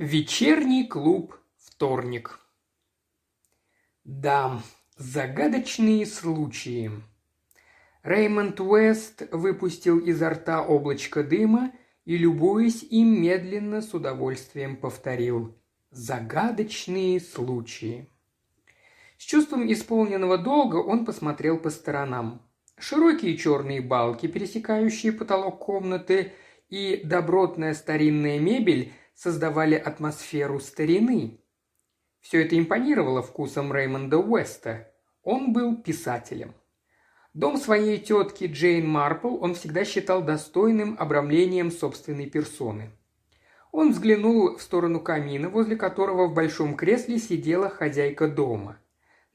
Вечерний клуб «Вторник». Да, загадочные случаи. Реймонд Уэст выпустил изо рта облачко дыма и, любуясь им, медленно с удовольствием повторил «Загадочные случаи». С чувством исполненного долга он посмотрел по сторонам. Широкие черные балки, пересекающие потолок комнаты, и добротная старинная мебель создавали атмосферу старины. Все это импонировало вкусом Реймонда Уэста. Он был писателем. Дом своей тетки Джейн Марпл он всегда считал достойным обрамлением собственной персоны. Он взглянул в сторону камина, возле которого в большом кресле сидела хозяйка дома.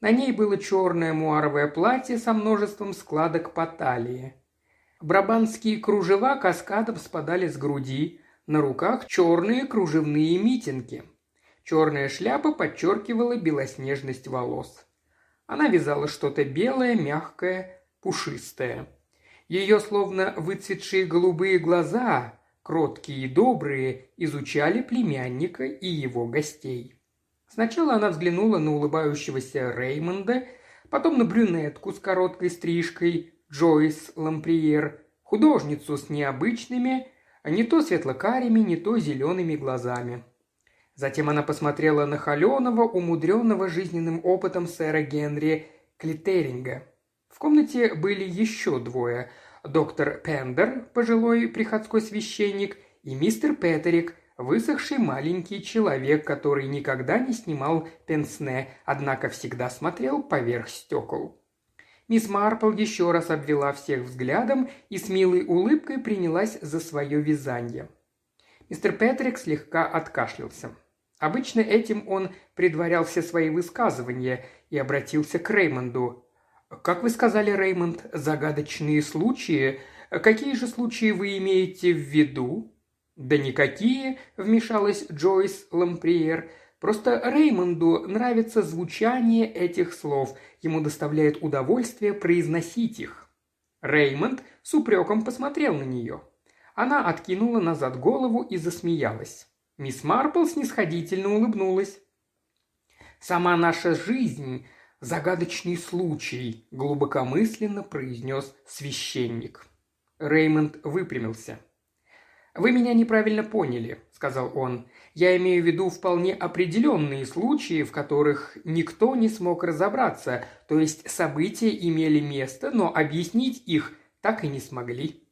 На ней было черное муаровое платье со множеством складок по талии. Брабанские кружева каскадом спадали с груди, на руках черные кружевные митинги. Черная шляпа подчеркивала белоснежность волос. Она вязала что-то белое, мягкое, пушистое. Ее словно выцветшие голубые глаза, кроткие и добрые, изучали племянника и его гостей. Сначала она взглянула на улыбающегося Реймонда, потом на брюнетку с короткой стрижкой, Джойс Ламприер, художницу с необычными, не то светлокарими, не то зелеными глазами. Затем она посмотрела на холеного, умудренного жизненным опытом сэра Генри Клитеринга. В комнате были еще двое – доктор Пендер, пожилой приходской священник, и мистер Петерик, высохший маленький человек, который никогда не снимал пенсне, однако всегда смотрел поверх стекол. Мисс Марпл еще раз обвела всех взглядом и с милой улыбкой принялась за свое вязание. Мистер Петрик слегка откашлялся. Обычно этим он предварял все свои высказывания и обратился к Реймонду. «Как вы сказали, Реймонд, загадочные случаи? Какие же случаи вы имеете в виду?» «Да никакие», – вмешалась Джойс Ламприер – Просто Реймонду нравится звучание этих слов, ему доставляет удовольствие произносить их. Реймонд с упреком посмотрел на нее. Она откинула назад голову и засмеялась. Мисс Марпл снисходительно улыбнулась. «Сама наша жизнь – загадочный случай», – глубокомысленно произнес священник. Реймонд выпрямился. «Вы меня неправильно поняли», – сказал он. Я имею в виду вполне определенные случаи, в которых никто не смог разобраться, то есть события имели место, но объяснить их так и не смогли.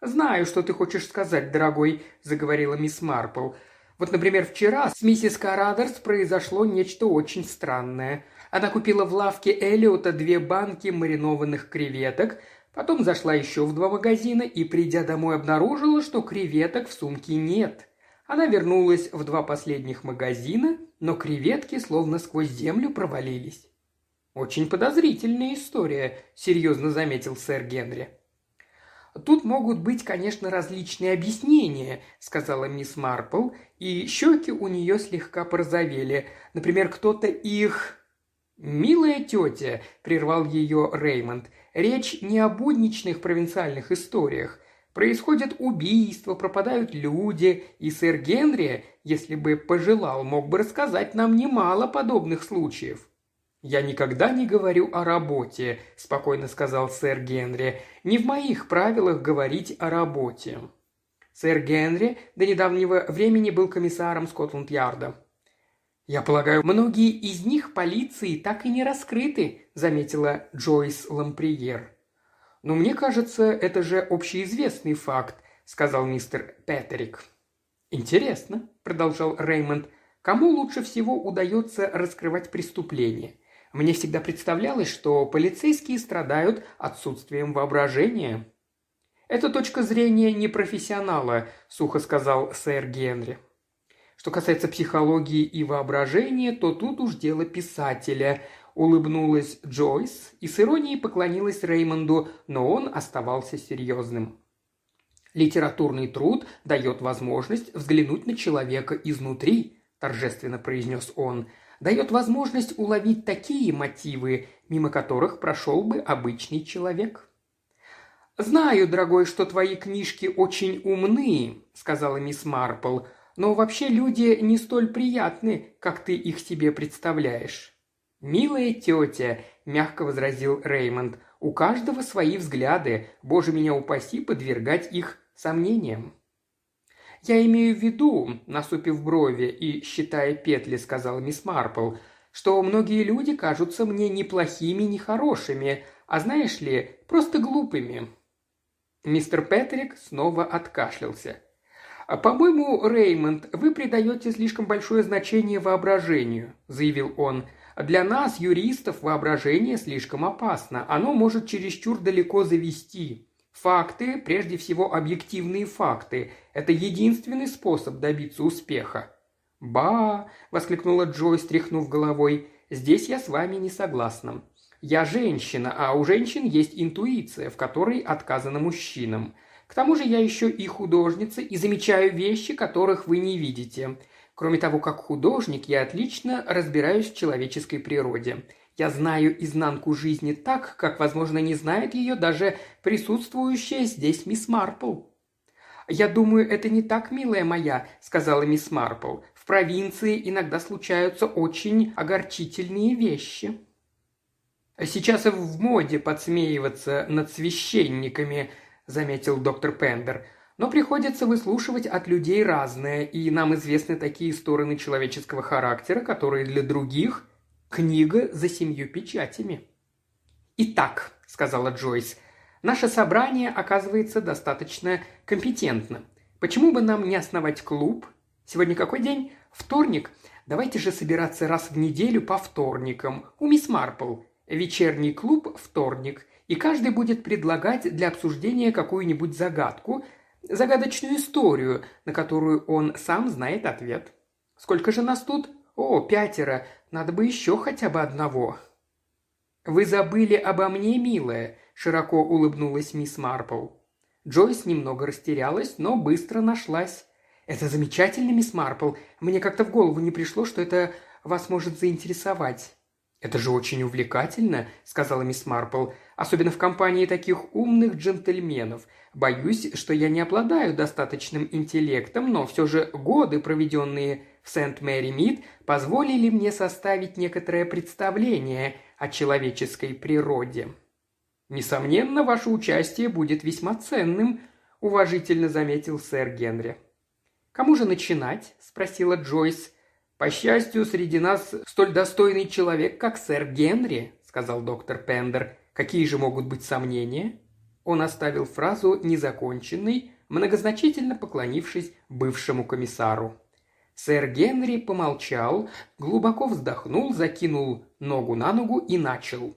«Знаю, что ты хочешь сказать, дорогой», – заговорила мисс Марпл. «Вот, например, вчера с миссис Карадерс произошло нечто очень странное. Она купила в лавке Элиота две банки маринованных креветок, потом зашла еще в два магазина и, придя домой, обнаружила, что креветок в сумке нет. Она вернулась в два последних магазина, но креветки словно сквозь землю провалились. «Очень подозрительная история», – серьезно заметил сэр Генри. «Тут могут быть, конечно, различные объяснения», – сказала мисс Марпл, и щеки у нее слегка порозовели. Например, кто-то их... «Милая тетя», – прервал ее Реймонд, – «речь не о будничных провинциальных историях. Происходят убийства, пропадают люди, и сэр Генри, если бы пожелал, мог бы рассказать нам немало подобных случаев. «Я никогда не говорю о работе», – спокойно сказал сэр Генри. «Не в моих правилах говорить о работе». Сэр Генри до недавнего времени был комиссаром Скотланд-Ярда. «Я полагаю, многие из них полиции так и не раскрыты», – заметила Джойс Ламприер. «Но мне кажется, это же общеизвестный факт», – сказал мистер Петерик. «Интересно», – продолжал Реймонд, – «кому лучше всего удается раскрывать преступления? Мне всегда представлялось, что полицейские страдают отсутствием воображения». «Это точка зрения непрофессионала», – сухо сказал сэр Генри. Что касается психологии и воображения, то тут уж дело писателя. Улыбнулась Джойс и с иронией поклонилась Реймонду, но он оставался серьезным. «Литературный труд дает возможность взглянуть на человека изнутри», – торжественно произнес он. «Дает возможность уловить такие мотивы, мимо которых прошел бы обычный человек». «Знаю, дорогой, что твои книжки очень умны», – сказала мисс Марпл, – но вообще люди не столь приятны, как ты их себе представляешь». «Милая тетя», – мягко возразил Реймонд, – «у каждого свои взгляды, боже меня упаси подвергать их сомнениям». «Я имею в виду», – насупив брови и считая петли, сказала мисс Марпл, «что многие люди кажутся мне ни плохими, ни хорошими, а знаешь ли, просто глупыми». Мистер Петрик снова откашлялся. «А, «По-моему, Реймонд, вы придаете слишком большое значение воображению», – заявил он. Для нас, юристов, воображение слишком опасно. Оно может чересчур далеко завести. Факты, прежде всего объективные факты, это единственный способ добиться успеха. «Ба!» – воскликнула Джой, стряхнув головой. «Здесь я с вами не согласна. Я женщина, а у женщин есть интуиция, в которой отказано мужчинам. К тому же я еще и художница и замечаю вещи, которых вы не видите. Кроме того, как художник, я отлично разбираюсь в человеческой природе. Я знаю изнанку жизни так, как, возможно, не знает ее даже присутствующая здесь мисс Марпл. «Я думаю, это не так, милая моя», — сказала мисс Марпл. «В провинции иногда случаются очень огорчительные вещи». «Сейчас в моде подсмеиваться над священниками», — заметил доктор Пендер. Но приходится выслушивать от людей разное, и нам известны такие стороны человеческого характера, которые для других – книга за семью печатями. «Итак», – сказала Джойс, – «наше собрание оказывается достаточно компетентно. Почему бы нам не основать клуб? Сегодня какой день? Вторник. Давайте же собираться раз в неделю по вторникам. У мисс Марпл. Вечерний клуб – вторник. И каждый будет предлагать для обсуждения какую-нибудь загадку – загадочную историю, на которую он сам знает ответ. Сколько же нас тут? О, пятеро. Надо бы еще хотя бы одного. Вы забыли обо мне, милая, широко улыбнулась мисс Марпл. Джойс немного растерялась, но быстро нашлась. «Это замечательно, мисс Марпл. Мне как-то в голову не пришло, что это вас может заинтересовать». «Это же очень увлекательно», — сказала мисс Марпл, «особенно в компании таких умных джентльменов. Боюсь, что я не обладаю достаточным интеллектом, но все же годы, проведенные в Сент-Мэри-Мид, позволили мне составить некоторое представление о человеческой природе. Несомненно, ваше участие будет весьма ценным, уважительно заметил сэр Генри. Кому же начинать? спросила Джойс. По счастью, среди нас столь достойный человек, как сэр Генри, сказал доктор Пендер. Какие же могут быть сомнения? Он оставил фразу незаконченной, многозначительно поклонившись бывшему комиссару. Сэр Генри помолчал, глубоко вздохнул, закинул ногу на ногу и начал.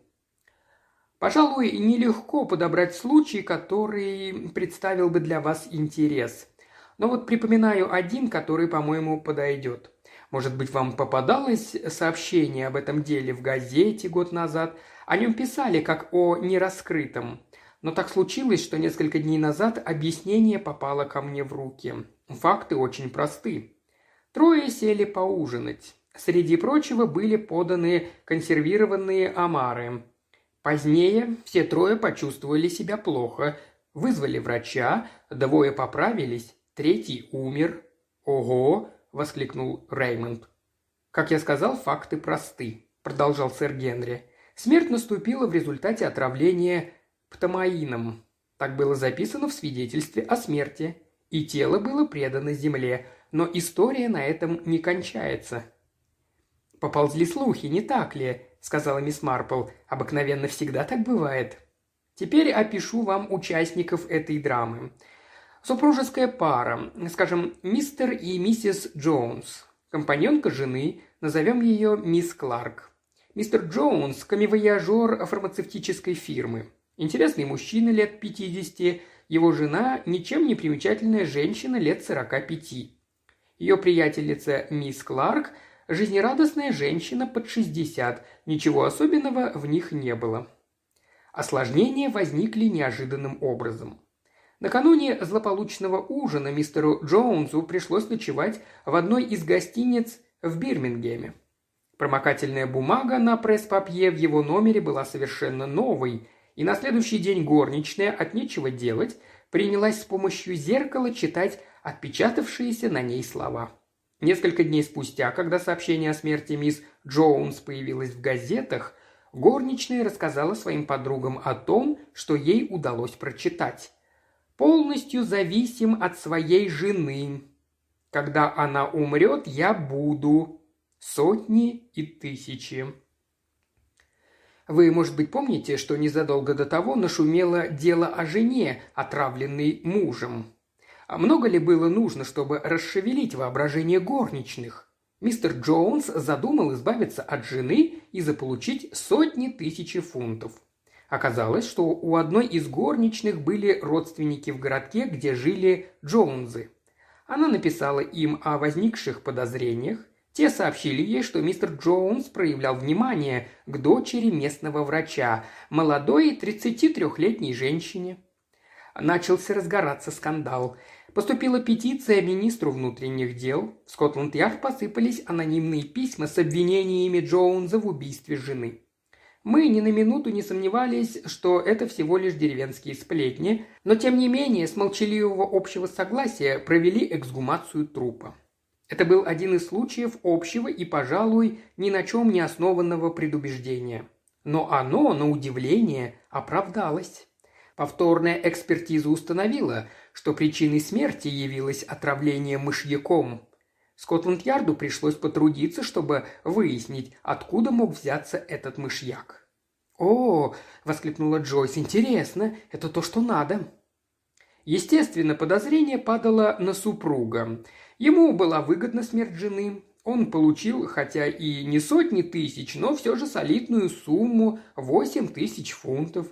«Пожалуй, нелегко подобрать случай, который представил бы для вас интерес. Но вот припоминаю один, который, по-моему, подойдет. Может быть, вам попадалось сообщение об этом деле в газете год назад? О нем писали как о нераскрытом. Но так случилось, что несколько дней назад объяснение попало ко мне в руки. Факты очень просты. Трое сели поужинать. Среди прочего были поданы консервированные омары. Позднее все трое почувствовали себя плохо, вызвали врача, двое поправились, третий умер. «Ого!» – воскликнул Реймонд. «Как я сказал, факты просты», – продолжал сэр Генри. «Смерть наступила в результате отравления птамаином. Так было записано в свидетельстве о смерти. И тело было предано земле, но история на этом не кончается. «Поползли слухи, не так ли?» – сказала мисс Марпл. «Обыкновенно всегда так бывает». Теперь опишу вам участников этой драмы. Супружеская пара, скажем, мистер и миссис Джонс. Компаньонка жены, назовем ее мисс Кларк. Мистер Джонс – камевояжер фармацевтической фирмы. Интересный мужчина лет 50, его жена – ничем не примечательная женщина лет 45. Ее приятельница мисс Кларк – жизнерадостная женщина под 60, ничего особенного в них не было. Осложнения возникли неожиданным образом. Накануне злополучного ужина мистеру Джонсу пришлось ночевать в одной из гостиниц в Бирмингеме. Промокательная бумага на пресс-папье в его номере была совершенно новой, и на следующий день горничная от нечего делать принялась с помощью зеркала читать отпечатавшиеся на ней слова – Несколько дней спустя, когда сообщение о смерти мисс Джоунс появилось в газетах, горничная рассказала своим подругам о том, что ей удалось прочитать. «Полностью зависим от своей жены. Когда она умрет, я буду. Сотни и тысячи». Вы, может быть, помните, что незадолго до того нашумело дело о жене, отравленной мужем. А много ли было нужно, чтобы расшевелить воображение горничных? Мистер Джонс задумал избавиться от жены и заполучить сотни тысяч фунтов. Оказалось, что у одной из горничных были родственники в городке, где жили Джонсы. Она написала им о возникших подозрениях, те сообщили ей, что мистер Джонс проявлял внимание к дочери местного врача, молодой 33-летней женщине. Начался разгораться скандал. Поступила петиция министру внутренних дел. В Скотланд-Ярд посыпались анонимные письма с обвинениями Джоунса в убийстве жены. Мы ни на минуту не сомневались, что это всего лишь деревенские сплетни, но тем не менее с молчаливого общего согласия провели эксгумацию трупа. Это был один из случаев общего и, пожалуй, ни на чем не основанного предубеждения. Но оно, на удивление, оправдалось. Повторная экспертиза установила, что причиной смерти явилось отравление мышьяком. Скотланд-Ярду пришлось потрудиться, чтобы выяснить, откуда мог взяться этот мышьяк. «О!» – воскликнула Джойс. «Интересно, это то, что надо». Естественно, подозрение падало на супруга. Ему была выгодна смерть жены. Он получил, хотя и не сотни тысяч, но все же солидную сумму – восемь тысяч фунтов.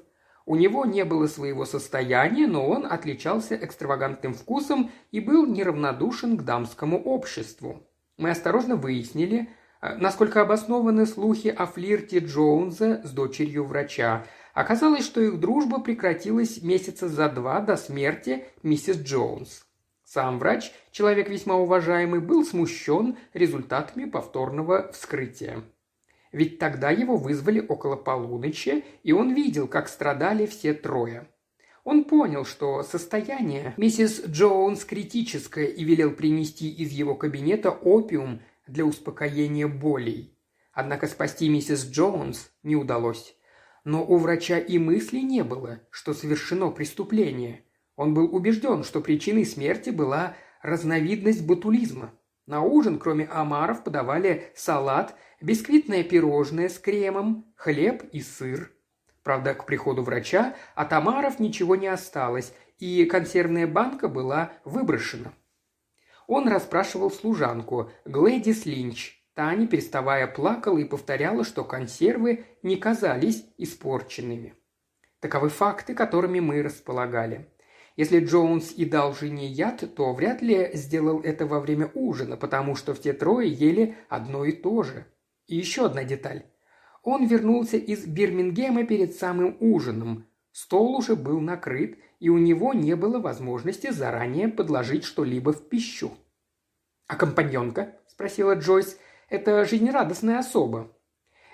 У него не было своего состояния, но он отличался экстравагантным вкусом и был неравнодушен к дамскому обществу. Мы осторожно выяснили, э, насколько обоснованы слухи о флирте Джонса с дочерью врача. Оказалось, что их дружба прекратилась месяца за два до смерти миссис Джонс. Сам врач, человек весьма уважаемый, был смущен результатами повторного вскрытия. Ведь тогда его вызвали около полуночи, и он видел, как страдали все трое. Он понял, что состояние миссис Джонс критическое и велел принести из его кабинета опиум для успокоения болей. Однако спасти миссис Джонс не удалось. Но у врача и мысли не было, что совершено преступление – он был убежден, что причиной смерти была разновидность ботулизма. На ужин, кроме омаров, подавали салат, бисквитное пирожное с кремом, хлеб и сыр. Правда, к приходу врача от омаров ничего не осталось, и консервная банка была выброшена. Он расспрашивал служанку, Глэдис Линч. Та, не переставая, плакала и повторяла, что консервы не казались испорченными. Таковы факты, которыми мы располагали. Если Джонс и дал жене яд, то вряд ли сделал это во время ужина, потому что все трое ели одно и то же. И еще одна деталь. Он вернулся из Бирмингема перед самым ужином. Стол уже был накрыт, и у него не было возможности заранее подложить что-либо в пищу. «А компаньонка?» – спросила Джойс. «Это жизнерадостная особа».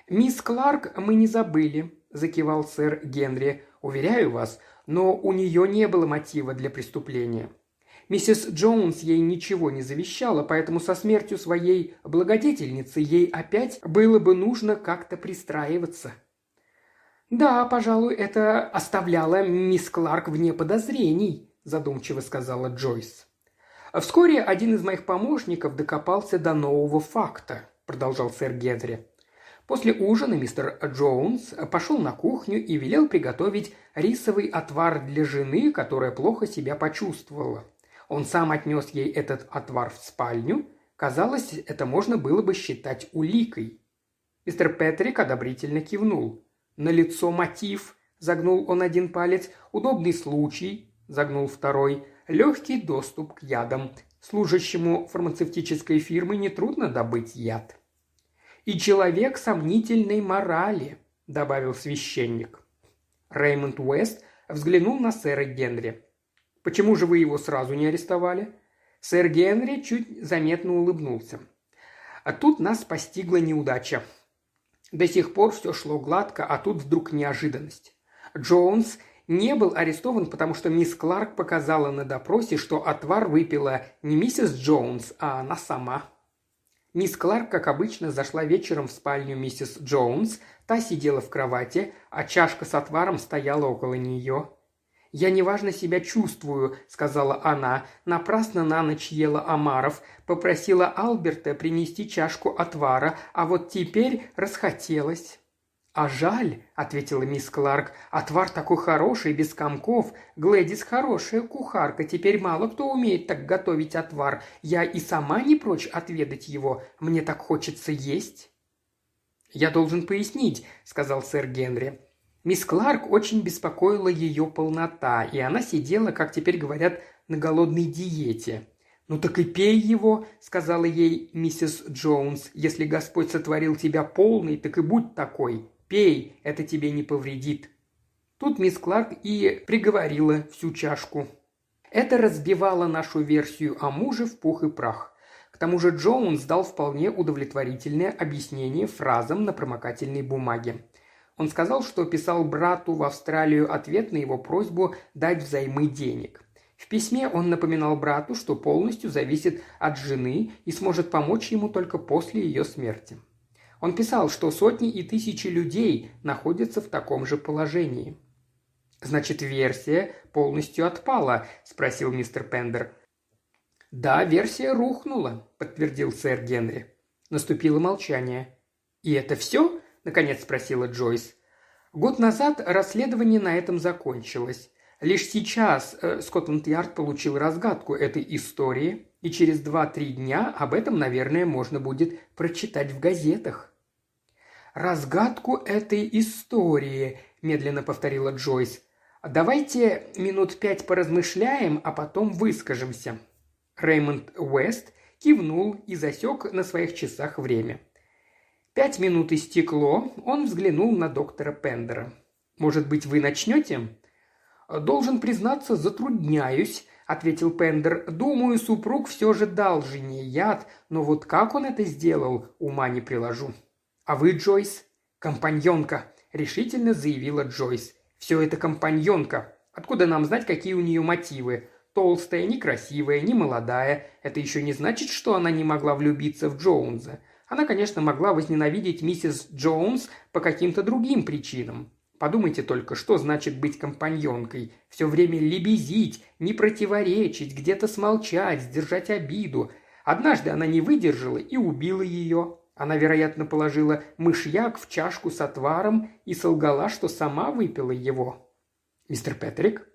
«Мисс Кларк мы не забыли», – закивал сэр Генри. «Уверяю вас, но у нее не было мотива для преступления. Миссис Джонс ей ничего не завещала, поэтому со смертью своей благодетельницы ей опять было бы нужно как-то пристраиваться. «Да, пожалуй, это оставляло мисс Кларк вне подозрений», – задумчиво сказала Джойс. «Вскоре один из моих помощников докопался до нового факта», – продолжал сэр Генри. После ужина мистер Джонс пошел на кухню и велел приготовить рисовый отвар для жены, которая плохо себя почувствовала. Он сам отнес ей этот отвар в спальню. Казалось, это можно было бы считать уликой. Мистер Петрик одобрительно кивнул. На лицо мотив, загнул он один палец, удобный случай, загнул второй, легкий доступ к ядам. Служащему фармацевтической фирмы нетрудно добыть яд и человек сомнительной морали», – добавил священник. Реймонд Уэст взглянул на сэра Генри. «Почему же вы его сразу не арестовали?» Сэр Генри чуть заметно улыбнулся. «А тут нас постигла неудача. До сих пор все шло гладко, а тут вдруг неожиданность. Джонс не был арестован, потому что мисс Кларк показала на допросе, что отвар выпила не миссис Джонс, а она сама. Мисс Кларк, как обычно, зашла вечером в спальню миссис Джонс. Та сидела в кровати, а чашка с отваром стояла около нее. «Я неважно себя чувствую», — сказала она. Напрасно на ночь ела омаров. Попросила Алберта принести чашку отвара, а вот теперь расхотелось. «А жаль», — ответила мисс Кларк, — «отвар такой хороший, без комков. Глэдис хорошая кухарка, теперь мало кто умеет так готовить отвар. Я и сама не прочь отведать его, мне так хочется есть». «Я должен пояснить», — сказал сэр Генри. Мисс Кларк очень беспокоила ее полнота, и она сидела, как теперь говорят, на голодной диете. «Ну так и пей его», — сказала ей миссис Джонс. «Если Господь сотворил тебя полный, так и будь такой. Пей, это тебе не повредит». Тут мисс Кларк и приговорила всю чашку. Это разбивало нашу версию о муже в пух и прах. К тому же Джоунс дал вполне удовлетворительное объяснение фразам на промокательной бумаге. Он сказал, что писал брату в Австралию ответ на его просьбу дать взаймы денег. В письме он напоминал брату, что полностью зависит от жены и сможет помочь ему только после ее смерти. Он писал, что сотни и тысячи людей находятся в таком же положении. «Значит, версия полностью отпала?» – спросил мистер Пендер. «Да, версия рухнула», – подтвердил сэр Генри. Наступило молчание. «И это все?» – наконец спросила Джойс. Год назад расследование на этом закончилось. Лишь сейчас э, Скотланд-Ярд получил разгадку этой истории, и через два-три дня об этом, наверное, можно будет прочитать в газетах. «Разгадку этой истории», – медленно повторила Джойс. «Давайте минут пять поразмышляем, а потом выскажемся». Реймонд Уэст кивнул и засек на своих часах время. Пять минут истекло, он взглянул на доктора Пендера. «Может быть, вы начнете?» «Должен признаться, затрудняюсь», – ответил Пендер. «Думаю, супруг все же дал жене яд, но вот как он это сделал, ума не приложу». «А вы, Джойс?» «Компаньонка», – решительно заявила Джойс. «Все это компаньонка. Откуда нам знать, какие у нее мотивы? Толстая, некрасивая, не молодая. Это еще не значит, что она не могла влюбиться в Джоунса. Она, конечно, могла возненавидеть миссис Джонс по каким-то другим причинам. Подумайте только, что значит быть компаньонкой. Все время лебезить, не противоречить, где-то смолчать, сдержать обиду. Однажды она не выдержала и убила ее. Она, вероятно, положила мышьяк в чашку с отваром и солгала, что сама выпила его. «Мистер Петрик?»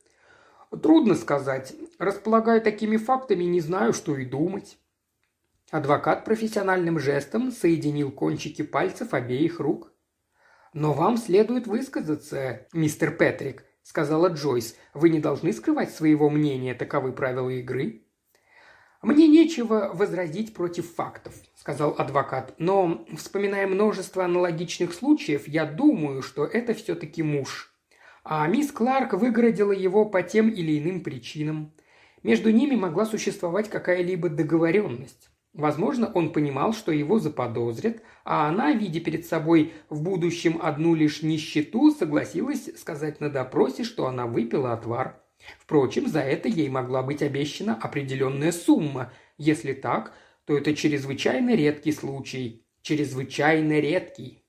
«Трудно сказать. Располагая такими фактами, не знаю, что и думать». Адвокат профессиональным жестом соединил кончики пальцев обеих рук. «Но вам следует высказаться, мистер Петрик», – сказала Джойс. «Вы не должны скрывать своего мнения, таковы правила игры». «Мне нечего возразить против фактов», – сказал адвокат. «Но, вспоминая множество аналогичных случаев, я думаю, что это все-таки муж. А мисс Кларк выгородила его по тем или иным причинам. Между ними могла существовать какая-либо договоренность. Возможно, он понимал, что его заподозрят, а она, видя перед собой в будущем одну лишь нищету, согласилась сказать на допросе, что она выпила отвар. Впрочем, за это ей могла быть обещана определенная сумма. Если так, то это чрезвычайно редкий случай. Чрезвычайно редкий.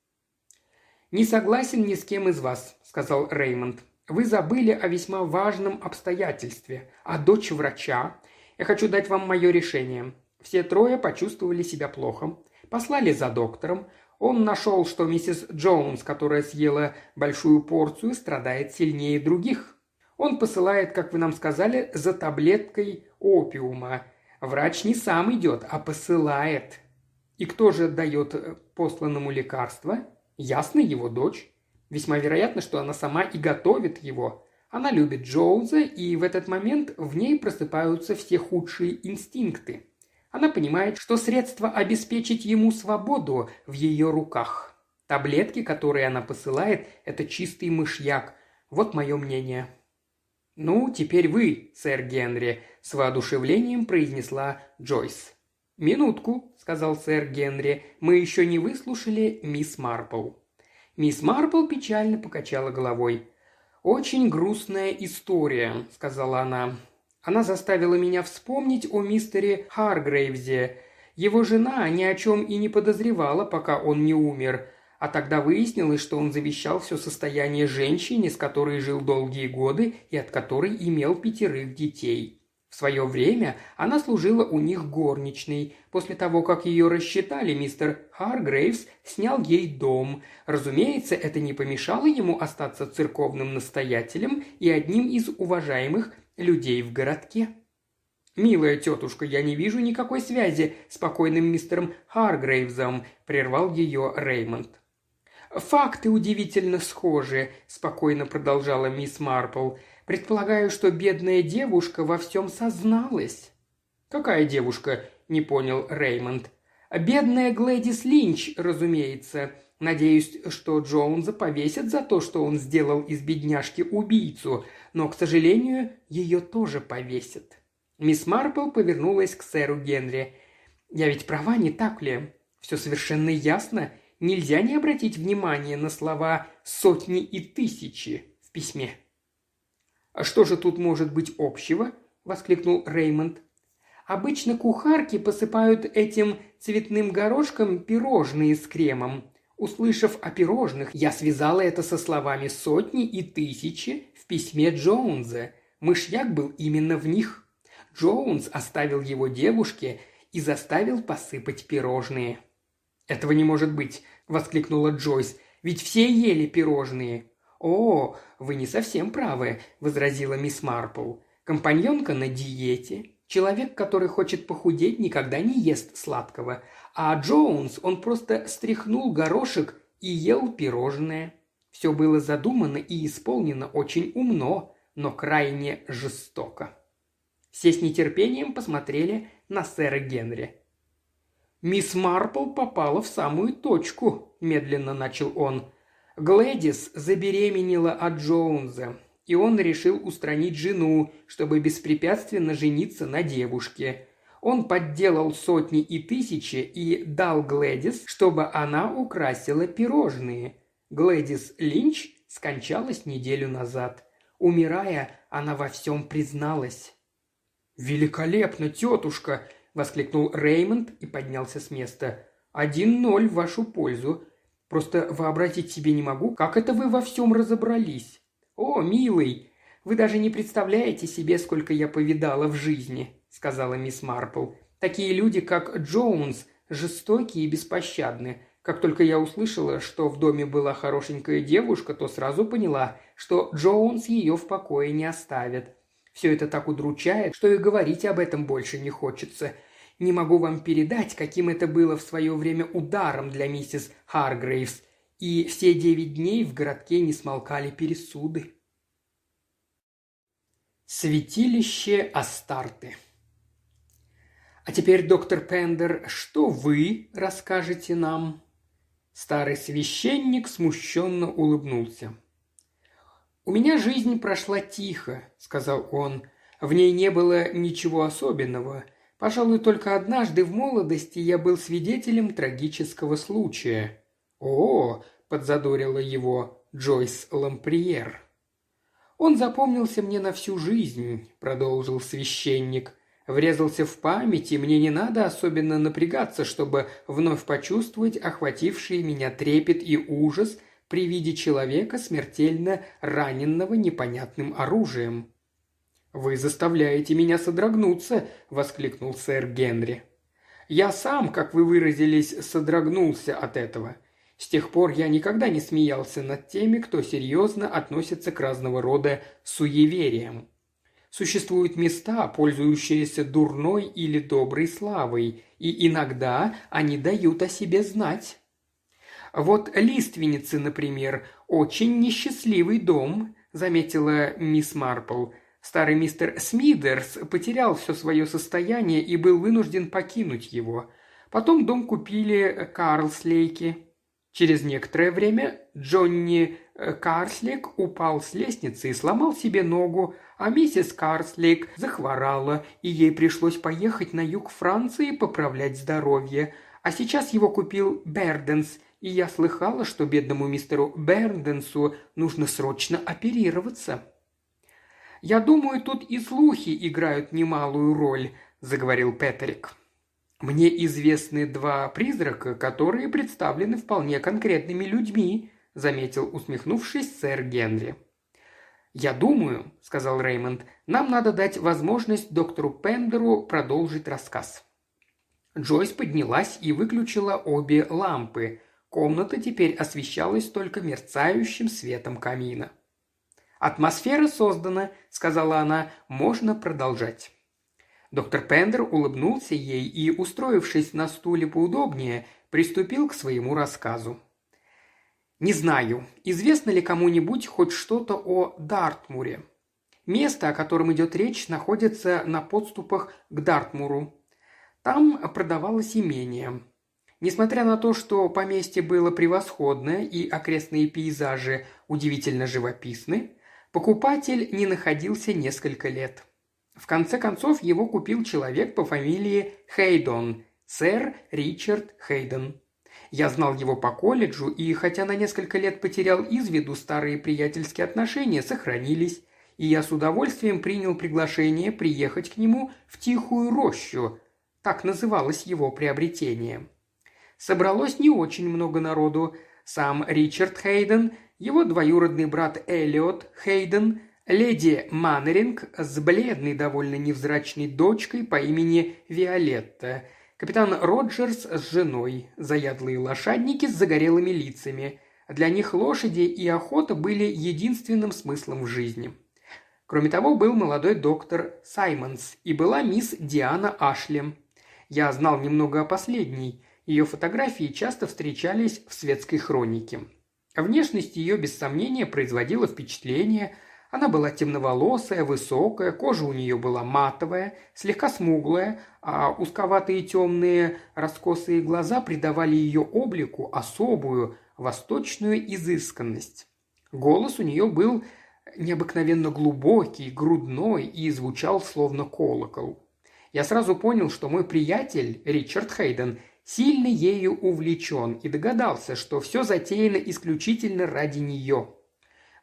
«Не согласен ни с кем из вас», – сказал Реймонд. «Вы забыли о весьма важном обстоятельстве, о дочь врача. Я хочу дать вам мое решение. Все трое почувствовали себя плохо. Послали за доктором. Он нашел, что миссис Джонс, которая съела большую порцию, страдает сильнее других. Он посылает, как вы нам сказали, за таблеткой опиума. Врач не сам идет, а посылает. И кто же дает посланному лекарство? Ясно, его дочь. Весьма вероятно, что она сама и готовит его. Она любит Джоунса, и в этот момент в ней просыпаются все худшие инстинкты. Она понимает, что средство обеспечить ему свободу в ее руках. Таблетки, которые она посылает, это чистый мышьяк. Вот мое мнение. «Ну, теперь вы, сэр Генри», – с воодушевлением произнесла Джойс. «Минутку», – сказал сэр Генри, – «мы еще не выслушали мисс Марпл». Мисс Марпл печально покачала головой. «Очень грустная история», – сказала она. Она заставила меня вспомнить о мистере Харгрейвзе. Его жена ни о чем и не подозревала, пока он не умер, а тогда выяснилось, что он завещал все состояние женщине, с которой жил долгие годы и от которой имел пятерых детей. В свое время она служила у них горничной. После того, как ее рассчитали, мистер Харгрейвс снял ей дом. Разумеется, это не помешало ему остаться церковным настоятелем и одним из уважаемых людей в городке. «Милая тетушка, я не вижу никакой связи с покойным мистером Харгрейвзом», – прервал ее Реймонд. «Факты удивительно схожи», – спокойно продолжала мисс Марпл. «Предполагаю, что бедная девушка во всем созналась». «Какая девушка?» – не понял Реймонд. «Бедная Глэдис Линч, разумеется. Надеюсь, что Джоунза повесят за то, что он сделал из бедняжки убийцу, но, к сожалению, ее тоже повесят». Мисс Марпл повернулась к сэру Генри. «Я ведь права, не так ли? Все совершенно ясно. Нельзя не обратить внимание на слова «сотни» и «тысячи» в письме». «А что же тут может быть общего?» – воскликнул Реймонд. «Обычно кухарки посыпают этим цветным горошком пирожные с кремом. Услышав о пирожных, я связала это со словами «сотни» и «тысячи» в письме Джоунза. Мышьяк был именно в них. Джоунс оставил его девушке и заставил посыпать пирожные. «Этого не может быть!» – воскликнула Джойс. «Ведь все ели пирожные!» «О, вы не совсем правы», – возразила мисс Марпл. «Компаньонка на диете. Человек, который хочет похудеть, никогда не ест сладкого. А Джоунс, он просто стряхнул горошек и ел пирожное. Все было задумано и исполнено очень умно, но крайне жестоко». Все с нетерпением посмотрели на сэра Генри. «Мисс Марпл попала в самую точку», – медленно начал он. Глэдис забеременела от Джоунза, и он решил устранить жену, чтобы беспрепятственно жениться на девушке. Он подделал сотни и тысячи и дал Глэдис, чтобы она украсила пирожные. Глэдис Линч скончалась неделю назад. Умирая, она во всем призналась. «Великолепно, тетушка!» – воскликнул Реймонд и поднялся с места. «Один ноль в вашу пользу. Просто вообразить себе не могу, как это вы во всем разобрались. О, милый, вы даже не представляете себе, сколько я повидала в жизни», – сказала мисс Марпл. «Такие люди, как Джоунс, жестоки и беспощадны. Как только я услышала, что в доме была хорошенькая девушка, то сразу поняла, что Джоунс ее в покое не оставит. Все это так удручает, что и говорить об этом больше не хочется. Не могу вам передать, каким это было в свое время ударом для миссис Харгрейвс. И все девять дней в городке не смолкали пересуды. Святилище Астарты А теперь, доктор Пендер, что вы расскажете нам?» Старый священник смущенно улыбнулся. «У меня жизнь прошла тихо», — сказал он. «В ней не было ничего особенного. Пожалуй, только однажды в молодости я был свидетелем трагического случая». «О!» — подзадорила его Джойс Ламприер. «Он запомнился мне на всю жизнь», — продолжил священник. «Врезался в память, и мне не надо особенно напрягаться, чтобы вновь почувствовать охвативший меня трепет и ужас — при виде человека, смертельно раненного непонятным оружием. «Вы заставляете меня содрогнуться!» – воскликнул сэр Генри. «Я сам, как вы выразились, содрогнулся от этого. С тех пор я никогда не смеялся над теми, кто серьезно относится к разного рода суевериям. Существуют места, пользующиеся дурной или доброй славой, и иногда они дают о себе знать. Вот лиственницы, например, очень несчастливый дом», – заметила мисс Марпл. Старый мистер Смидерс потерял все свое состояние и был вынужден покинуть его. Потом дом купили Карлслейки. Через некоторое время Джонни э, Карслик упал с лестницы и сломал себе ногу, а миссис Карслик захворала, и ей пришлось поехать на юг Франции поправлять здоровье. А сейчас его купил Берденс, и я слыхала, что бедному мистеру Бернденсу нужно срочно оперироваться». «Я думаю, тут и слухи играют немалую роль», – заговорил Петерик. «Мне известны два призрака, которые представлены вполне конкретными людьми», – заметил, усмехнувшись, сэр Генри. «Я думаю», – сказал Реймонд, – «нам надо дать возможность доктору Пендеру продолжить рассказ». Джойс поднялась и выключила обе лампы. Комната теперь освещалась только мерцающим светом камина. «Атмосфера создана», – сказала она, – «можно продолжать». Доктор Пендер улыбнулся ей и, устроившись на стуле поудобнее, приступил к своему рассказу. «Не знаю, известно ли кому-нибудь хоть что-то о Дартмуре. Место, о котором идет речь, находится на подступах к Дартмуру. Там продавалось имение. Несмотря на то, что поместье было превосходное и окрестные пейзажи удивительно живописны, покупатель не находился несколько лет – в конце концов его купил человек по фамилии Хейдон, сэр Ричард Хейден. Я знал его по колледжу, и хотя на несколько лет потерял из виду старые приятельские отношения, сохранились, и я с удовольствием принял приглашение приехать к нему в Тихую рощу, так называлось его приобретение. Собралось не очень много народу. Сам Ричард Хейден, его двоюродный брат Эллиот Хейден – Леди Маннеринг с бледной, довольно невзрачной дочкой по имени Виолетта, капитан Роджерс с женой, заядлые лошадники с загорелыми лицами. Для них лошади и охота были единственным смыслом в жизни. Кроме того, был молодой доктор Саймонс и была мисс Диана Ашли. Я знал немного о последней. Ее фотографии часто встречались в светской хронике. Внешность ее, без сомнения, производила впечатление – она была темноволосая, высокая, кожа у нее была матовая, слегка смуглая, а узковатые темные раскосые глаза придавали ее облику особую, восточную изысканность. Голос у нее был необыкновенно глубокий, грудной и звучал словно колокол. Я сразу понял, что мой приятель, Ричард Хейден, сильно ею увлечен и догадался, что все затеяно исключительно ради нее –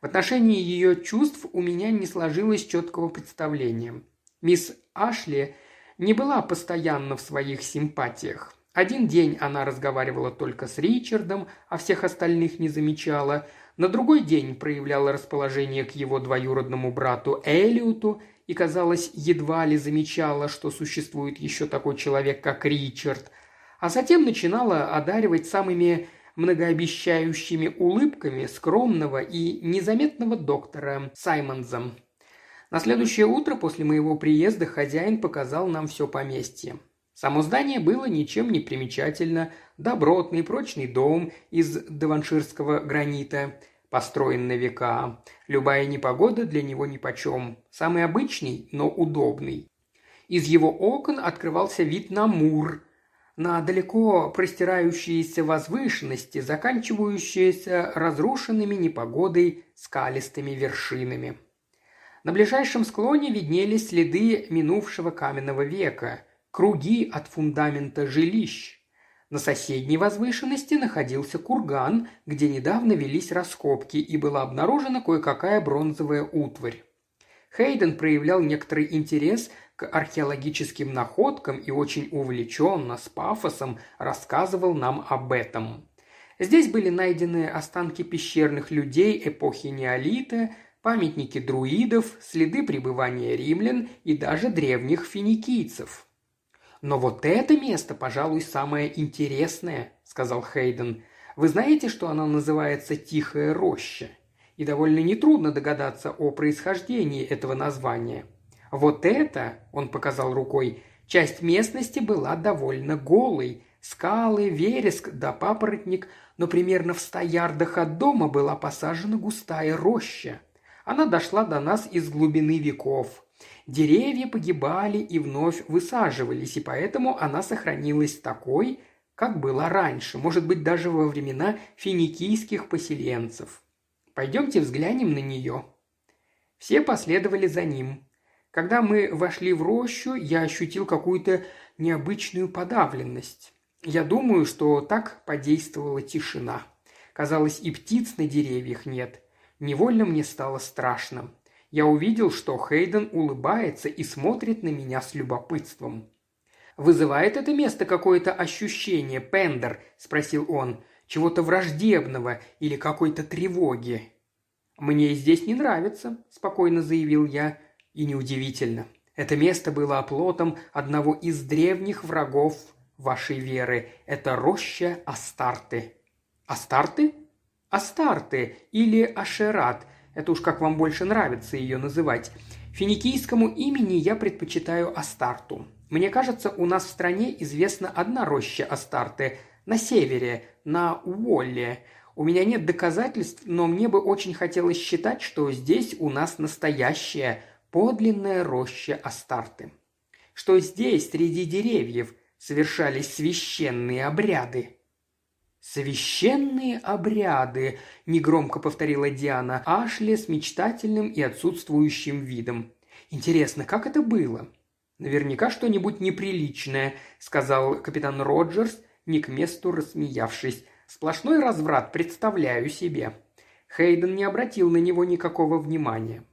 в отношении ее чувств у меня не сложилось четкого представления. Мисс Ашли не была постоянно в своих симпатиях. Один день она разговаривала только с Ричардом, а всех остальных не замечала. На другой день проявляла расположение к его двоюродному брату Элиоту и, казалось, едва ли замечала, что существует еще такой человек, как Ричард. А затем начинала одаривать самыми многообещающими улыбками скромного и незаметного доктора Саймонза. На следующее утро после моего приезда хозяин показал нам все поместье. Само здание было ничем не примечательно, добротный прочный дом из деванширского гранита, построен на века. Любая непогода для него нипочем. Самый обычный, но удобный. Из его окон открывался вид на Мур, на далеко простирающиеся возвышенности, заканчивающиеся разрушенными непогодой скалистыми вершинами. На ближайшем склоне виднелись следы минувшего каменного века, круги от фундамента жилищ. На соседней возвышенности находился курган, где недавно велись раскопки и была обнаружена кое-какая бронзовая утварь. Хейден проявлял некоторый интерес к археологическим находкам и очень увлеченно, с пафосом рассказывал нам об этом. Здесь были найдены останки пещерных людей эпохи неолита, памятники друидов, следы пребывания римлян и даже древних финикийцев. «Но вот это место, пожалуй, самое интересное», – сказал Хейден. «Вы знаете, что оно называется «Тихая роща»?» И довольно нетрудно догадаться о происхождении этого названия – вот это, он показал рукой, часть местности была довольно голой. Скалы, вереск да папоротник, но примерно в ста ярдах от дома была посажена густая роща. Она дошла до нас из глубины веков. Деревья погибали и вновь высаживались, и поэтому она сохранилась такой, как была раньше, может быть, даже во времена финикийских поселенцев. Пойдемте взглянем на нее. Все последовали за ним. Когда мы вошли в рощу, я ощутил какую-то необычную подавленность. Я думаю, что так подействовала тишина. Казалось, и птиц на деревьях нет. Невольно мне стало страшно. Я увидел, что Хейден улыбается и смотрит на меня с любопытством. «Вызывает это место какое-то ощущение, Пендер?» – спросил он. «Чего-то враждебного или какой-то тревоги?» «Мне здесь не нравится», – спокойно заявил я. И неудивительно. Это место было оплотом одного из древних врагов вашей веры. Это роща Астарты. Астарты? Астарты или Ашерат. Это уж как вам больше нравится ее называть. Финикийскому имени я предпочитаю Астарту. Мне кажется, у нас в стране известна одна роща Астарты на севере, на Уолле. У меня нет доказательств, но мне бы очень хотелось считать, что здесь у нас настоящая, подлинная роща Астарты. Что здесь, среди деревьев, совершались священные обряды. «Священные обряды», – негромко повторила Диана Ашли с мечтательным и отсутствующим видом. «Интересно, как это было?» «Наверняка что-нибудь неприличное», – сказал капитан Роджерс, не к месту рассмеявшись. «Сплошной разврат, представляю себе». Хейден не обратил на него никакого внимания.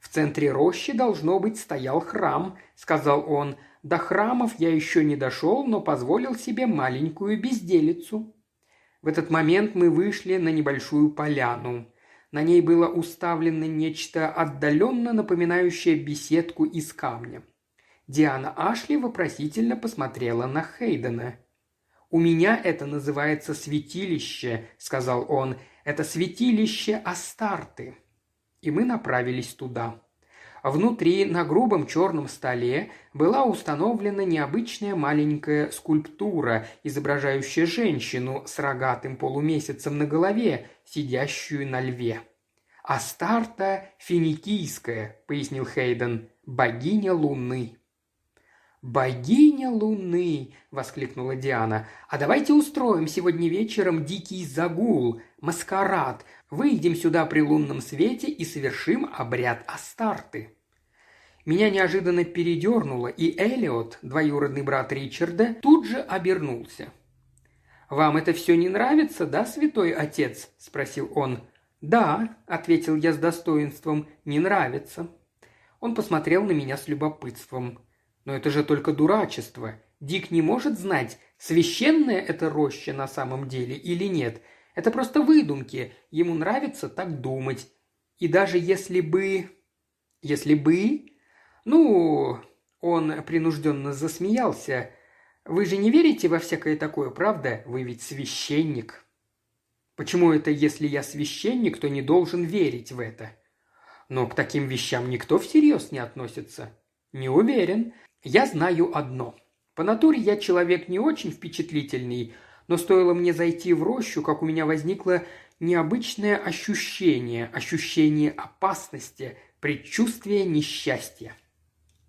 «В центре рощи, должно быть, стоял храм», – сказал он. «До храмов я еще не дошел, но позволил себе маленькую безделицу». В этот момент мы вышли на небольшую поляну. На ней было уставлено нечто отдаленно напоминающее беседку из камня. Диана Ашли вопросительно посмотрела на Хейдена. «У меня это называется святилище», — сказал он. «Это святилище Астарты». И мы направились туда. Внутри, на грубом черном столе, была установлена необычная маленькая скульптура, изображающая женщину с рогатым полумесяцем на голове, сидящую на льве. «Астарта финикийская», — пояснил Хейден, — «богиня Луны». «Богиня Луны!» – воскликнула Диана. «А давайте устроим сегодня вечером дикий загул, маскарад. Выйдем сюда при лунном свете и совершим обряд Астарты». Меня неожиданно передернуло, и Элиот, двоюродный брат Ричарда, тут же обернулся. «Вам это все не нравится, да, святой отец?» – спросил он. «Да», – ответил я с достоинством, – «не нравится». Он посмотрел на меня с любопытством. Но это же только дурачество. Дик не может знать, священная это роща на самом деле или нет. Это просто выдумки. Ему нравится так думать. И даже если бы... Если бы... Ну, он принужденно засмеялся. Вы же не верите во всякое такое, правда? Вы ведь священник. Почему это, если я священник, то не должен верить в это? Но к таким вещам никто всерьез не относится. Не уверен. Я знаю одно. По натуре я человек не очень впечатлительный, но стоило мне зайти в рощу, как у меня возникло необычное ощущение, ощущение опасности, предчувствие несчастья.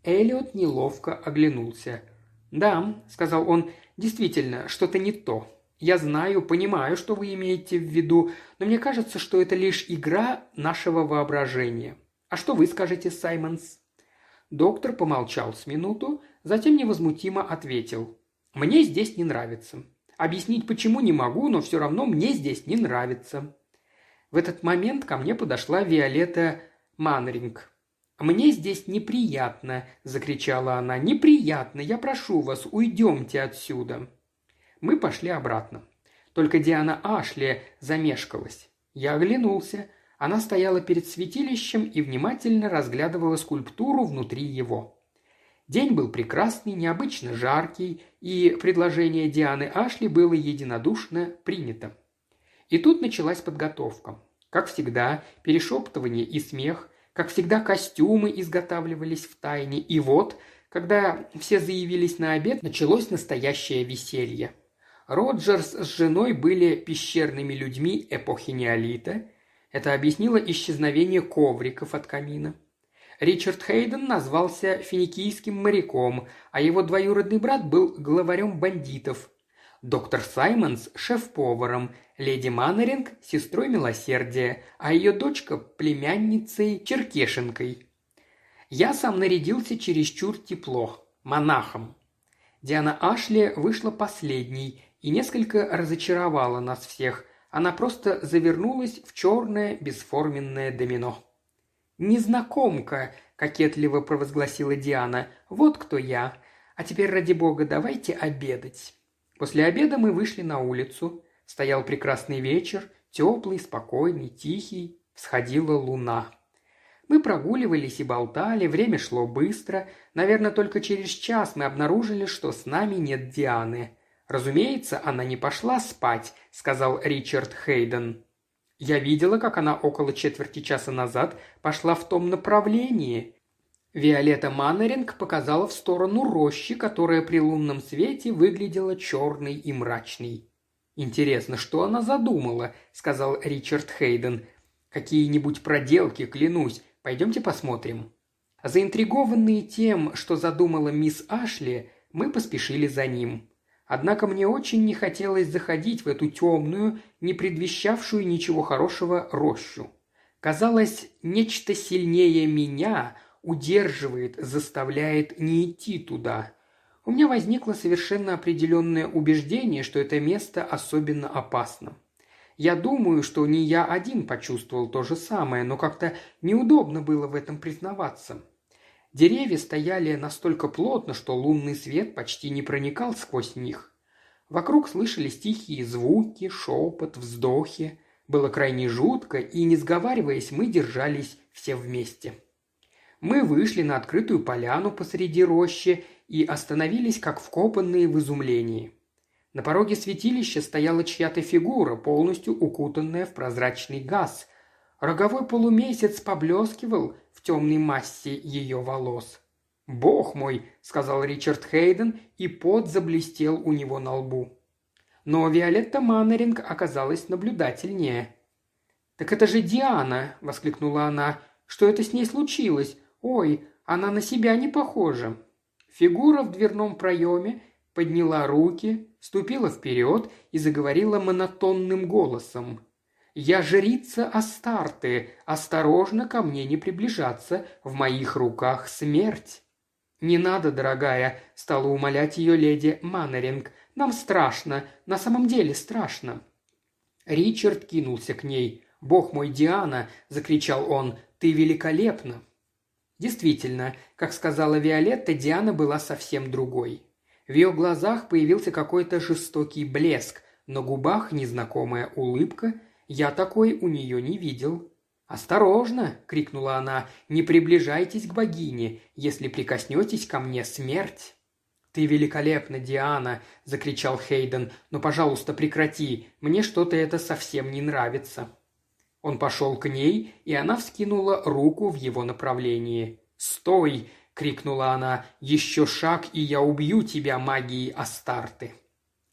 Элliot неловко оглянулся. «Да», — сказал он, — «действительно, что-то не то. Я знаю, понимаю, что вы имеете в виду, но мне кажется, что это лишь игра нашего воображения. А что вы скажете, Саймонс?» Доктор помолчал с минуту, затем невозмутимо ответил. «Мне здесь не нравится. Объяснить почему не могу, но все равно мне здесь не нравится». В этот момент ко мне подошла Виолетта Манринг. «Мне здесь неприятно», – закричала она. «Неприятно, я прошу вас, уйдемте отсюда». Мы пошли обратно. Только Диана Ашли замешкалась. Я оглянулся. Она стояла перед святилищем и внимательно разглядывала скульптуру внутри его. День был прекрасный, необычно жаркий, и предложение Дианы Ашли было единодушно принято. И тут началась подготовка. Как всегда, перешептывание и смех, как всегда, костюмы изготавливались в тайне. И вот, когда все заявились на обед, началось настоящее веселье. Роджерс с женой были пещерными людьми эпохи неолита – это объяснило исчезновение ковриков от камина. Ричард Хейден назвался финикийским моряком, а его двоюродный брат был главарем бандитов. Доктор Саймонс – шеф-поваром, леди Маннеринг – сестрой милосердия, а ее дочка – племянницей Черкешенкой. Я сам нарядился чересчур тепло, монахом. Диана Ашли вышла последней и несколько разочаровала нас всех, она просто завернулась в черное бесформенное домино. «Незнакомка», – кокетливо провозгласила Диана. «Вот кто я. А теперь, ради бога, давайте обедать». После обеда мы вышли на улицу. Стоял прекрасный вечер, теплый, спокойный, тихий. Всходила луна. Мы прогуливались и болтали, время шло быстро. Наверное, только через час мы обнаружили, что с нами нет Дианы. «Разумеется, она не пошла спать», — сказал Ричард Хейден. «Я видела, как она около четверти часа назад пошла в том направлении». Виолетта Маннеринг показала в сторону рощи, которая при лунном свете выглядела черной и мрачной. «Интересно, что она задумала?» – сказал Ричард Хейден. «Какие-нибудь проделки, клянусь. Пойдемте посмотрим». Заинтригованные тем, что задумала мисс Ашли, мы поспешили за ним. Однако мне очень не хотелось заходить в эту темную, не предвещавшую ничего хорошего рощу. Казалось, нечто сильнее меня удерживает, заставляет не идти туда. У меня возникло совершенно определенное убеждение, что это место особенно опасно. Я думаю, что не я один почувствовал то же самое, но как-то неудобно было в этом признаваться. Деревья стояли настолько плотно, что лунный свет почти не проникал сквозь них. Вокруг слышались тихие звуки, шепот, вздохи. Было крайне жутко, и, не сговариваясь, мы держались все вместе. Мы вышли на открытую поляну посреди рощи и остановились, как вкопанные в изумлении. На пороге святилища стояла чья-то фигура, полностью укутанная в прозрачный газ. Роговой полумесяц поблескивал в темной массе ее волос. «Бог мой!» – сказал Ричард Хейден, и пот заблестел у него на лбу. Но Виолетта Маннеринг оказалась наблюдательнее. «Так это же Диана!» – воскликнула она. «Что это с ней случилось? Ой, она на себя не похожа!» Фигура в дверном проеме подняла руки, ступила вперед и заговорила монотонным голосом. Я жрица Астарты, осторожно ко мне не приближаться, в моих руках смерть». «Не надо, дорогая», — стала умолять ее леди Маннеринг. «Нам страшно, на самом деле страшно». Ричард кинулся к ней. «Бог мой, Диана!» – закричал он. «Ты великолепна!» Действительно, как сказала Виолетта, Диана была совсем другой. В ее глазах появился какой-то жестокий блеск, на губах незнакомая улыбка, я такой у нее не видел. «Осторожно!» – крикнула она. «Не приближайтесь к богине. Если прикоснетесь ко мне, смерть!» «Ты великолепна, Диана!» – закричал Хейден. «Но, пожалуйста, прекрати. Мне что-то это совсем не нравится». Он пошел к ней, и она вскинула руку в его направлении. «Стой!» – крикнула она. «Еще шаг, и я убью тебя магией Астарты!»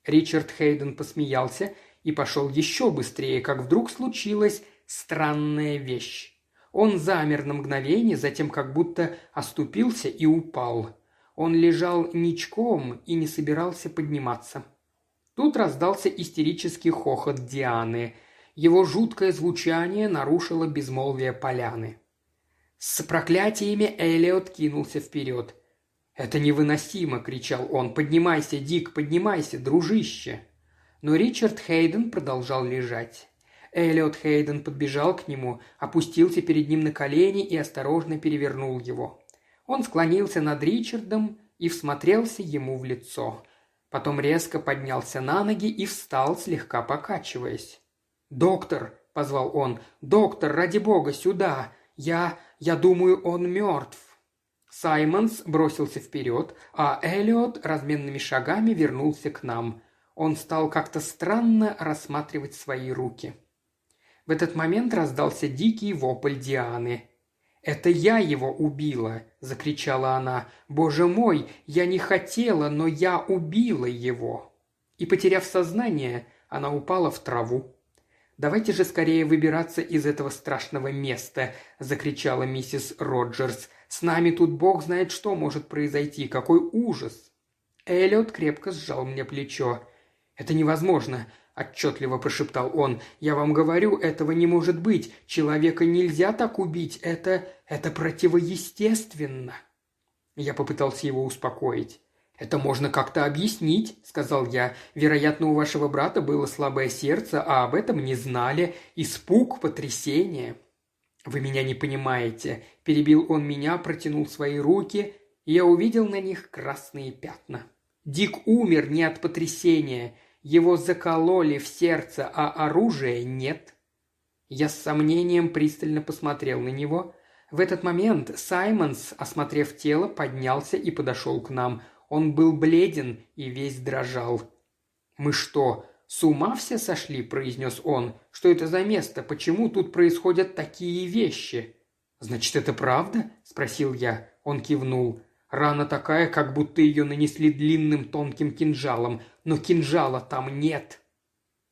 Ричард Хейден посмеялся – и пошел еще быстрее, как вдруг случилась странная вещь. Он замер на мгновение, затем как будто оступился и упал. Он лежал ничком и не собирался подниматься. Тут раздался истерический хохот Дианы. Его жуткое звучание нарушило безмолвие поляны. С проклятиями Элиот кинулся вперед. «Это невыносимо!» – кричал он. «Поднимайся, Дик, поднимайся, дружище!» Но Ричард Хейден продолжал лежать. Эллиот Хейден подбежал к нему, опустился перед ним на колени и осторожно перевернул его. Он склонился над Ричардом и всмотрелся ему в лицо. Потом резко поднялся на ноги и встал, слегка покачиваясь. «Доктор!» – позвал он. «Доктор, ради бога, сюда! Я... я думаю, он мертв!» Саймонс бросился вперед, а Эллиот разменными шагами вернулся к нам. Он стал как-то странно рассматривать свои руки. В этот момент раздался дикий вопль Дианы. «Это я его убила!» – закричала она. «Боже мой, я не хотела, но я убила его!» И, потеряв сознание, она упала в траву. «Давайте же скорее выбираться из этого страшного места!» – закричала миссис Роджерс. «С нами тут бог знает, что может произойти! Какой ужас!» Эллиот крепко сжал мне плечо. «Это невозможно», – отчетливо прошептал он. «Я вам говорю, этого не может быть. Человека нельзя так убить. Это... это противоестественно». Я попытался его успокоить. «Это можно как-то объяснить», – сказал я. «Вероятно, у вашего брата было слабое сердце, а об этом не знали. Испуг, потрясение». «Вы меня не понимаете», – перебил он меня, протянул свои руки. я увидел на них красные пятна. Дик умер не от потрясения, его закололи в сердце, а оружия нет. Я с сомнением пристально посмотрел на него. В этот момент Саймонс, осмотрев тело, поднялся и подошел к нам. Он был бледен и весь дрожал. «Мы что, с ума все сошли?» – произнес он. «Что это за место? Почему тут происходят такие вещи?» «Значит, это правда?» – спросил я. Он кивнул. Рана такая, как будто ее нанесли длинным тонким кинжалом, но кинжала там нет.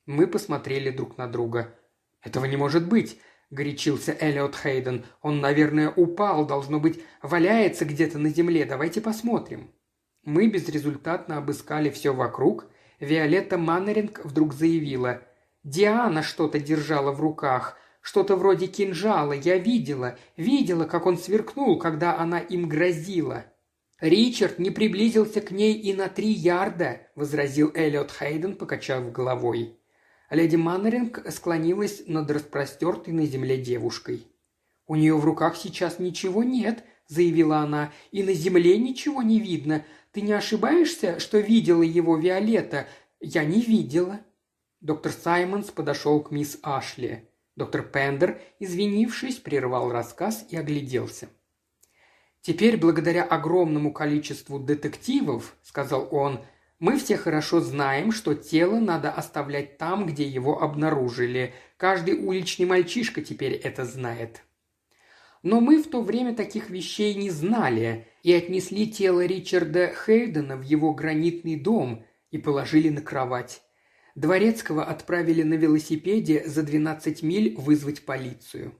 Мы посмотрели друг на друга. «Этого не может быть!» – горячился Эллиот Хейден. «Он, наверное, упал, должно быть, валяется где-то на земле. Давайте посмотрим». Мы безрезультатно обыскали все вокруг. Виолетта Маннеринг вдруг заявила. «Диана что-то держала в руках. Что-то вроде кинжала. Я видела. Видела, как он сверкнул, когда она им грозила». «Ричард не приблизился к ней и на три ярда», – возразил Эллиот Хейден, покачав головой. Леди Маннеринг склонилась над распростертой на земле девушкой. «У нее в руках сейчас ничего нет», – заявила она, – «и на земле ничего не видно. Ты не ошибаешься, что видела его Виолетта? Я не видела». Доктор Саймонс подошел к мисс Ашли. Доктор Пендер, извинившись, прервал рассказ и огляделся. «Теперь, благодаря огромному количеству детективов, — сказал он, — мы все хорошо знаем, что тело надо оставлять там, где его обнаружили. Каждый уличный мальчишка теперь это знает. Но мы в то время таких вещей не знали и отнесли тело Ричарда Хейдена в его гранитный дом и положили на кровать. Дворецкого отправили на велосипеде за 12 миль вызвать полицию.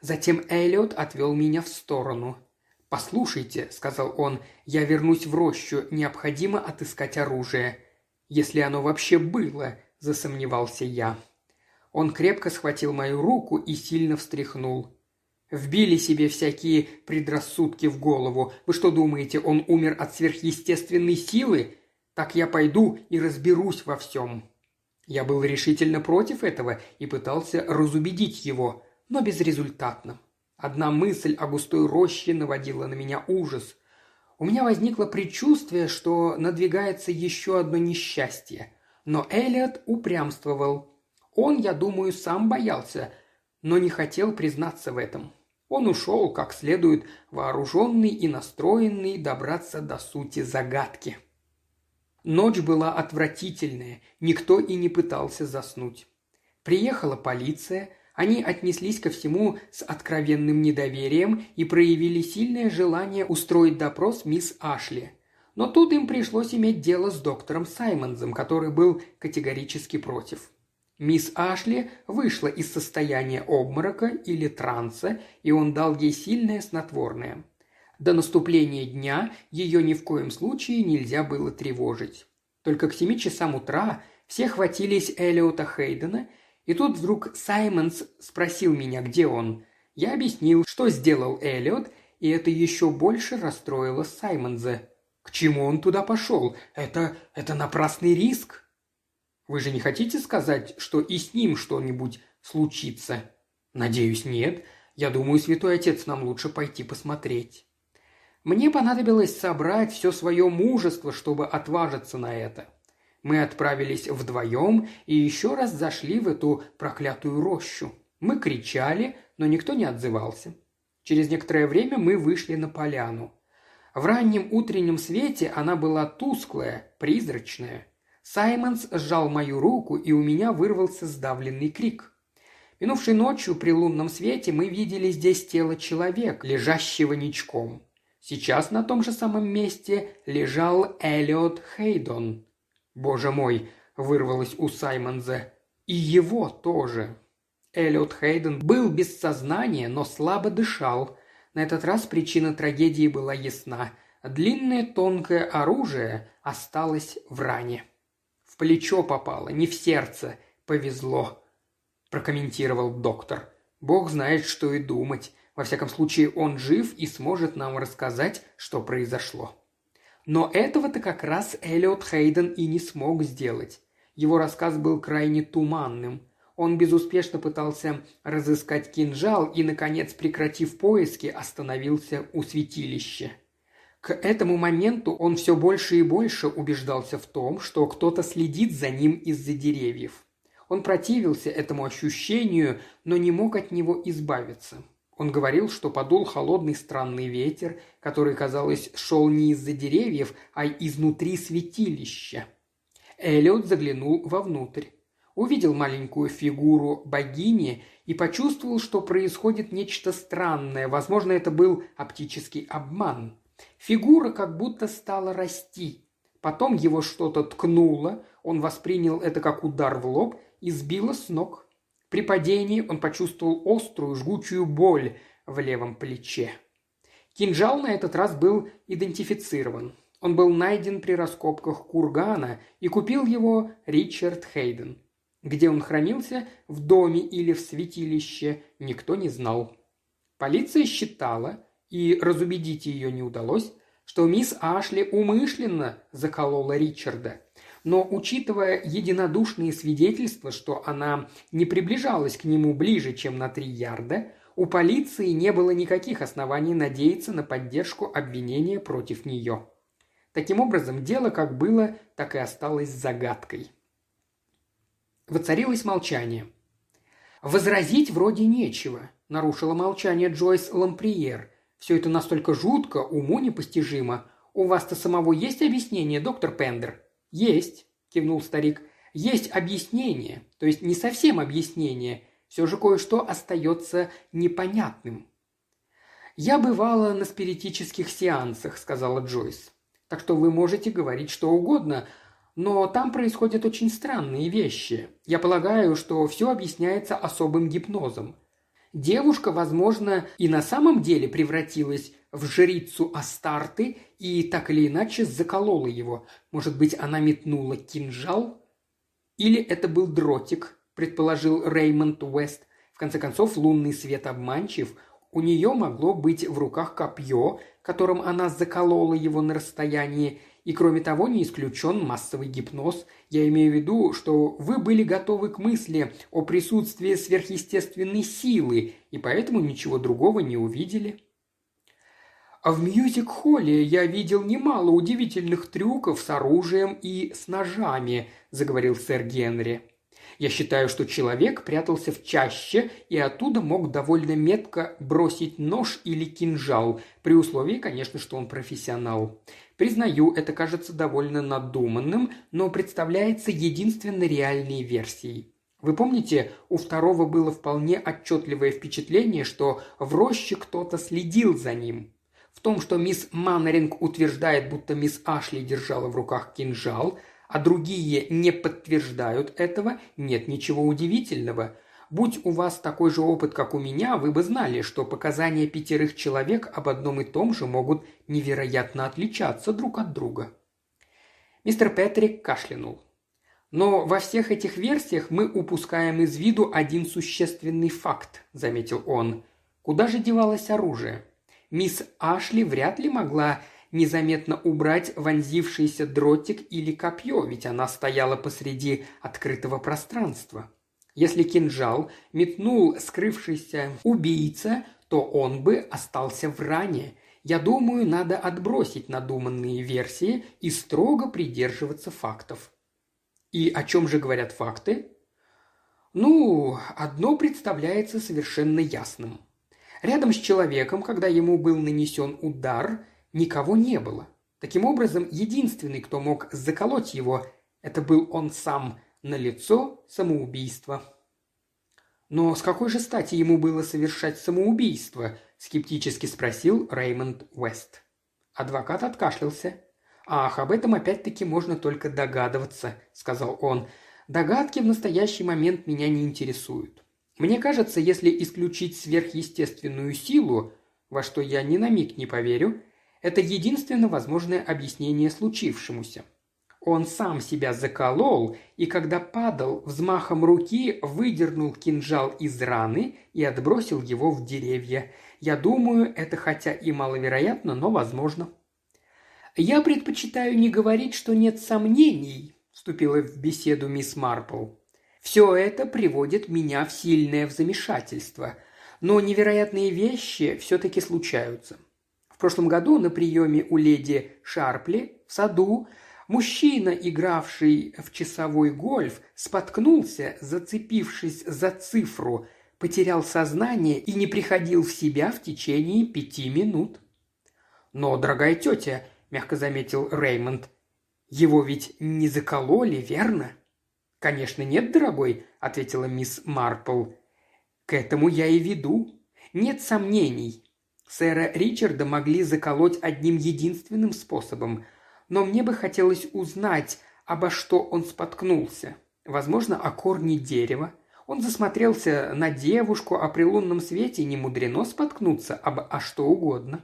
Затем Эллиот отвел меня в сторону. «Послушайте», — сказал он, — «я вернусь в рощу, необходимо отыскать оружие». «Если оно вообще было», — засомневался я. Он крепко схватил мою руку и сильно встряхнул. «Вбили себе всякие предрассудки в голову. Вы что думаете, он умер от сверхъестественной силы? Так я пойду и разберусь во всем». Я был решительно против этого и пытался разубедить его, но безрезультатно. Одна мысль о густой роще наводила на меня ужас. У меня возникло предчувствие, что надвигается еще одно несчастье. Но Элиот упрямствовал. Он, я думаю, сам боялся, но не хотел признаться в этом. Он ушел, как следует, вооруженный и настроенный добраться до сути загадки. Ночь была отвратительная, никто и не пытался заснуть. Приехала полиция – они отнеслись ко всему с откровенным недоверием и проявили сильное желание устроить допрос мисс Ашли. Но тут им пришлось иметь дело с доктором Саймонзом, который был категорически против. Мисс Ашли вышла из состояния обморока или транса, и он дал ей сильное снотворное. До наступления дня ее ни в коем случае нельзя было тревожить. Только к семи часам утра все хватились Элиота Хейдена – и тут вдруг Саймонс спросил меня, где он. Я объяснил, что сделал Эллиот, и это еще больше расстроило Саймонза. К чему он туда пошел? Это... это напрасный риск. Вы же не хотите сказать, что и с ним что-нибудь случится? Надеюсь, нет. Я думаю, святой отец, нам лучше пойти посмотреть. Мне понадобилось собрать все свое мужество, чтобы отважиться на это. Мы отправились вдвоем и еще раз зашли в эту проклятую рощу. Мы кричали, но никто не отзывался. Через некоторое время мы вышли на поляну. В раннем утреннем свете она была тусклая, призрачная. Саймонс сжал мою руку, и у меня вырвался сдавленный крик. Минувшей ночью при лунном свете мы видели здесь тело человека, лежащего ничком. Сейчас на том же самом месте лежал Эллиот Хейдон. «Боже мой!» – вырвалось у Саймонза. «И его тоже!» Эллиот Хейден был без сознания, но слабо дышал. На этот раз причина трагедии была ясна. Длинное тонкое оружие осталось в ране. «В плечо попало, не в сердце. Повезло», – прокомментировал доктор. «Бог знает, что и думать. Во всяком случае, он жив и сможет нам рассказать, что произошло». Но этого-то как раз Эллиот Хейден и не смог сделать. Его рассказ был крайне туманным. Он безуспешно пытался разыскать кинжал и, наконец, прекратив поиски, остановился у святилища. К этому моменту он все больше и больше убеждался в том, что кто-то следит за ним из-за деревьев. Он противился этому ощущению, но не мог от него избавиться. Он говорил, что подул холодный странный ветер, который, казалось, шел не из-за деревьев, а изнутри святилища. Эллиот заглянул вовнутрь. Увидел маленькую фигуру богини и почувствовал, что происходит нечто странное. Возможно, это был оптический обман. Фигура как будто стала расти. Потом его что-то ткнуло, он воспринял это как удар в лоб и сбило с ног. При падении он почувствовал острую жгучую боль в левом плече. Кинжал на этот раз был идентифицирован. Он был найден при раскопках кургана и купил его Ричард Хейден. Где он хранился, в доме или в святилище, никто не знал. Полиция считала, и разубедить ее не удалось, что мисс Ашли умышленно заколола Ричарда. Но учитывая единодушные свидетельства, что она не приближалась к нему ближе, чем на три ярда, у полиции не было никаких оснований надеяться на поддержку обвинения против нее. Таким образом, дело как было, так и осталось загадкой. Воцарилось молчание. «Возразить вроде нечего», – нарушила молчание Джойс Ламприер, все это настолько жутко, уму непостижимо. У вас-то самого есть объяснение, доктор Пендер?» «Есть», – кивнул старик. «Есть объяснение, то есть не совсем объяснение. Все же кое-что остается непонятным». «Я бывала на спиритических сеансах», – сказала Джойс. «Так что вы можете говорить что угодно, но там происходят очень странные вещи. Я полагаю, что все объясняется особым гипнозом. Девушка, возможно, и на самом деле превратилась в жрицу Астарты и так или иначе заколола его. Может быть, она метнула кинжал? Или это был дротик, предположил Реймонд Уэст. В конце концов, лунный свет обманчив. У нее могло быть в руках копье, которым она заколола его на расстоянии, и кроме того, не исключен массовый гипноз. Я имею в виду, что вы были готовы к мысли о присутствии сверхъестественной силы, и поэтому ничего другого не увидели. А в мьюзик-холле я видел немало удивительных трюков с оружием и с ножами, заговорил сэр Генри. Я считаю, что человек прятался в чаще и оттуда мог довольно метко бросить нож или кинжал, при условии, конечно, что он профессионал. Признаю, это кажется довольно надуманным, но представляется единственной реальной версией. Вы помните, у второго было вполне отчетливое впечатление, что в роще кто-то следил за ним. Том, что мисс Маннеринг утверждает, будто мисс Ашли держала в руках кинжал, а другие не подтверждают этого, нет ничего удивительного. Будь у вас такой же опыт, как у меня, вы бы знали, что показания пятерых человек об одном и том же могут невероятно отличаться друг от друга. Мистер Петрик кашлянул. Но во всех этих версиях мы упускаем из виду один существенный факт, заметил он. Куда же девалось оружие? Мисс Ашли вряд ли могла незаметно убрать вонзившийся дротик или копье, ведь она стояла посреди открытого пространства. Если кинжал метнул скрывшийся убийца, то он бы остался в ране. Я думаю, надо отбросить надуманные версии и строго придерживаться фактов. И о чем же говорят факты? Ну, одно представляется совершенно ясным. Рядом с человеком, когда ему был нанесен удар, никого не было. Таким образом, единственный, кто мог заколоть его, это был он сам, на лицо самоубийство. «Но с какой же стати ему было совершать самоубийство?» – скептически спросил Реймонд Уэст. Адвокат откашлялся. «Ах, об этом опять-таки можно только догадываться», – сказал он. «Догадки в настоящий момент меня не интересуют. Мне кажется, если исключить сверхъестественную силу, во что я ни на миг не поверю, это единственно возможное объяснение случившемуся. Он сам себя заколол, и когда падал, взмахом руки выдернул кинжал из раны и отбросил его в деревья. Я думаю, это хотя и маловероятно, но возможно. «Я предпочитаю не говорить, что нет сомнений», – вступила в беседу мисс Марпл. «Все это приводит меня в сильное замешательство, но невероятные вещи все-таки случаются. В прошлом году на приеме у леди Шарпли в саду мужчина, игравший в часовой гольф, споткнулся, зацепившись за цифру, потерял сознание и не приходил в себя в течение пяти минут. «Но, дорогая тетя», – мягко заметил Реймонд, – «его ведь не закололи, верно?» «Конечно нет, дорогой», – ответила мисс Марпл. «К этому я и веду. Нет сомнений. Сэра Ричарда могли заколоть одним единственным способом. Но мне бы хотелось узнать, обо что он споткнулся. Возможно, о корне дерева. Он засмотрелся на девушку, а при лунном свете не мудрено споткнуться об а что угодно.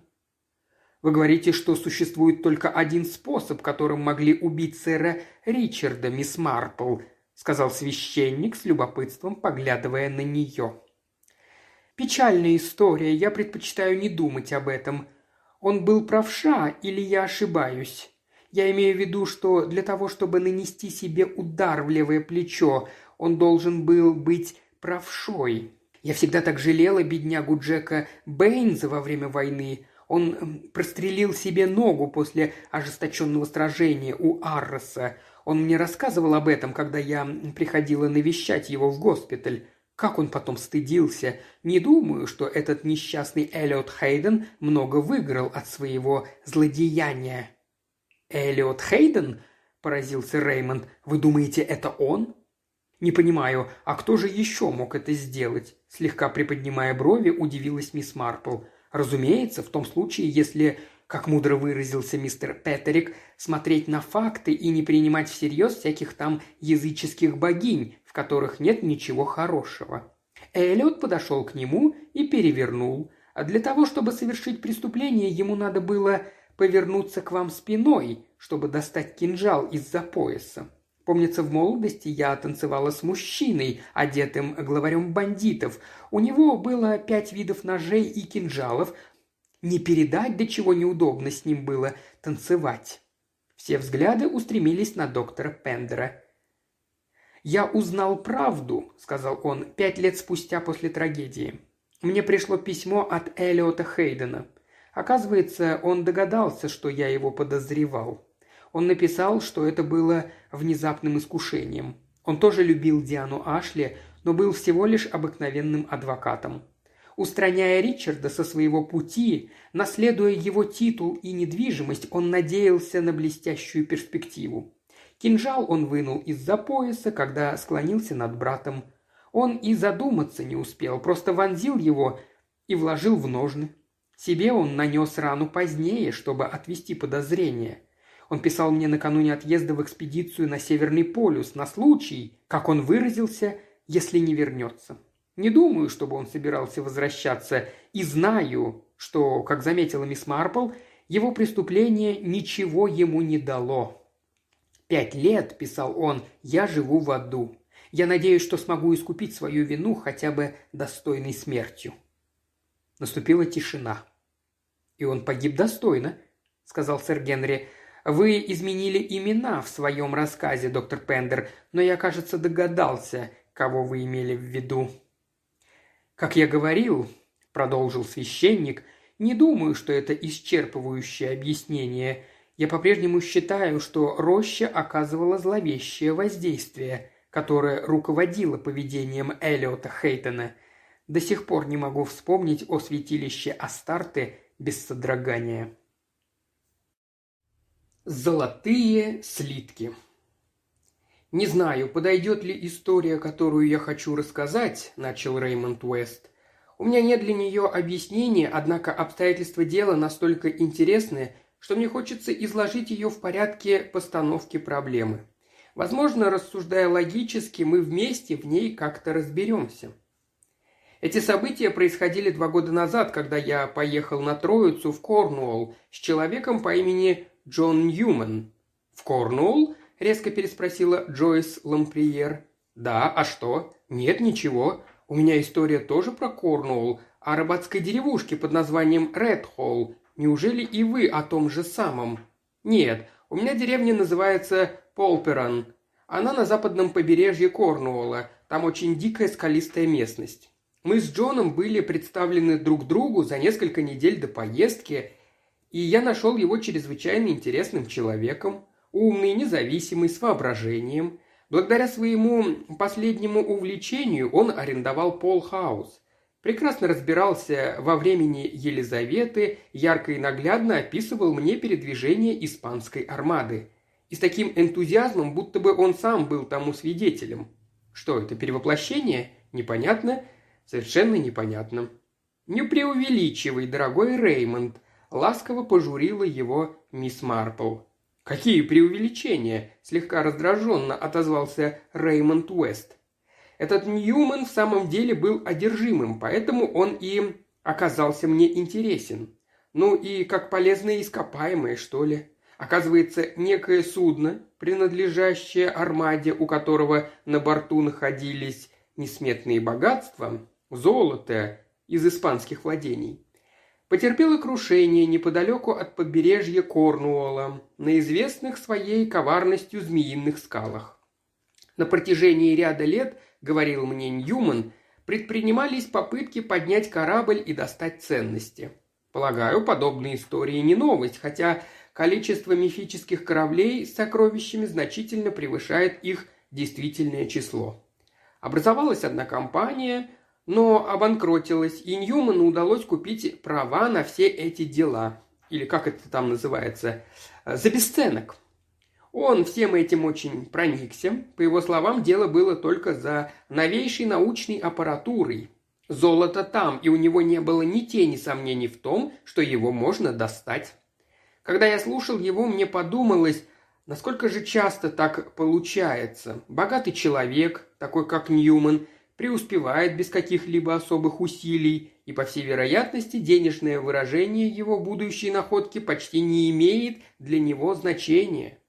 Вы говорите, что существует только один способ, которым могли убить сэра Ричарда, мисс Марпл, сказал священник с любопытством, поглядывая на нее. Печальная история, я предпочитаю не думать об этом. Он был правша или я ошибаюсь? Я имею в виду, что для того, чтобы нанести себе удар в левое плечо, он должен был быть правшой. Я всегда так жалела беднягу Джека Бэйнза во время войны. Он прострелил себе ногу после ожесточенного сражения у Арроса. Он мне рассказывал об этом, когда я приходила навещать его в госпиталь. Как он потом стыдился. Не думаю, что этот несчастный Эллиот Хейден много выиграл от своего злодеяния». «Эллиот Хейден?» – поразился Реймонд. «Вы думаете, это он?» «Не понимаю, а кто же еще мог это сделать?» Слегка приподнимая брови, удивилась мисс Марпл. «Разумеется, в том случае, если, как мудро выразился мистер Петерик, смотреть на факты и не принимать всерьез всяких там языческих богинь, в которых нет ничего хорошего. Эллиот подошел к нему и перевернул. А для того, чтобы совершить преступление, ему надо было повернуться к вам спиной, чтобы достать кинжал из-за пояса. Помнится, в молодости я танцевала с мужчиной, одетым главарем бандитов. У него было пять видов ножей и кинжалов. Не передать, до чего неудобно с ним было танцевать. Все взгляды устремились на доктора Пендера. «Я узнал правду», — сказал он, — «пять лет спустя после трагедии. Мне пришло письмо от Элиота Хейдена. Оказывается, он догадался, что я его подозревал. Он написал, что это было внезапным искушением. Он тоже любил Диану Ашли, но был всего лишь обыкновенным адвокатом. Устраняя Ричарда со своего пути, наследуя его титул и недвижимость, он надеялся на блестящую перспективу. Кинжал он вынул из-за пояса, когда склонился над братом. Он и задуматься не успел, просто вонзил его и вложил в ножны. Себе он нанес рану позднее, чтобы отвести подозрения. Он писал мне накануне отъезда в экспедицию на Северный полюс на случай, как он выразился, если не вернется. Не думаю, чтобы он собирался возвращаться, и знаю, что, как заметила мисс Марпл, его преступление ничего ему не дало. «Пять лет», – писал он, – «я живу в аду. Я надеюсь, что смогу искупить свою вину хотя бы достойной смертью». Наступила тишина. «И он погиб достойно», – сказал сэр Генри. «Вы изменили имена в своем рассказе, доктор Пендер, но я, кажется, догадался, кого вы имели в виду». «Как я говорил», – продолжил священник, – «не думаю, что это исчерпывающее объяснение. Я по-прежнему считаю, что роща оказывала зловещее воздействие, которое руководило поведением Эллиота Хейтона. До сих пор не могу вспомнить о святилище Астарты без содрогания. Золотые слитки «Не знаю, подойдет ли история, которую я хочу рассказать», – начал Реймонд Уэст. «У меня нет для нее объяснения, однако обстоятельства дела настолько интересны, что мне хочется изложить ее в порядке постановки проблемы. Возможно, рассуждая логически, мы вместе в ней как-то разберемся. Эти события происходили два года назад, когда я поехал на Троицу в Корнуолл с человеком по имени Джон Ньюман. «В Корнуолл?» – резко переспросила Джойс Ламприер. «Да, а что? Нет, ничего. У меня история тоже про Корнуолл, о рыбацкой деревушке под названием Редхолл, Неужели и вы о том же самом? Нет, у меня деревня называется Полперан. Она на западном побережье Корнуолла. Там очень дикая скалистая местность. Мы с Джоном были представлены друг другу за несколько недель до поездки, и я нашел его чрезвычайно интересным человеком, умный, независимый, с воображением. Благодаря своему последнему увлечению он арендовал Полхаус. Прекрасно разбирался во времени Елизаветы, ярко и наглядно описывал мне передвижение испанской армады. И с таким энтузиазмом, будто бы он сам был тому свидетелем. Что это, перевоплощение? Непонятно? Совершенно непонятно. «Не преувеличивай, дорогой Реймонд», – ласково пожурила его мисс Марпл. «Какие преувеличения?» – слегка раздраженно отозвался Реймонд Уэст. Этот Ньюман в самом деле был одержимым, поэтому он и оказался мне интересен. Ну и как полезное ископаемое, что ли. Оказывается, некое судно, принадлежащее армаде, у которого на борту находились несметные богатства, золото из испанских владений, потерпело крушение неподалеку от побережья Корнуолла на известных своей коварностью змеиных скалах. На протяжении ряда лет, говорил мне Ньюман, предпринимались попытки поднять корабль и достать ценности. Полагаю, подобные истории не новость, хотя количество мифических кораблей с сокровищами значительно превышает их действительное число. Образовалась одна компания, но обанкротилась, и Ньюману удалось купить права на все эти дела. Или как это там называется? За бесценок. Он всем этим очень проникся. По его словам, дело было только за новейшей научной аппаратурой. Золото там, и у него не было ни тени сомнений в том, что его можно достать. Когда я слушал его, мне подумалось, насколько же часто так получается. Богатый человек, такой как Ньюман, преуспевает без каких-либо особых усилий, и, по всей вероятности, денежное выражение его будущей находки почти не имеет для него значения.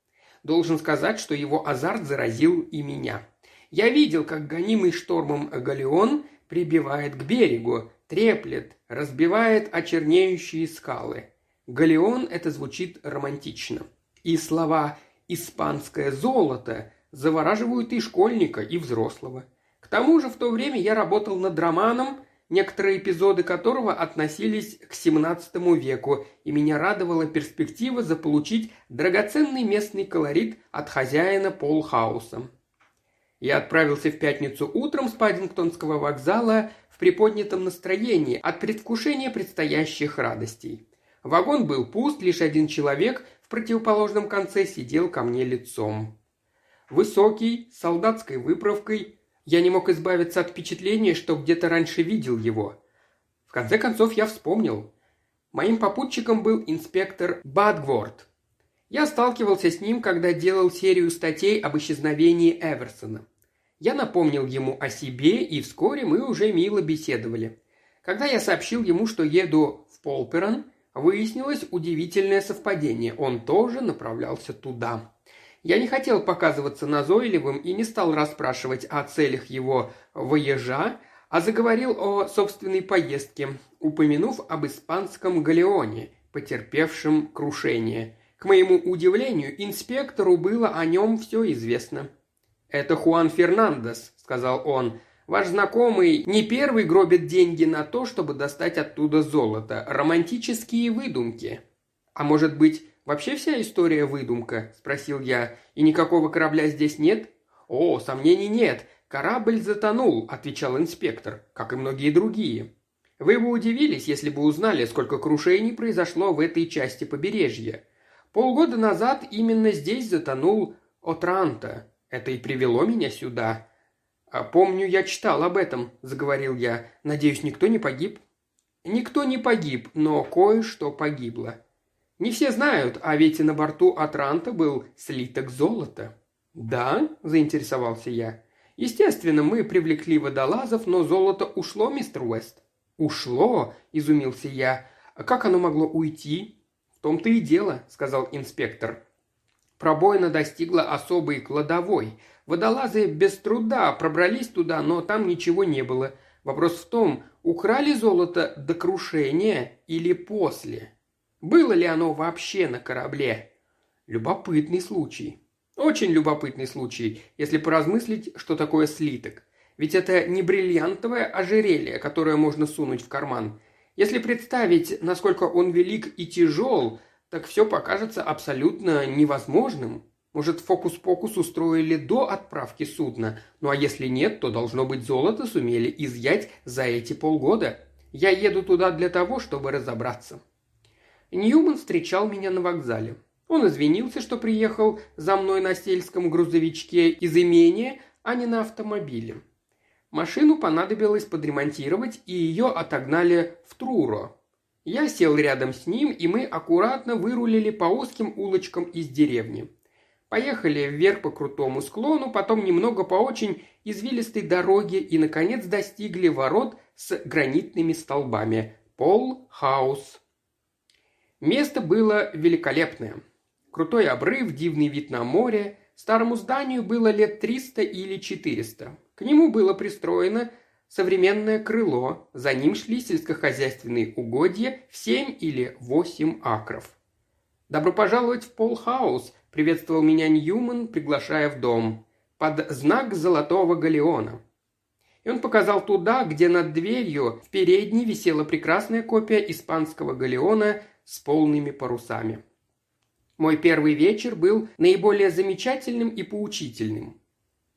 Должен сказать, что его азарт заразил и меня. Я видел, как гонимый штормом галеон прибивает к берегу, треплет, разбивает очернеющие скалы. Галеон – это звучит романтично. И слова «испанское золото» завораживают и школьника, и взрослого – тому же в то время я работал над романом, некоторые эпизоды которого относились к XVII веку, и меня радовала перспектива заполучить драгоценный местный колорит от хозяина Полхауса. Я отправился в пятницу утром с Паддингтонского вокзала в приподнятом настроении от предвкушения предстоящих радостей. Вагон был пуст, лишь один человек в противоположном конце сидел ко мне лицом. Высокий, с солдатской выправкой, я не мог избавиться от впечатления, что где-то раньше видел его. В конце концов, я вспомнил. Моим попутчиком был инспектор Бадгворд. Я сталкивался с ним, когда делал серию статей об исчезновении Эверсона. Я напомнил ему о себе, и вскоре мы уже мило беседовали. Когда я сообщил ему, что еду в Полперон, выяснилось удивительное совпадение. Он тоже направлялся туда. Я не хотел показываться назойливым и не стал расспрашивать о целях его воежа, а заговорил о собственной поездке, упомянув об испанском галеоне, потерпевшем крушение. К моему удивлению, инспектору было о нем все известно. «Это Хуан Фернандес», — сказал он. «Ваш знакомый не первый гробит деньги на то, чтобы достать оттуда золото. Романтические выдумки. А может быть, «Вообще вся история выдумка?» – спросил я. «И никакого корабля здесь нет?» «О, сомнений нет. Корабль затонул», – отвечал инспектор, как и многие другие. «Вы бы удивились, если бы узнали, сколько крушений произошло в этой части побережья. Полгода назад именно здесь затонул Отранта. Это и привело меня сюда». «А «Помню, я читал об этом», – заговорил я. «Надеюсь, никто не погиб?» «Никто не погиб, но кое-что погибло. Не все знают, а ведь на борту Атранта был слиток золота. «Да?» – заинтересовался я. «Естественно, мы привлекли водолазов, но золото ушло, мистер Уэст». «Ушло?» – изумился я. «А как оно могло уйти?» «В том-то и дело», – сказал инспектор. Пробоина достигла особой кладовой. Водолазы без труда пробрались туда, но там ничего не было. Вопрос в том, украли золото до крушения или после. Было ли оно вообще на корабле? Любопытный случай. Очень любопытный случай, если поразмыслить, что такое слиток. Ведь это не бриллиантовое ожерелье, которое можно сунуть в карман. Если представить, насколько он велик и тяжел, так все покажется абсолютно невозможным. Может, фокус-покус устроили до отправки судна? Ну а если нет, то, должно быть, золото сумели изъять за эти полгода. Я еду туда для того, чтобы разобраться. Ньюман встречал меня на вокзале. Он извинился, что приехал за мной на сельском грузовичке из имения, а не на автомобиле. Машину понадобилось подремонтировать, и ее отогнали в Труро. Я сел рядом с ним, и мы аккуратно вырулили по узким улочкам из деревни. Поехали вверх по крутому склону, потом немного по очень извилистой дороге и, наконец, достигли ворот с гранитными столбами. Пол Хаус. Место было великолепное. Крутой обрыв, дивный вид на море. Старому зданию было лет 300 или 400. К нему было пристроено современное крыло, за ним шли сельскохозяйственные угодья в 7 или 8 акров. «Добро пожаловать в Полхаус», – приветствовал меня Ньюман, приглашая в дом. «Под знак золотого галеона». И он показал туда, где над дверью в передней висела прекрасная копия испанского галеона с полными парусами. Мой первый вечер был наиболее замечательным и поучительным.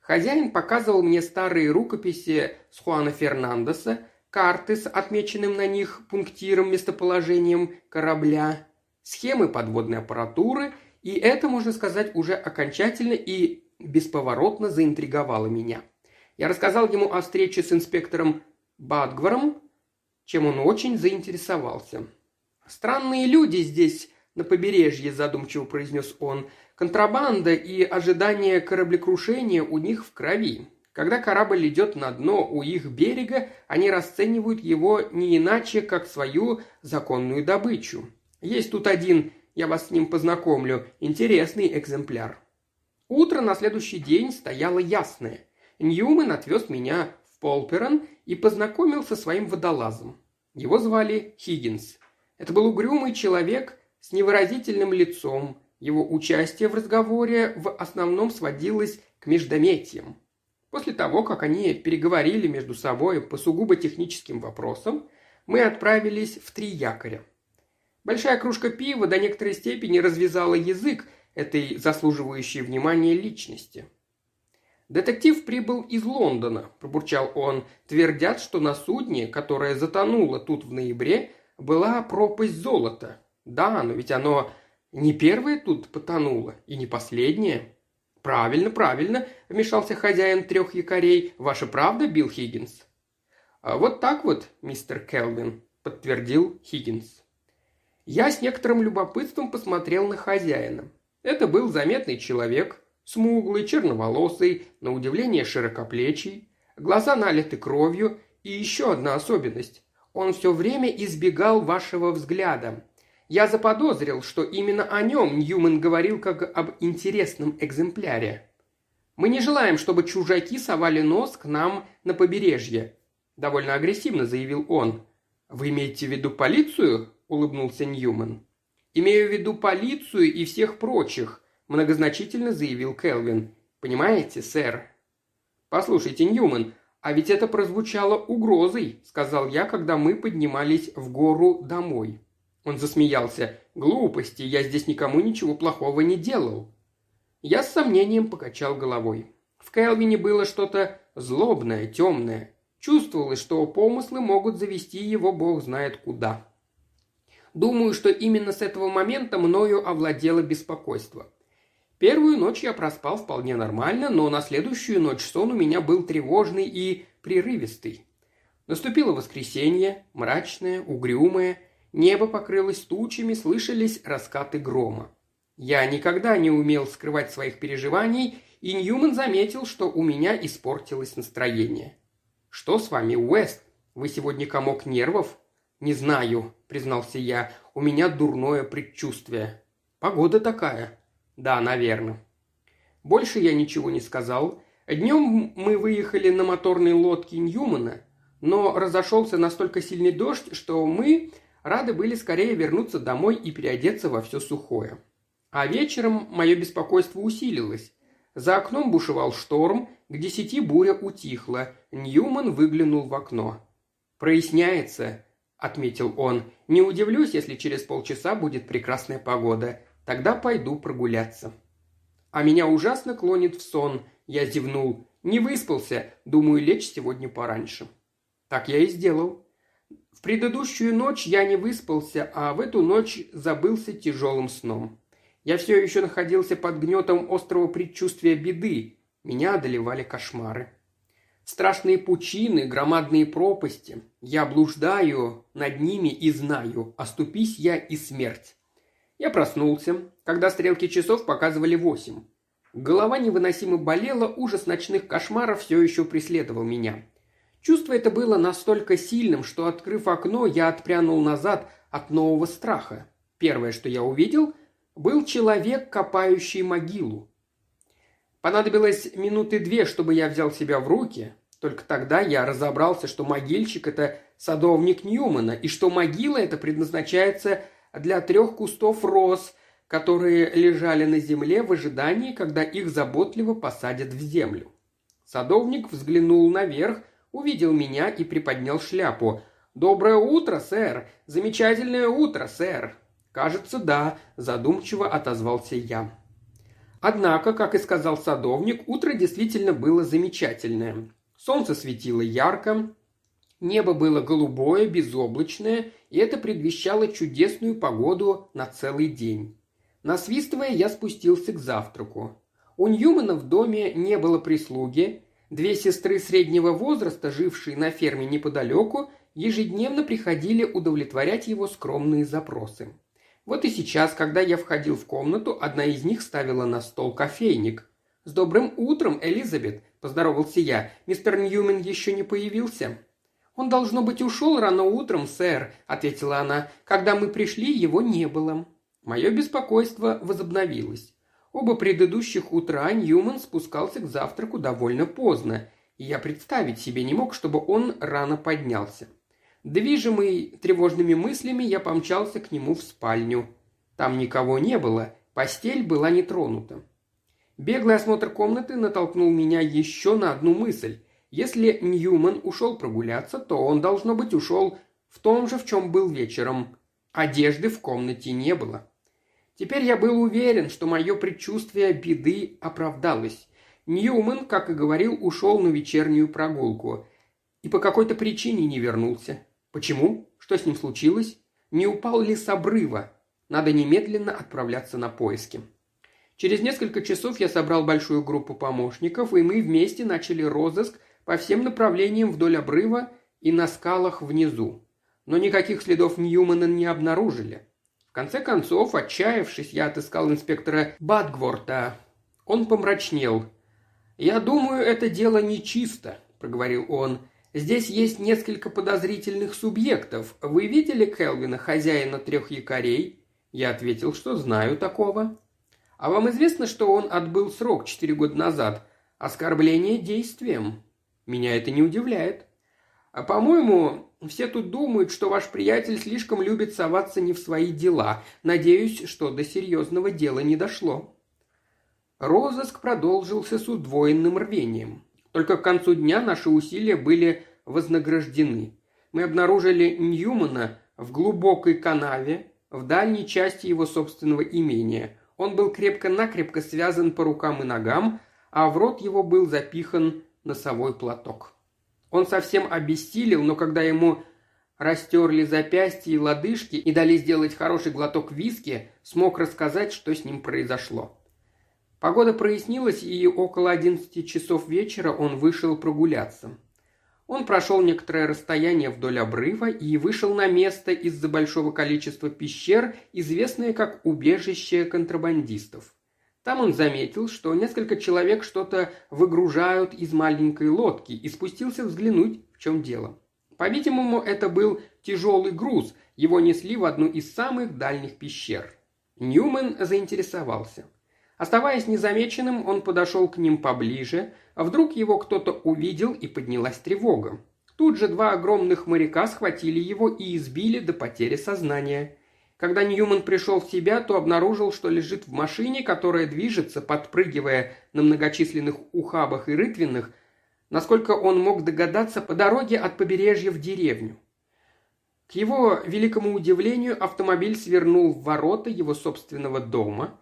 Хозяин показывал мне старые рукописи с Хуана Фернандеса, карты с отмеченным на них пунктиром местоположением корабля, схемы подводной аппаратуры, и это, можно сказать, уже окончательно и бесповоротно заинтриговало меня. Я рассказал ему о встрече с инспектором Бадгваром, чем он очень заинтересовался. «Странные люди здесь, на побережье», – задумчиво произнес он. «Контрабанда и ожидание кораблекрушения у них в крови. Когда корабль идет на дно у их берега, они расценивают его не иначе, как свою законную добычу. Есть тут один, я вас с ним познакомлю, интересный экземпляр. Утро на следующий день стояло ясное. Ньюман отвез меня в Полперон и познакомил со своим водолазом. Его звали Хиггинс. Это был угрюмый человек с невыразительным лицом. Его участие в разговоре в основном сводилось к междометиям. После того, как они переговорили между собой по сугубо техническим вопросам, мы отправились в три якоря – Большая кружка пива до некоторой степени развязала язык этой заслуживающей внимания личности. «Детектив прибыл из Лондона», – пробурчал он. «Твердят, что на судне, которое затонуло тут в ноябре, была пропасть золота. Да, но ведь оно не первое тут потонуло и не последнее». «Правильно, правильно», – вмешался хозяин трех якорей. «Ваша правда, Билл Хиггинс?» «А «Вот так вот, мистер Келвин», – подтвердил Хиггинс. Я с некоторым любопытством посмотрел на хозяина. Это был заметный человек, смуглый, черноволосый, на удивление широкоплечий, глаза налиты кровью и еще одна особенность. Он все время избегал вашего взгляда. Я заподозрил, что именно о нем Ньюман говорил как об интересном экземпляре. Мы не желаем, чтобы чужаки совали нос к нам на побережье», – довольно агрессивно заявил он. «Вы имеете в виду полицию?» – улыбнулся Ньюман. «Имею в виду полицию и всех прочих», – многозначительно заявил Келвин. «Понимаете, сэр?» «Послушайте, Ньюман, а ведь это прозвучало угрозой», – сказал я, когда мы поднимались в гору домой. Он засмеялся. «Глупости, я здесь никому ничего плохого не делал». Я с сомнением покачал головой. В Келвине было что-то злобное, темное. Чувствовалось, что помыслы могут завести его бог знает куда. Думаю, что именно с этого момента мною овладело беспокойство. Первую ночь я проспал вполне нормально, но на следующую ночь сон у меня был тревожный и прерывистый. Наступило воскресенье, мрачное, угрюмое, небо покрылось тучами, слышались раскаты грома. Я никогда не умел скрывать своих переживаний, и Ньюман заметил, что у меня испортилось настроение. «Что с вами, Уэст? Вы сегодня комок нервов?» «Не знаю», – признался я. «У меня дурное предчувствие». «Погода такая». «Да, наверное». Больше я ничего не сказал. Днем мы выехали на моторной лодке Ньюмана, но разошелся настолько сильный дождь, что мы рады были скорее вернуться домой и переодеться во все сухое. А вечером мое беспокойство усилилось. За окном бушевал шторм, к десяти буря утихла. Ньюман выглянул в окно. «Проясняется», – отметил он. «Не удивлюсь, если через полчаса будет прекрасная погода. Тогда пойду прогуляться». «А меня ужасно клонит в сон», – я зевнул. «Не выспался, думаю, лечь сегодня пораньше». Так я и сделал. В предыдущую ночь я не выспался, а в эту ночь забылся тяжелым сном. Я все еще находился под гнетом острого предчувствия беды. Меня одолевали кошмары. Страшные пучины, громадные пропасти. Я блуждаю над ними и знаю, оступись я и смерть. Я проснулся, когда стрелки часов показывали восемь. Голова невыносимо болела, ужас ночных кошмаров все еще преследовал меня. Чувство это было настолько сильным, что, открыв окно, я отпрянул назад от нового страха. Первое, что я увидел, был человек, копающий могилу. Понадобилось минуты две, чтобы я взял себя в руки. Только тогда я разобрался, что могильщик – это садовник Ньюмана, и что могила эта предназначается для трех кустов роз, которые лежали на земле в ожидании, когда их заботливо посадят в землю. Садовник взглянул наверх, увидел меня и приподнял шляпу. «Доброе утро, сэр! Замечательное утро, сэр!» «Кажется, да», – задумчиво отозвался я. Однако, как и сказал садовник, утро действительно было замечательное. Солнце светило ярко, небо было голубое, безоблачное, и это предвещало чудесную погоду на целый день. Насвистывая, я спустился к завтраку. У Ньюмана в доме не было прислуги. Две сестры среднего возраста, жившие на ферме неподалеку, ежедневно приходили удовлетворять его скромные запросы. Вот и сейчас, когда я входил в комнату, одна из них ставила на стол кофейник. «С добрым утром, Элизабет!» – поздоровался я. «Мистер Ньюмен еще не появился?» «Он, должно быть, ушел рано утром, сэр», – ответила она. «Когда мы пришли, его не было». Мое беспокойство возобновилось. Оба предыдущих утра Ньюман спускался к завтраку довольно поздно, и я представить себе не мог, чтобы он рано поднялся. Движимый тревожными мыслями, я помчался к нему в спальню. Там никого не было, постель была не тронута. Беглый осмотр комнаты натолкнул меня еще на одну мысль. Если Ньюман ушел прогуляться, то он, должно быть, ушел в том же, в чем был вечером. Одежды в комнате не было. Теперь я был уверен, что мое предчувствие беды оправдалось. Ньюман, как и говорил, ушел на вечернюю прогулку. И по какой-то причине не вернулся. Почему? Что с ним случилось? Не упал ли с обрыва? Надо немедленно отправляться на поиски. Через несколько часов я собрал большую группу помощников, и мы вместе начали розыск по всем направлениям вдоль обрыва и на скалах внизу. Но никаких следов Ньюмана не обнаружили. В конце концов, отчаявшись, я отыскал инспектора Бадгворта. Он помрачнел. «Я думаю, это дело нечисто», — проговорил он. Здесь есть несколько подозрительных субъектов. Вы видели Келвина, хозяина трех якорей?» Я ответил, что знаю такого. «А вам известно, что он отбыл срок четыре года назад? Оскорбление действием?» «Меня это не удивляет». «А по-моему, все тут думают, что ваш приятель слишком любит соваться не в свои дела. Надеюсь, что до серьезного дела не дошло». Розыск продолжился с удвоенным рвением. Только к концу дня наши усилия были вознаграждены. Мы обнаружили Ньюмана в глубокой канаве в дальней части его собственного имения. Он был крепко-накрепко связан по рукам и ногам, а в рот его был запихан носовой платок. Он совсем обессилел, но когда ему растерли запястья и лодыжки и дали сделать хороший глоток виски, смог рассказать, что с ним произошло. Погода прояснилась, и около одиннадцати часов вечера он вышел прогуляться. Он прошел некоторое расстояние вдоль обрыва и вышел на место из-за большого количества пещер, известное как убежище контрабандистов. Там он заметил, что несколько человек что-то выгружают из маленькой лодки и спустился взглянуть, в чем дело. По-видимому, это был тяжелый груз, его несли в одну из самых дальних пещер. Ньюман заинтересовался. Оставаясь незамеченным, он подошел к ним поближе, а вдруг его кто-то увидел и поднялась тревога. Тут же два огромных моряка схватили его и избили до потери сознания. Когда Ньюман пришел в себя, то обнаружил, что лежит в машине, которая движется, подпрыгивая на многочисленных ухабах и рытвинах, насколько он мог догадаться, по дороге от побережья в деревню. К его великому удивлению, автомобиль свернул в ворота его собственного дома.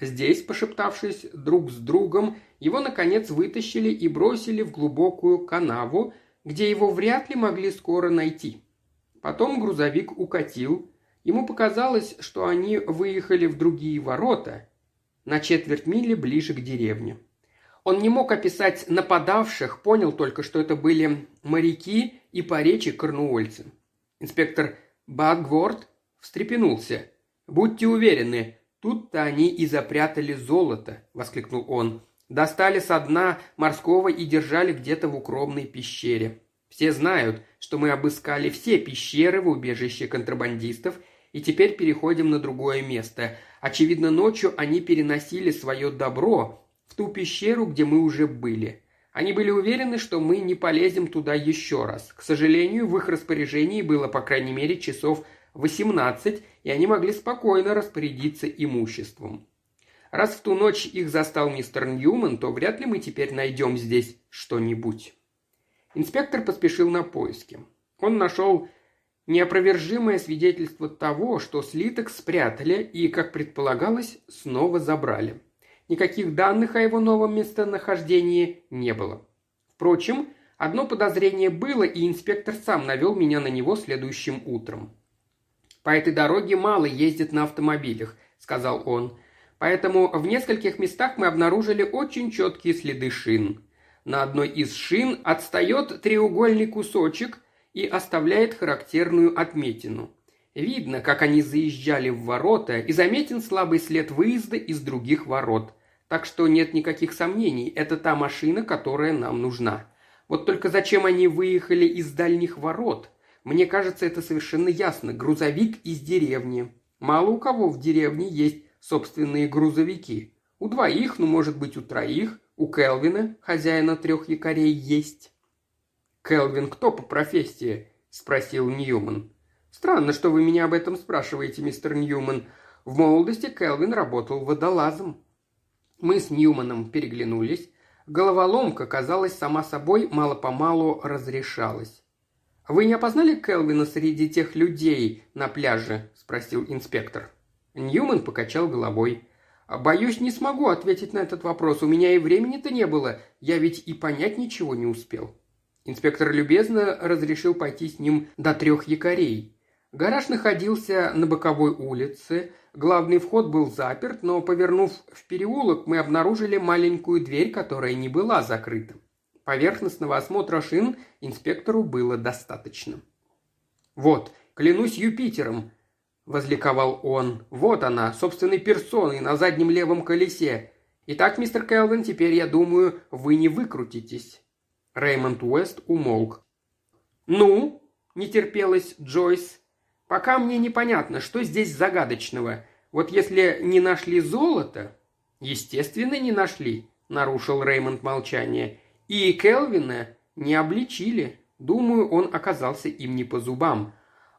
Здесь, пошептавшись друг с другом, его, наконец, вытащили и бросили в глубокую канаву, где его вряд ли могли скоро найти. Потом грузовик укатил. Ему показалось, что они выехали в другие ворота, на четверть мили ближе к деревне. Он не мог описать нападавших, понял только, что это были моряки и поречи корнуольцы. Инспектор Багворд встрепенулся. «Будьте уверены, тут-то они и запрятали золото», — воскликнул он. «Достали со дна морского и держали где-то в укромной пещере. Все знают, что мы обыскали все пещеры в убежище контрабандистов и теперь переходим на другое место. Очевидно, ночью они переносили свое добро в ту пещеру, где мы уже были. Они были уверены, что мы не полезем туда еще раз. К сожалению, в их распоряжении было по крайней мере часов 18, и они могли спокойно распорядиться имуществом. Раз в ту ночь их застал мистер Ньюман, то вряд ли мы теперь найдем здесь что-нибудь. Инспектор поспешил на поиски. Он нашел неопровержимое свидетельство того, что слиток спрятали и, как предполагалось, снова забрали. Никаких данных о его новом местонахождении не было. Впрочем, одно подозрение было, и инспектор сам навел меня на него следующим утром. «По этой дороге мало ездят на автомобилях», — сказал он. «Поэтому в нескольких местах мы обнаружили очень четкие следы шин. На одной из шин отстает треугольный кусочек и оставляет характерную отметину. Видно, как они заезжали в ворота, и заметен слабый след выезда из других ворот. Так что нет никаких сомнений, это та машина, которая нам нужна. Вот только зачем они выехали из дальних ворот? Мне кажется, это совершенно ясно. Грузовик из деревни. Мало у кого в деревне есть собственные грузовики. У двоих, ну, может быть, у троих. У Келвина, хозяина трех якорей, есть. «Келвин кто по профессии?» – спросил Ньюман. «Странно, что вы меня об этом спрашиваете, мистер Ньюман. В молодости Келвин работал водолазом». Мы с Ньюманом переглянулись. Головоломка, казалось, сама собой мало-помалу разрешалась. «Вы не опознали Келвина среди тех людей на пляже?» – спросил инспектор. Ньюман покачал головой. «Боюсь, не смогу ответить на этот вопрос. У меня и времени-то не было. Я ведь и понять ничего не успел». Инспектор любезно разрешил пойти с ним до трех якорей. Гараж находился на боковой улице, главный вход был заперт, но, повернув в переулок, мы обнаружили маленькую дверь, которая не была закрыта. Поверхностного осмотра шин инспектору было достаточно. «Вот, клянусь Юпитером!» – возликовал он. «Вот она, собственной персоной, на заднем левом колесе. Итак, мистер Келвин, теперь, я думаю, вы не выкрутитесь». Реймонд Уэст умолк. «Ну?» – не терпелась Джойс. Пока мне непонятно, что здесь загадочного. Вот если не нашли золото...» «Естественно, не нашли», — нарушил Реймонд молчание. «И Келвина не обличили. Думаю, он оказался им не по зубам.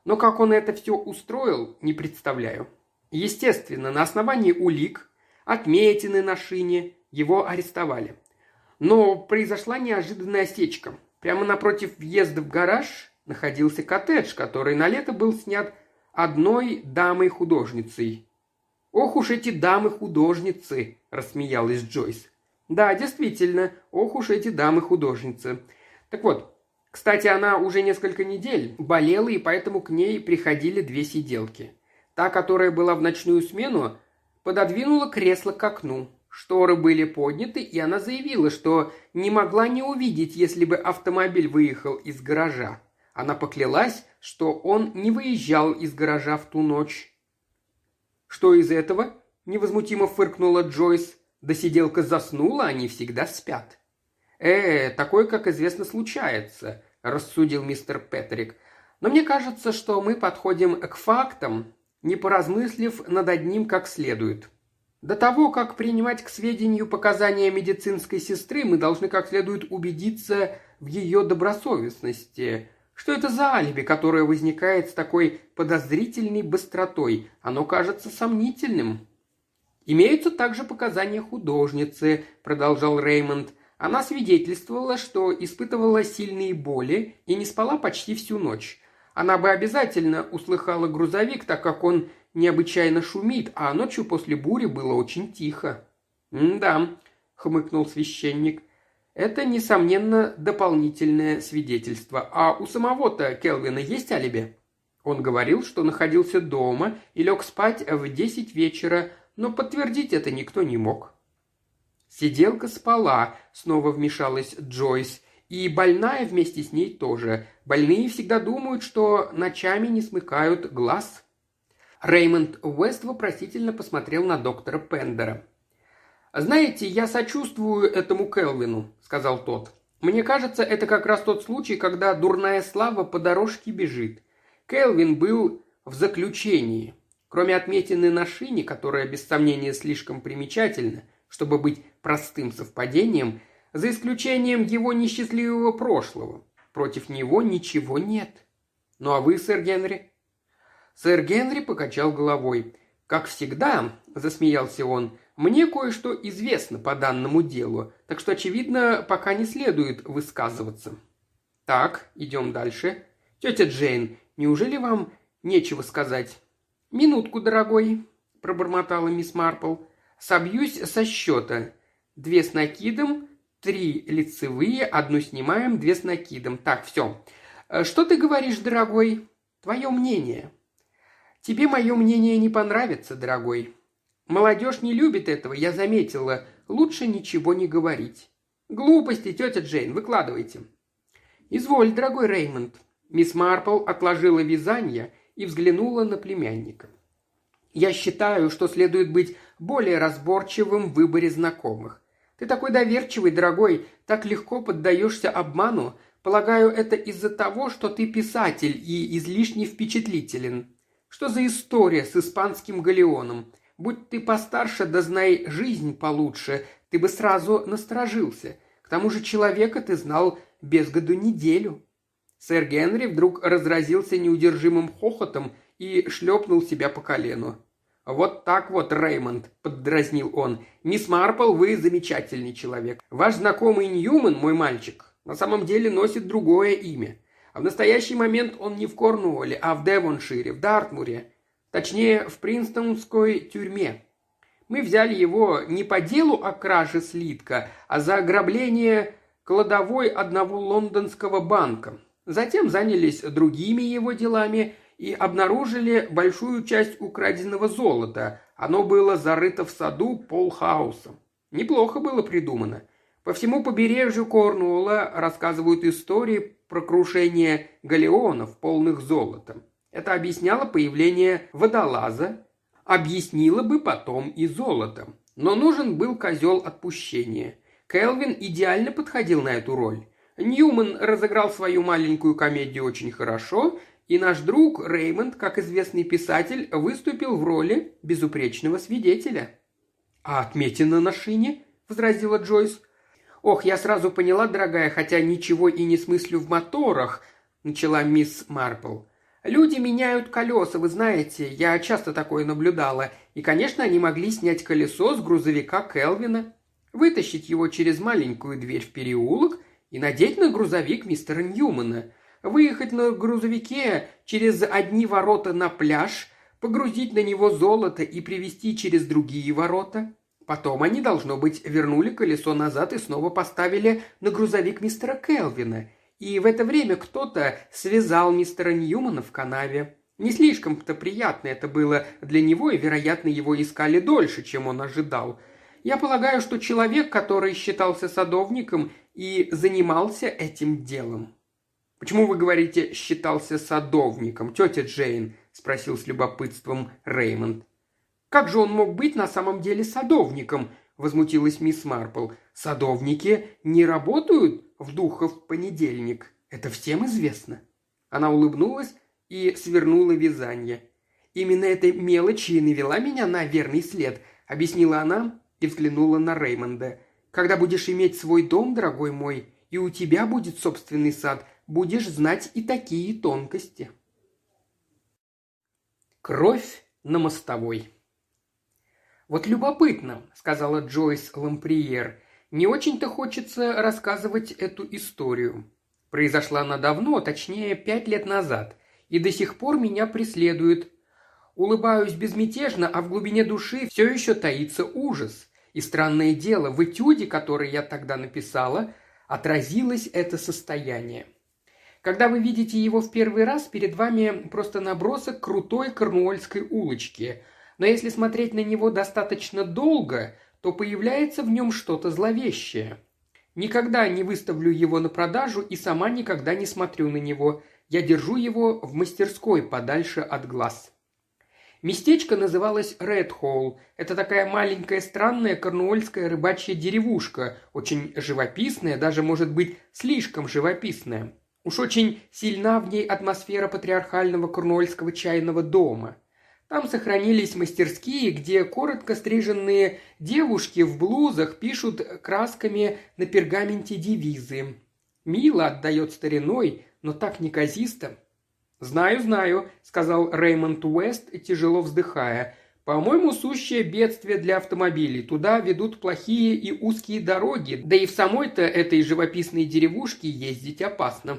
Но как он это все устроил, не представляю. Естественно, на основании улик, отметины на шине, его арестовали. Но произошла неожиданная осечка. Прямо напротив въезда в гараж находился коттедж, который на лето был снят одной дамой-художницей. «Ох уж эти дамы-художницы!» – рассмеялась Джойс. «Да, действительно, ох уж эти дамы-художницы. Так вот, кстати, она уже несколько недель болела, и поэтому к ней приходили две сиделки. Та, которая была в ночную смену, пододвинула кресло к окну. Шторы были подняты, и она заявила, что не могла не увидеть, если бы автомобиль выехал из гаража. Она поклялась, что он не выезжал из гаража в ту ночь. «Что из этого?» – невозмутимо фыркнула Джойс. «Да сиделка заснула, они всегда спят». «Э, такое, как известно, случается», – рассудил мистер Петрик. «Но мне кажется, что мы подходим к фактам, не поразмыслив над одним как следует. До того, как принимать к сведению показания медицинской сестры, мы должны как следует убедиться в ее добросовестности, что это за алиби, которое возникает с такой подозрительной быстротой? Оно кажется сомнительным. Имеются также показания художницы, продолжал Реймонд. Она свидетельствовала, что испытывала сильные боли и не спала почти всю ночь. Она бы обязательно услыхала грузовик, так как он необычайно шумит, а ночью после бури было очень тихо. «Да», — хмыкнул священник, — «это, несомненно, дополнительное свидетельство. А у самого-то Келвина есть алиби?» Он говорил, что находился дома и лег спать в десять вечера, но подтвердить это никто не мог. Сиделка спала, снова вмешалась Джойс, и больная вместе с ней тоже. Больные всегда думают, что ночами не смыкают глаз. Реймонд Уэст вопросительно посмотрел на доктора Пендера. «Знаете, я сочувствую этому Келвину», — сказал тот. «Мне кажется, это как раз тот случай, когда дурная слава по дорожке бежит. Келвин был в заключении. Кроме отметины на шине, которая без сомнения слишком примечательна, чтобы быть простым совпадением, за исключением его несчастливого прошлого, против него ничего нет. Ну а вы, сэр Генри, Сэр Генри покачал головой. «Как всегда», – засмеялся он, – «мне кое-что известно по данному делу, так что, очевидно, пока не следует высказываться». «Так, идем дальше. Тетя Джейн, неужели вам нечего сказать?» «Минутку, дорогой», – пробормотала мисс Марпл. «Собьюсь со счета. Две с накидом, три лицевые, одну снимаем, две с накидом. Так, все. Что ты говоришь, дорогой? Твое мнение». Тебе мое мнение не понравится, дорогой. Молодежь не любит этого, я заметила. Лучше ничего не говорить. Глупости, тетя Джейн, выкладывайте. Изволь, дорогой Реймонд. Мисс Марпл отложила вязание и взглянула на племянника. Я считаю, что следует быть более разборчивым в выборе знакомых. Ты такой доверчивый, дорогой, так легко поддаешься обману. Полагаю, это из-за того, что ты писатель и излишне впечатлителен. Что за история с испанским галеоном? Будь ты постарше, да знай жизнь получше, ты бы сразу насторожился. К тому же человека ты знал без году неделю». Сэр Генри вдруг разразился неудержимым хохотом и шлепнул себя по колену. «Вот так вот, Реймонд», — поддразнил он. «Мисс Марпл, вы замечательный человек. Ваш знакомый Ньюман, мой мальчик, на самом деле носит другое имя. А в настоящий момент он не в Корнуолле, а в Девоншире, в Дартмуре. Точнее, в Принстонской тюрьме. Мы взяли его не по делу о краже слитка, а за ограбление кладовой одного лондонского банка. Затем занялись другими его делами и обнаружили большую часть украденного золота. Оно было зарыто в саду Полхауса. Неплохо было придумано. По всему побережью Корнуолла рассказывают истории про крушение галеонов, полных золотом. Это объясняло появление водолаза, объяснило бы потом и золотом. Но нужен был козел отпущения. Келвин идеально подходил на эту роль. Ньюман разыграл свою маленькую комедию очень хорошо, и наш друг Реймонд, как известный писатель, выступил в роли безупречного свидетеля. «А отметина на шине?» – возразила Джойс – «Ох, я сразу поняла, дорогая, хотя ничего и не смыслю в моторах», – начала мисс Марпл. «Люди меняют колеса, вы знаете, я часто такое наблюдала, и, конечно, они могли снять колесо с грузовика Келвина, вытащить его через маленькую дверь в переулок и надеть на грузовик мистера Ньюмана, выехать на грузовике через одни ворота на пляж, погрузить на него золото и привезти через другие ворота, Потом они, должно быть, вернули колесо назад и снова поставили на грузовик мистера Келвина. И в это время кто-то связал мистера Ньюмана в канаве. Не слишком-то приятно это было для него, и, вероятно, его искали дольше, чем он ожидал. Я полагаю, что человек, который считался садовником и занимался этим делом. «Почему вы говорите «считался садовником», тетя Джейн?» – спросил с любопытством Реймонд. Как же он мог быть на самом деле садовником?» – возмутилась мисс Марпл. «Садовники не работают в духов понедельник. Это всем известно». Она улыбнулась и свернула вязание. «Именно эта мелочь и навела меня на верный след», – объяснила она и взглянула на Реймонда. «Когда будешь иметь свой дом, дорогой мой, и у тебя будет собственный сад, будешь знать и такие тонкости». Кровь на мостовой. «Вот любопытно», – сказала Джойс Ламприер. «Не очень-то хочется рассказывать эту историю. Произошла она давно, точнее, пять лет назад. и до сих пор меня преследует. Улыбаюсь безмятежно, а в глубине души все еще таится ужас. И странное дело, в этюде, который я тогда написала, отразилось это состояние. Когда вы видите его в первый раз, перед вами просто набросок крутой корнуольской улочки. Но если смотреть на него достаточно долго, то появляется в нем что-то зловещее. Никогда не выставлю его на продажу и сама никогда не смотрю на него. Я держу его в мастерской подальше от глаз. Местечко называлось Ред Холл. Это такая маленькая странная корнуольская рыбачья деревушка, очень живописная, даже, может быть, слишком живописная. Уж очень сильна в ней атмосфера патриархального корнуольского чайного дома. Там сохранились мастерские, где коротко стриженные девушки в блузах пишут красками на пергаменте девизы. Мило отдает стариной, но так неказисто. «Знаю, знаю», — сказал Реймонд Уэст, тяжело вздыхая. «По-моему, сущее бедствие для автомобилей. Туда ведут плохие и узкие дороги, да и в самой-то этой живописной деревушке ездить опасно».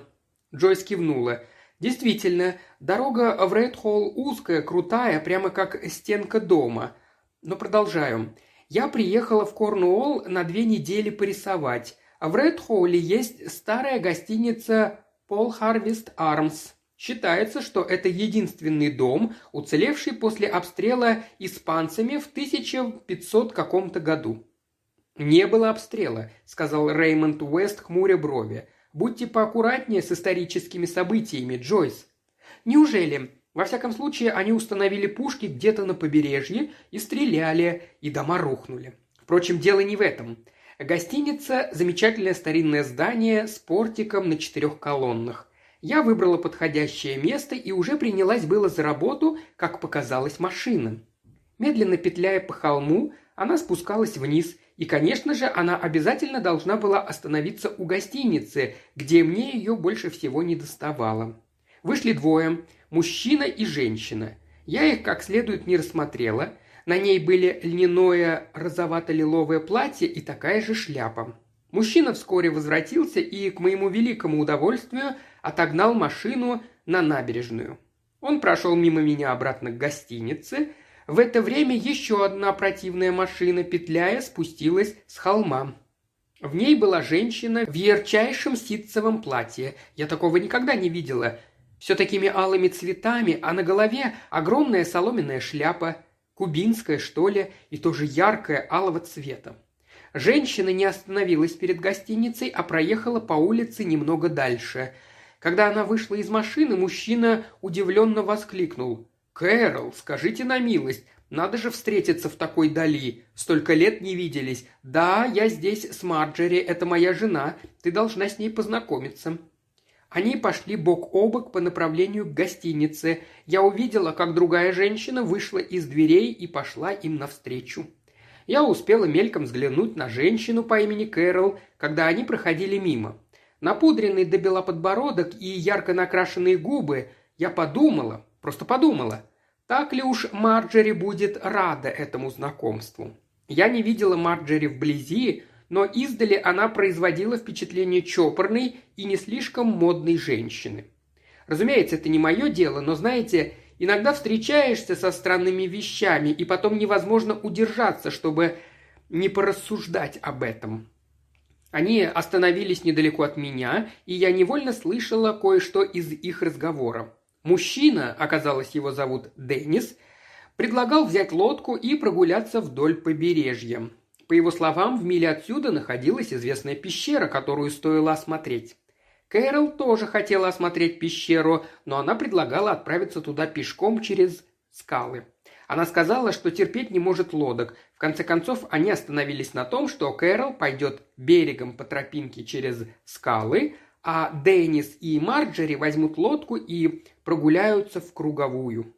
Джойс кивнула. «Действительно, дорога в Редхолл узкая, крутая, прямо как стенка дома. Но продолжаем. Я приехала в Корнуолл на две недели порисовать. А в Редхолле есть старая гостиница «Пол Харвест Армс». Считается, что это единственный дом, уцелевший после обстрела испанцами в 1500 каком-то году. «Не было обстрела», — сказал Реймонд Уэст, хмуря брови. «Будьте поаккуратнее с историческими событиями, Джойс». «Неужели?» Во всяком случае, они установили пушки где-то на побережье и стреляли, и дома рухнули. Впрочем, дело не в этом. Гостиница – замечательное старинное здание с портиком на четырех колоннах. Я выбрала подходящее место и уже принялась было за работу, как показалась машина. Медленно петляя по холму, она спускалась вниз, и, конечно же, она обязательно должна была остановиться у гостиницы, где мне ее больше всего не доставало. Вышли двое – мужчина и женщина. Я их как следует не рассмотрела. На ней были льняное розовато-лиловое платье и такая же шляпа. Мужчина вскоре возвратился и, к моему великому удовольствию, отогнал машину на набережную. Он прошел мимо меня обратно к гостинице. В это время еще одна противная машина, петляя, спустилась с холма. В ней была женщина в ярчайшем ситцевом платье. Я такого никогда не видела. Все такими алыми цветами, а на голове огромная соломенная шляпа, кубинская, что ли, и тоже яркая алого цвета. Женщина не остановилась перед гостиницей, а проехала по улице немного дальше. Когда она вышла из машины, мужчина удивленно воскликнул. «Кэрол, скажите на милость, надо же встретиться в такой дали. Столько лет не виделись. Да, я здесь с Марджери, это моя жена. Ты должна с ней познакомиться». Они пошли бок о бок по направлению к гостинице. Я увидела, как другая женщина вышла из дверей и пошла им навстречу. Я успела мельком взглянуть на женщину по имени Кэрол, когда они проходили мимо. Напудренный до бела подбородок и ярко накрашенные губы, я подумала, просто подумала, так ли уж Марджери будет рада этому знакомству. Я не видела Марджери вблизи, но издали она производила впечатление чопорной и не слишком модной женщины. Разумеется, это не мое дело, но, знаете, Иногда встречаешься со странными вещами, и потом невозможно удержаться, чтобы не порассуждать об этом. Они остановились недалеко от меня, и я невольно слышала кое-что из их разговора. Мужчина, оказалось его зовут Деннис, предлагал взять лодку и прогуляться вдоль побережья. По его словам, в миле отсюда находилась известная пещера, которую стоило осмотреть. Кэрол тоже хотела осмотреть пещеру, но она предлагала отправиться туда пешком через скалы. Она сказала, что терпеть не может лодок. В конце концов, они остановились на том, что Кэрол пойдет берегом по тропинке через скалы, а Деннис и Марджери возьмут лодку и прогуляются в круговую.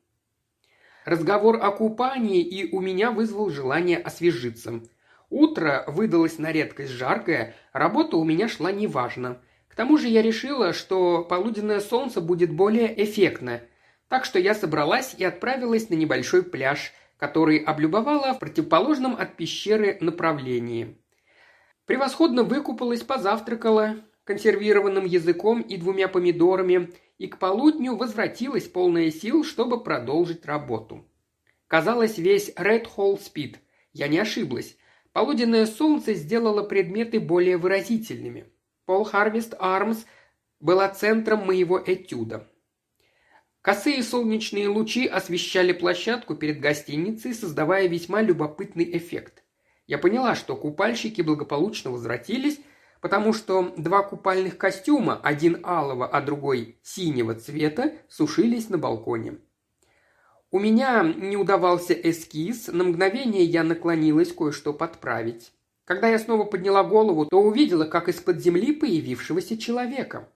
Разговор о купании и у меня вызвал желание освежиться. Утро выдалось на редкость жаркое, работа у меня шла неважно. К тому же я решила, что полуденное солнце будет более эффектно, так что я собралась и отправилась на небольшой пляж, который облюбовала в противоположном от пещеры направлении. Превосходно выкупалась, позавтракала, консервированным языком и двумя помидорами, и к полудню возвратилась полная сил, чтобы продолжить работу. Казалось, весь Ред Холл спит. Я не ошиблась. Полуденное солнце сделало предметы более выразительными. Пол Харвест Армс была центром моего этюда. Косые солнечные лучи освещали площадку перед гостиницей, создавая весьма любопытный эффект. Я поняла, что купальщики благополучно возвратились, потому что два купальных костюма, один алого, а другой синего цвета, сушились на балконе. У меня не удавался эскиз, на мгновение я наклонилась кое-что подправить. Когда я снова подняла голову, то увидела, как из-под земли появившегося человека.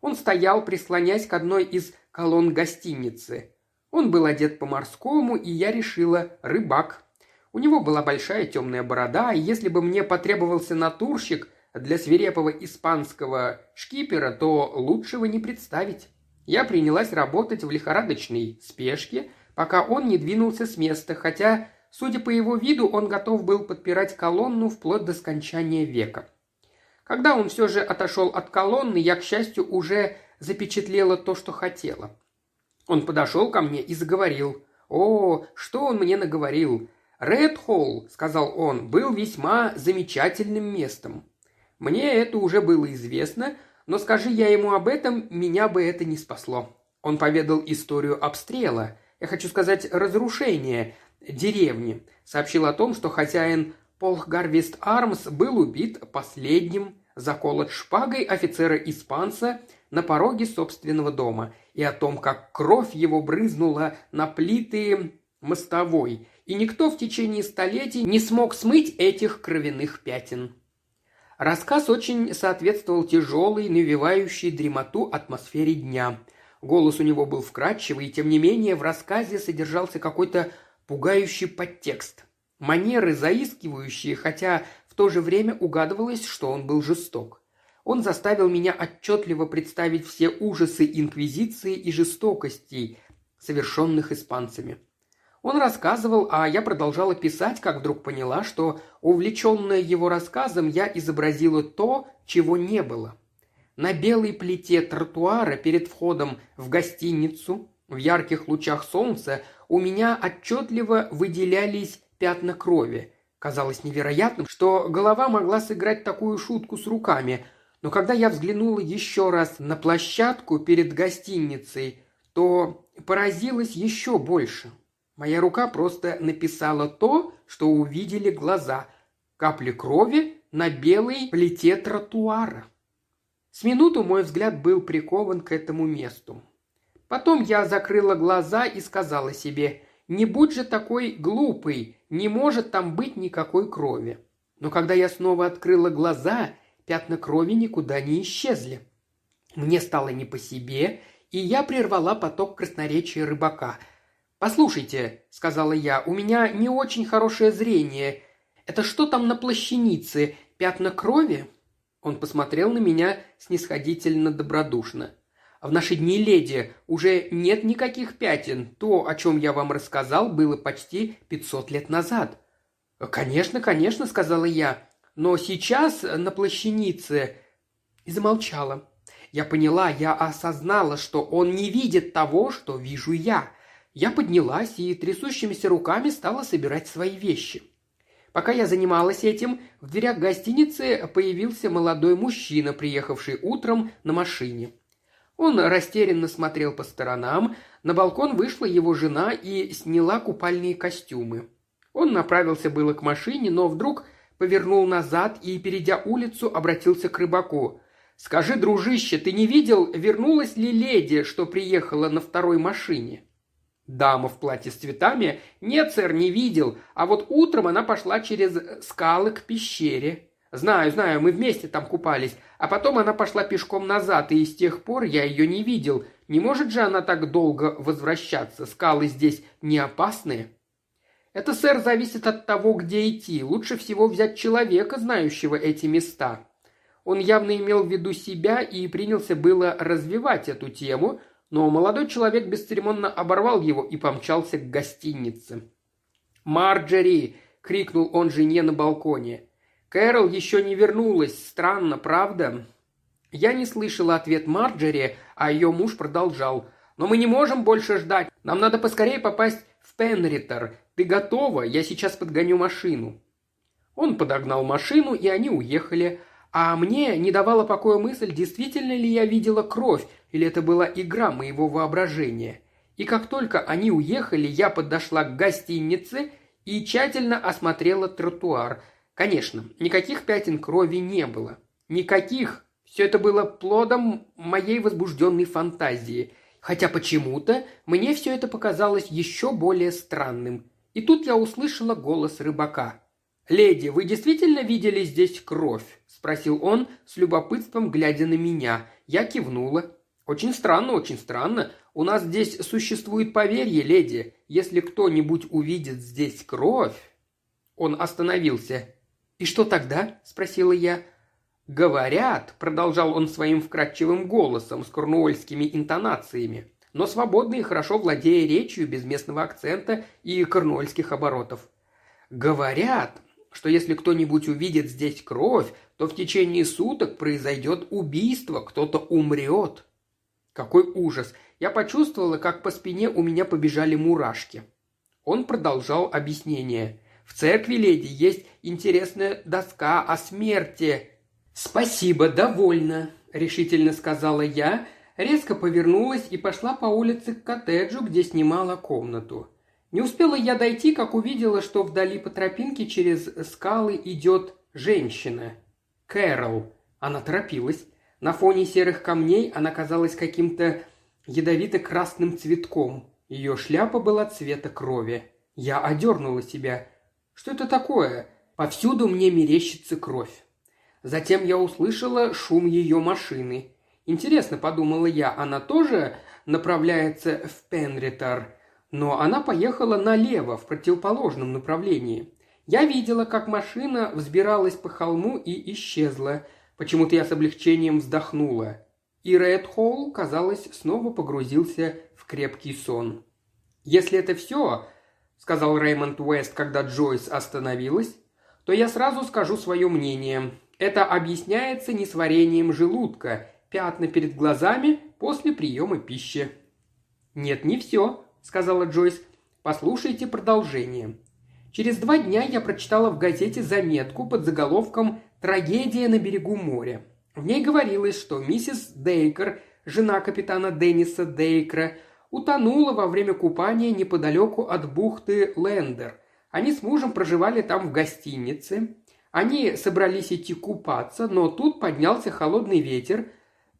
Он стоял, прислонясь к одной из колонн гостиницы. Он был одет по-морскому, и я решила – рыбак. У него была большая темная борода, и если бы мне потребовался натурщик для свирепого испанского шкипера, то лучшего не представить. Я принялась работать в лихорадочной спешке, пока он не двинулся с места, хотя, судя по его виду, он готов был подпирать колонну вплоть до скончания века. Когда он все же отошел от колонны, я, к счастью, уже запечатлела то, что хотела. Он подошел ко мне и заговорил. «О, что он мне наговорил!» «Ред Холл», — сказал он, — «был весьма замечательным местом. Мне это уже было известно, но скажи я ему об этом, меня бы это не спасло. Он поведал историю обстрела, я хочу сказать, разрушения деревни, сообщил о том, что хозяин Полх Гарвист Армс был убит последним, заколот шпагой офицера-испанца на пороге собственного дома, и о том, как кровь его брызнула на плиты мостовой, и никто в течение столетий не смог смыть этих кровяных пятен. Рассказ очень соответствовал тяжелой, навевающей дремоту атмосфере дня. Голос у него был вкрадчивый, и тем не менее в рассказе содержался какой-то пугающий подтекст. Манеры заискивающие, хотя в то же время угадывалось, что он был жесток. Он заставил меня отчетливо представить все ужасы инквизиции и жестокостей, совершенных испанцами. Он рассказывал, а я продолжала писать, как вдруг поняла, что, увлеченная его рассказом, я изобразила то, чего не было. На белой плите тротуара перед входом в гостиницу, в ярких лучах солнца, у меня отчетливо выделялись пятна крови. Казалось невероятным, что голова могла сыграть такую шутку с руками, но когда я взглянула еще раз на площадку перед гостиницей, то поразилась еще больше – Моя рука просто написала то, что увидели глаза. Капли крови на белой плите тротуара. С минуту мой взгляд был прикован к этому месту. Потом я закрыла глаза и сказала себе, не будь же такой глупый, не может там быть никакой крови. Но когда я снова открыла глаза, пятна крови никуда не исчезли. Мне стало не по себе, и я прервала поток красноречия рыбака – «Послушайте», — сказала я, — «у меня не очень хорошее зрение. Это что там на плащанице? Пятна крови?» Он посмотрел на меня снисходительно добродушно. «В наши дни, леди, уже нет никаких пятен. То, о чем я вам рассказал, было почти пятьсот лет назад». «Конечно, конечно», — сказала я. «Но сейчас на плащанице...» И замолчала. Я поняла, я осознала, что он не видит того, что вижу я. Я поднялась и трясущимися руками стала собирать свои вещи. Пока я занималась этим, в дверях гостиницы появился молодой мужчина, приехавший утром на машине. Он растерянно смотрел по сторонам, на балкон вышла его жена и сняла купальные костюмы. Он направился было к машине, но вдруг повернул назад и, перейдя улицу, обратился к рыбаку. «Скажи, дружище, ты не видел, вернулась ли леди, что приехала на второй машине?» Дама в платье с цветами? Нет, сэр, не видел. А вот утром она пошла через скалы к пещере. Знаю, знаю, мы вместе там купались. А потом она пошла пешком назад, и с тех пор я ее не видел. Не может же она так долго возвращаться? Скалы здесь не опасные? Это, сэр, зависит от того, где идти. Лучше всего взять человека, знающего эти места. Он явно имел в виду себя и принялся было развивать эту тему – но молодой человек бесцеремонно оборвал его и помчался к гостинице. «Марджери!» — крикнул он жене на балконе. «Кэрол еще не вернулась. Странно, правда?» Я не слышала ответ Марджери, а ее муж продолжал. «Но мы не можем больше ждать. Нам надо поскорее попасть в Пенритер. Ты готова? Я сейчас подгоню машину». Он подогнал машину, и они уехали. А мне не давала покоя мысль, действительно ли я видела кровь, или это была игра моего воображения. И как только они уехали, я подошла к гостинице и тщательно осмотрела тротуар. Конечно, никаких пятен крови не было. Никаких. Все это было плодом моей возбужденной фантазии. Хотя почему-то мне все это показалось еще более странным. И тут я услышала голос рыбака. «Леди, вы действительно видели здесь кровь?» – спросил он с любопытством, глядя на меня. Я кивнула. «Очень странно, очень странно. У нас здесь существует поверье, леди. Если кто-нибудь увидит здесь кровь...» Он остановился. «И что тогда?» – спросила я. «Говорят», – продолжал он своим вкрадчивым голосом с корнуольскими интонациями, но свободно и хорошо владея речью без местного акцента и корнуольских оборотов. «Говорят, что если кто-нибудь увидит здесь кровь, то в течение суток произойдет убийство, кто-то умрет. Какой ужас! Я почувствовала, как по спине у меня побежали мурашки. Он продолжал объяснение. В церкви, леди, есть интересная доска о смерти. Спасибо, довольно, решительно сказала я, резко повернулась и пошла по улице к коттеджу, где снимала комнату. Не успела я дойти, как увидела, что вдали по тропинке через скалы идет женщина. Кэрол. Она торопилась. На фоне серых камней она казалась каким-то ядовито-красным цветком. Ее шляпа была цвета крови. Я одернула себя. Что это такое? Повсюду мне мерещится кровь. Затем я услышала шум ее машины. Интересно, подумала я, она тоже направляется в Пенритар? но она поехала налево, в противоположном направлении. Я видела, как машина взбиралась по холму и исчезла. Почему-то я с облегчением вздохнула. И Ред Холл, казалось, снова погрузился в крепкий сон. «Если это все», — сказал Реймонд Уэст, когда Джойс остановилась, то я сразу скажу свое мнение. Это объясняется несварением желудка, пятна перед глазами после приема пищи. «Нет, не все», сказала Джойс. «Послушайте продолжение». Через два дня я прочитала в газете заметку под заголовком «Трагедия на берегу моря». В ней говорилось, что миссис Дейкер, жена капитана Денниса Дейкера, утонула во время купания неподалеку от бухты Лендер. Они с мужем проживали там в гостинице. Они собрались идти купаться, но тут поднялся холодный ветер,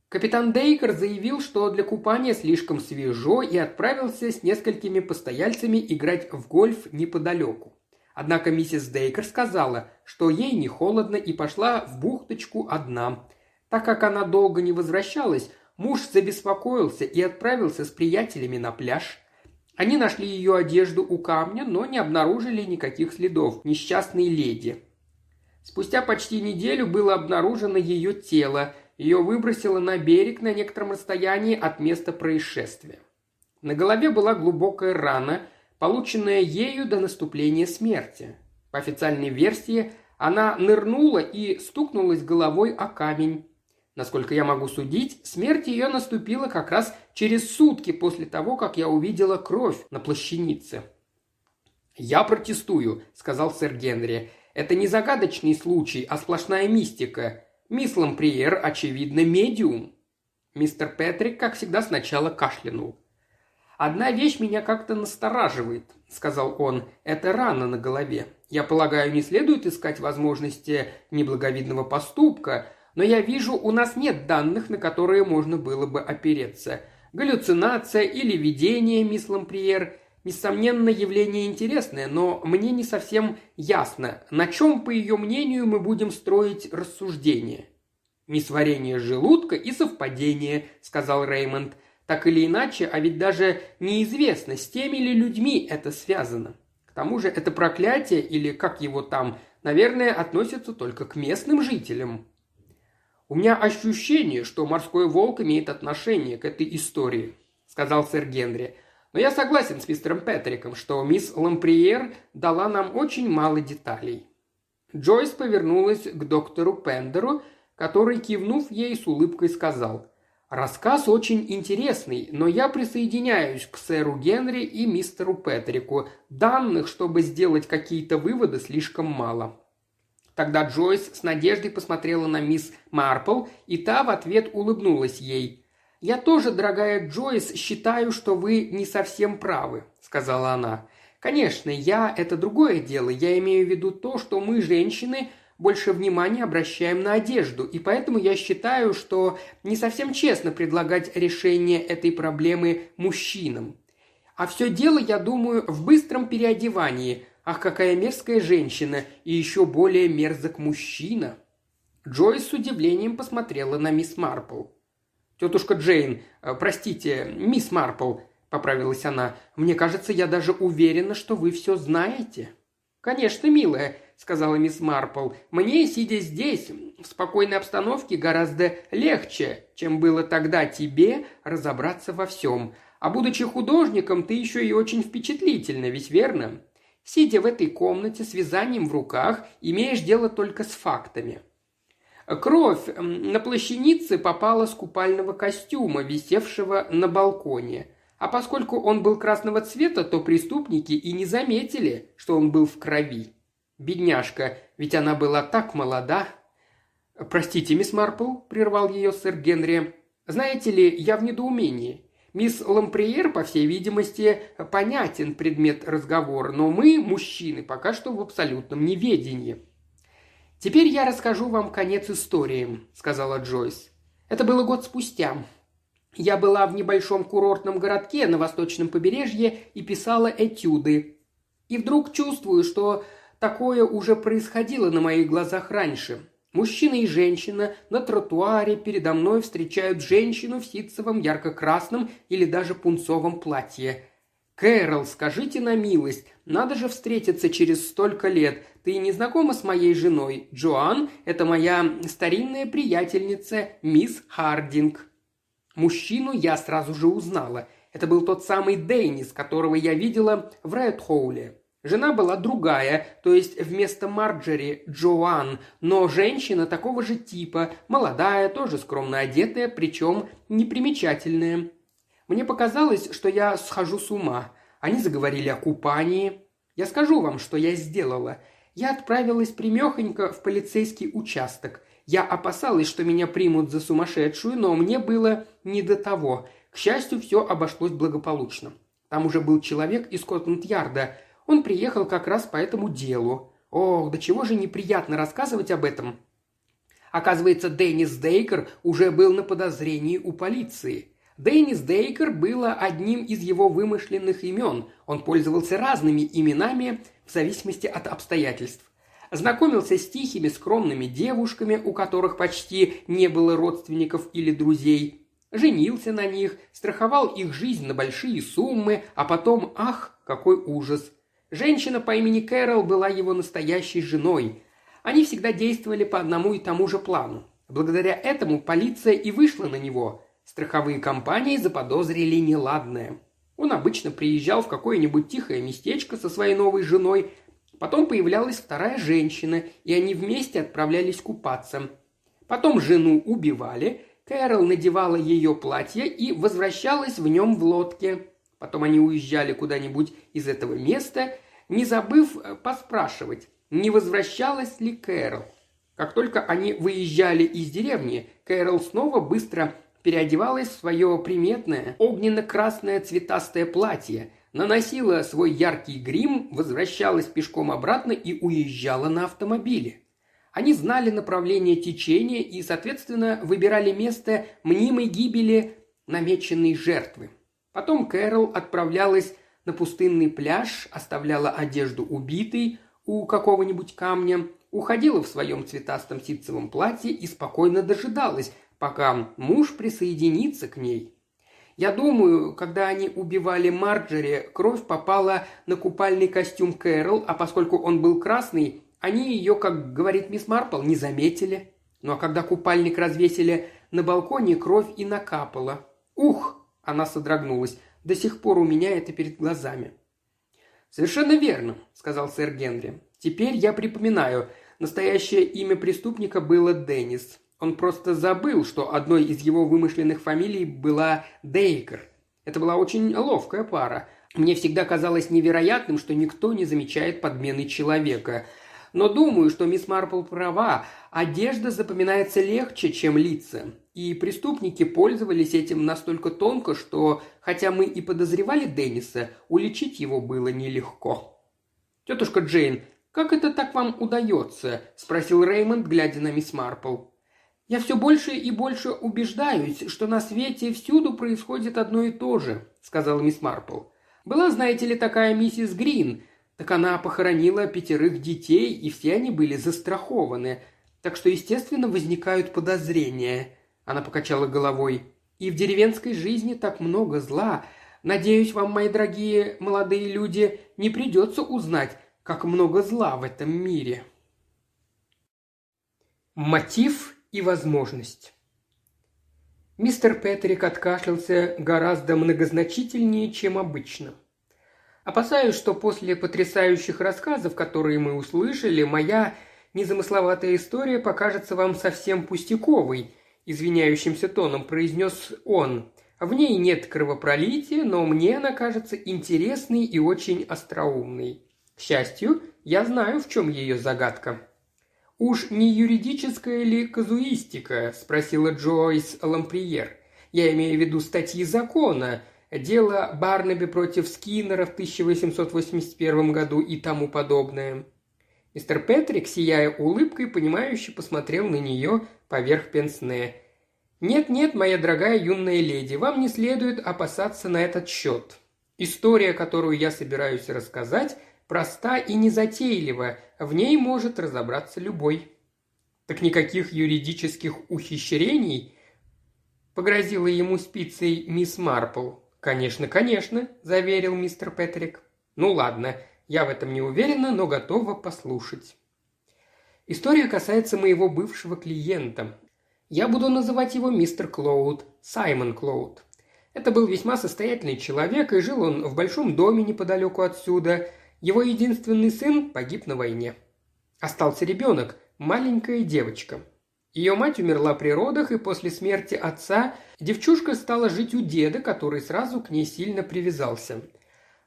Капитан Дейкер заявил, что для купания слишком свежо и отправился с несколькими постояльцами играть в гольф неподалеку. Однако миссис Дейкер сказала, что ей не холодно и пошла в бухточку одна. Так как она долго не возвращалась, муж забеспокоился и отправился с приятелями на пляж. Они нашли ее одежду у камня, но не обнаружили никаких следов несчастной леди. Спустя почти неделю было обнаружено ее тело – ее выбросило на берег на некотором расстоянии от места происшествия. На голове была глубокая рана, полученная ею до наступления смерти. По официальной версии, она нырнула и стукнулась головой о камень. Насколько я могу судить, смерть ее наступила как раз через сутки после того, как я увидела кровь на плащанице. «Я протестую», — сказал сэр Генри. «Это не загадочный случай, а сплошная мистика. Мисс Ламприер, очевидно, медиум». Мистер Петрик, как всегда, сначала кашлянул. «Одна вещь меня как-то настораживает», — сказал он. «Это рана на голове. Я полагаю, не следует искать возможности неблаговидного поступка, но я вижу, у нас нет данных, на которые можно было бы опереться. Галлюцинация или видение, мисс Ламприер, Несомненно, явление интересное, но мне не совсем ясно, на чем, по ее мнению, мы будем строить рассуждение. «Несварение желудка и совпадение», — сказал Реймонд. «Так или иначе, а ведь даже неизвестно, с теми ли людьми это связано. К тому же это проклятие, или как его там, наверное, относится только к местным жителям». «У меня ощущение, что морской волк имеет отношение к этой истории», — сказал сэр Генри. Но я согласен с мистером Петриком, что мисс Ламприер дала нам очень мало деталей. Джойс повернулась к доктору Пендеру, который, кивнув ей, с улыбкой сказал «Рассказ очень интересный, но я присоединяюсь к сэру Генри и мистеру Петрику. Данных, чтобы сделать какие-то выводы, слишком мало». Тогда Джойс с надеждой посмотрела на мисс Марпл, и та в ответ улыбнулась ей. «Я тоже, дорогая Джойс, считаю, что вы не совсем правы», — сказала она. «Конечно, я — это другое дело. Я имею в виду то, что мы, женщины, больше внимания обращаем на одежду, и поэтому я считаю, что не совсем честно предлагать решение этой проблемы мужчинам. А все дело, я думаю, в быстром переодевании. Ах, какая мерзкая женщина, и еще более мерзок мужчина!» Джойс с удивлением посмотрела на мисс Марпл. «Тетушка Джейн, э, простите, мисс Марпл», – поправилась она, – «мне кажется, я даже уверена, что вы все знаете». «Конечно, милая», – сказала мисс Марпл, – «мне, сидя здесь, в спокойной обстановке, гораздо легче, чем было тогда тебе разобраться во всем. А будучи художником, ты еще и очень впечатлительна, ведь верно? Сидя в этой комнате с вязанием в руках, имеешь дело только с фактами. Кровь на плащанице попала с купального костюма, висевшего на балконе. А поскольку он был красного цвета, то преступники и не заметили, что он был в крови. Бедняжка, ведь она была так молода. «Простите, мисс Марпл», – прервал ее сэр Генри. «Знаете ли, я в недоумении. Мисс Ламприер, по всей видимости, понятен предмет разговора, но мы, мужчины, пока что в абсолютном неведении. «Теперь я расскажу вам конец истории», – сказала Джойс. «Это было год спустя. Я была в небольшом курортном городке на восточном побережье и писала этюды. И вдруг чувствую, что такое уже происходило на моих глазах раньше. Мужчина и женщина на тротуаре передо мной встречают женщину в ситцевом ярко-красном или даже пунцовом платье. «Кэрол, скажите на милость, надо же встретиться через столько лет. Ты не знакома с моей женой? Джоан – это моя старинная приятельница, мисс Хардинг». Мужчину я сразу же узнала. Это был тот самый Дейнис, которого я видела в Редхоуле. Жена была другая, то есть вместо Марджери – Джоан, но женщина такого же типа, молодая, тоже скромно одетая, причем непримечательная. Мне показалось, что я схожу с ума. Они заговорили о купании. Я скажу вам, что я сделала. Я отправилась примехонько в полицейский участок. Я опасалась, что меня примут за сумасшедшую, но мне было не до того. К счастью, все обошлось благополучно. Там уже был человек из Скотланд-Ярда. Он приехал как раз по этому делу. Ох, до чего же неприятно рассказывать об этом. Оказывается, Деннис Дейкер уже был на подозрении у полиции. Деннис Дейкер было одним из его вымышленных имен. Он пользовался разными именами в зависимости от обстоятельств. Знакомился с тихими, скромными девушками, у которых почти не было родственников или друзей. Женился на них, страховал их жизнь на большие суммы, а потом, ах, какой ужас. Женщина по имени Кэрол была его настоящей женой. Они всегда действовали по одному и тому же плану. Благодаря этому полиция и вышла на него – Страховые компании заподозрили неладное. Он обычно приезжал в какое-нибудь тихое местечко со своей новой женой, потом появлялась вторая женщина, и они вместе отправлялись купаться. Потом жену убивали, Кэрол надевала ее платье и возвращалась в нем в лодке. Потом они уезжали куда-нибудь из этого места, не забыв э, поспрашивать, не возвращалась ли Кэрол. Как только они выезжали из деревни, Кэрол снова быстро переодевалась в свое приметное огненно-красное цветастое платье, наносила свой яркий грим, возвращалась пешком обратно и уезжала на автомобиле. Они знали направление течения и, соответственно, выбирали место мнимой гибели намеченной жертвы. Потом Кэрол отправлялась на пустынный пляж, оставляла одежду убитой у какого-нибудь камня, уходила в своем цветастом ситцевом платье и спокойно дожидалась, пока муж присоединится к ней. Я думаю, когда они убивали Марджери, кровь попала на купальный костюм Кэрол, а поскольку он был красный, они ее, как говорит мисс Марпл, не заметили. Ну а когда купальник развесили на балконе, кровь и накапала. Ух! Она содрогнулась. До сих пор у меня это перед глазами. «Совершенно верно», — сказал сэр Генри. «Теперь я припоминаю. Настоящее имя преступника было Деннис. Он просто забыл, что одной из его вымышленных фамилий была Дейкер. Это была очень ловкая пара. Мне всегда казалось невероятным, что никто не замечает подмены человека. Но думаю, что мисс Марпл права. Одежда запоминается легче, чем лица. И преступники пользовались этим настолько тонко, что, хотя мы и подозревали Денниса, уличить его было нелегко. «Тетушка Джейн, как это так вам удается?» – спросил Реймонд, глядя на мисс Марпл. «Я все больше и больше убеждаюсь, что на свете всюду происходит одно и то же», – сказала мисс Марпл. «Была, знаете ли, такая миссис Грин, так она похоронила пятерых детей, и все они были застрахованы, так что, естественно, возникают подозрения. Она покачала головой. «И в деревенской жизни так много зла. Надеюсь, вам, мои дорогие молодые люди, не придется узнать, как много зла в этом мире». Мотив и возможность Мистер Петрик откашлялся гораздо многозначительнее, чем обычно. Опасаюсь, что после потрясающих рассказов, которые мы услышали, моя незамысловатая история покажется вам совсем пустяковой – извиняющимся тоном произнес он. В ней нет кровопролития, но мне она кажется интересной и очень остроумной. К счастью, я знаю, в чем ее загадка. «Уж не юридическая ли казуистика?» – спросила Джойс Ламприер. «Я имею в виду статьи закона, дело Барнаби против Скиннера в 1881 году и тому подобное». Мистер Петрик, сияя улыбкой, понимающе посмотрел на нее поверх пенсне. «Нет-нет, моя дорогая юная леди, вам не следует опасаться на этот счет. История, которую я собираюсь рассказать, проста и незатейлива, в ней может разобраться любой». «Так никаких юридических ухищрений?» – погрозила ему спицей мисс Марпл. «Конечно, конечно», – заверил мистер Петрик. «Ну ладно, я в этом не уверена, но готова послушать. История касается моего бывшего клиента. Я буду называть его мистер Клоуд, Саймон Клоуд. Это был весьма состоятельный человек, и жил он в большом доме неподалеку отсюда. Его единственный сын погиб на войне. Остался ребенок, маленькая девочка. Ее мать умерла при родах, и после смерти отца девчушка стала жить у деда, который сразу к ней сильно привязался –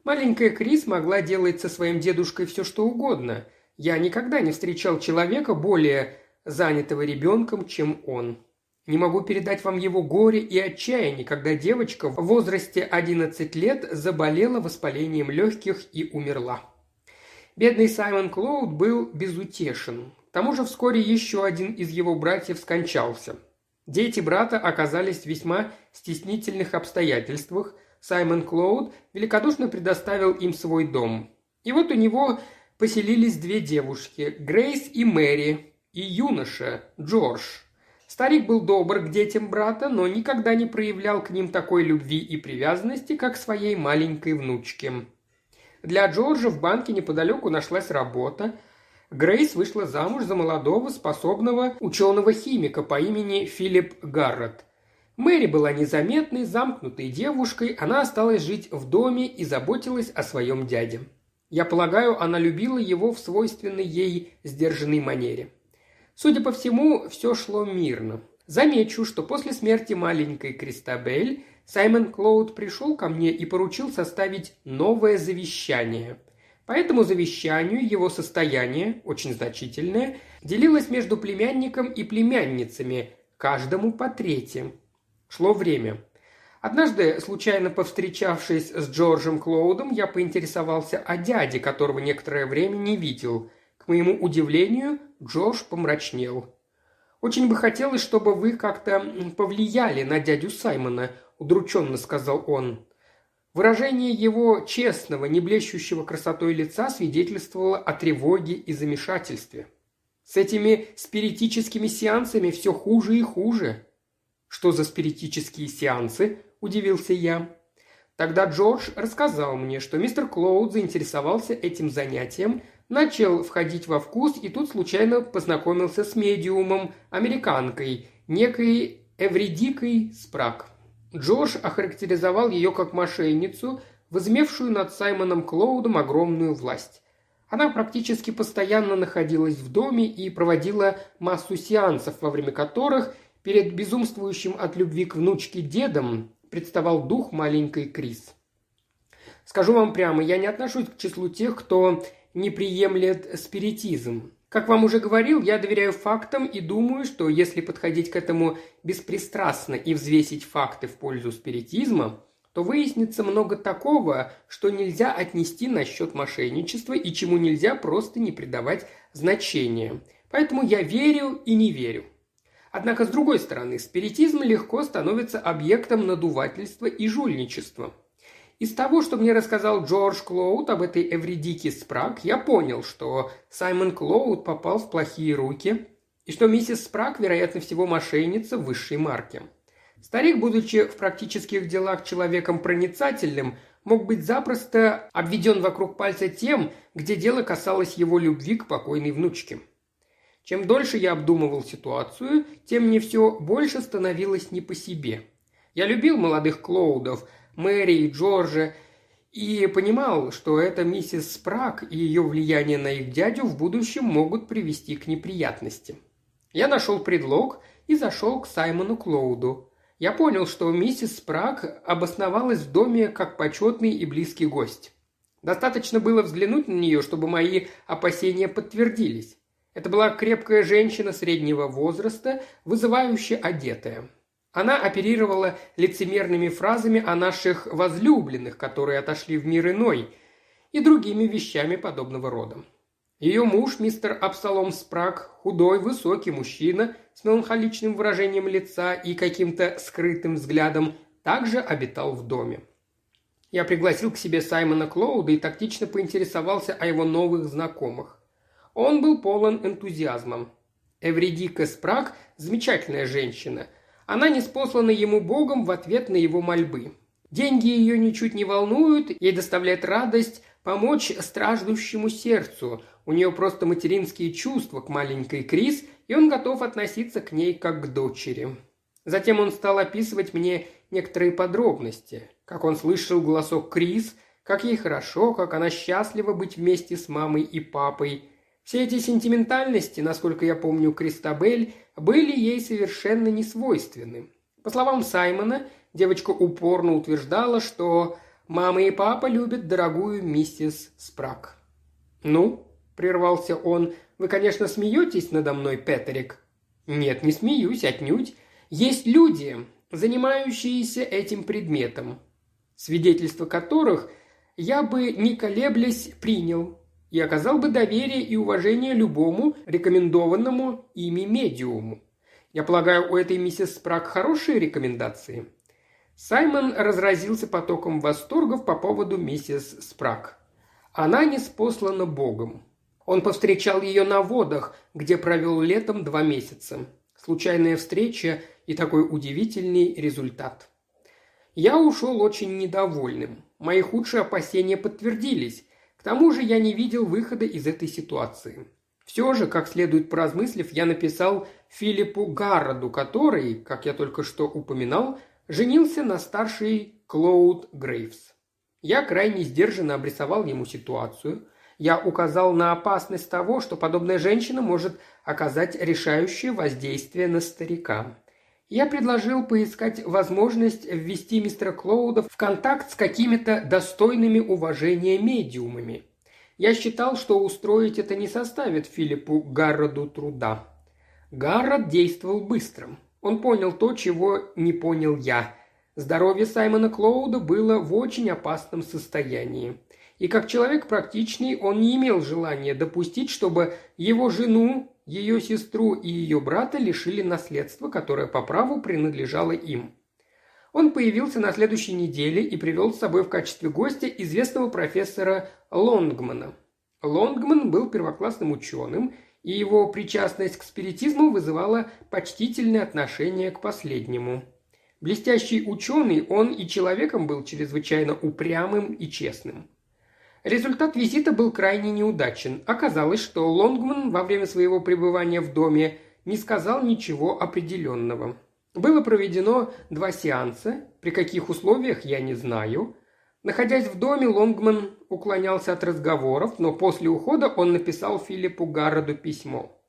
Маленькая Крис могла делать со своим дедушкой все, что угодно. Я никогда не встречал человека более занятого ребенком, чем он. Не могу передать вам его горе и отчаяние, когда девочка в возрасте 11 лет заболела воспалением легких и умерла. Бедный Саймон Клоуд был безутешен. К тому же вскоре еще один из его братьев скончался. Дети брата оказались в весьма стеснительных обстоятельствах – Саймон Клоуд великодушно предоставил им свой дом. И вот у него поселились две девушки – Грейс и Мэри, и юноша – Джордж. Старик был добр к детям брата, но никогда не проявлял к ним такой любви и привязанности, как своей маленькой внучке. Для Джорджа в банке неподалеку нашлась работа. Грейс вышла замуж за молодого, способного ученого-химика по имени Филипп Гаррет. Мэри была незаметной, замкнутой девушкой, она осталась жить в доме и заботилась о своем дяде. Я полагаю, она любила его в свойственной ей сдержанной манере. Судя по всему, все шло мирно. Замечу, что после смерти маленькой Кристабель Саймон Клоуд пришел ко мне и поручил составить новое завещание. По этому завещанию его состояние, очень значительное, делилось между племянником и племянницами, каждому по трети. Шло время. Однажды, случайно повстречавшись с Джорджем Клоудом, я поинтересовался о дяде, которого некоторое время не видел. К моему удивлению, Джордж помрачнел. «Очень бы хотелось, чтобы вы как-то повлияли на дядю Саймона», – удрученно сказал он. Выражение его честного, не блещущего красотой лица свидетельствовало о тревоге и замешательстве. С этими спиритическими сеансами все хуже и хуже. «Что за спиритические сеансы?» – удивился я. Тогда Джордж рассказал мне, что мистер Клоуд заинтересовался этим занятием, начал входить во вкус и тут случайно познакомился с медиумом, американкой, некой Эвридикой Спрак. Джордж охарактеризовал ее как мошенницу, возмевшую над Саймоном Клоудом огромную власть. Она практически постоянно находилась в доме и проводила массу сеансов, во время которых перед безумствующим от любви к внучке дедом представал дух маленькой Крис. Скажу вам прямо, я не отношусь к числу тех, кто не приемлет спиритизм. Как вам уже говорил, я доверяю фактам и думаю, что если подходить к этому беспристрастно и взвесить факты в пользу спиритизма, то выяснится много такого, что нельзя отнести на счет мошенничества и чему нельзя просто не придавать значения. Поэтому я верю и не верю. Однако, с другой стороны, спиритизм легко становится объектом надувательства и жульничества – из того, что мне рассказал Джордж Клоуд об этой Эвредике Спраг, я понял, что Саймон Клоуд попал в плохие руки, и что миссис Спраг, вероятно всего, мошенница высшей марки. Старик, будучи в практических делах человеком проницательным, мог быть запросто обведен вокруг пальца тем, где дело касалось его любви к покойной внучке. Чем дольше я обдумывал ситуацию, тем мне все больше становилось не по себе. Я любил молодых Клоудов – Мэри и Джорджа, и понимал, что это миссис Спраг и ее влияние на их дядю в будущем могут привести к неприятностям. Я нашел предлог и зашел к Саймону Клоуду. Я понял, что миссис Спраг обосновалась в доме как почетный и близкий гость. Достаточно было взглянуть на нее, чтобы мои опасения подтвердились. Это была крепкая женщина среднего возраста, вызывающе одетая. Она оперировала лицемерными фразами о наших возлюбленных, которые отошли в мир иной, и другими вещами подобного рода. Ее муж, мистер Абсалом Спраг, худой, высокий мужчина с меланхоличным выражением лица и каким-то скрытым взглядом, также обитал в доме. Я пригласил к себе Саймона Клоуда и тактично поинтересовался о его новых знакомых. Он был полон энтузиазмом. Эвредика Спраг – замечательная женщина – она не спослана ему Богом в ответ на его мольбы. Деньги ее ничуть не волнуют, ей доставляет радость помочь страждущему сердцу. У нее просто материнские чувства к маленькой Крис, и он готов относиться к ней как к дочери. Затем он стал описывать мне некоторые подробности, как он слышал голосок Крис, как ей хорошо, как она счастлива быть вместе с мамой и папой. Все эти сентиментальности, насколько я помню, Кристабель были ей совершенно не свойственны. По словам Саймона, девочка упорно утверждала, что мама и папа любят дорогую миссис Спрак. «Ну», – прервался он, – «вы, конечно, смеетесь надо мной, Петерик?» «Нет, не смеюсь, отнюдь. Есть люди, занимающиеся этим предметом, свидетельство которых я бы, не колеблясь, принял, и оказал бы доверие и уважение любому рекомендованному ими медиуму. Я полагаю, у этой миссис Спраг хорошие рекомендации?» Саймон разразился потоком восторгов по поводу миссис Спраг. Она не спослана Богом. Он повстречал ее на водах, где провел летом два месяца. Случайная встреча и такой удивительный результат. Я ушел очень недовольным. Мои худшие опасения подтвердились. К тому же я не видел выхода из этой ситуации. Все же, как следует поразмыслив, я написал Филиппу Гарроду, который, как я только что упоминал, женился на старшей Клоуд Грейвс. Я крайне сдержанно обрисовал ему ситуацию. Я указал на опасность того, что подобная женщина может оказать решающее воздействие на старика. Я предложил поискать возможность ввести мистера Клоуда в контакт с какими-то достойными уважения медиумами. Я считал, что устроить это не составит Филиппу Гарроду труда. Гаррод действовал быстро. Он понял то, чего не понял я. Здоровье Саймона Клоуда было в очень опасном состоянии. И как человек практичный, он не имел желания допустить, чтобы его жену ее сестру и ее брата лишили наследства, которое по праву принадлежало им. Он появился на следующей неделе и привел с собой в качестве гостя известного профессора Лонгмана. Лонгман был первоклассным ученым, и его причастность к спиритизму вызывала почтительное отношение к последнему. Блестящий ученый, он и человеком был чрезвычайно упрямым и честным. Результат визита был крайне неудачен. Оказалось, что Лонгман во время своего пребывания в доме не сказал ничего определенного. Было проведено два сеанса, при каких условиях я не знаю. Находясь в доме, Лонгман уклонялся от разговоров, но после ухода он написал Филиппу Гарроду письмо.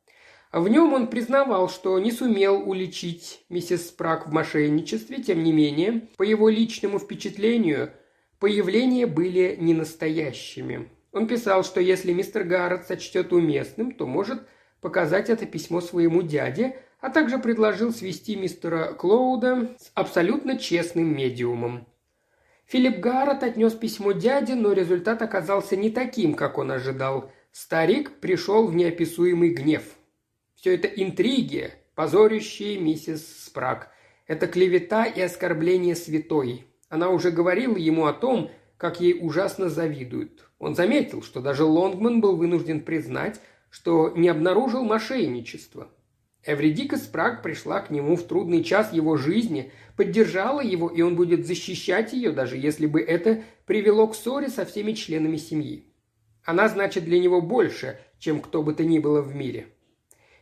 В нем он признавал, что не сумел уличить миссис Спраг в мошенничестве, тем не менее, по его личному впечатлению, появления были ненастоящими. Он писал, что если мистер Гаррет сочтет уместным, то может показать это письмо своему дяде, а также предложил свести мистера Клоуда с абсолютно честным медиумом. Филипп Гаррет отнес письмо дяде, но результат оказался не таким, как он ожидал. Старик пришел в неописуемый гнев. Все это интриги, позорящие миссис Спраг. Это клевета и оскорбление святой. Она уже говорила ему о том, как ей ужасно завидуют. Он заметил, что даже Лонгман был вынужден признать, что не обнаружил мошенничества. Эвредика Спраг пришла к нему в трудный час его жизни, поддержала его, и он будет защищать ее, даже если бы это привело к ссоре со всеми членами семьи. Она значит для него больше, чем кто бы то ни было в мире.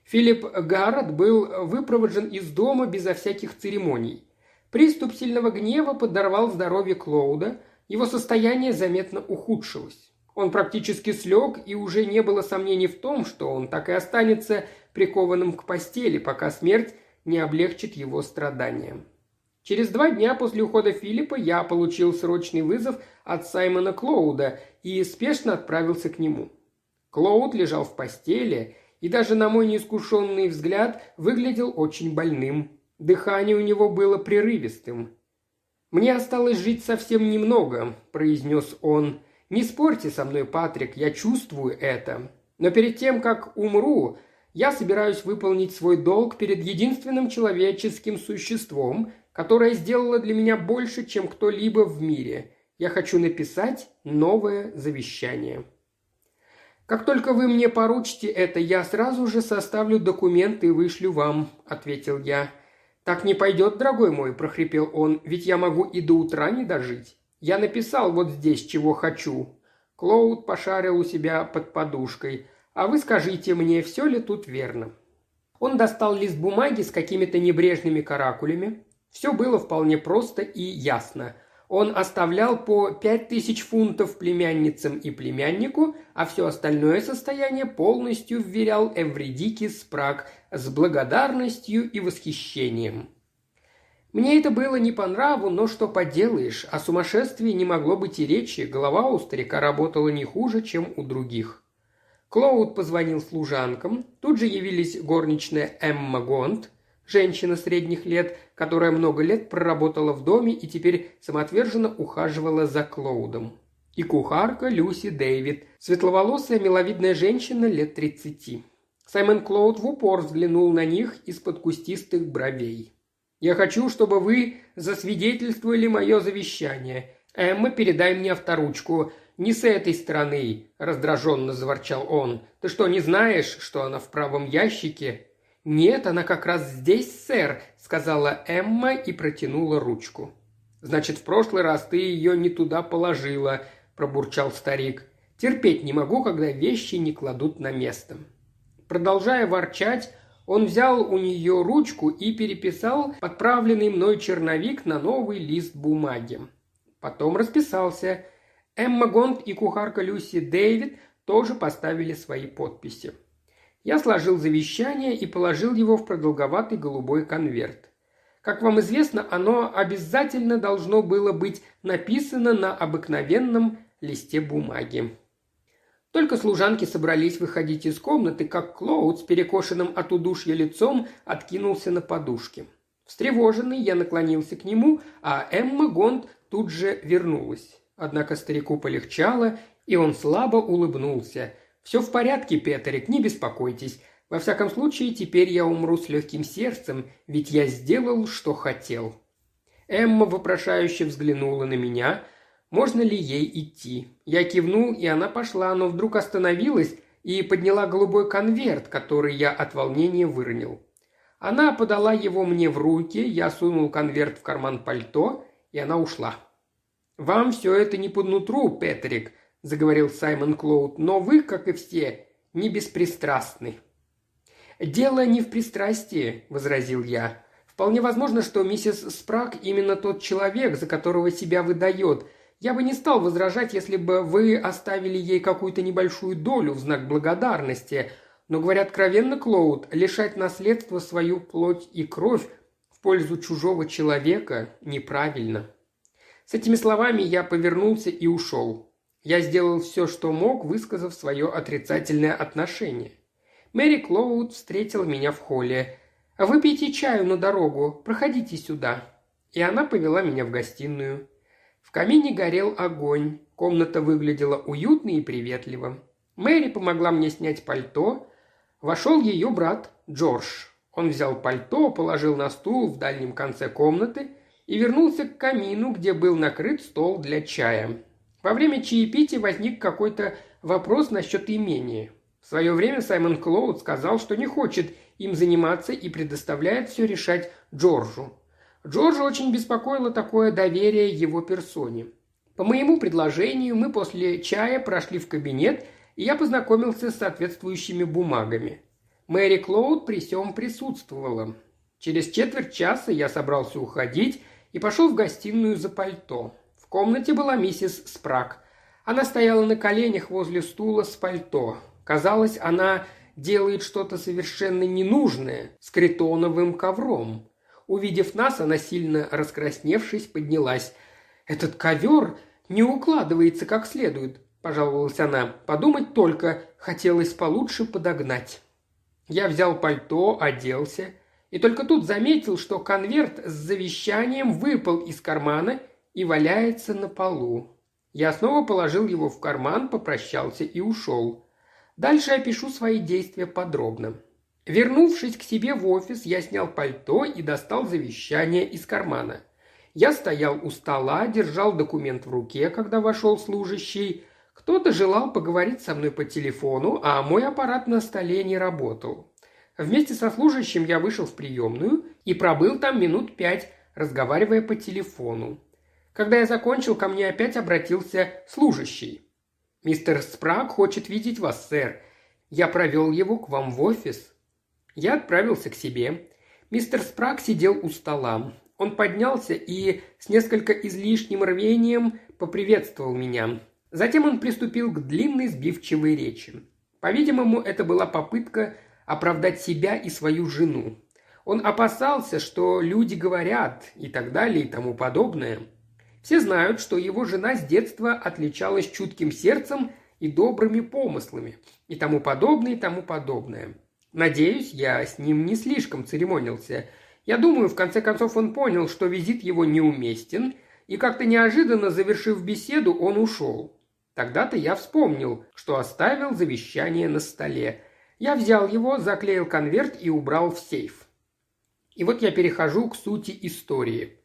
Филипп Гаррет был выпровожен из дома безо всяких церемоний. Приступ сильного гнева подорвал здоровье Клоуда, его состояние заметно ухудшилось. Он практически слег, и уже не было сомнений в том, что он так и останется прикованным к постели, пока смерть не облегчит его страдания. Через два дня после ухода Филиппа я получил срочный вызов от Саймона Клоуда и спешно отправился к нему. Клоуд лежал в постели и даже на мой неискушенный взгляд выглядел очень больным. Дыхание у него было прерывистым. «Мне осталось жить совсем немного», – произнес он. «Не спорьте со мной, Патрик, я чувствую это. Но перед тем, как умру, я собираюсь выполнить свой долг перед единственным человеческим существом, которое сделало для меня больше, чем кто-либо в мире. Я хочу написать новое завещание. «Как только вы мне поручите это, я сразу же составлю документы и вышлю вам», – ответил я. «Так не пойдет, дорогой мой», – прохрипел он, – «ведь я могу и до утра не дожить. Я написал вот здесь, чего хочу». Клоуд пошарил у себя под подушкой – а вы скажите мне, все ли тут верно». Он достал лист бумаги с какими-то небрежными каракулями. Все было вполне просто и ясно. Он оставлял по пять тысяч фунтов племянницам и племяннику, а все остальное состояние полностью вверял Эвредике Спраг с благодарностью и восхищением. Мне это было не по нраву, но что поделаешь, о сумасшествии не могло быть и речи, голова у старика работала не хуже, чем у других. Клоуд позвонил служанкам. Тут же явились горничная Эмма Гонт, женщина средних лет, которая много лет проработала в доме и теперь самоотверженно ухаживала за Клоудом. И кухарка Люси Дэвид, светловолосая миловидная женщина лет тридцати. Саймон Клоуд в упор взглянул на них из-под кустистых бровей. «Я хочу, чтобы вы засвидетельствовали мое завещание. Эмма, передай мне авторучку. «Не с этой стороны», – раздраженно заворчал он. «Ты что, не знаешь, что она в правом ящике?» «Нет, она как раз здесь, сэр», – сказала Эмма и протянула ручку. «Значит, в прошлый раз ты ее не туда положила», – пробурчал старик. «Терпеть не могу, когда вещи не кладут на место». Продолжая ворчать, он взял у нее ручку и переписал подправленный мной черновик на новый лист бумаги. Потом расписался – Эмма Гонд и кухарка Люси Дэвид тоже поставили свои подписи. Я сложил завещание и положил его в продолговатый голубой конверт. Как вам известно, оно обязательно должно было быть написано на обыкновенном листе бумаги. Только служанки собрались выходить из комнаты, как Клоуд с перекошенным от удушья лицом откинулся на подушке. Встревоженный, я наклонился к нему, а Эмма Гонд тут же вернулась. Однако старику полегчало, и он слабо улыбнулся. «Все в порядке, Петерик, не беспокойтесь. Во всяком случае, теперь я умру с легким сердцем, ведь я сделал, что хотел». Эмма вопрошающе взглянула на меня. Можно ли ей идти? Я кивнул, и она пошла, но вдруг остановилась и подняла голубой конверт, который я от волнения выронил. Она подала его мне в руки, я сунул конверт в карман пальто, и она ушла. «Вам все это не по нутру, Петрик», – заговорил Саймон Клоуд, – «но вы, как и все, не беспристрастны». «Дело не в пристрастии», – возразил я. «Вполне возможно, что миссис Спраг именно тот человек, за которого себя выдает. Я бы не стал возражать, если бы вы оставили ей какую-то небольшую долю в знак благодарности, но, говоря откровенно, Клоуд, лишать наследства свою плоть и кровь в пользу чужого человека неправильно. С этими словами я повернулся и ушел. Я сделал все, что мог, высказав свое отрицательное отношение. Мэри Клоуд встретила меня в холле. «Выпейте чаю на дорогу, проходите сюда». И она повела меня в гостиную. В камине горел огонь, комната выглядела уютно и приветливо. Мэри помогла мне снять пальто. Вошел ее брат Джордж. Он взял пальто, положил на стул в дальнем конце комнаты и вернулся к камину, где был накрыт стол для чая. Во время чаепития возник какой-то вопрос насчет имения. В свое время Саймон Клоуд сказал, что не хочет им заниматься и предоставляет все решать Джорджу. Джорджа очень беспокоило такое доверие его персоне. По моему предложению мы после чая прошли в кабинет, и я познакомился с соответствующими бумагами. Мэри Клоуд при всем присутствовала. Через четверть часа я собрался уходить и пошел в гостиную за пальто. В комнате была миссис Спраг. Она стояла на коленях возле стула с пальто. Казалось, она делает что-то совершенно ненужное с критоновым ковром. Увидев нас, она, сильно раскрасневшись, поднялась. «Этот ковер не укладывается как следует», – пожаловалась она. «Подумать только, хотелось получше подогнать». Я взял пальто, оделся, и только тут заметил, что конверт с завещанием выпал из кармана и валяется на полу. Я снова положил его в карман, попрощался и ушел. Дальше опишу свои действия подробно. Вернувшись к себе в офис, я снял пальто и достал завещание из кармана. Я стоял у стола, держал документ в руке, когда вошел служащий. Кто-то желал поговорить со мной по телефону, а мой аппарат на столе не работал. Вместе со служащим я вышел в приемную и пробыл там минут пять, разговаривая по телефону. Когда я закончил, ко мне опять обратился служащий. «Мистер Спраг хочет видеть вас, сэр. Я провел его к вам в офис». Я отправился к себе. Мистер Спраг сидел у стола. Он поднялся и с несколько излишним рвением поприветствовал меня. Затем он приступил к длинной сбивчивой речи. По-видимому, это была попытка оправдать себя и свою жену. Он опасался, что люди говорят и так далее и тому подобное – все знают, что его жена с детства отличалась чутким сердцем и добрыми помыслами, и тому подобное, и тому подобное. Надеюсь, я с ним не слишком церемонился. Я думаю, в конце концов он понял, что визит его неуместен, и как-то неожиданно завершив беседу, он ушел. Тогда-то я вспомнил, что оставил завещание на столе. Я взял его, заклеил конверт и убрал в сейф. И вот я перехожу к сути истории.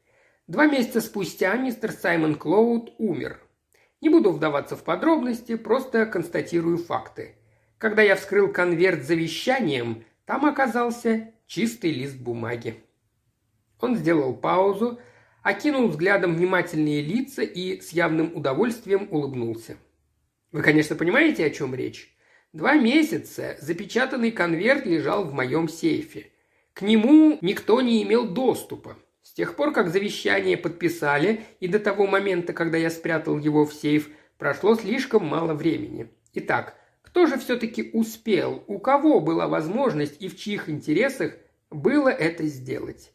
Два месяца спустя мистер Саймон Клоуд умер. Не буду вдаваться в подробности, просто констатирую факты. Когда я вскрыл конверт с завещанием, там оказался чистый лист бумаги. Он сделал паузу, окинул взглядом внимательные лица и с явным удовольствием улыбнулся. Вы, конечно, понимаете, о чем речь? Два месяца запечатанный конверт лежал в моем сейфе. К нему никто не имел доступа. С тех пор, как завещание подписали, и до того момента, когда я спрятал его в сейф, прошло слишком мало времени. Итак, кто же все-таки успел, у кого была возможность и в чьих интересах было это сделать?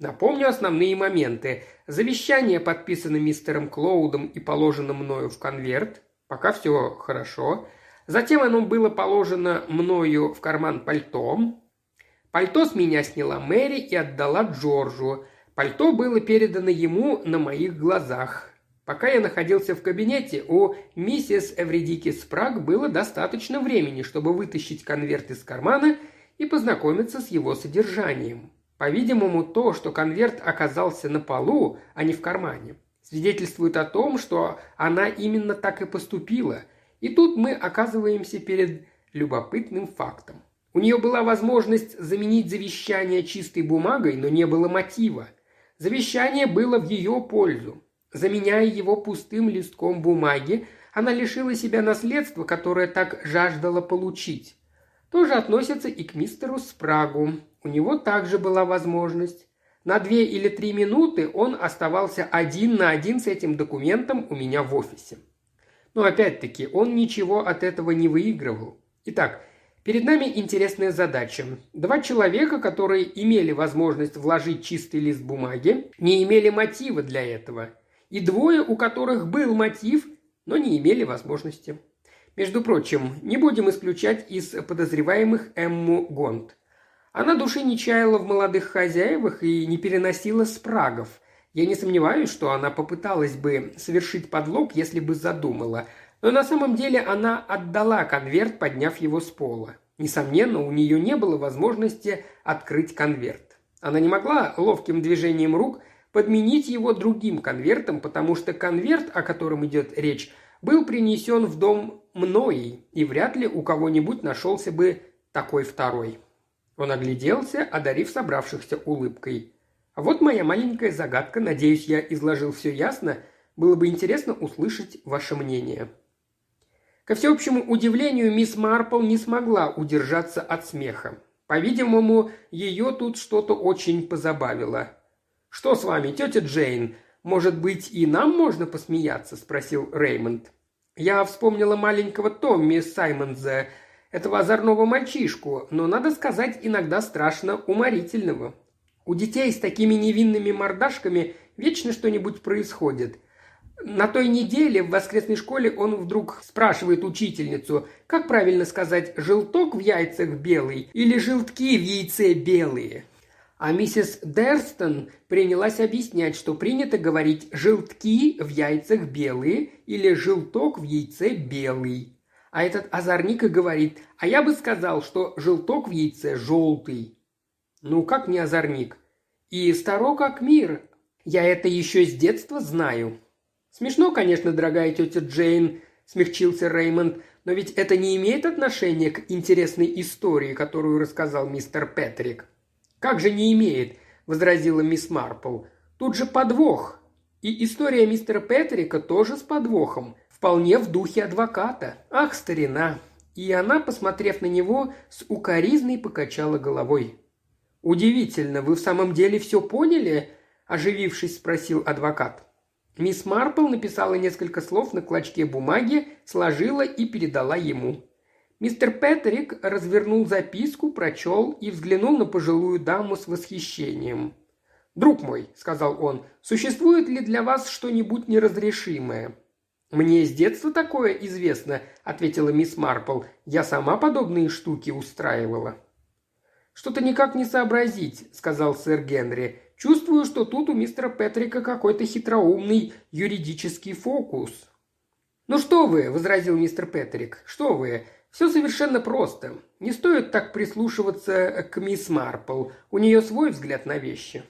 Напомню основные моменты. Завещание подписано мистером Клоудом и положено мною в конверт. Пока все хорошо. Затем оно было положено мною в карман пальто. Пальто с меня сняла Мэри и отдала Джорджу. Пальто было передано ему на моих глазах. Пока я находился в кабинете, у миссис Эвредики Спраг было достаточно времени, чтобы вытащить конверт из кармана и познакомиться с его содержанием. По-видимому, то, что конверт оказался на полу, а не в кармане, свидетельствует о том, что она именно так и поступила. И тут мы оказываемся перед любопытным фактом. У нее была возможность заменить завещание чистой бумагой, но не было мотива. Завещание было в ее пользу. Заменяя его пустым листком бумаги, она лишила себя наследства, которое так жаждала получить. То же относится и к мистеру Спрагу. У него также была возможность. На две или три минуты он оставался один на один с этим документом у меня в офисе. Но опять-таки он ничего от этого не выигрывал. Итак, перед нами интересная задача. Два человека, которые имели возможность вложить чистый лист бумаги, не имели мотива для этого. И двое, у которых был мотив, но не имели возможности. Между прочим, не будем исключать из подозреваемых Эмму Гонт. Она души не чаяла в молодых хозяевах и не переносила спрагов. Я не сомневаюсь, что она попыталась бы совершить подлог, если бы задумала. Но на самом деле она отдала конверт, подняв его с пола. Несомненно, у нее не было возможности открыть конверт. Она не могла ловким движением рук подменить его другим конвертом, потому что конверт, о котором идет речь, был принесен в дом мной, и вряд ли у кого-нибудь нашелся бы такой второй. Он огляделся, одарив собравшихся улыбкой. А вот моя маленькая загадка, надеюсь, я изложил все ясно, было бы интересно услышать ваше мнение. Ко всеобщему удивлению, мисс Марпл не смогла удержаться от смеха. По-видимому, ее тут что-то очень позабавило. «Что с вами, тетя Джейн? Может быть, и нам можно посмеяться?» – спросил Реймонд. Я вспомнила маленького Томми Саймонза, этого озорного мальчишку, но, надо сказать, иногда страшно уморительного. У детей с такими невинными мордашками вечно что-нибудь происходит. На той неделе в воскресной школе он вдруг спрашивает учительницу, как правильно сказать «желток в яйцах белый» или «желтки в яйце белые». А миссис Дерстон принялась объяснять, что принято говорить «желтки в яйцах белые» или «желток в яйце белый». А этот озорник и говорит, а я бы сказал, что желток в яйце желтый. Ну, как не озорник? И старо как мир. Я это еще с детства знаю. Смешно, конечно, дорогая тетя Джейн, смягчился Реймонд, но ведь это не имеет отношения к интересной истории, которую рассказал мистер Петрик. «Как же не имеет?» – возразила мисс Марпл. «Тут же подвох. И история мистера Петрика тоже с подвохом. Вполне в духе адвоката. Ах, старина!» И она, посмотрев на него, с укоризной покачала головой. «Удивительно, вы в самом деле все поняли?» – оживившись, спросил адвокат. Мисс Марпл написала несколько слов на клочке бумаги, сложила и передала ему. Мистер Петрик развернул записку, прочел и взглянул на пожилую даму с восхищением. «Друг мой», — сказал он, — «существует ли для вас что-нибудь неразрешимое?» «Мне с детства такое известно», — ответила мисс Марпл. «Я сама подобные штуки устраивала». «Что-то никак не сообразить», — сказал сэр Генри. «Чувствую, что тут у мистера Петрика какой-то хитроумный юридический фокус». «Ну что вы», — возразил мистер Петрик, — «что вы? Все совершенно просто. Не стоит так прислушиваться к мисс Марпл. У нее свой взгляд на вещи.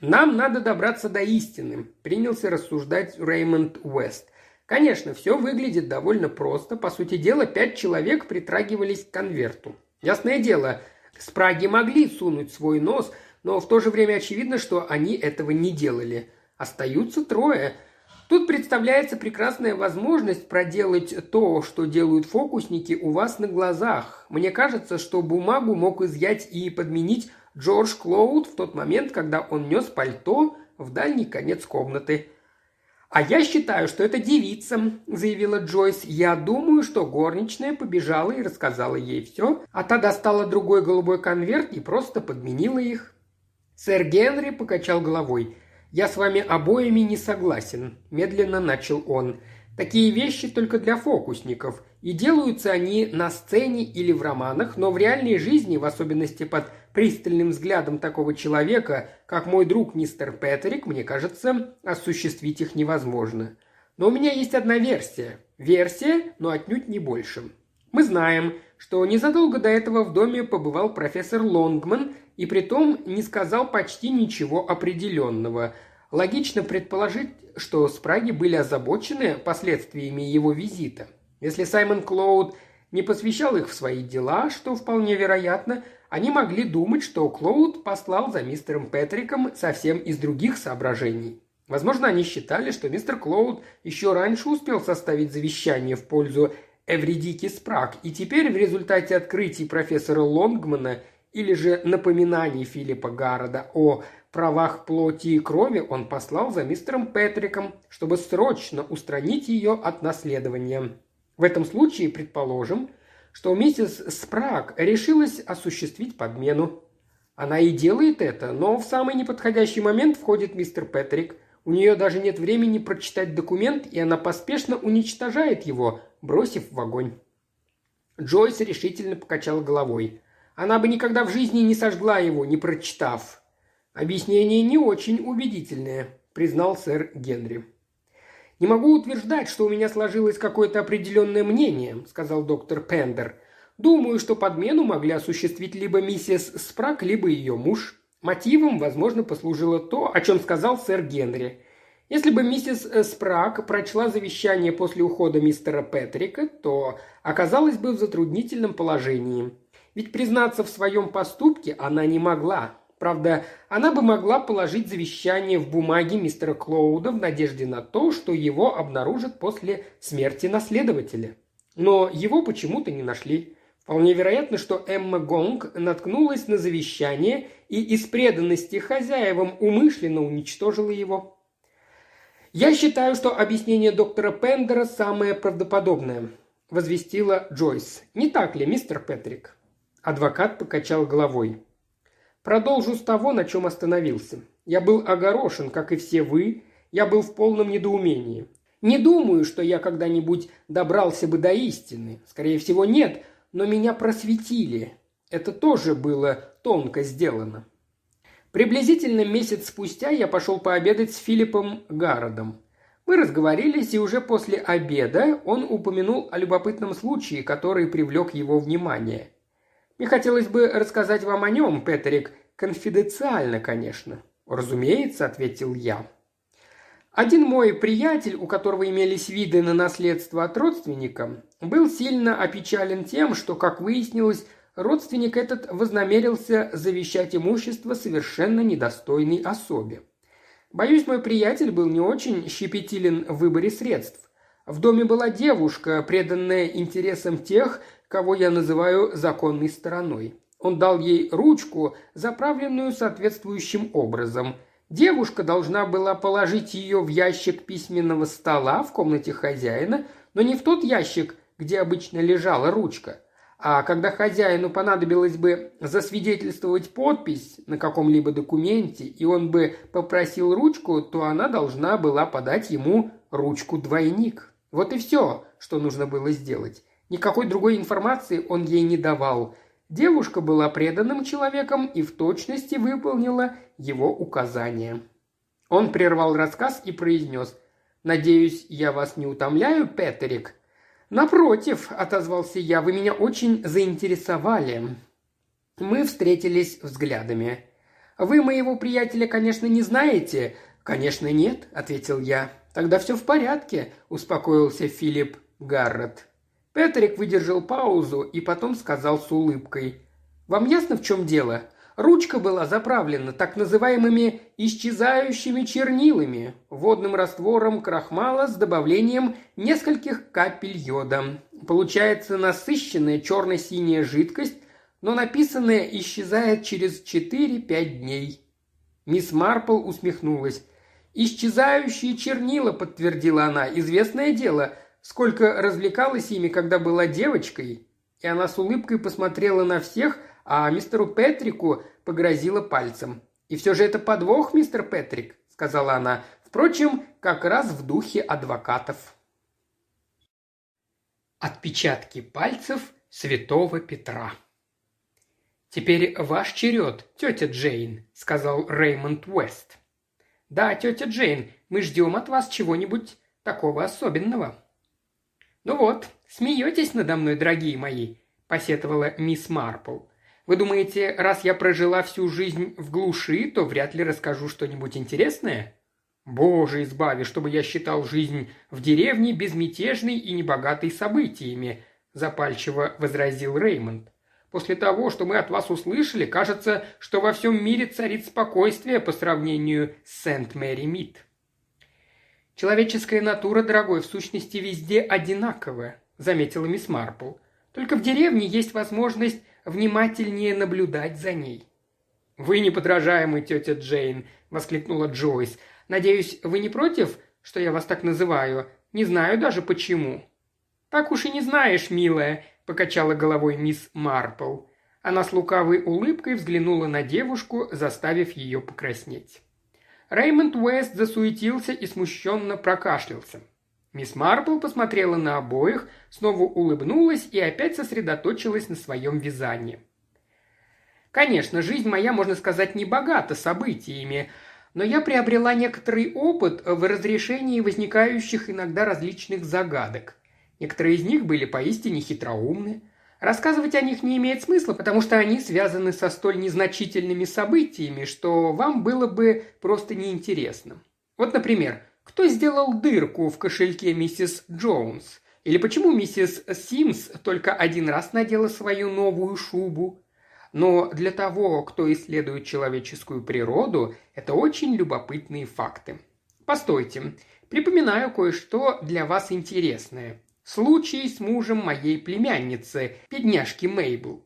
«Нам надо добраться до истины», – принялся рассуждать Реймонд Уэст. Конечно, все выглядит довольно просто. По сути дела, пять человек притрагивались к конверту. Ясное дело, спраги могли сунуть свой нос, но в то же время очевидно, что они этого не делали. Остаются трое – Тут представляется прекрасная возможность проделать то, что делают фокусники у вас на глазах. Мне кажется, что бумагу мог изъять и подменить Джордж Клоуд в тот момент, когда он нес пальто в дальний конец комнаты. «А я считаю, что это девица», – заявила Джойс. «Я думаю, что горничная побежала и рассказала ей все, а та достала другой голубой конверт и просто подменила их». Сэр Генри покачал головой – «Я с вами обоими не согласен», – медленно начал он. «Такие вещи только для фокусников, и делаются они на сцене или в романах, но в реальной жизни, в особенности под пристальным взглядом такого человека, как мой друг мистер Петерик, мне кажется, осуществить их невозможно. Но у меня есть одна версия. Версия, но отнюдь не больше. Мы знаем, что незадолго до этого в доме побывал профессор Лонгман и притом не сказал почти ничего определенного. Логично предположить, что спраги были озабочены последствиями его визита. Если Саймон Клоуд не посвящал их в свои дела, что вполне вероятно, они могли думать, что Клоуд послал за мистером Петриком совсем из других соображений. Возможно, они считали, что мистер Клоуд еще раньше успел составить завещание в пользу Эвридики Спраг, и теперь в результате открытий профессора Лонгмана или же напоминаний Филиппа Гарода о правах плоти и крови он послал за мистером Петриком, чтобы срочно устранить ее от наследования. В этом случае предположим, что миссис Спраг решилась осуществить подмену. Она и делает это, но в самый неподходящий момент входит мистер Петрик. У нее даже нет времени прочитать документ, и она поспешно уничтожает его, бросив в огонь. Джойс решительно покачал головой. Она бы никогда в жизни не сожгла его, не прочитав. Объяснение не очень убедительное, признал сэр Генри. «Не могу утверждать, что у меня сложилось какое-то определенное мнение», – сказал доктор Пендер. «Думаю, что подмену могли осуществить либо миссис Спрак, либо ее муж. Мотивом, возможно, послужило то, о чем сказал сэр Генри. Если бы миссис Спрак прочла завещание после ухода мистера Петрика, то оказалась бы в затруднительном положении. Ведь признаться в своем поступке она не могла. Правда, она бы могла положить завещание в бумаге мистера Клоуда в надежде на то, что его обнаружат после смерти наследователя. Но его почему-то не нашли. Вполне вероятно, что Эмма Гонг наткнулась на завещание и из преданности хозяевам умышленно уничтожила его. «Я считаю, что объяснение доктора Пендера самое правдоподобное», – возвестила Джойс. «Не так ли, мистер Петрик?» Адвокат покачал головой. Продолжу с того, на чем остановился. Я был огорошен, как и все вы, я был в полном недоумении. Не думаю, что я когда-нибудь добрался бы до истины. Скорее всего, нет, но меня просветили. Это тоже было тонко сделано. Приблизительно месяц спустя я пошел пообедать с Филиппом Гародом. Мы разговорились, и уже после обеда он упомянул о любопытном случае, который привлек его внимание. Мне хотелось бы рассказать вам о нем, Петрик, конфиденциально, конечно». «Разумеется», — ответил я. Один мой приятель, у которого имелись виды на наследство от родственника, был сильно опечален тем, что, как выяснилось, родственник этот вознамерился завещать имущество совершенно недостойной особе. Боюсь, мой приятель был не очень щепетилен в выборе средств. В доме была девушка, преданная интересам тех, кого я называю законной стороной. Он дал ей ручку, заправленную соответствующим образом. Девушка должна была положить ее в ящик письменного стола в комнате хозяина, но не в тот ящик, где обычно лежала ручка. А когда хозяину понадобилось бы засвидетельствовать подпись на каком-либо документе, и он бы попросил ручку, то она должна была подать ему ручку-двойник. Вот и все, что нужно было сделать. Никакой другой информации он ей не давал. Девушка была преданным человеком и в точности выполнила его указания. Он прервал рассказ и произнес «Надеюсь, я вас не утомляю, Петерик?» «Напротив», – отозвался я, – «вы меня очень заинтересовали». Мы встретились взглядами. «Вы моего приятеля, конечно, не знаете?» «Конечно, нет», – ответил я. «Тогда все в порядке», – успокоился Филипп Гаррет. Петрик выдержал паузу и потом сказал с улыбкой. «Вам ясно, в чем дело? Ручка была заправлена так называемыми исчезающими чернилами, водным раствором крахмала с добавлением нескольких капель йода. Получается насыщенная черно-синяя жидкость, но написанное исчезает через 4-5 дней. Мисс Марпл усмехнулась. «Исчезающие чернила», — подтвердила она, — «известное дело. Сколько развлекалась ими, когда была девочкой?» И она с улыбкой посмотрела на всех, а мистеру Петрику погрозила пальцем. «И все же это подвох, мистер Петрик», — сказала она. «Впрочем, как раз в духе адвокатов». Отпечатки пальцев святого Петра. «Теперь ваш черед, тетя Джейн», — сказал Реймонд Уэст. «Да, тетя Джейн, мы ждем от вас чего-нибудь такого особенного», «Ну вот, смеетесь надо мной, дорогие мои», – посетовала мисс Марпл. «Вы думаете, раз я прожила всю жизнь в глуши, то вряд ли расскажу что-нибудь интересное?» «Боже, избави, чтобы я считал жизнь в деревне безмятежной и небогатой событиями», – запальчиво возразил Реймонд. «После того, что мы от вас услышали, кажется, что во всем мире царит спокойствие по сравнению с Сент-Мэри-Мид». «Человеческая натура, дорогой, в сущности везде одинаковая», – заметила мисс Марпл. «Только в деревне есть возможность внимательнее наблюдать за ней». «Вы неподражаемый, тетя Джейн!» – воскликнула Джойс. «Надеюсь, вы не против, что я вас так называю? Не знаю даже почему». «Так уж и не знаешь, милая», – покачала головой мисс Марпл. Она с лукавой улыбкой взглянула на девушку, заставив ее покраснеть. Реймонд Уэст засуетился и смущенно прокашлялся. Мисс Марпл посмотрела на обоих, снова улыбнулась и опять сосредоточилась на своем вязании. Конечно, жизнь моя, можно сказать, не богата событиями, но я приобрела некоторый опыт в разрешении возникающих иногда различных загадок. Некоторые из них были поистине хитроумны – Рассказывать о них не имеет смысла, потому что они связаны со столь незначительными событиями, что вам было бы просто неинтересно. Вот, например, кто сделал дырку в кошельке миссис Джонс? Или почему миссис Симс только один раз надела свою новую шубу? Но для того, кто исследует человеческую природу, это очень любопытные факты. Постойте, припоминаю кое-что для вас интересное – Случай с мужем моей племянницы, бедняжки Мейбл.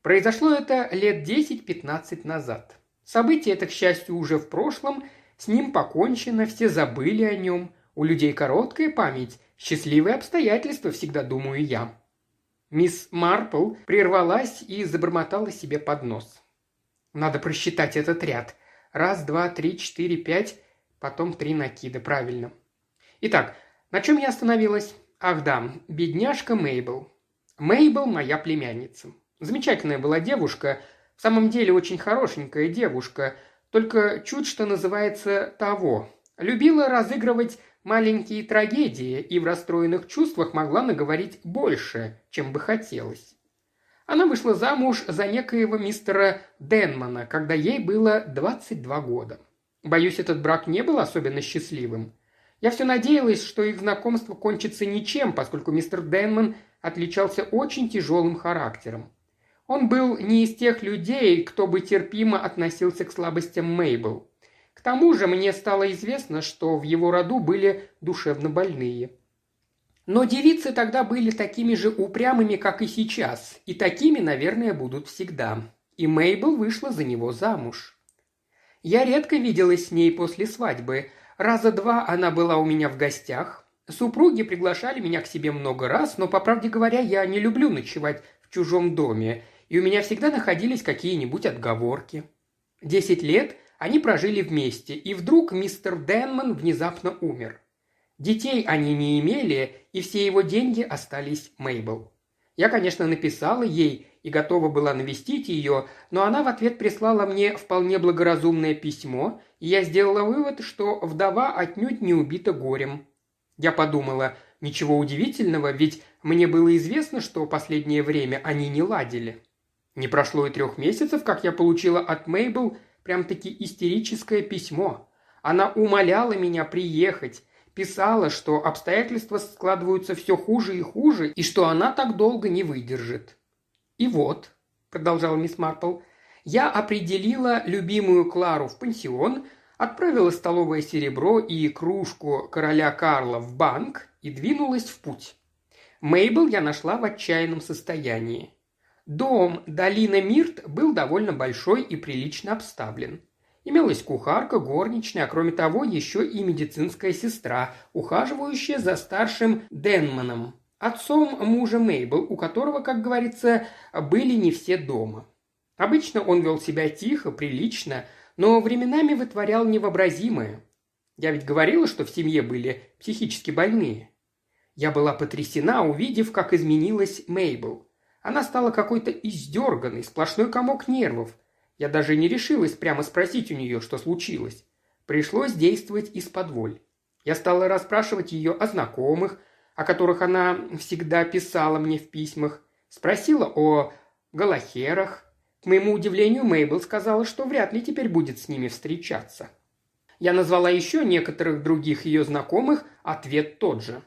Произошло это лет 10-15 назад. Событие это, к счастью, уже в прошлом, с ним покончено, все забыли о нем. У людей короткая память, счастливые обстоятельства, всегда думаю я. Мисс Марпл прервалась и забормотала себе под нос. Надо просчитать этот ряд. Раз, два, три, четыре, пять, потом три накида, правильно. Итак, на чем я остановилась? Ах да, бедняжка Мейбл. Мейбл – моя племянница. Замечательная была девушка, в самом деле очень хорошенькая девушка, только чуть что называется того. Любила разыгрывать маленькие трагедии и в расстроенных чувствах могла наговорить больше, чем бы хотелось. Она вышла замуж за некоего мистера Денмана, когда ей было 22 года. Боюсь, этот брак не был особенно счастливым. Я все надеялась, что их знакомство кончится ничем, поскольку мистер Денман отличался очень тяжелым характером. Он был не из тех людей, кто бы терпимо относился к слабостям Мейбл. К тому же мне стало известно, что в его роду были душевно больные. Но девицы тогда были такими же упрямыми, как и сейчас, и такими, наверное, будут всегда. И Мейбл вышла за него замуж. Я редко виделась с ней после свадьбы – Раза два она была у меня в гостях. Супруги приглашали меня к себе много раз, но, по правде говоря, я не люблю ночевать в чужом доме, и у меня всегда находились какие-нибудь отговорки. Десять лет они прожили вместе, и вдруг мистер Денман внезапно умер. Детей они не имели, и все его деньги остались Мейбл. Я, конечно, написала ей и готова была навестить ее, но она в ответ прислала мне вполне благоразумное письмо, и я сделала вывод, что вдова отнюдь не убита горем. Я подумала, ничего удивительного, ведь мне было известно, что последнее время они не ладили. Не прошло и трех месяцев, как я получила от Мейбл прям-таки истерическое письмо. Она умоляла меня приехать, писала, что обстоятельства складываются все хуже и хуже, и что она так долго не выдержит. «И вот», – продолжала мисс Марпл, – «я определила любимую Клару в пансион, отправила столовое серебро и кружку короля Карла в банк и двинулась в путь. Мейбл я нашла в отчаянном состоянии. Дом Долина Мирт был довольно большой и прилично обставлен. Имелась кухарка, горничная, а кроме того еще и медицинская сестра, ухаживающая за старшим Денманом, отцом мужа Мейбл, у которого, как говорится, были не все дома. Обычно он вел себя тихо, прилично, но временами вытворял невообразимое. Я ведь говорила, что в семье были психически больные. Я была потрясена, увидев, как изменилась Мейбл. Она стала какой-то издерганной, сплошной комок нервов. Я даже не решилась прямо спросить у нее, что случилось. Пришлось действовать из-под воль. Я стала расспрашивать ее о знакомых, о которых она всегда писала мне в письмах, спросила о Галахерах. К моему удивлению, Мейбл сказала, что вряд ли теперь будет с ними встречаться. Я назвала еще некоторых других ее знакомых, ответ тот же.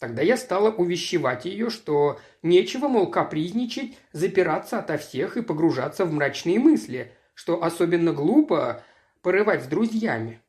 Тогда я стала увещевать ее, что нечего, мол, капризничать, запираться ото всех и погружаться в мрачные мысли, что особенно глупо порывать с друзьями.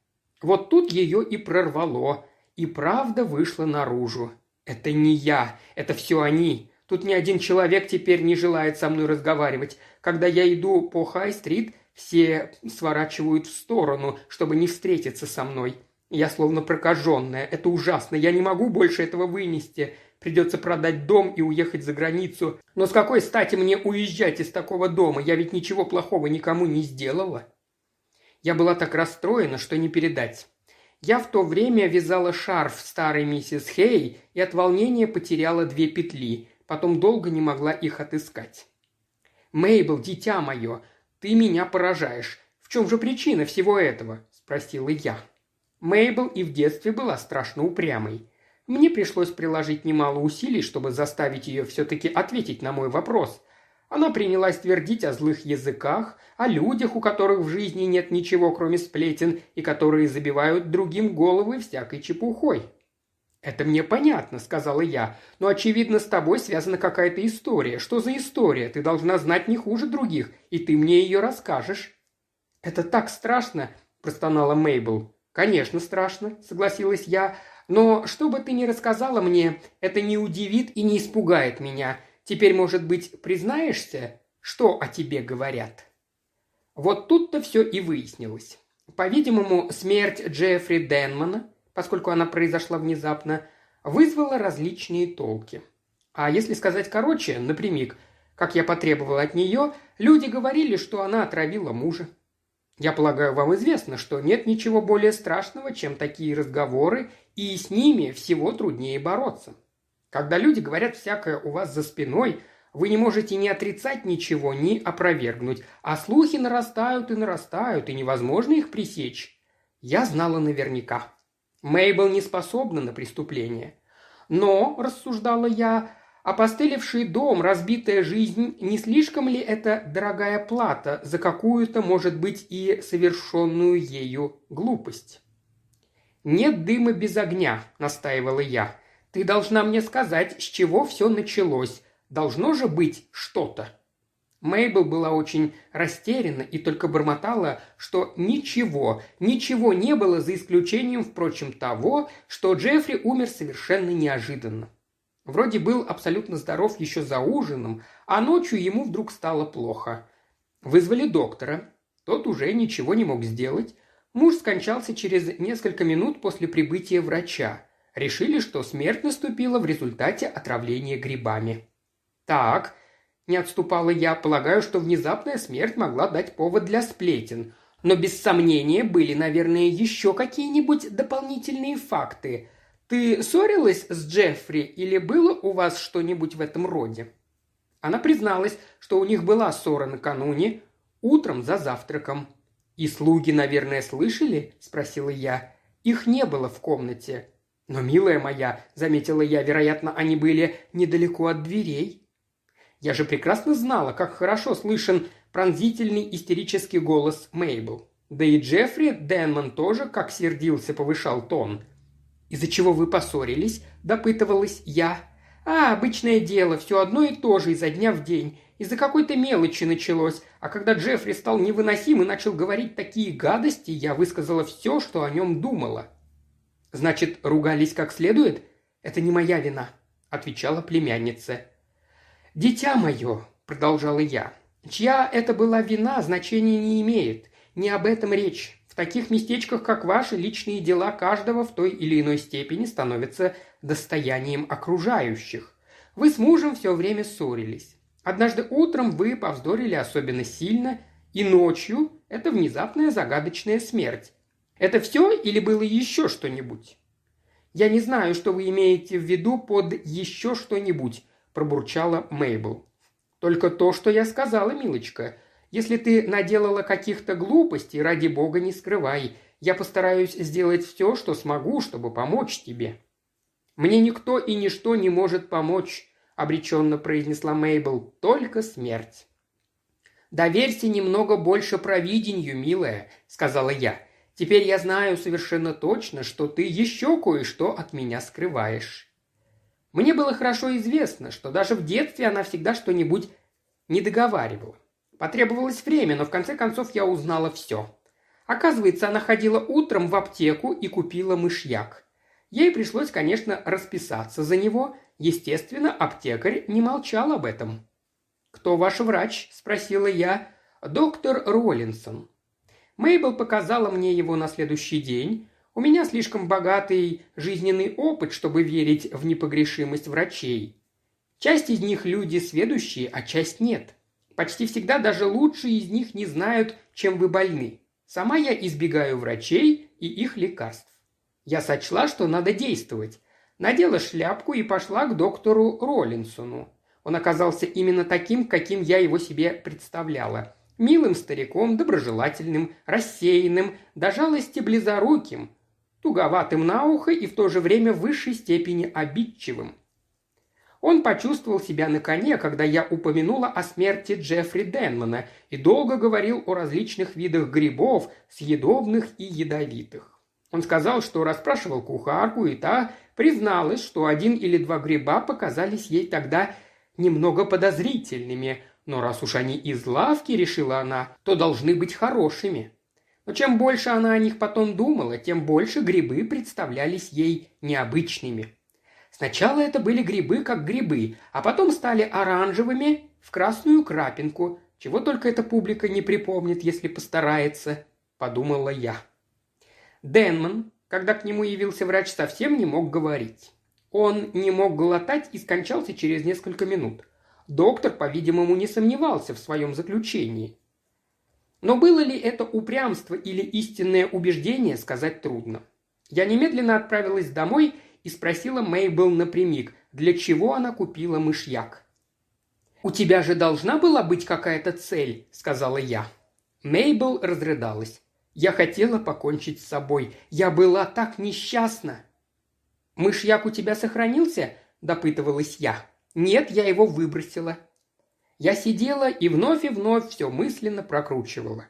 Вот тут ее и прорвало, и правда вышла наружу. «Это не я, это все они. Тут ни один человек теперь не желает со мной разговаривать. Когда я иду по Хай-стрит, Все сворачивают в сторону, чтобы не встретиться со мной. Я словно прокаженная. Это ужасно. Я не могу больше этого вынести. Придется продать дом и уехать за границу. Но с какой стати мне уезжать из такого дома? Я ведь ничего плохого никому не сделала. Я была так расстроена, что не передать. Я в то время вязала шарф старой миссис Хей и от волнения потеряла две петли. Потом долго не могла их отыскать. «Мейбл, дитя мое, ты меня поражаешь. В чем же причина всего этого?» – спросила я. Мейбл и в детстве была страшно упрямой. Мне пришлось приложить немало усилий, чтобы заставить ее все-таки ответить на мой вопрос. Она принялась твердить о злых языках, о людях, у которых в жизни нет ничего, кроме сплетен, и которые забивают другим головы всякой чепухой. «Это мне понятно», — сказала я, — «но, очевидно, с тобой связана какая-то история. Что за история? Ты должна знать не хуже других, и ты мне ее расскажешь». «Это так страшно», — простонала Мейбл. «Конечно, страшно», — согласилась я, — «но что бы ты ни рассказала мне, это не удивит и не испугает меня. Теперь, может быть, признаешься, что о тебе говорят?» Вот тут-то все и выяснилось. По-видимому, смерть Джеффри Денмана поскольку она произошла внезапно, вызвала различные толки. А если сказать короче, напрямик, как я потребовал от нее, люди говорили, что она отравила мужа. Я полагаю, вам известно, что нет ничего более страшного, чем такие разговоры, и с ними всего труднее бороться. Когда люди говорят всякое у вас за спиной, вы не можете ни отрицать ничего, ни опровергнуть, а слухи нарастают и нарастают, и невозможно их пресечь. Я знала наверняка. Мейбл не способна на преступление. Но, рассуждала я, опостылевший дом, разбитая жизнь, не слишком ли это дорогая плата за какую-то, может быть, и совершенную ею глупость? «Нет дыма без огня», — настаивала я. «Ты должна мне сказать, с чего все началось. Должно же быть что-то». Мейбл была очень растеряна и только бормотала, что ничего, ничего не было, за исключением, впрочем, того, что Джеффри умер совершенно неожиданно. Вроде был абсолютно здоров еще за ужином, а ночью ему вдруг стало плохо. Вызвали доктора. Тот уже ничего не мог сделать. Муж скончался через несколько минут после прибытия врача. Решили, что смерть наступила в результате отравления грибами. «Так», не отступала я, полагаю, что внезапная смерть могла дать повод для сплетен. Но без сомнения были, наверное, еще какие-нибудь дополнительные факты. Ты ссорилась с Джеффри или было у вас что-нибудь в этом роде?» Она призналась, что у них была ссора накануне, утром за завтраком. «И слуги, наверное, слышали?» – спросила я. «Их не было в комнате». «Но, милая моя», – заметила я, – «вероятно, они были недалеко от дверей». Я же прекрасно знала, как хорошо слышен пронзительный истерический голос Мейбл. Да и Джеффри Денман тоже, как сердился, повышал тон. «Из-за чего вы поссорились?» – допытывалась я. «А, обычное дело, все одно и то же изо дня в день. Из-за какой-то мелочи началось, а когда Джеффри стал невыносим и начал говорить такие гадости, я высказала все, что о нем думала». «Значит, ругались как следует?» «Это не моя вина», – отвечала племянница. «Дитя мое», – продолжала я, – «чья это была вина, значения не имеет. Не об этом речь. В таких местечках, как ваши, личные дела каждого в той или иной степени становятся достоянием окружающих. Вы с мужем все время ссорились. Однажды утром вы повздорили особенно сильно, и ночью это внезапная загадочная смерть. Это все или было еще что-нибудь? Я не знаю, что вы имеете в виду под «еще что-нибудь», – пробурчала Мейбл. «Только то, что я сказала, милочка. Если ты наделала каких-то глупостей, ради бога не скрывай. Я постараюсь сделать все, что смогу, чтобы помочь тебе». «Мне никто и ничто не может помочь», – обреченно произнесла Мейбл. «Только смерть». «Доверься немного больше провидению, милая», – сказала я. «Теперь я знаю совершенно точно, что ты еще кое-что от меня скрываешь». Мне было хорошо известно, что даже в детстве она всегда что-нибудь не договаривала. Потребовалось время, но в конце концов я узнала все. Оказывается, она ходила утром в аптеку и купила мышьяк. Ей пришлось, конечно, расписаться за него. Естественно, аптекарь не молчал об этом. «Кто ваш врач?» – спросила я. Доктор Роллинсон. Мейбл показала мне его на следующий день. У меня слишком богатый жизненный опыт, чтобы верить в непогрешимость врачей. Часть из них люди сведущие, а часть нет. Почти всегда даже лучшие из них не знают, чем вы больны. Сама я избегаю врачей и их лекарств. Я сочла, что надо действовать. Надела шляпку и пошла к доктору Роллинсону. Он оказался именно таким, каким я его себе представляла. Милым стариком, доброжелательным, рассеянным, до жалости близоруким, туговатым на ухо и в то же время в высшей степени обидчивым. Он почувствовал себя на коне, когда я упомянула о смерти Джеффри Денмана и долго говорил о различных видах грибов, съедобных и ядовитых. Он сказал, что расспрашивал кухарку, и та призналась, что один или два гриба показались ей тогда немного подозрительными, но раз уж они из лавки, решила она, то должны быть хорошими. Но чем больше она о них потом думала, тем больше грибы представлялись ей необычными. Сначала это были грибы как грибы, а потом стали оранжевыми в красную крапинку. Чего только эта публика не припомнит, если постарается, подумала я. Денман, когда к нему явился врач, совсем не мог говорить. Он не мог глотать и скончался через несколько минут. Доктор, по-видимому, не сомневался в своем заключении. Но было ли это упрямство или истинное убеждение, сказать трудно. Я немедленно отправилась домой и спросила Мейбл напрямик, для чего она купила мышьяк. «У тебя же должна была быть какая-то цель», — сказала я. Мейбл разрыдалась. «Я хотела покончить с собой. Я была так несчастна». «Мышьяк у тебя сохранился?» – допытывалась я. «Нет, я его выбросила». Я сидела и вновь и вновь все мысленно прокручивала.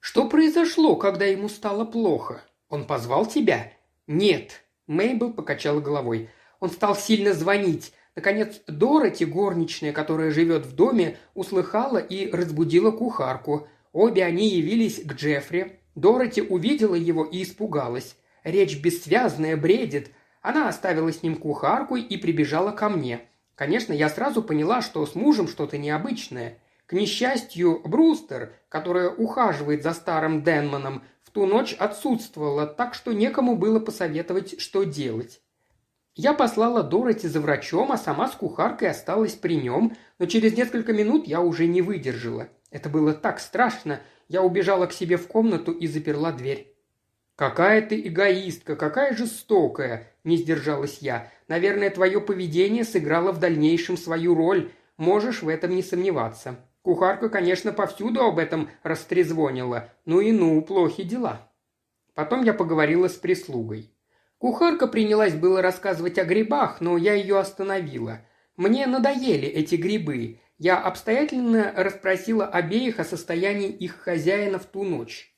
«Что произошло, когда ему стало плохо? Он позвал тебя?» «Нет», Мейбл покачала головой. Он стал сильно звонить. Наконец, Дороти, горничная, которая живет в доме, услыхала и разбудила кухарку. Обе они явились к Джеффри. Дороти увидела его и испугалась. Речь бессвязная, бредит. Она оставила с ним кухарку и прибежала ко мне. Конечно, я сразу поняла, что с мужем что-то необычное. К несчастью, Брустер, которая ухаживает за старым Денманом, в ту ночь отсутствовала, так что некому было посоветовать, что делать. Я послала Дороти за врачом, а сама с кухаркой осталась при нем, но через несколько минут я уже не выдержала. Это было так страшно. Я убежала к себе в комнату и заперла дверь. «Какая ты эгоистка, какая жестокая!» – не сдержалась я. «Наверное, твое поведение сыграло в дальнейшем свою роль. Можешь в этом не сомневаться. Кухарка, конечно, повсюду об этом растрезвонила. Ну и ну, плохи дела. Потом я поговорила с прислугой. Кухарка принялась было рассказывать о грибах, но я ее остановила. Мне надоели эти грибы. Я обстоятельно расспросила обеих о состоянии их хозяина в ту ночь.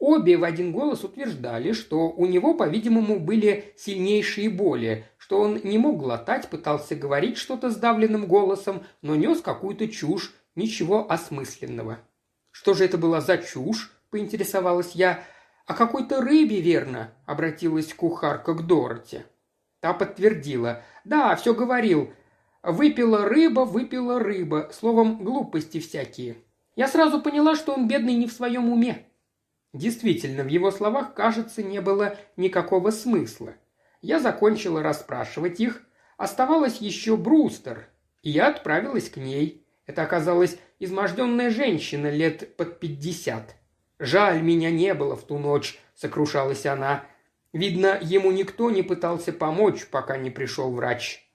Обе в один голос утверждали, что у него, по-видимому, были сильнейшие боли, что он не мог глотать, пытался говорить что-то сдавленным голосом, но нес какую-то чушь, Ничего осмысленного. Что же это была за чушь? поинтересовалась я. «О какой-то рыбе, верно?» – обратилась кухарка к Дороти. Та подтвердила. «Да, все говорил. Выпила рыба, выпила рыба. Словом, глупости всякие. Я сразу поняла, что он бедный не в своем уме». Действительно, в его словах, кажется, не было никакого смысла. Я закончила расспрашивать их. Оставалась еще Брустер, и я отправилась к ней. Это оказалась изможденная женщина лет под пятьдесят. «Жаль, меня не было в ту ночь», — сокрушалась она. «Видно, ему никто не пытался помочь, пока не пришел врач».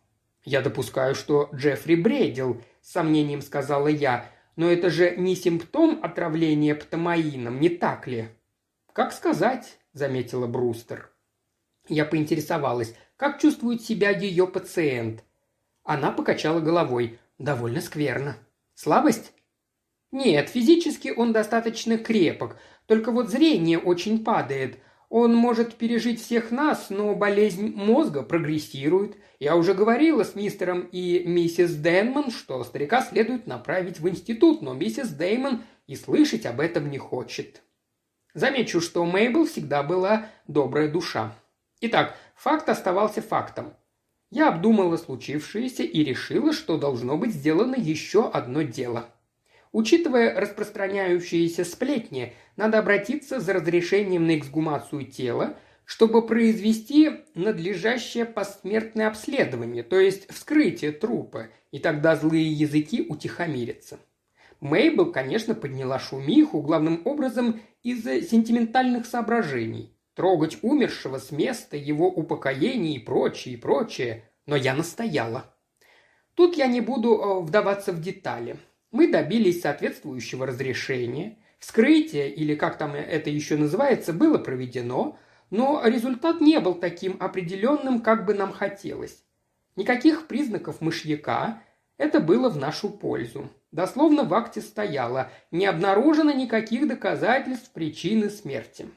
«Я допускаю, что Джеффри бредил», — с сомнением сказала я. «Но это же не симптом отравления птомаином, не так ли?» «Как сказать», — заметила Брустер. Я поинтересовалась, как чувствует себя ее пациент. Она покачала головой. «Довольно скверно». Слабость? Нет, физически он достаточно крепок, только вот зрение очень падает. Он может пережить всех нас, но болезнь мозга прогрессирует. Я уже говорила с мистером и миссис Дэнман, что старика следует направить в институт, но миссис Дэймон и слышать об этом не хочет. Замечу, что Мейбл всегда была добрая душа. Итак, факт оставался фактом. Я обдумала случившееся и решила, что должно быть сделано еще одно дело. Учитывая распространяющиеся сплетни, надо обратиться за разрешением на эксгумацию тела, чтобы произвести надлежащее посмертное обследование, то есть вскрытие трупа, и тогда злые языки утихомирятся. Мейбл, конечно, подняла шумиху, главным образом из-за сентиментальных соображений. Трогать умершего с места, его упокоение и прочее, и прочее. Но я настояла. Тут я не буду э, вдаваться в детали. Мы добились соответствующего разрешения. Вскрытие, или как там это еще называется, было проведено, но результат не был таким определенным, как бы нам хотелось. Никаких признаков мышьяка, это было в нашу пользу. Дословно в акте стояло «Не обнаружено никаких доказательств причины смерти».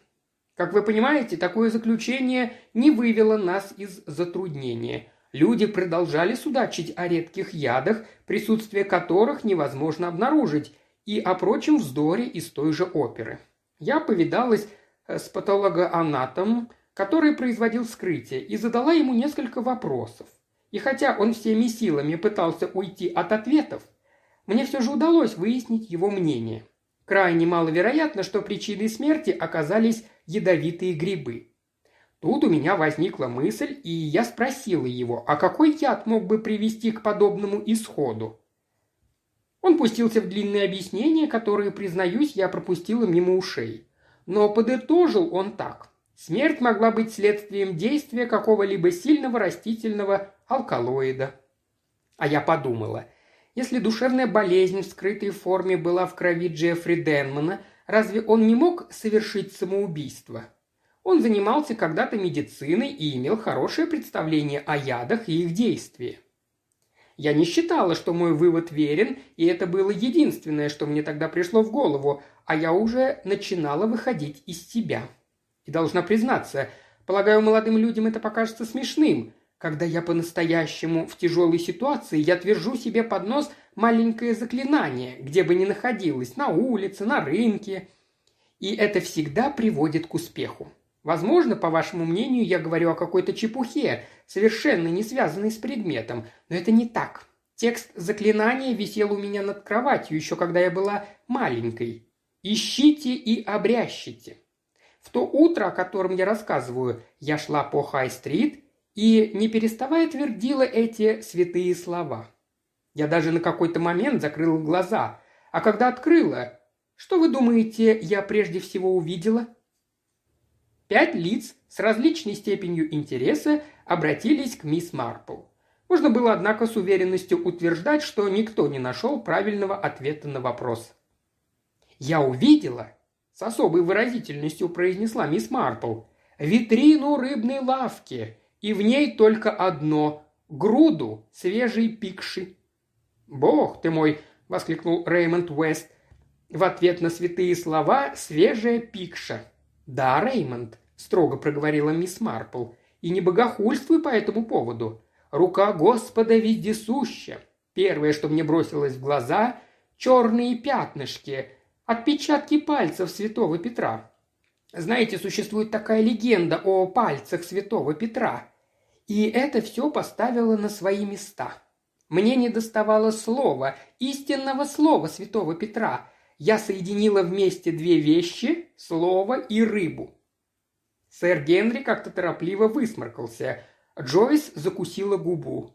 Как вы понимаете, такое заключение не вывело нас из затруднения. Люди продолжали судачить о редких ядах, присутствие которых невозможно обнаружить, и о прочем вздоре из той же оперы. Я повидалась э, с патологоанатомом, который производил вскрытие, и задала ему несколько вопросов. И хотя он всеми силами пытался уйти от ответов, мне все же удалось выяснить его мнение. Крайне маловероятно, что причиной смерти оказались ядовитые грибы. Тут у меня возникла мысль, и я спросила его, а какой яд мог бы привести к подобному исходу? Он пустился в длинные объяснения, которые, признаюсь, я пропустила мимо ушей. Но подытожил он так. Смерть могла быть следствием действия какого-либо сильного растительного алкалоида. А я подумала, если душевная болезнь в скрытой форме была в крови Джеффри Денмана, разве он не мог совершить самоубийство? Он занимался когда-то медициной и имел хорошее представление о ядах и их действии. Я не считала, что мой вывод верен, и это было единственное, что мне тогда пришло в голову, а я уже начинала выходить из себя. И должна признаться, полагаю, молодым людям это покажется смешным, когда я по-настоящему в тяжелой ситуации, я твержу себе под нос маленькое заклинание, где бы ни находилось, на улице, на рынке. И это всегда приводит к успеху. Возможно, по вашему мнению, я говорю о какой-то чепухе, совершенно не связанной с предметом, но это не так. Текст заклинания висел у меня над кроватью, еще когда я была маленькой. «Ищите и обрящите». В то утро, о котором я рассказываю, я шла по Хай-стрит и, не переставая, твердила эти святые слова. Я даже на какой-то момент закрыла глаза, а когда открыла, что вы думаете, я прежде всего увидела? Пять лиц с различной степенью интереса обратились к мисс Марпл. Можно было, однако, с уверенностью утверждать, что никто не нашел правильного ответа на вопрос. «Я увидела», — с особой выразительностью произнесла мисс Марпл, — «витрину рыбной лавки, и в ней только одно – груду свежей пикши. «Бог ты мой!» – воскликнул Реймонд Уэст. В ответ на святые слова «свежая пикша». «Да, Реймонд», – строго проговорила мисс Марпл, – «и не богохульствуй по этому поводу. Рука Господа вездесуща. Первое, что мне бросилось в глаза – черные пятнышки, отпечатки пальцев святого Петра. Знаете, существует такая легенда о пальцах святого Петра. И это все поставило на свои места. Мне не доставало слова, истинного слова святого Петра. Я соединила вместе две вещи – слово и рыбу. Сэр Генри как-то торопливо высморкался. Джойс закусила губу.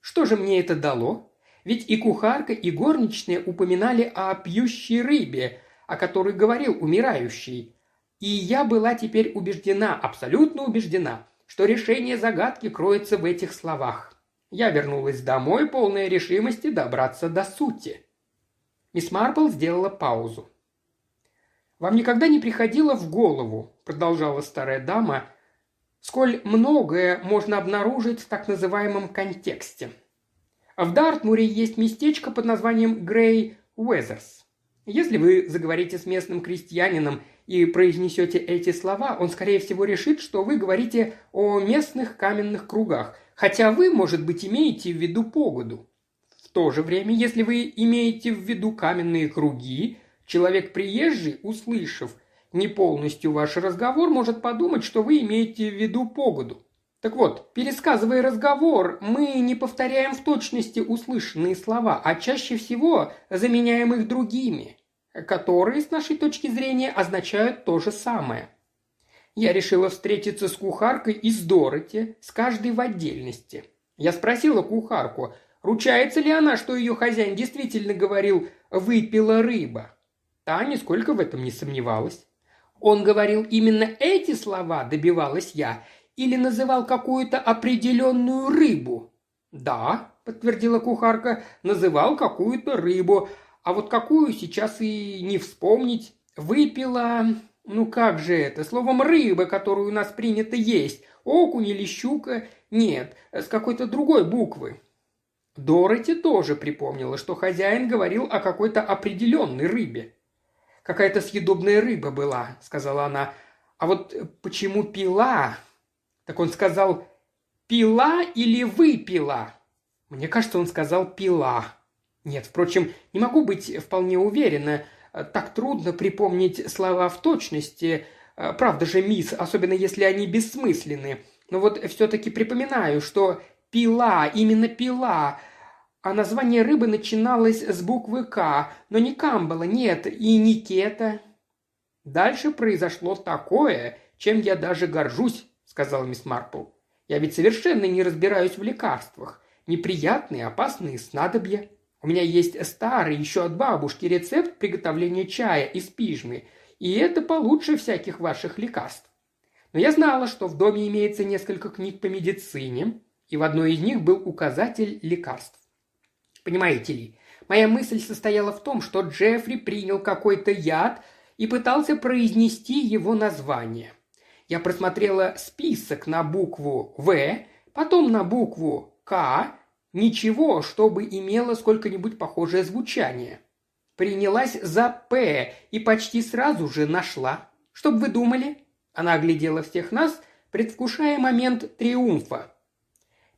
Что же мне это дало? Ведь и кухарка, и горничная упоминали о пьющей рыбе, о которой говорил умирающий. И я была теперь убеждена, абсолютно убеждена, что решение загадки кроется в этих словах. Я вернулась домой, полная решимости добраться до сути. Мисс Марпл сделала паузу. «Вам никогда не приходило в голову, — продолжала старая дама, — сколь многое можно обнаружить в так называемом контексте. В Дартмуре есть местечко под названием Грей Уэзерс. Если вы заговорите с местным крестьянином и произнесете эти слова, он, скорее всего, решит, что вы говорите о местных каменных кругах, хотя вы, может быть, имеете в виду погоду. То же время, если вы имеете в виду каменные круги, человек приезжий, услышав не полностью ваш разговор, может подумать, что вы имеете в виду погоду. Так вот, пересказывая разговор, мы не повторяем в точности услышанные слова, а чаще всего заменяем их другими, которые, с нашей точки зрения, означают то же самое. Я решила встретиться с кухаркой и с Дороти, с каждой в отдельности. Я спросила кухарку, ручается ли она, что ее хозяин действительно говорил «выпила рыба». Та нисколько в этом не сомневалась. Он говорил именно эти слова, добивалась я, или называл какую-то определенную рыбу?» «Да», – подтвердила кухарка, – «называл какую-то рыбу, а вот какую сейчас и не вспомнить. Выпила... Ну как же это? Словом, рыба, которую у нас принято есть. Окунь или щука? Нет, с какой-то другой буквы. Дороти тоже припомнила, что хозяин говорил о какой-то определенной рыбе. «Какая-то съедобная рыба была», — сказала она. «А вот почему пила? Так он сказал «пила» или «выпила»?» Мне кажется, он сказал «пила». Нет, впрочем, не могу быть вполне уверена. Так трудно припомнить слова в точности. Правда же, мисс, особенно если они бессмысленны. Но вот все-таки припоминаю, что «пила», именно «пила», а название рыбы начиналось с буквы «К», но не Камбала, нет, и не Кета. Дальше произошло такое, чем я даже горжусь, сказала мисс Марпл. «Я ведь совершенно не разбираюсь в лекарствах. Неприятные, опасные снадобья. У меня есть старый еще от бабушки рецепт приготовления чая из пижмы, и это получше всяких ваших лекарств. Но я знала, что в доме имеется несколько книг по медицине, и в одной из них был указатель лекарств. Понимаете ли, моя мысль состояла в том, что Джеффри принял какой-то яд и пытался произнести его название – я просмотрела список на букву «В», потом на букву «К», ничего, чтобы имело сколько-нибудь похожее звучание. Принялась за «П» и почти сразу же нашла. Что бы вы думали? Она оглядела всех нас, предвкушая момент триумфа.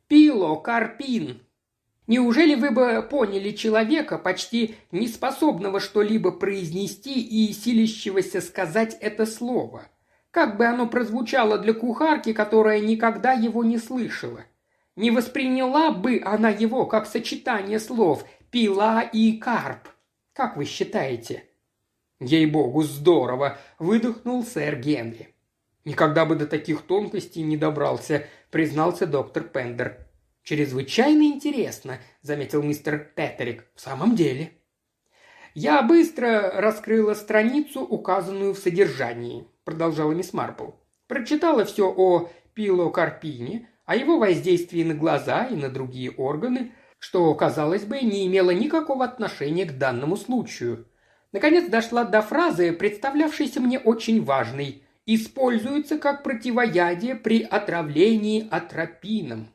«Пило, карпин!» Неужели вы бы поняли человека, почти неспособного что-либо произнести и силящегося сказать это слово – как бы оно прозвучало для кухарки, которая никогда его не слышала? Не восприняла бы она его как сочетание слов «пила» и «карп». Как вы считаете?» «Ей-богу, здорово!» – выдохнул сэр Генри. «Никогда бы до таких тонкостей не добрался», – признался доктор Пендер. «Чрезвычайно интересно», – заметил мистер Петерик. «В самом деле». Я быстро раскрыла страницу, указанную в содержании продолжала мисс Марпл. Прочитала все о пилокарпине, о его воздействии на глаза и на другие органы, что, казалось бы, не имело никакого отношения к данному случаю. Наконец дошла до фразы, представлявшейся мне очень важной «используется как противоядие при отравлении атропином».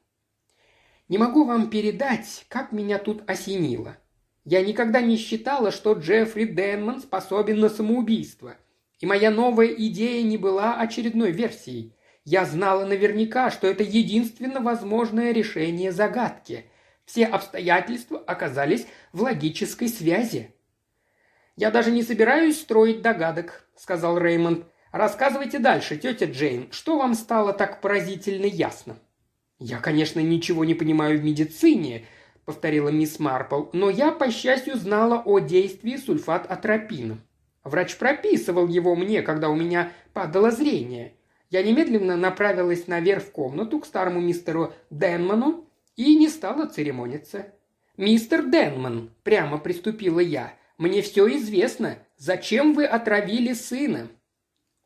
Не могу вам передать, как меня тут осенило. Я никогда не считала, что Джеффри Денман способен на самоубийство. И моя новая идея не была очередной версией. Я знала наверняка, что это единственно возможное решение загадки. Все обстоятельства оказались в логической связи. «Я даже не собираюсь строить догадок», — сказал Реймонд. «Рассказывайте дальше, тетя Джейн, что вам стало так поразительно ясно?» «Я, конечно, ничего не понимаю в медицине», — повторила мисс Марпл, «но я, по счастью, знала о действии сульфат атропина. Врач прописывал его мне, когда у меня падало зрение. Я немедленно направилась наверх в комнату к старому мистеру Денману и не стала церемониться. «Мистер Денман», – прямо приступила я, – «мне все известно. Зачем вы отравили сына?»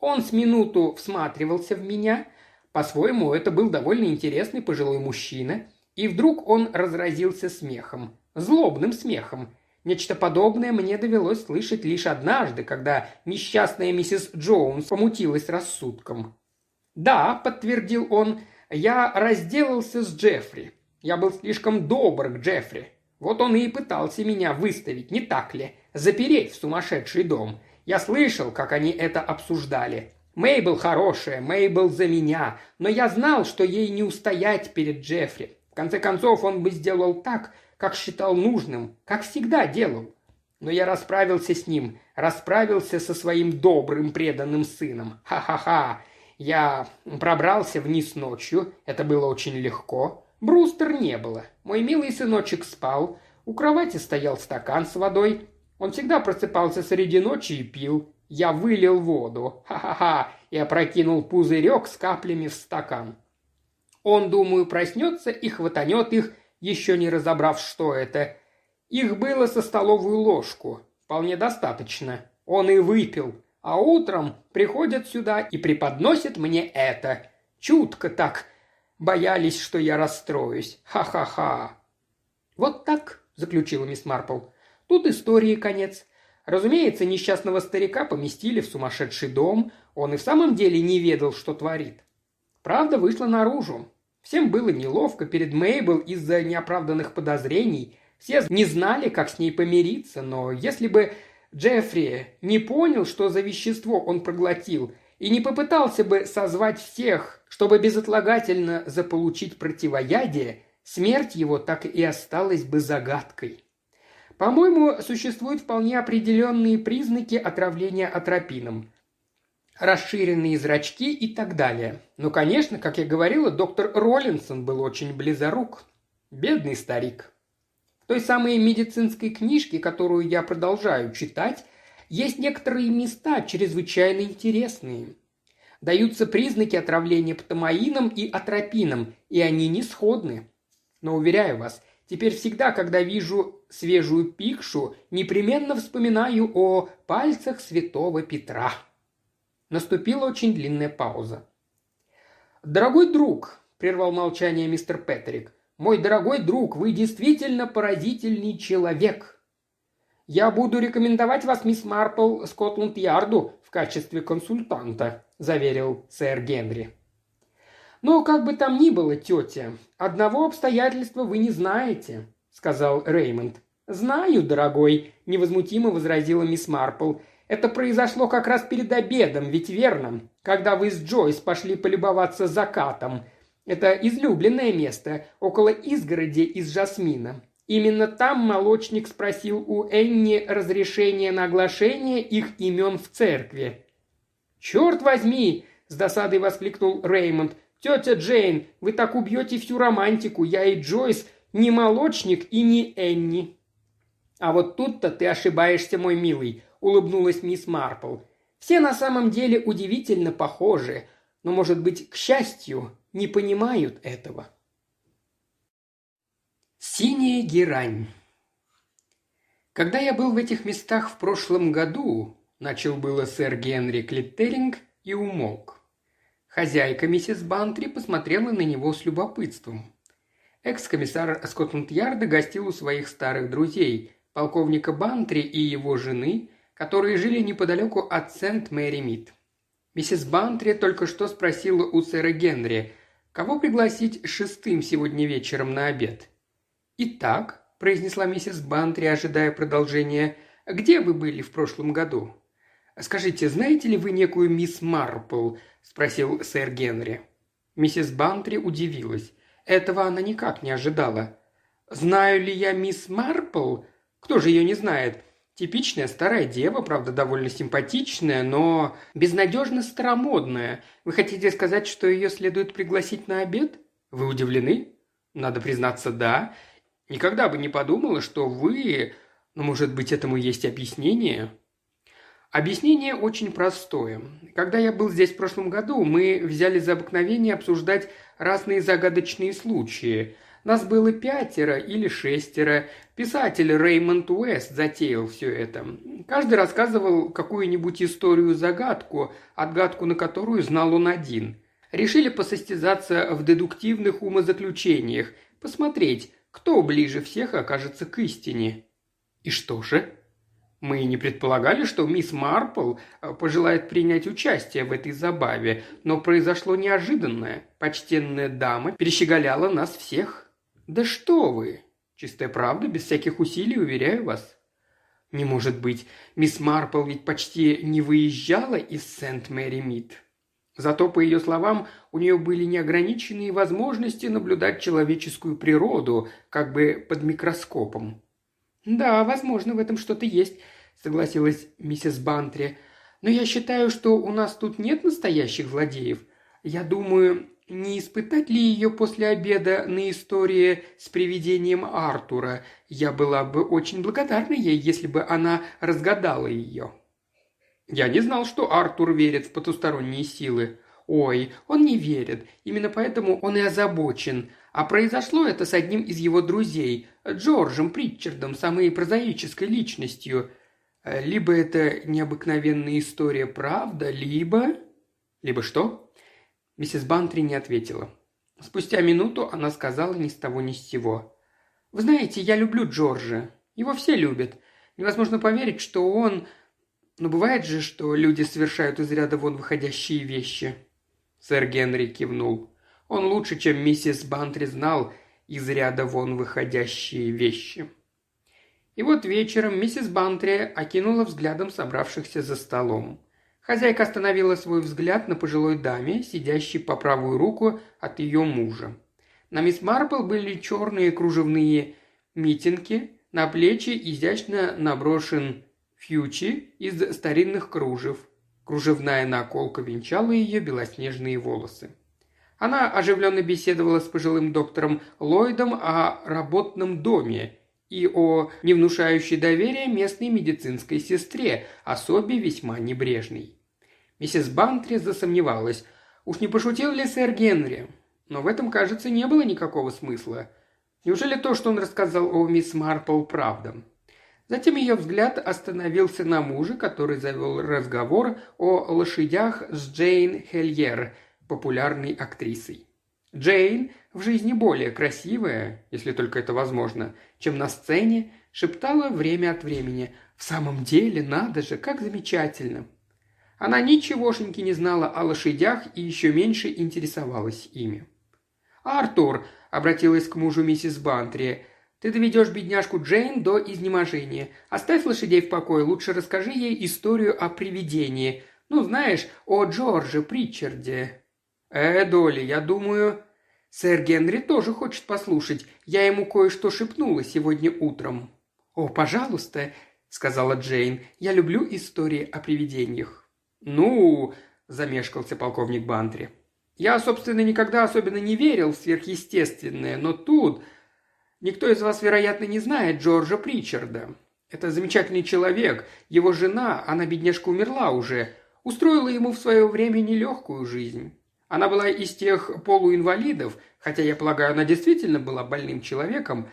Он с минуту всматривался в меня. По-своему, это был довольно интересный пожилой мужчина. И вдруг он разразился смехом. Злобным смехом. Нечто подобное мне довелось слышать лишь однажды, когда несчастная миссис Джонс помутилась рассудком. «Да», — подтвердил он, — «я разделался с Джеффри. Я был слишком добр к Джеффри. Вот он и пытался меня выставить, не так ли? Запереть в сумасшедший дом. Я слышал, как они это обсуждали. Мейбл хорошая, Мейбл за меня, но я знал, что ей не устоять перед Джеффри. В конце концов, он бы сделал так, как считал нужным, как всегда делал. Но я расправился с ним, расправился со своим добрым преданным сыном. Ха-ха-ха! Я пробрался вниз ночью, это было очень легко. Брустер не было. Мой милый сыночек спал. У кровати стоял стакан с водой. Он всегда просыпался среди ночи и пил. Я вылил воду. Ха-ха-ха. И опрокинул пузырек с каплями в стакан. Он, думаю, проснется и хватанет их, еще не разобрав, что это. Их было со столовую ложку. Вполне достаточно. Он и выпил. А утром приходят сюда и преподносят мне это. Чутко так. Боялись, что я расстроюсь. Ха-ха-ха. Вот так, заключила мисс Марпл. Тут истории конец. Разумеется, несчастного старика поместили в сумасшедший дом. Он и в самом деле не ведал, что творит. Правда вышла наружу. Всем было неловко перед Мейбл из-за неоправданных подозрений. Все не знали, как с ней помириться, но если бы Джеффри не понял, что за вещество он проглотил, и не попытался бы созвать всех, чтобы безотлагательно заполучить противоядие, смерть его так и осталась бы загадкой. По-моему, существуют вполне определенные признаки отравления атропином. Расширенные зрачки и так далее. Но, конечно, как я говорила, доктор Роллинсон был очень близорук. Бедный старик. В той самой медицинской книжке, которую я продолжаю читать, есть некоторые места чрезвычайно интересные. Даются признаки отравления птамаином и атропином, и они не сходны. Но, уверяю вас, теперь всегда, когда вижу свежую пикшу, непременно вспоминаю о пальцах святого Петра. Наступила очень длинная пауза. «Дорогой друг», – прервал молчание мистер Петрик, мой дорогой друг, вы действительно поразительный человек. Я буду рекомендовать вас мисс Марпл Скотланд-Ярду в качестве консультанта», – заверил сэр Генри. «Но как бы там ни было, тетя, одного обстоятельства вы не знаете», – сказал Реймонд. «Знаю, дорогой», – невозмутимо возразила мисс Марпл. «Это произошло как раз перед обедом, ведь верно, когда вы с Джойс пошли полюбоваться закатом. Это излюбленное место, около изгороди из жасмина. Именно там молочник спросил у Энни разрешение на оглашение их имен в церкви. «Черт возьми!» – с досадой воскликнул Реймонд. «Тетя Джейн, вы так убьете всю романтику. Я и Джойс не молочник и не Энни». «А вот тут-то ты ошибаешься, мой милый», – улыбнулась мисс Марпл. «Все на самом деле удивительно похожи, но, может быть, к счастью, не понимают этого. Синяя герань. Когда я был в этих местах в прошлом году, начал было сэр Генри Клиттеринг и умолк. Хозяйка миссис Бантри посмотрела на него с любопытством. Экс-комиссар Скотланд-Ярда гостил у своих старых друзей, полковника Бантри и его жены, которые жили неподалеку от Сент-Мэри-Мид. Миссис Бантри только что спросила у сэра Генри – Кого пригласить шестым сегодня вечером на обед?» «Итак», – произнесла миссис Бантри, ожидая продолжения, – «где вы были в прошлом году?» «Скажите, знаете ли вы некую мисс Марпл?» – спросил сэр Генри. Миссис Бантри удивилась. Этого она никак не ожидала. «Знаю ли я мисс Марпл? Кто же ее не знает? Типичная старая дева, правда, довольно симпатичная, но безнадежно старомодная. Вы хотите сказать, что ее следует пригласить на обед? Вы удивлены? Надо признаться, да. Никогда бы не подумала, что вы... Но, ну, может быть, этому есть объяснение? Объяснение очень простое. Когда я был здесь в прошлом году, мы взяли за обыкновение обсуждать разные загадочные случаи – нас было пятеро или шестеро. Писатель Реймонд Уэст затеял все это. Каждый рассказывал какую-нибудь историю-загадку, отгадку на которую знал он один. Решили посостязаться в дедуктивных умозаключениях, посмотреть, кто ближе всех окажется к истине. И что же? Мы не предполагали, что мисс Марпл э, пожелает принять участие в этой забаве, но произошло неожиданное. Почтенная дама перещеголяла нас всех. «Да что вы! Чистая правда, без всяких усилий, уверяю вас». «Не может быть, мисс Марпл ведь почти не выезжала из Сент-Мэри-Мид». Зато, по ее словам, у нее были неограниченные возможности наблюдать человеческую природу, как бы под микроскопом. «Да, возможно, в этом что-то есть», — согласилась миссис Бантри. Но я считаю, что у нас тут нет настоящих злодеев. Я думаю, не испытать ли ее после обеда на истории с привидением Артура? Я была бы очень благодарна ей, если бы она разгадала ее. Я не знал, что Артур верит в потусторонние силы. Ой, он не верит. Именно поэтому он и озабочен. А произошло это с одним из его друзей, Джорджем Притчардом, самой прозаической личностью. Либо это необыкновенная история правда, либо... Либо что? Миссис Бантри не ответила. Спустя минуту она сказала ни с того ни с сего. «Вы знаете, я люблю Джорджа. Его все любят. Невозможно поверить, что он... Но бывает же, что люди совершают из ряда вон выходящие вещи». Сэр Генри кивнул. Он лучше, чем миссис Бантри знал из ряда вон выходящие вещи. И вот вечером миссис Бантри окинула взглядом собравшихся за столом. Хозяйка остановила свой взгляд на пожилой даме, сидящей по правую руку от ее мужа. На мисс Марпл были черные кружевные митинги, на плечи изящно наброшен фьючи из старинных кружев. Кружевная наколка венчала ее белоснежные волосы. Она оживленно беседовала с пожилым доктором Ллойдом о работном доме и о невнушающей доверия местной медицинской сестре, особе весьма небрежной. Миссис Бантри засомневалась. Уж не пошутил ли сэр Генри? Но в этом, кажется, не было никакого смысла. Неужели то, что он рассказал о мисс Марпл, правда? Затем ее взгляд остановился на муже, который завел разговор о лошадях с Джейн Хельер, популярной актрисой. Джейн в жизни более красивая, если только это возможно, чем на сцене, шептала время от времени «В самом деле, надо же, как замечательно!» Она ничегошеньки не знала о лошадях и еще меньше интересовалась ими. «Артур», — обратилась к мужу миссис Бантри, — «ты доведешь бедняжку Джейн до изнеможения. Оставь лошадей в покое, лучше расскажи ей историю о привидении. Ну, знаешь, о Джордже Притчарде». «Э, Долли, я думаю...» «Сэр Генри тоже хочет послушать. Я ему кое-что шепнула сегодня утром». «О, пожалуйста», — сказала Джейн, — «я люблю истории о привидениях». «Ну...» – замешкался полковник Бантри. «Я, собственно, никогда особенно не верил в сверхъестественное, но тут... Никто из вас, вероятно, не знает Джорджа Причарда. Это замечательный человек. Его жена, она, бедняжка, умерла уже, устроила ему в свое время нелегкую жизнь. Она была из тех полуинвалидов, хотя, я полагаю, она действительно была больным человеком,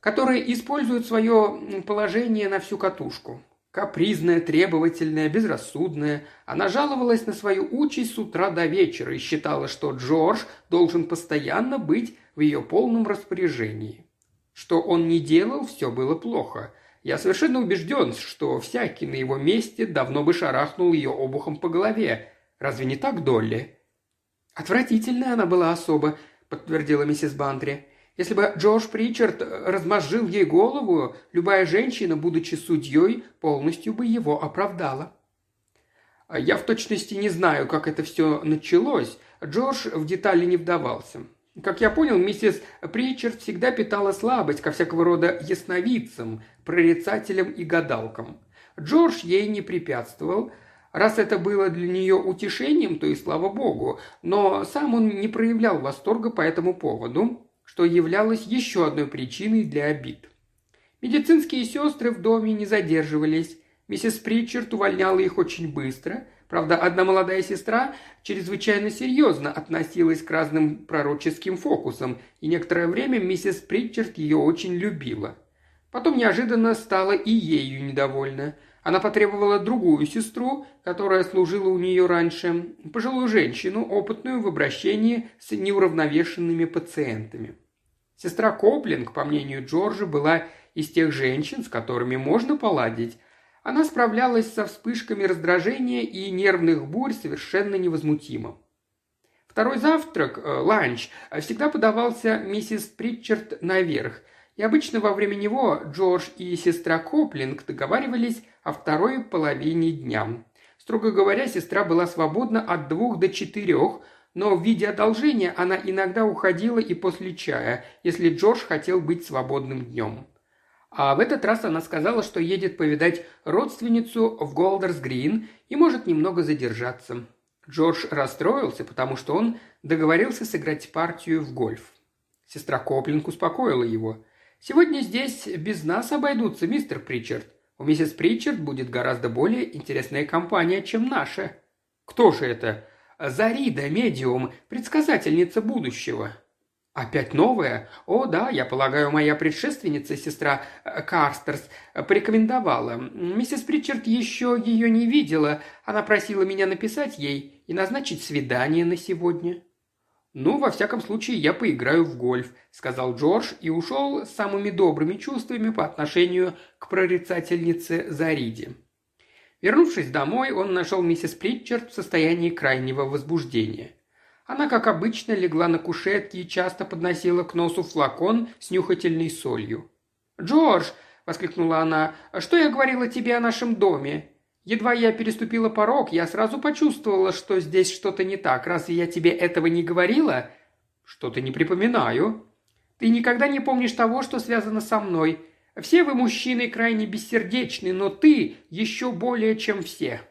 которые используют свое положение на всю катушку. Капризная, требовательная, безрассудная, она жаловалась на свою участь с утра до вечера и считала, что Джордж должен постоянно быть в ее полном распоряжении. Что он не делал, все было плохо. Я совершенно убежден, что всякий на его месте давно бы шарахнул ее обухом по голове. Разве не так, Долли? «Отвратительная она была особа», — подтвердила миссис Бантри. Если бы Джордж Причард размозжил ей голову, любая женщина, будучи судьей, полностью бы его оправдала. Я в точности не знаю, как это все началось. Джордж в детали не вдавался. Как я понял, миссис Причард всегда питала слабость ко всякого рода ясновидцам, прорицателям и гадалкам. Джордж ей не препятствовал, Раз это было для нее утешением, то и слава богу, но сам он не проявлял восторга по этому поводу, что являлось еще одной причиной для обид. Медицинские сестры в доме не задерживались. Миссис Притчард увольняла их очень быстро. Правда, одна молодая сестра чрезвычайно серьезно относилась к разным пророческим фокусам, и некоторое время миссис Притчард ее очень любила. Потом неожиданно стала и ею недовольна. Она потребовала другую сестру, которая служила у нее раньше, пожилую женщину, опытную в обращении с неуравновешенными пациентами. Сестра Коплинг, по мнению Джорджа, была из тех женщин, с которыми можно поладить. Она справлялась со вспышками раздражения и нервных бурь совершенно невозмутимо. Второй завтрак, э, ланч, всегда подавался миссис Притчард наверх – и обычно во время него Джордж и сестра Коплинг договаривались о второй половине дня. Строго говоря, сестра была свободна от двух до четырех, но в виде одолжения она иногда уходила и после чая, если Джордж хотел быть свободным днем. А в этот раз она сказала, что едет повидать родственницу в Голдерс-Грин и может немного задержаться. Джордж расстроился, потому что он договорился сыграть партию в гольф. Сестра Коплинг успокоила его. «Сегодня здесь без нас обойдутся, мистер Причард. У миссис Причард будет гораздо более интересная компания, чем наша». «Кто же это?» «Зарида, медиум, предсказательница будущего». «Опять новая? О, да, я полагаю, моя предшественница, сестра э, Карстерс, порекомендовала. Миссис Причард еще ее не видела. Она просила меня написать ей и назначить свидание на сегодня». «Ну, во всяком случае, я поиграю в гольф», – сказал Джордж и ушел с самыми добрыми чувствами по отношению к прорицательнице Зариде. Вернувшись домой, он нашел миссис Притчард в состоянии крайнего возбуждения. Она, как обычно, легла на кушетке и часто подносила к носу флакон с нюхательной солью. «Джордж!» – воскликнула она. «Что я говорила тебе о нашем доме? Едва я переступила порог, я сразу почувствовала, что здесь что-то не так. Разве я тебе этого не говорила?» «Что-то не припоминаю». «Ты никогда не помнишь того, что связано со мной. Все вы, мужчины, крайне бессердечны, но ты еще более, чем все».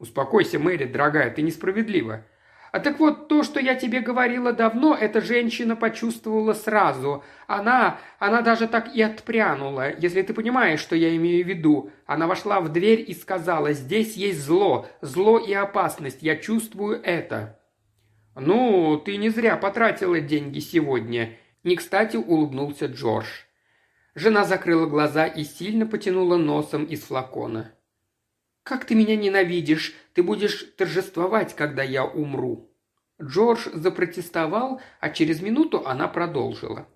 «Успокойся, Мэри, дорогая, ты несправедлива. А так вот, то, что я тебе говорила давно, эта женщина почувствовала сразу. Она, она даже так и отпрянула, если ты понимаешь, что я имею в виду. Она вошла в дверь и сказала, здесь есть зло, зло и опасность, я чувствую это. Ну, ты не зря потратила деньги сегодня. Не кстати улыбнулся Джордж. Жена закрыла глаза и сильно потянула носом из флакона. «Как ты меня ненавидишь! Ты будешь торжествовать, когда я умру!» Джордж запротестовал, а через минуту она продолжила.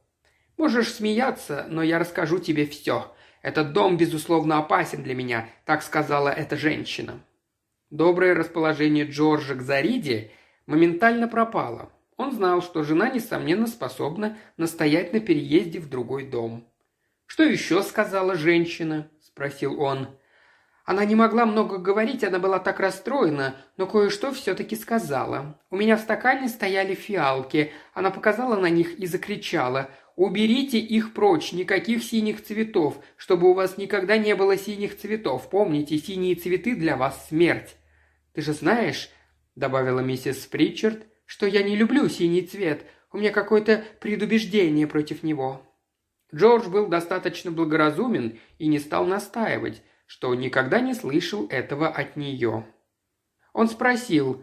«Можешь смеяться, но я расскажу тебе все. Этот дом, безусловно, опасен для меня», – так сказала эта женщина. Доброе расположение Джорджа к Зариде моментально пропало. Он знал, что жена, несомненно, способна настоять на переезде в другой дом. «Что еще сказала женщина?» – спросил он. Она не могла много говорить, она была так расстроена, но кое-что все-таки сказала. У меня в стакане стояли фиалки. Она показала на них и закричала. «Уберите их прочь, никаких синих цветов, чтобы у вас никогда не было синих цветов. Помните, синие цветы для вас смерть». «Ты же знаешь», — добавила миссис Причард, — «что я не люблю синий цвет. У меня какое-то предубеждение против него». Джордж был достаточно благоразумен и не стал настаивать что никогда не слышал этого от нее. Он спросил,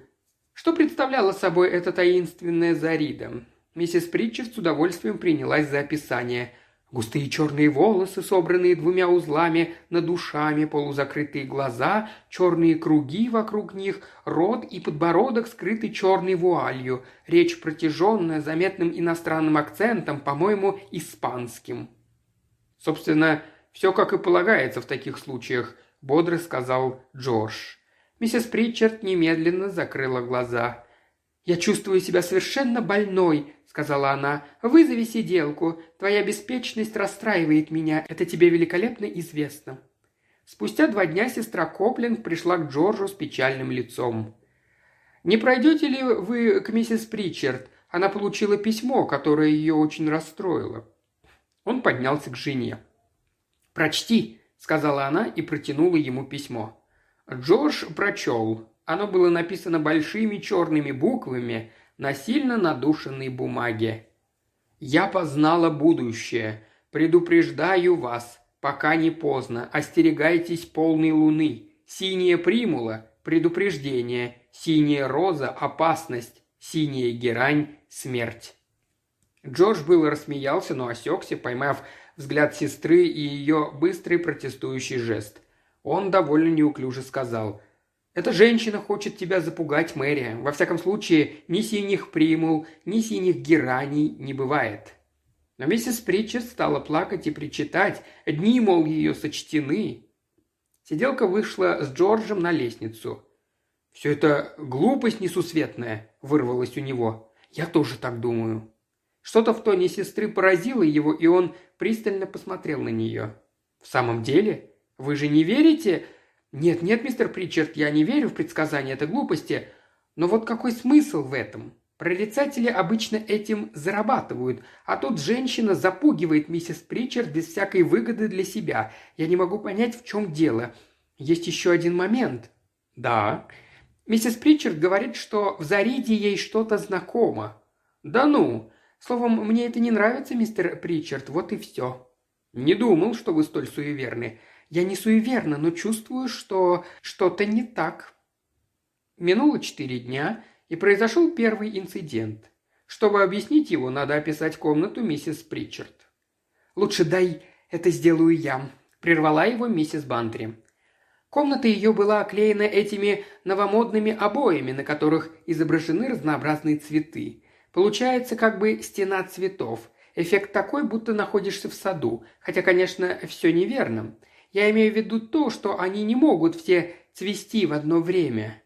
что представляла собой эта таинственная Зарида. Миссис Притчет с удовольствием принялась за описание. Густые черные волосы, собранные двумя узлами над ушами, полузакрытые глаза, черные круги вокруг них, рот и подбородок скрыты черной вуалью, речь протяженная, заметным иностранным акцентом, по-моему, испанским. Собственно, «Все как и полагается в таких случаях», – бодро сказал Джордж. Миссис Притчард немедленно закрыла глаза. «Я чувствую себя совершенно больной», – сказала она. «Вызови сиделку. Твоя беспечность расстраивает меня. Это тебе великолепно известно». Спустя два дня сестра Коплинг пришла к Джорджу с печальным лицом. «Не пройдете ли вы к миссис Причард? Она получила письмо, которое ее очень расстроило». Он поднялся к жене. «Прочти», – сказала она и протянула ему письмо. Джордж прочел. Оно было написано большими черными буквами на сильно надушенной бумаге. «Я познала будущее. Предупреждаю вас, пока не поздно. Остерегайтесь полной луны. Синяя примула – предупреждение. Синяя роза – опасность. Синяя герань – смерть». Джордж было рассмеялся, но осекся, поймав взгляд сестры и ее быстрый протестующий жест. Он довольно неуклюже сказал «Эта женщина хочет тебя запугать, Мэри. Во всяком случае, ни синих примул, ни синих гераний не бывает». Но миссис Притчет стала плакать и причитать. Дни, мол, ее сочтены. Сиделка вышла с Джорджем на лестницу. «Все это глупость несусветная», – вырвалось у него. «Я тоже так думаю». Что-то в тоне сестры поразило его, и он пристально посмотрел на нее. «В самом деле? Вы же не верите?» «Нет, нет, мистер Причард, я не верю в предсказания, это глупости. Но вот какой смысл в этом? Прорицатели обычно этим зарабатывают, а тут женщина запугивает миссис Причард без всякой выгоды для себя. Я не могу понять, в чем дело. Есть еще один момент. Да. Миссис Причард говорит, что в Зариде ей что-то знакомо. Да ну. Словом, мне это не нравится, мистер Причард, вот и все. Не думал, что вы столь суеверны. Я не суеверна, но чувствую, что что-то не так. Минуло четыре дня, и произошел первый инцидент. Чтобы объяснить его, надо описать комнату миссис Причард. «Лучше дай это сделаю я», – прервала его миссис Бантри. Комната ее была оклеена этими новомодными обоями, на которых изображены разнообразные цветы. Получается как бы стена цветов. Эффект такой, будто находишься в саду. Хотя, конечно, все неверно. Я имею в виду то, что они не могут все цвести в одно время.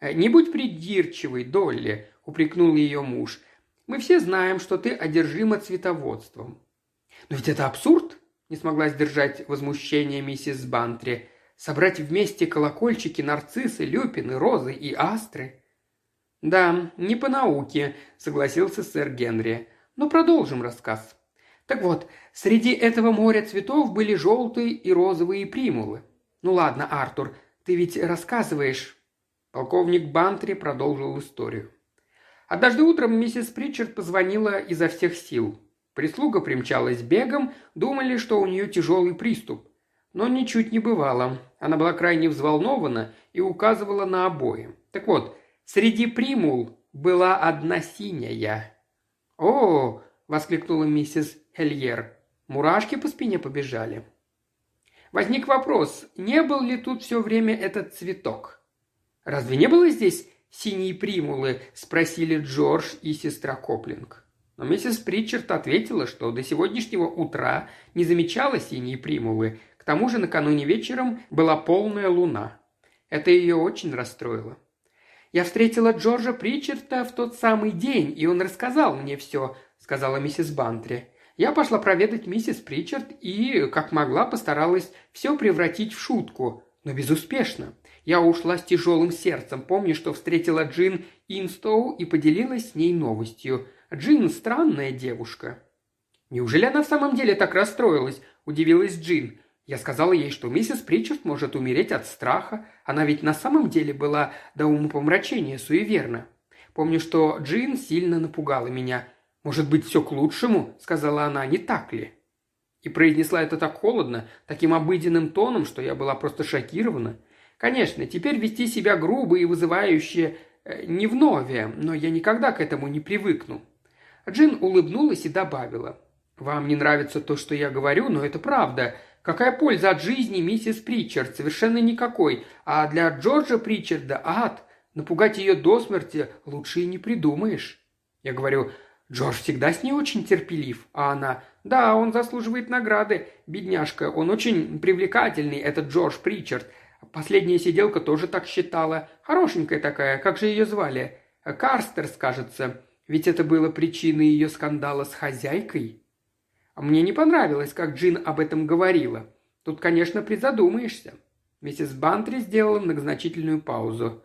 «Э, «Не будь придирчивой, Долли», – упрекнул ее муж. «Мы все знаем, что ты одержима цветоводством». «Но ведь это абсурд!» – не смогла сдержать возмущение миссис Бантри. «Собрать вместе колокольчики, нарциссы, люпины, розы и астры». «Да, не по науке», – согласился сэр Генри. «Но продолжим рассказ». Так вот, среди этого моря цветов были желтые и розовые примулы. Ну ладно, Артур, ты ведь рассказываешь, Полковник Бантри продолжил историю. Однажды утром миссис Причард позвонила изо всех сил. Прислуга примчалась бегом, думали, что у нее тяжелый приступ. Но ничуть не бывало. Она была крайне взволнована и указывала на обои. Так вот, среди примул была одна синяя. «О!» – воскликнула миссис Хельер. Мурашки по спине побежали. Возник вопрос, не был ли тут все время этот цветок – «Разве не было здесь синие примулы?» – спросили Джордж и сестра Коплинг. Но миссис Притчард ответила, что до сегодняшнего утра не замечала синие примулы, к тому же накануне вечером была полная луна. Это ее очень расстроило. «Я встретила Джорджа Притчарда в тот самый день, и он рассказал мне все», – сказала миссис Бантри. «Я пошла проведать миссис Притчард и, как могла, постаралась все превратить в шутку, но безуспешно. Я ушла с тяжелым сердцем, помню, что встретила Джин Инстоу и поделилась с ней новостью. Джин – странная девушка. «Неужели она в самом деле так расстроилась?» – удивилась Джин. Я сказала ей, что миссис Причард может умереть от страха. Она ведь на самом деле была до умопомрачения суеверна. Помню, что Джин сильно напугала меня. «Может быть, все к лучшему?» – сказала она, – «не так ли?» И произнесла это так холодно, таким обыденным тоном, что я была просто шокирована – Конечно, теперь вести себя грубо и вызывающе э, не вновь, но я никогда к этому не привыкну». Джин улыбнулась и добавила. «Вам не нравится то, что я говорю, но это правда. Какая польза от жизни, миссис Причард? Совершенно никакой. А для Джорджа Причарда ад. Напугать ее до смерти лучше и не придумаешь». Я говорю, Джордж всегда с ней очень терпелив, а она... Да, он заслуживает награды, бедняжка, он очень привлекательный, этот Джордж Причард. Последняя сиделка тоже так считала. Хорошенькая такая, как же ее звали? Карстерс, кажется. Ведь это было причиной ее скандала с хозяйкой. А мне не понравилось, как Джин об этом говорила. Тут, конечно, призадумаешься. Миссис Бантри сделала многозначительную паузу.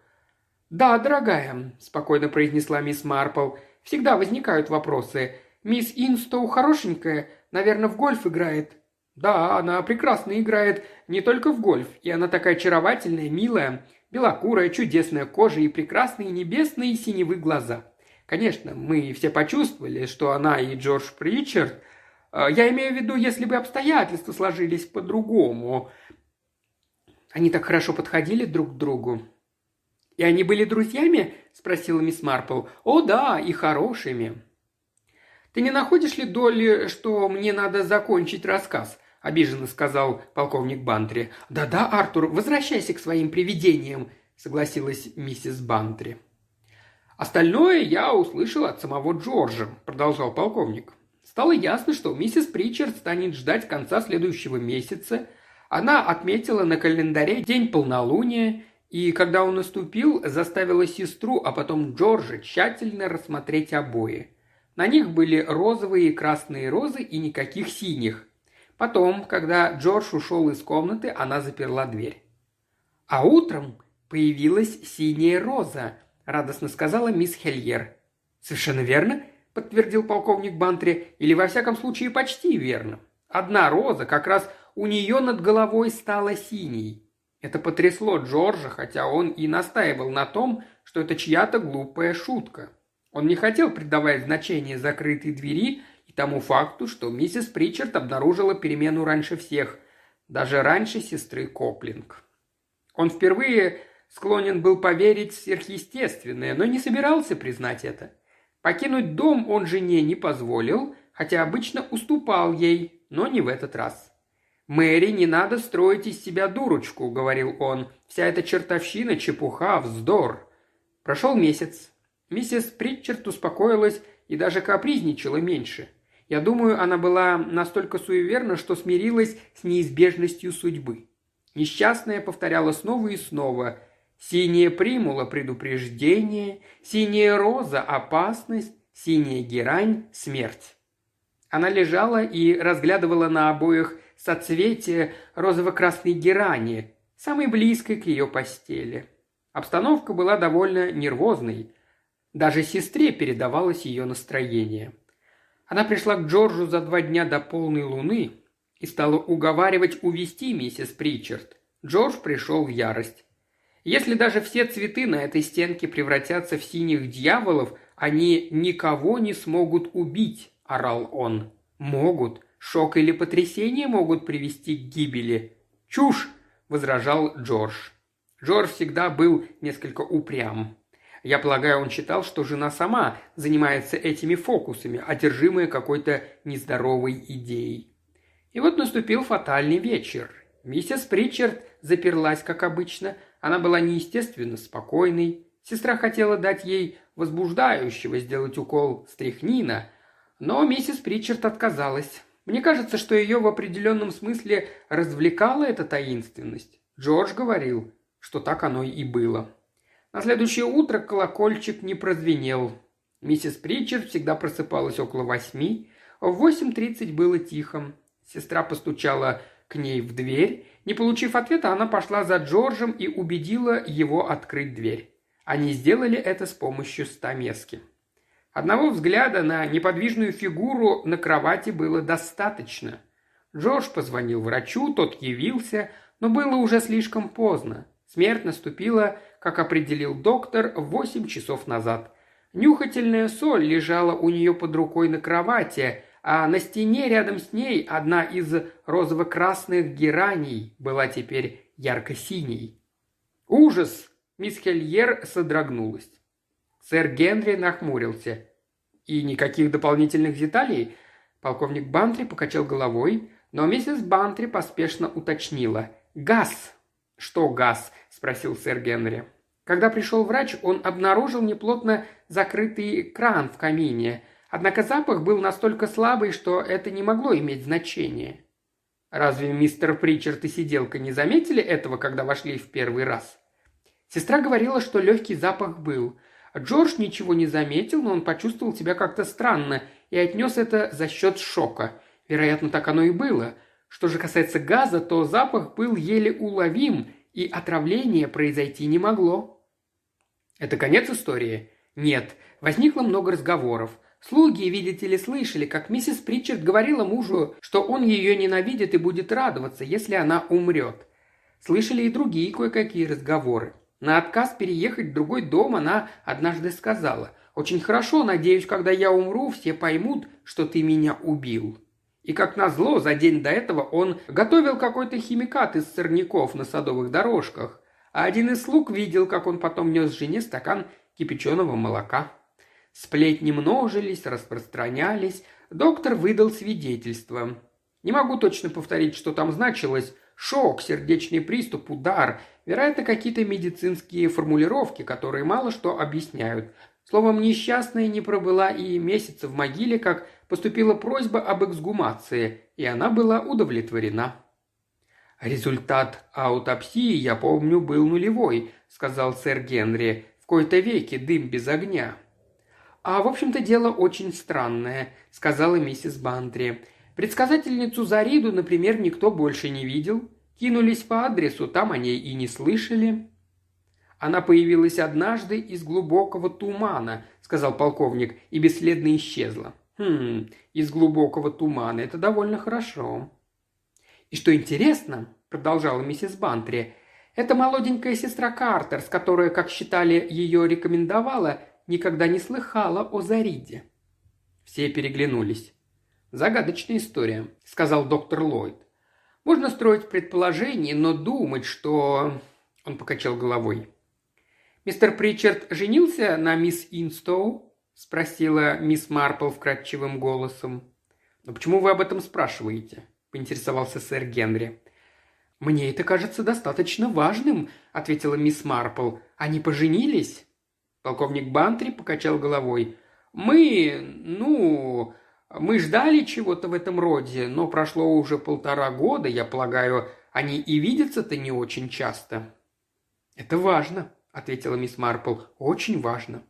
«Да, дорогая», – спокойно произнесла мисс Марпл. «Всегда возникают вопросы. Мисс Инстоу хорошенькая, наверное, в гольф играет. «Да, она прекрасно играет не только в гольф, и она такая очаровательная, милая, белокурая, чудесная кожа и прекрасные небесные синевы глаза. Конечно, мы все почувствовали, что она и Джордж Причард... Э, я имею в виду, если бы обстоятельства сложились по-другому. Они так хорошо подходили друг к другу. «И они были друзьями?» – спросила мисс Марпл. «О, да, и хорошими». «Ты не находишь ли, Долли, что мне надо закончить рассказ?» – обиженно сказал полковник Бантри. «Да-да, Артур, возвращайся к своим привидениям», – согласилась миссис Бантри. «Остальное я услышал от самого Джорджа», – продолжал полковник. «Стало ясно, что миссис Причард станет ждать конца следующего месяца. Она отметила на календаре день полнолуния, и, когда он наступил, заставила сестру, а потом Джорджа тщательно рассмотреть обои. На них были розовые и красные розы и никаких синих. Потом, когда Джордж ушел из комнаты, она заперла дверь. А утром появилась синяя роза, радостно сказала мисс Хельер. «Совершенно верно», – подтвердил полковник Бантри, – «или во всяком случае почти верно. Одна роза как раз у нее над головой стала синей. Это потрясло Джорджа, хотя он и настаивал на том, что это чья-то глупая шутка. Он не хотел придавать значение закрытой двери и тому факту, что миссис Причард обнаружила перемену раньше всех, даже раньше сестры Коплинг. Он впервые склонен был поверить в сверхъестественное, но не собирался признать это. Покинуть дом он жене не позволил, хотя обычно уступал ей, но не в этот раз. «Мэри, не надо строить из себя дурочку», — говорил он. «Вся эта чертовщина, чепуха, вздор». Прошел месяц. Миссис Притчард успокоилась и даже капризничала меньше. Я думаю, она была настолько суеверна, что смирилась с неизбежностью судьбы. Несчастная повторяла снова и снова «Синяя примула – предупреждение, синяя роза – опасность, синяя герань – смерть». Она лежала и разглядывала на обоих соцветие розово-красной герани, самой близкой к ее постели. Обстановка была довольно нервозной. Даже сестре передавалось ее настроение. Она пришла к Джорджу за два дня до полной луны и стала уговаривать увести миссис Причард. Джордж пришел в ярость. Если даже все цветы на этой стенке превратятся в синих дьяволов, они никого не смогут убить, орал он. Могут. Шок или потрясение могут привести к гибели. Чушь, возражал Джордж. Джордж всегда был несколько упрям. Я полагаю, он считал, что жена сама занимается этими фокусами, одержимая какой-то нездоровой идеей. И вот наступил фатальный вечер. Миссис Причард заперлась, как обычно. Она была неестественно спокойной. Сестра хотела дать ей возбуждающего сделать укол стряхнина, но миссис Причард отказалась. Мне кажется, что ее в определенном смысле развлекала эта таинственность. Джордж говорил, что так оно и было. На следующее утро колокольчик не прозвенел. Миссис Причард всегда просыпалась около восьми. В восемь тридцать было тихо. Сестра постучала к ней в дверь. Не получив ответа, она пошла за Джорджем и убедила его открыть дверь. Они сделали это с помощью стамески. Одного взгляда на неподвижную фигуру на кровати было достаточно. Джордж позвонил врачу, тот явился, но было уже слишком поздно. Смерть наступила, как определил доктор, восемь часов назад. Нюхательная соль лежала у нее под рукой на кровати, а на стене рядом с ней одна из розово-красных гераний была теперь ярко-синей. «Ужас!» – мисс Хельер содрогнулась. Сэр Генри нахмурился. «И никаких дополнительных деталей?» Полковник Бантри покачал головой, но миссис Бантри поспешно уточнила. «Газ!» «Что газ?» – спросил сэр Генри. Когда пришел врач, он обнаружил неплотно закрытый кран в камине, однако запах был настолько слабый, что это не могло иметь значения. Разве мистер Причард и сиделка не заметили этого, когда вошли в первый раз? Сестра говорила, что легкий запах был. Джордж ничего не заметил, но он почувствовал себя как-то странно и отнес это за счет шока. Вероятно, так оно и было – что же касается газа, то запах был еле уловим, и отравление произойти не могло. Это конец истории? Нет. Возникло много разговоров. Слуги, видите ли, слышали, как миссис Причард говорила мужу, что он ее ненавидит и будет радоваться, если она умрет. Слышали и другие кое-какие разговоры. На отказ переехать в другой дом она однажды сказала «Очень хорошо, надеюсь, когда я умру, все поймут, что ты меня убил». И как назло, за день до этого он готовил какой-то химикат из сорняков на садовых дорожках, а один из слуг видел, как он потом нес жене стакан кипяченого молока. Сплетни множились, распространялись, доктор выдал свидетельство. Не могу точно повторить, что там значилось. Шок, сердечный приступ, удар. Вероятно, какие-то медицинские формулировки, которые мало что объясняют. Словом, несчастная не пробыла и месяца в могиле, как поступила просьба об эксгумации, и она была удовлетворена. «Результат аутопсии, я помню, был нулевой», — сказал сэр Генри. «В кои-то веке дым без огня». «А, в общем-то, дело очень странное», — сказала миссис Бантри. «Предсказательницу Зариду, например, никто больше не видел. Кинулись по адресу, там о ней и не слышали». Она появилась однажды из глубокого тумана», — сказал полковник, — «и бесследно исчезла». «Хм, из глубокого тумана. Это довольно хорошо». «И что интересно», — продолжала миссис Бантри, — «эта молоденькая сестра Картер, с которой, как считали, ее рекомендовала, никогда не слыхала о Зариде». Все переглянулись. «Загадочная история», — сказал доктор Ллойд. «Можно строить предположения, но думать, что...» Он покачал головой. «Мистер Причард женился на мисс Инстоу?» – спросила мисс Марпл вкрадчивым голосом. «Но почему вы об этом спрашиваете?» – поинтересовался сэр Генри. «Мне это кажется достаточно важным», – ответила мисс Марпл. «Они поженились?» Полковник Бантри покачал головой. «Мы, ну, мы ждали чего-то в этом роде, но прошло уже полтора года, я полагаю, они и видятся-то не очень часто». «Это важно», — ответила мисс Марпл, — «очень важно».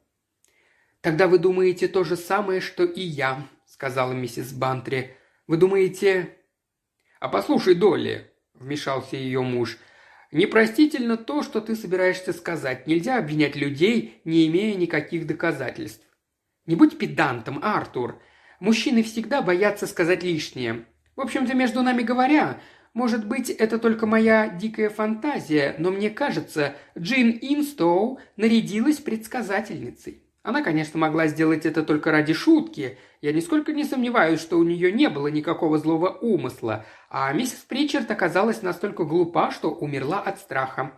«Тогда вы думаете то же самое, что и я», — сказала миссис Бантри. «Вы думаете...» «А послушай, Долли», — вмешался ее муж, — «непростительно то, что ты собираешься сказать. Нельзя обвинять людей, не имея никаких доказательств». «Не будь педантом, Артур. Мужчины всегда боятся сказать лишнее. В общем-то, между нами говоря, может быть, это только моя дикая фантазия, но мне кажется, Джин Инстоу нарядилась предсказательницей. Она, конечно, могла сделать это только ради шутки. Я нисколько не сомневаюсь, что у нее не было никакого злого умысла, а миссис Причард оказалась настолько глупа, что умерла от страха.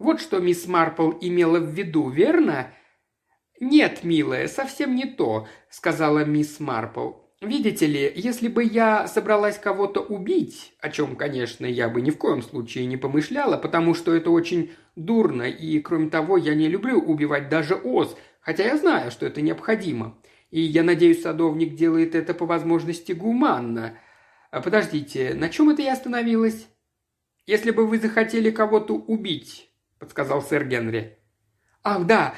Вот что мисс Марпл имела в виду, верно? «Нет, милая, совсем не то», — сказала мисс Марпл. «Видите ли, если бы я собралась кого-то убить, о чем, конечно, я бы ни в коем случае не помышляла, потому что это очень дурно, и, кроме того, я не люблю убивать даже ос, хотя я знаю, что это необходимо. И я надеюсь, садовник делает это по возможности гуманно. А подождите, на чем это я остановилась?» «Если бы вы захотели кого-то убить», — подсказал сэр Генри. «Ах, да,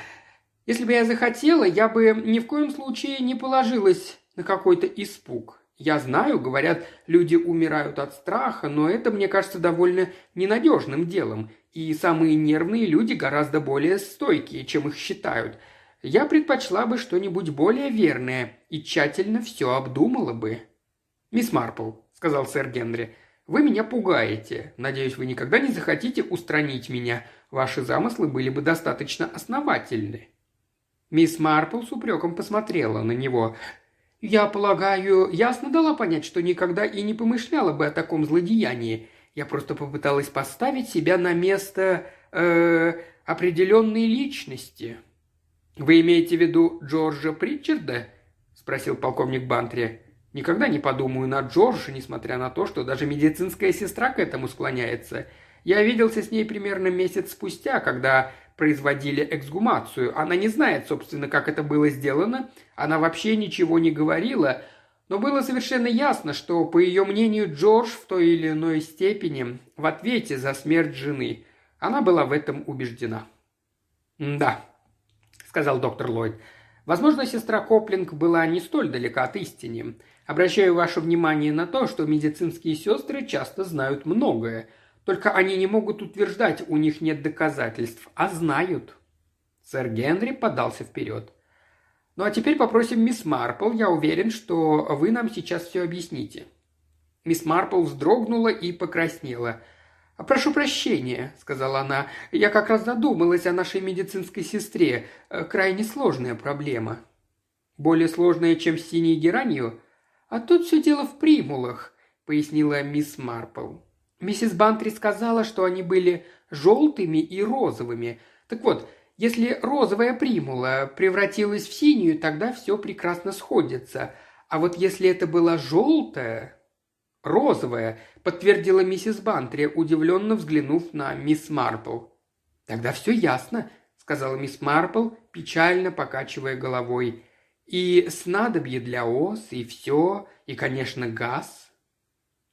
если бы я захотела, я бы ни в коем случае не положилась на какой-то испуг. Я знаю, говорят, люди умирают от страха, но это, мне кажется, довольно ненадежным делом, и самые нервные люди гораздо более стойкие, чем их считают. Я предпочла бы что-нибудь более верное и тщательно все обдумала бы. «Мисс Марпл», — сказал сэр Генри, — «вы меня пугаете. Надеюсь, вы никогда не захотите устранить меня. Ваши замыслы были бы достаточно основательны». Мисс Марпл с упреком посмотрела на него. «Я полагаю, ясно дала понять, что никогда и не помышляла бы о таком злодеянии. Я просто попыталась поставить себя на место э, определенной личности». «Вы имеете в виду Джорджа Притчарда?» – спросил полковник Бантри. «Никогда не подумаю на Джорджа, несмотря на то, что даже медицинская сестра к этому склоняется. Я виделся с ней примерно месяц спустя, когда производили эксгумацию. Она не знает, собственно, как это было сделано, она вообще ничего не говорила, но было совершенно ясно, что, по ее мнению, Джордж в той или иной степени в ответе за смерть жены. Она была в этом убеждена. «Да», — сказал доктор Ллойд, — «возможно, сестра Коплинг была не столь далека от истины. Обращаю ваше внимание на то, что медицинские сестры часто знают многое – только они не могут утверждать, у них нет доказательств, а знают». Сэр Генри подался вперед. «Ну а теперь попросим мисс Марпл. Я уверен, что вы нам сейчас все объясните». Мисс Марпл вздрогнула и покраснела. «Прошу прощения», — сказала она. «Я как раз задумалась о нашей медицинской сестре. Крайне сложная проблема». «Более сложная, чем с синей геранью?» «А тут все дело в примулах», — пояснила мисс Марпл. Миссис Бантри сказала, что они были желтыми и розовыми. Так вот, если розовая примула превратилась в синюю, тогда все прекрасно сходится. А вот если это была желтая... «Розовая», — подтвердила миссис Бантри, удивленно взглянув на мисс Марпл. «Тогда все ясно», — сказала мисс Марпл, печально покачивая головой. «И снадобье для ос, и все, и, конечно, газ».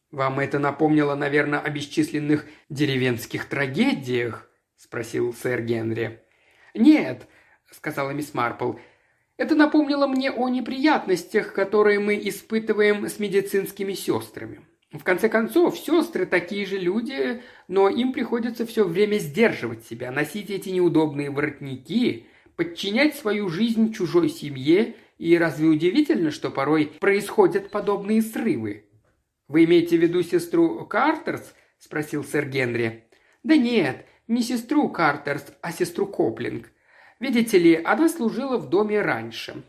«Вам это напомнило, наверное, о бесчисленных деревенских трагедиях?» – спросил сэр Генри. «Нет», – сказала мисс Марпл, – «это напомнило мне о неприятностях, которые мы испытываем с медицинскими сестрами. В конце концов, сестры такие же люди, но им приходится все время сдерживать себя, носить эти неудобные воротники, подчинять свою жизнь чужой семье, и разве удивительно, что порой происходят подобные срывы? «Вы имеете в виду сестру Картерс?» – спросил сэр Генри. «Да нет, не сестру Картерс, а сестру Коплинг. Видите ли, она служила в доме раньше.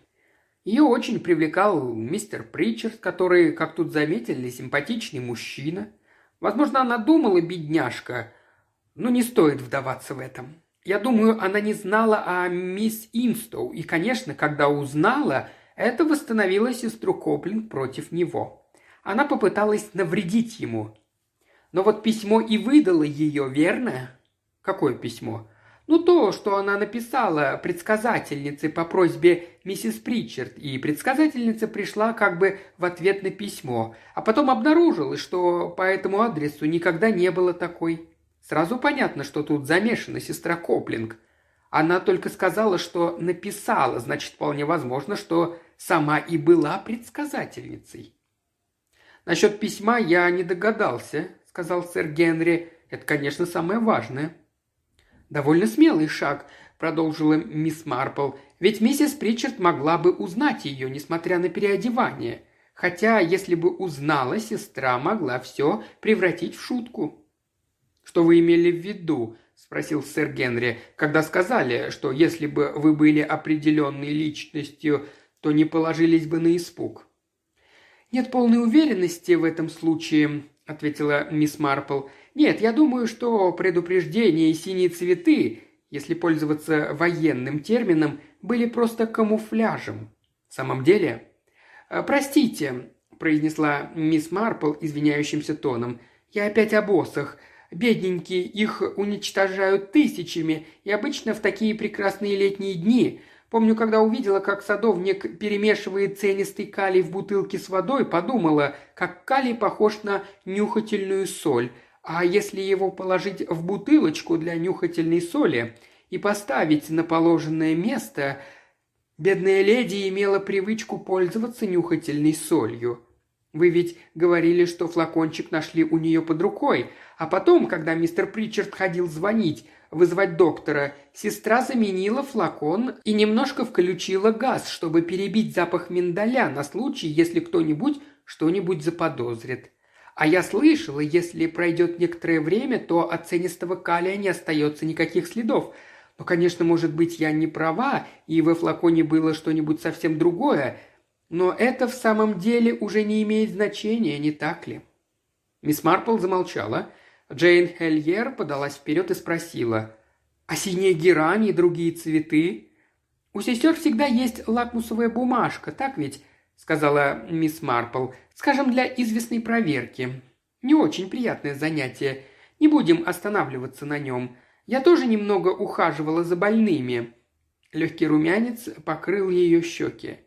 Ее очень привлекал мистер Причард, который, как тут заметили, симпатичный мужчина. Возможно, она думала, бедняжка, но не стоит вдаваться в этом. Я думаю, она не знала о мисс Инстоу, и, конечно, когда узнала, это восстановило сестру Коплинг против него. Она попыталась навредить ему. Но вот письмо и выдало ее, верно? Какое письмо? Ну, то, что она написала предсказательнице по просьбе миссис Причард, и предсказательница пришла как бы в ответ на письмо, а потом обнаружилось, что по этому адресу никогда не было такой. Сразу понятно, что тут замешана сестра Коплинг. Она только сказала, что написала, значит, вполне возможно, что сама и была предсказательницей. «Насчет письма я не догадался», — сказал сэр Генри. «Это, конечно, самое важное». «Довольно смелый шаг», – продолжила мисс Марпл, «ведь миссис Причард могла бы узнать ее, несмотря на переодевание. Хотя, если бы узнала, сестра могла все превратить в шутку». «Что вы имели в виду?» – спросил сэр Генри, когда сказали, что если бы вы были определенной личностью, то не положились бы на испуг. «Нет полной уверенности в этом случае», – ответила мисс Марпл. Нет, я думаю, что предупреждения и синие цветы, если пользоваться военным термином, были просто камуфляжем. В самом деле... «Э, «Простите», – произнесла мисс Марпл извиняющимся тоном, – «я опять об осах. Бедненькие, их уничтожают тысячами, и обычно в такие прекрасные летние дни. Помню, когда увидела, как садовник перемешивает ценистый калий в бутылке с водой, подумала, как калий похож на нюхательную соль, а если его положить в бутылочку для нюхательной соли и поставить на положенное место, бедная леди имела привычку пользоваться нюхательной солью. Вы ведь говорили, что флакончик нашли у нее под рукой, а потом, когда мистер Причард ходил звонить, вызвать доктора, сестра заменила флакон и немножко включила газ, чтобы перебить запах миндаля на случай, если кто-нибудь что-нибудь заподозрит. А я слышала, если пройдет некоторое время, то от ценистого калия не остается никаких следов. Но, конечно, может быть, я не права, и во флаконе было что-нибудь совсем другое, но это в самом деле уже не имеет значения, не так ли?» Мисс Марпл замолчала. Джейн Хельер подалась вперед и спросила. «А синяя герань и другие цветы?» «У сестер всегда есть лакмусовая бумажка, так ведь?» – сказала мисс Марпл. «Скажем, для известной проверки. Не очень приятное занятие. Не будем останавливаться на нем. Я тоже немного ухаживала за больными». Легкий румянец покрыл ее щеки.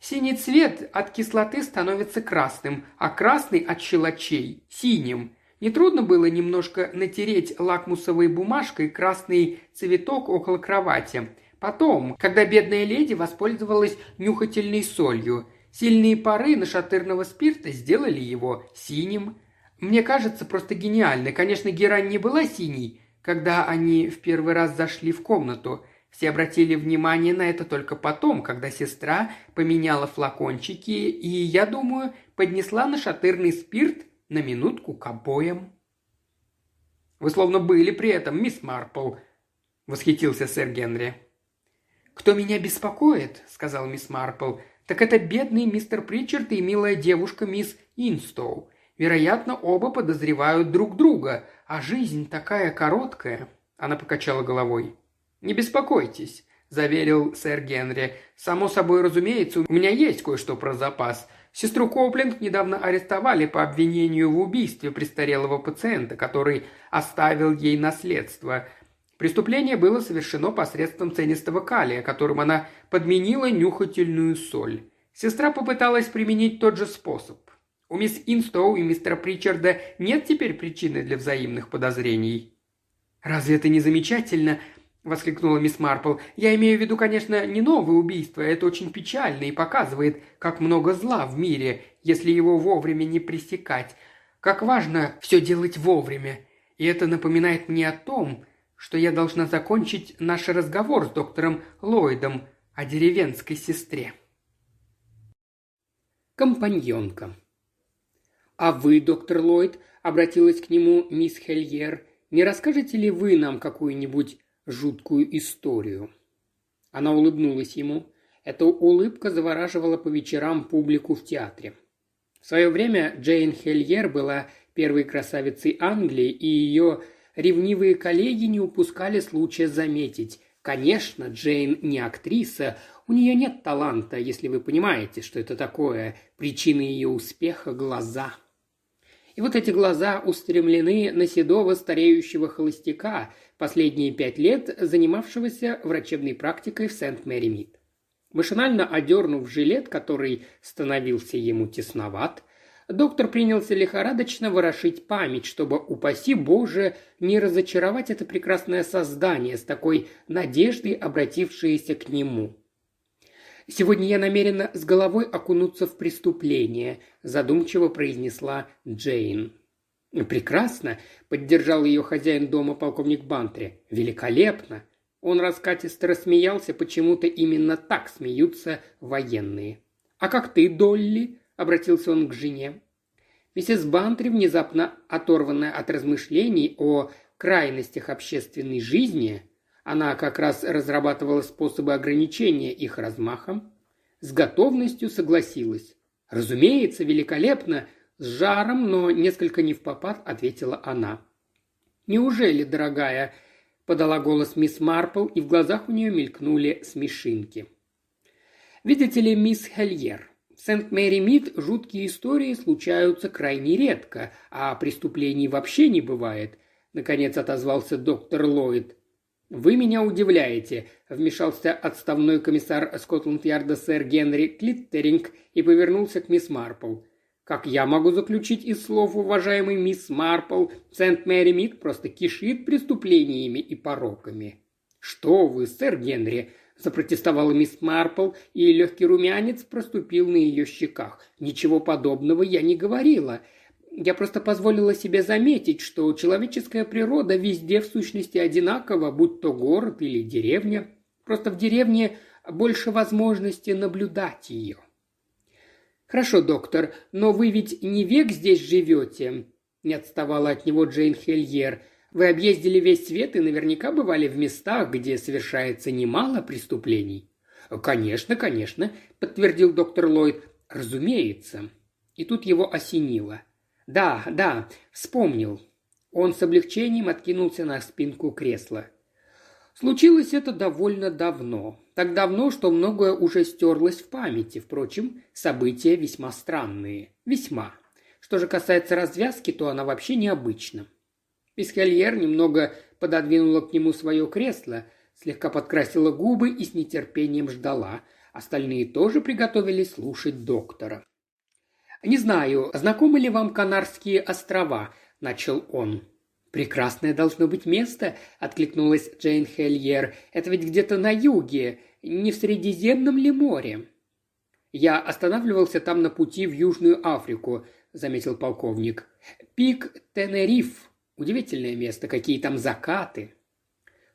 Синий цвет от кислоты становится красным, а красный от щелочей – синим. Нетрудно было немножко натереть лакмусовой бумажкой красный цветок около кровати. Потом, когда бедная леди воспользовалась нюхательной солью, Сильные пары нашатырного спирта сделали его синим. Мне кажется, просто гениально. Конечно, герань не была синей, когда они в первый раз зашли в комнату. Все обратили внимание на это только потом, когда сестра поменяла флакончики и, я думаю, поднесла нашатырный спирт на минутку к обоям. «Вы словно были при этом, мисс Марпл», — восхитился сэр Генри. «Кто меня беспокоит», — сказал мисс Марпл, — так это бедный мистер Причард и милая девушка мисс Инстоу. Вероятно, оба подозревают друг друга, а жизнь такая короткая». Она покачала головой. «Не беспокойтесь», – заверил сэр Генри. «Само собой разумеется, у меня есть кое-что про запас. Сестру Коплинг недавно арестовали по обвинению в убийстве престарелого пациента, который оставил ей наследство. Преступление было совершено посредством ценистого калия, которым она подменила нюхательную соль. Сестра попыталась применить тот же способ. У мисс Инстоу и мистера Причарда нет теперь причины для взаимных подозрений. «Разве это не замечательно?» – воскликнула мисс Марпл. «Я имею в виду, конечно, не новое убийство. Это очень печально и показывает, как много зла в мире, если его вовремя не пресекать. Как важно все делать вовремя. И это напоминает мне о том, что я должна закончить наш разговор с доктором Ллойдом о деревенской сестре. Компаньонка. «А вы, доктор Ллойд», — обратилась к нему мисс Хельер, — «не расскажете ли вы нам какую-нибудь жуткую историю?» Она улыбнулась ему. Эта улыбка завораживала по вечерам публику в театре. В свое время Джейн Хельер была первой красавицей Англии, и ее ревнивые коллеги не упускали случая заметить. Конечно, Джейн не актриса, у нее нет таланта, если вы понимаете, что это такое. Причина ее успеха – глаза. И вот эти глаза устремлены на седого стареющего холостяка, последние пять лет занимавшегося врачебной практикой в Сент-Мэри-Мид. Машинально одернув жилет, который становился ему тесноват, доктор принялся лихорадочно ворошить память, чтобы, упаси Боже, не разочаровать это прекрасное создание с такой надеждой, обратившееся к нему. «Сегодня я намерена с головой окунуться в преступление», – задумчиво произнесла Джейн. «Прекрасно», – поддержал ее хозяин дома полковник Бантри. «Великолепно. Он раскатисто рассмеялся, почему-то именно так смеются военные. «А как ты, Долли?» – обратился он к жене. Миссис Бантри, внезапно оторванная от размышлений о крайностях общественной жизни, она как раз разрабатывала способы ограничения их размахом, с готовностью согласилась. «Разумеется, великолепно!» С жаром, но несколько не в попад, ответила она. «Неужели, дорогая, – подала голос мисс Марпл, и в глазах у нее мелькнули смешинки. «Видите ли, мисс Хельер, Сент-Мэри-Мид жуткие истории случаются крайне редко, а преступлений вообще не бывает», – наконец отозвался доктор Ллойд. «Вы меня удивляете», – вмешался отставной комиссар Скотланд-Ярда сэр Генри Клиттеринг и повернулся к мисс Марпл. Как я могу заключить из слов уважаемой мисс Марпл, Сент-Мэри Мид просто кишит преступлениями и пороками. «Что вы, сэр Генри!» – запротестовала мисс Марпл, и легкий румянец проступил на ее щеках. «Ничего подобного я не говорила. Я просто позволила себе заметить, что человеческая природа везде в сущности одинакова, будь то город или деревня. Просто в деревне больше возможности наблюдать ее. «Хорошо, доктор, но вы ведь не век здесь живете?» Не отставала от него Джейн Хельер. «Вы объездили весь свет и наверняка бывали в местах, где совершается немало преступлений». «Конечно, конечно», — подтвердил доктор Ллойд. «Разумеется». И тут его осенило. «Да, да, вспомнил». Он с облегчением откинулся на спинку кресла. Случилось это довольно давно. Так давно, что многое уже стерлось в памяти. Впрочем, события весьма странные. Весьма. Что же касается развязки, то она вообще необычна. Пискальер немного пододвинула к нему свое кресло, слегка подкрасила губы и с нетерпением ждала. Остальные тоже приготовились слушать доктора. «Не знаю, знакомы ли вам Канарские острова?» – начал он. «Прекрасное должно быть место», — откликнулась Джейн Хельер. «Это ведь где-то на юге, не в Средиземном ли море?» «Я останавливался там на пути в Южную Африку», — заметил полковник. «Пик Тенериф. Удивительное место, какие там закаты».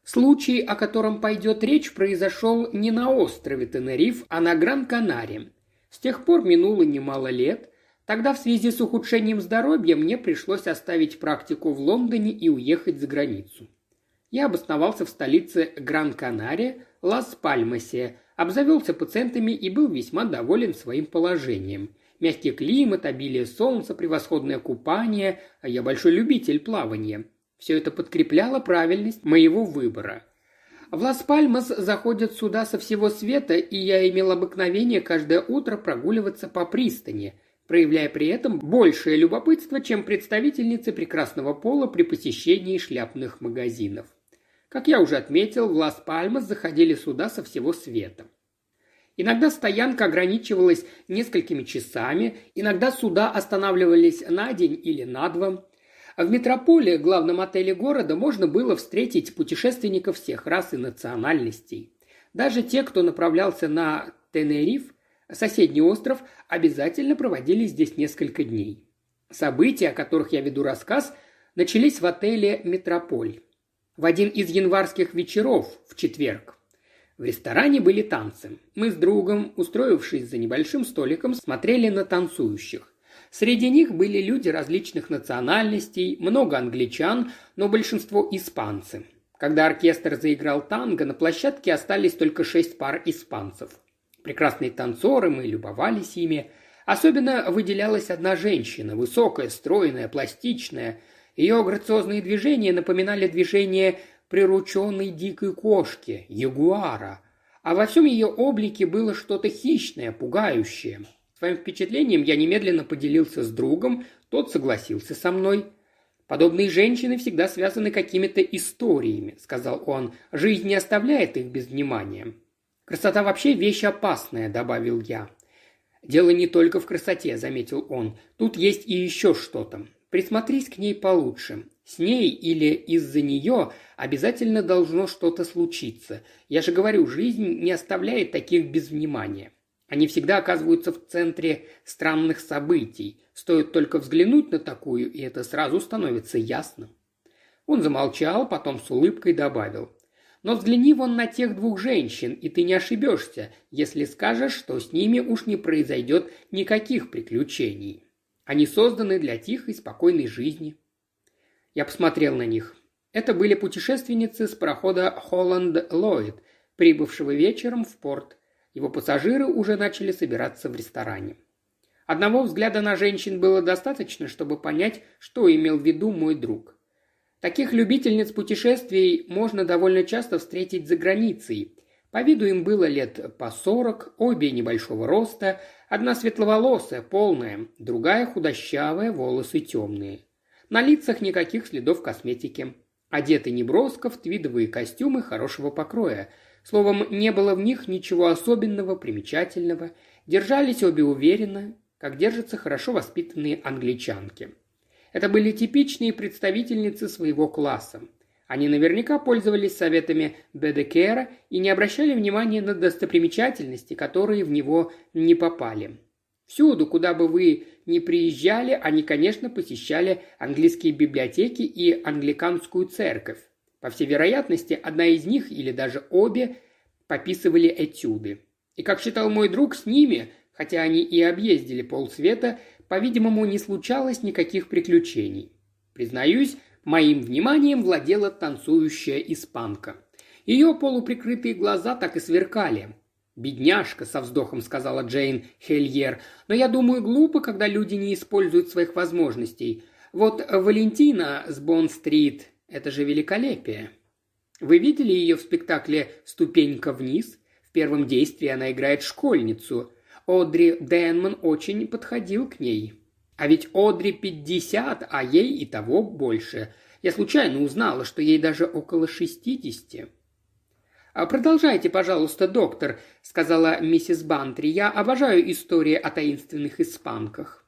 Случай, о котором пойдет речь, произошел не на острове Тенериф, а на Гран-Канаре. С тех пор минуло немало лет, Тогда в связи с ухудшением здоровья мне пришлось оставить практику в Лондоне и уехать за границу. Я обосновался в столице Гран-Канария, Лас-Пальмасе, обзавелся пациентами и был весьма доволен своим положением. Мягкий климат, обилие солнца, превосходное купание, а я большой любитель плавания. Все это подкрепляло правильность моего выбора. В Лас-Пальмас заходят сюда со всего света, и я имел обыкновение каждое утро прогуливаться по пристани – проявляя при этом большее любопытство, чем представительницы прекрасного пола при посещении шляпных магазинов. Как я уже отметил, в Лас-Пальмас заходили сюда со всего света. Иногда стоянка ограничивалась несколькими часами, иногда суда останавливались на день или на два. В метрополе, главном отеле города, можно было встретить путешественников всех рас и национальностей. Даже те, кто направлялся на Тенериф, соседний остров, обязательно проводили здесь несколько дней. События, о которых я веду рассказ, начались в отеле «Метрополь». В один из январских вечеров, в четверг. В ресторане были танцы. Мы с другом, устроившись за небольшим столиком, смотрели на танцующих. Среди них были люди различных национальностей, много англичан, но большинство испанцы. Когда оркестр заиграл танго, на площадке остались только шесть пар испанцев. Прекрасные танцоры, мы любовались ими. Особенно выделялась одна женщина, высокая, стройная, пластичная. Ее грациозные движения напоминали движения прирученной дикой кошки, ягуара. А во всем ее облике было что-то хищное, пугающее. Своим впечатлением я немедленно поделился с другом, тот согласился со мной. «Подобные женщины всегда связаны какими-то историями», — сказал он. «Жизнь не оставляет их без внимания». «Красота вообще вещь опасная», — добавил я. «Дело не только в красоте», — заметил он. «Тут есть и еще что-то. Присмотрись к ней получше. С ней или из-за нее обязательно должно что-то случиться. Я же говорю, жизнь не оставляет таких без внимания. Они всегда оказываются в центре странных событий. Стоит только взглянуть на такую, и это сразу становится ясно. Он замолчал, потом с улыбкой добавил. Но взгляни вон на тех двух женщин, и ты не ошибешься, если скажешь, что с ними уж не произойдет никаких приключений. Они созданы для тихой, спокойной жизни. Я посмотрел на них. Это были путешественницы с парохода «Холланд Ллойд», прибывшего вечером в порт. Его пассажиры уже начали собираться в ресторане. Одного взгляда на женщин было достаточно, чтобы понять, что имел в виду мой друг. Таких любительниц путешествий можно довольно часто встретить за границей. По виду им было лет по сорок, обе небольшого роста, одна светловолосая, полная, другая худощавая, волосы темные. На лицах никаких следов косметики. Одеты неброско в твидовые костюмы хорошего покроя. Словом, не было в них ничего особенного, примечательного. Держались обе уверенно, как держатся хорошо воспитанные англичанки. Это были типичные представительницы своего класса. Они наверняка пользовались советами Бедекера и не обращали внимания на достопримечательности, которые в него не попали. Всюду, куда бы вы ни приезжали, они, конечно, посещали английские библиотеки и англиканскую церковь. По всей вероятности, одна из них или даже обе пописывали этюды. И, как считал мой друг, с ними, хотя они и объездили полсвета, по-видимому, не случалось никаких приключений. Признаюсь, моим вниманием владела танцующая испанка. Ее полуприкрытые глаза так и сверкали. «Бедняжка», — со вздохом сказала Джейн Хельер, «но я думаю, глупо, когда люди не используют своих возможностей. Вот Валентина с Бонн-стрит — это же великолепие». Вы видели ее в спектакле «Ступенька вниз»? В первом действии она играет школьницу. Одри Дэнман очень подходил к ней. А ведь Одри 50, а ей и того больше. Я случайно узнала, что ей даже около 60. «Продолжайте, пожалуйста, доктор», — сказала миссис Бантри. «Я обожаю истории о таинственных испанках».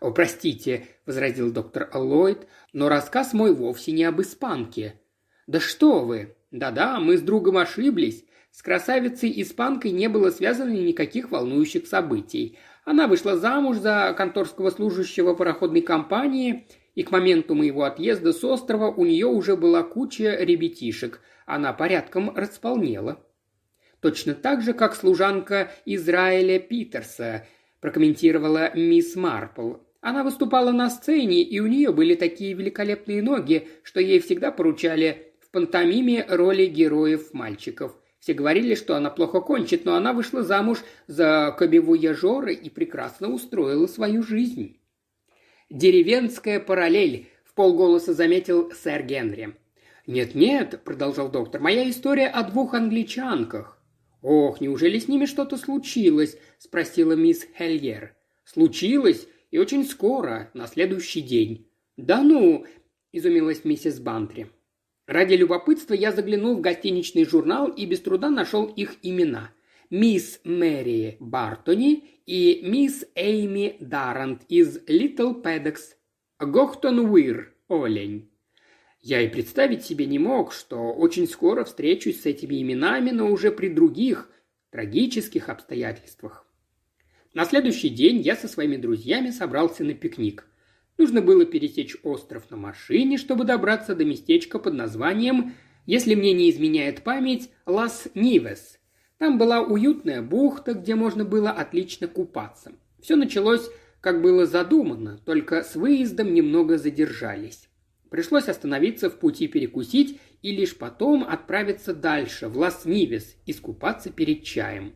«О, простите», — возразил доктор Аллойд, «но рассказ мой вовсе не об испанке». «Да что вы! Да-да, мы с другом ошиблись. С красавицей-испанкой не было связано никаких волнующих событий. Она вышла замуж за конторского служащего пароходной компании, и к моменту моего отъезда с острова у нее уже была куча ребятишек, она порядком располнела. Точно так же, как служанка Израиля Питерса, прокомментировала мисс Марпл. Она выступала на сцене, и у нее были такие великолепные ноги, что ей всегда поручали в пантомиме роли героев-мальчиков. Все говорили, что она плохо кончит, но она вышла замуж за кабевуяжора и прекрасно устроила свою жизнь. «Деревенская параллель», – в полголоса заметил сэр Генри. «Нет-нет», – продолжал доктор, – «моя история о двух англичанках». «Ох, неужели с ними что-то случилось?» – спросила мисс Хельер. «Случилось, и очень скоро, на следующий день». «Да ну!» – изумилась миссис Бантри. Ради любопытства я заглянул в гостиничный журнал и без труда нашел их имена. Мисс Мэри Бартони и мисс Эйми Дарант из Литл Педекс. Гохтон Уир, Олень. Я и представить себе не мог, что очень скоро встречусь с этими именами, но уже при других, трагических обстоятельствах. На следующий день я со своими друзьями собрался на пикник. Нужно было пересечь остров на машине, чтобы добраться до местечка под названием, если мне не изменяет память, Лас-Нивес. Там была уютная бухта, где можно было отлично купаться. Все началось, как было задумано, только с выездом немного задержались. Пришлось остановиться в пути перекусить и лишь потом отправиться дальше, в Лас-Нивес, искупаться перед чаем.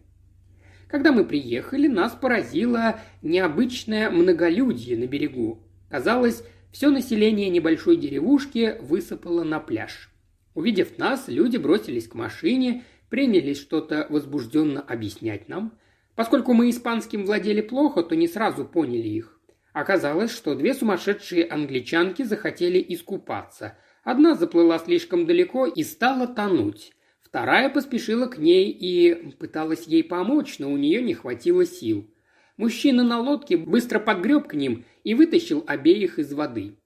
Когда мы приехали, нас поразило необычное многолюдье на берегу. Казалось, все население небольшой деревушки высыпало на пляж. Увидев нас, люди бросились к машине, принялись что-то возбужденно объяснять нам. Поскольку мы испанским владели плохо, то не сразу поняли их. Оказалось, что две сумасшедшие англичанки захотели искупаться. Одна заплыла слишком далеко и стала тонуть. Вторая поспешила к ней и пыталась ей помочь, но у нее не хватило сил. Мужчина на лодке быстро подгреб к ним и вытащил обеих из воды.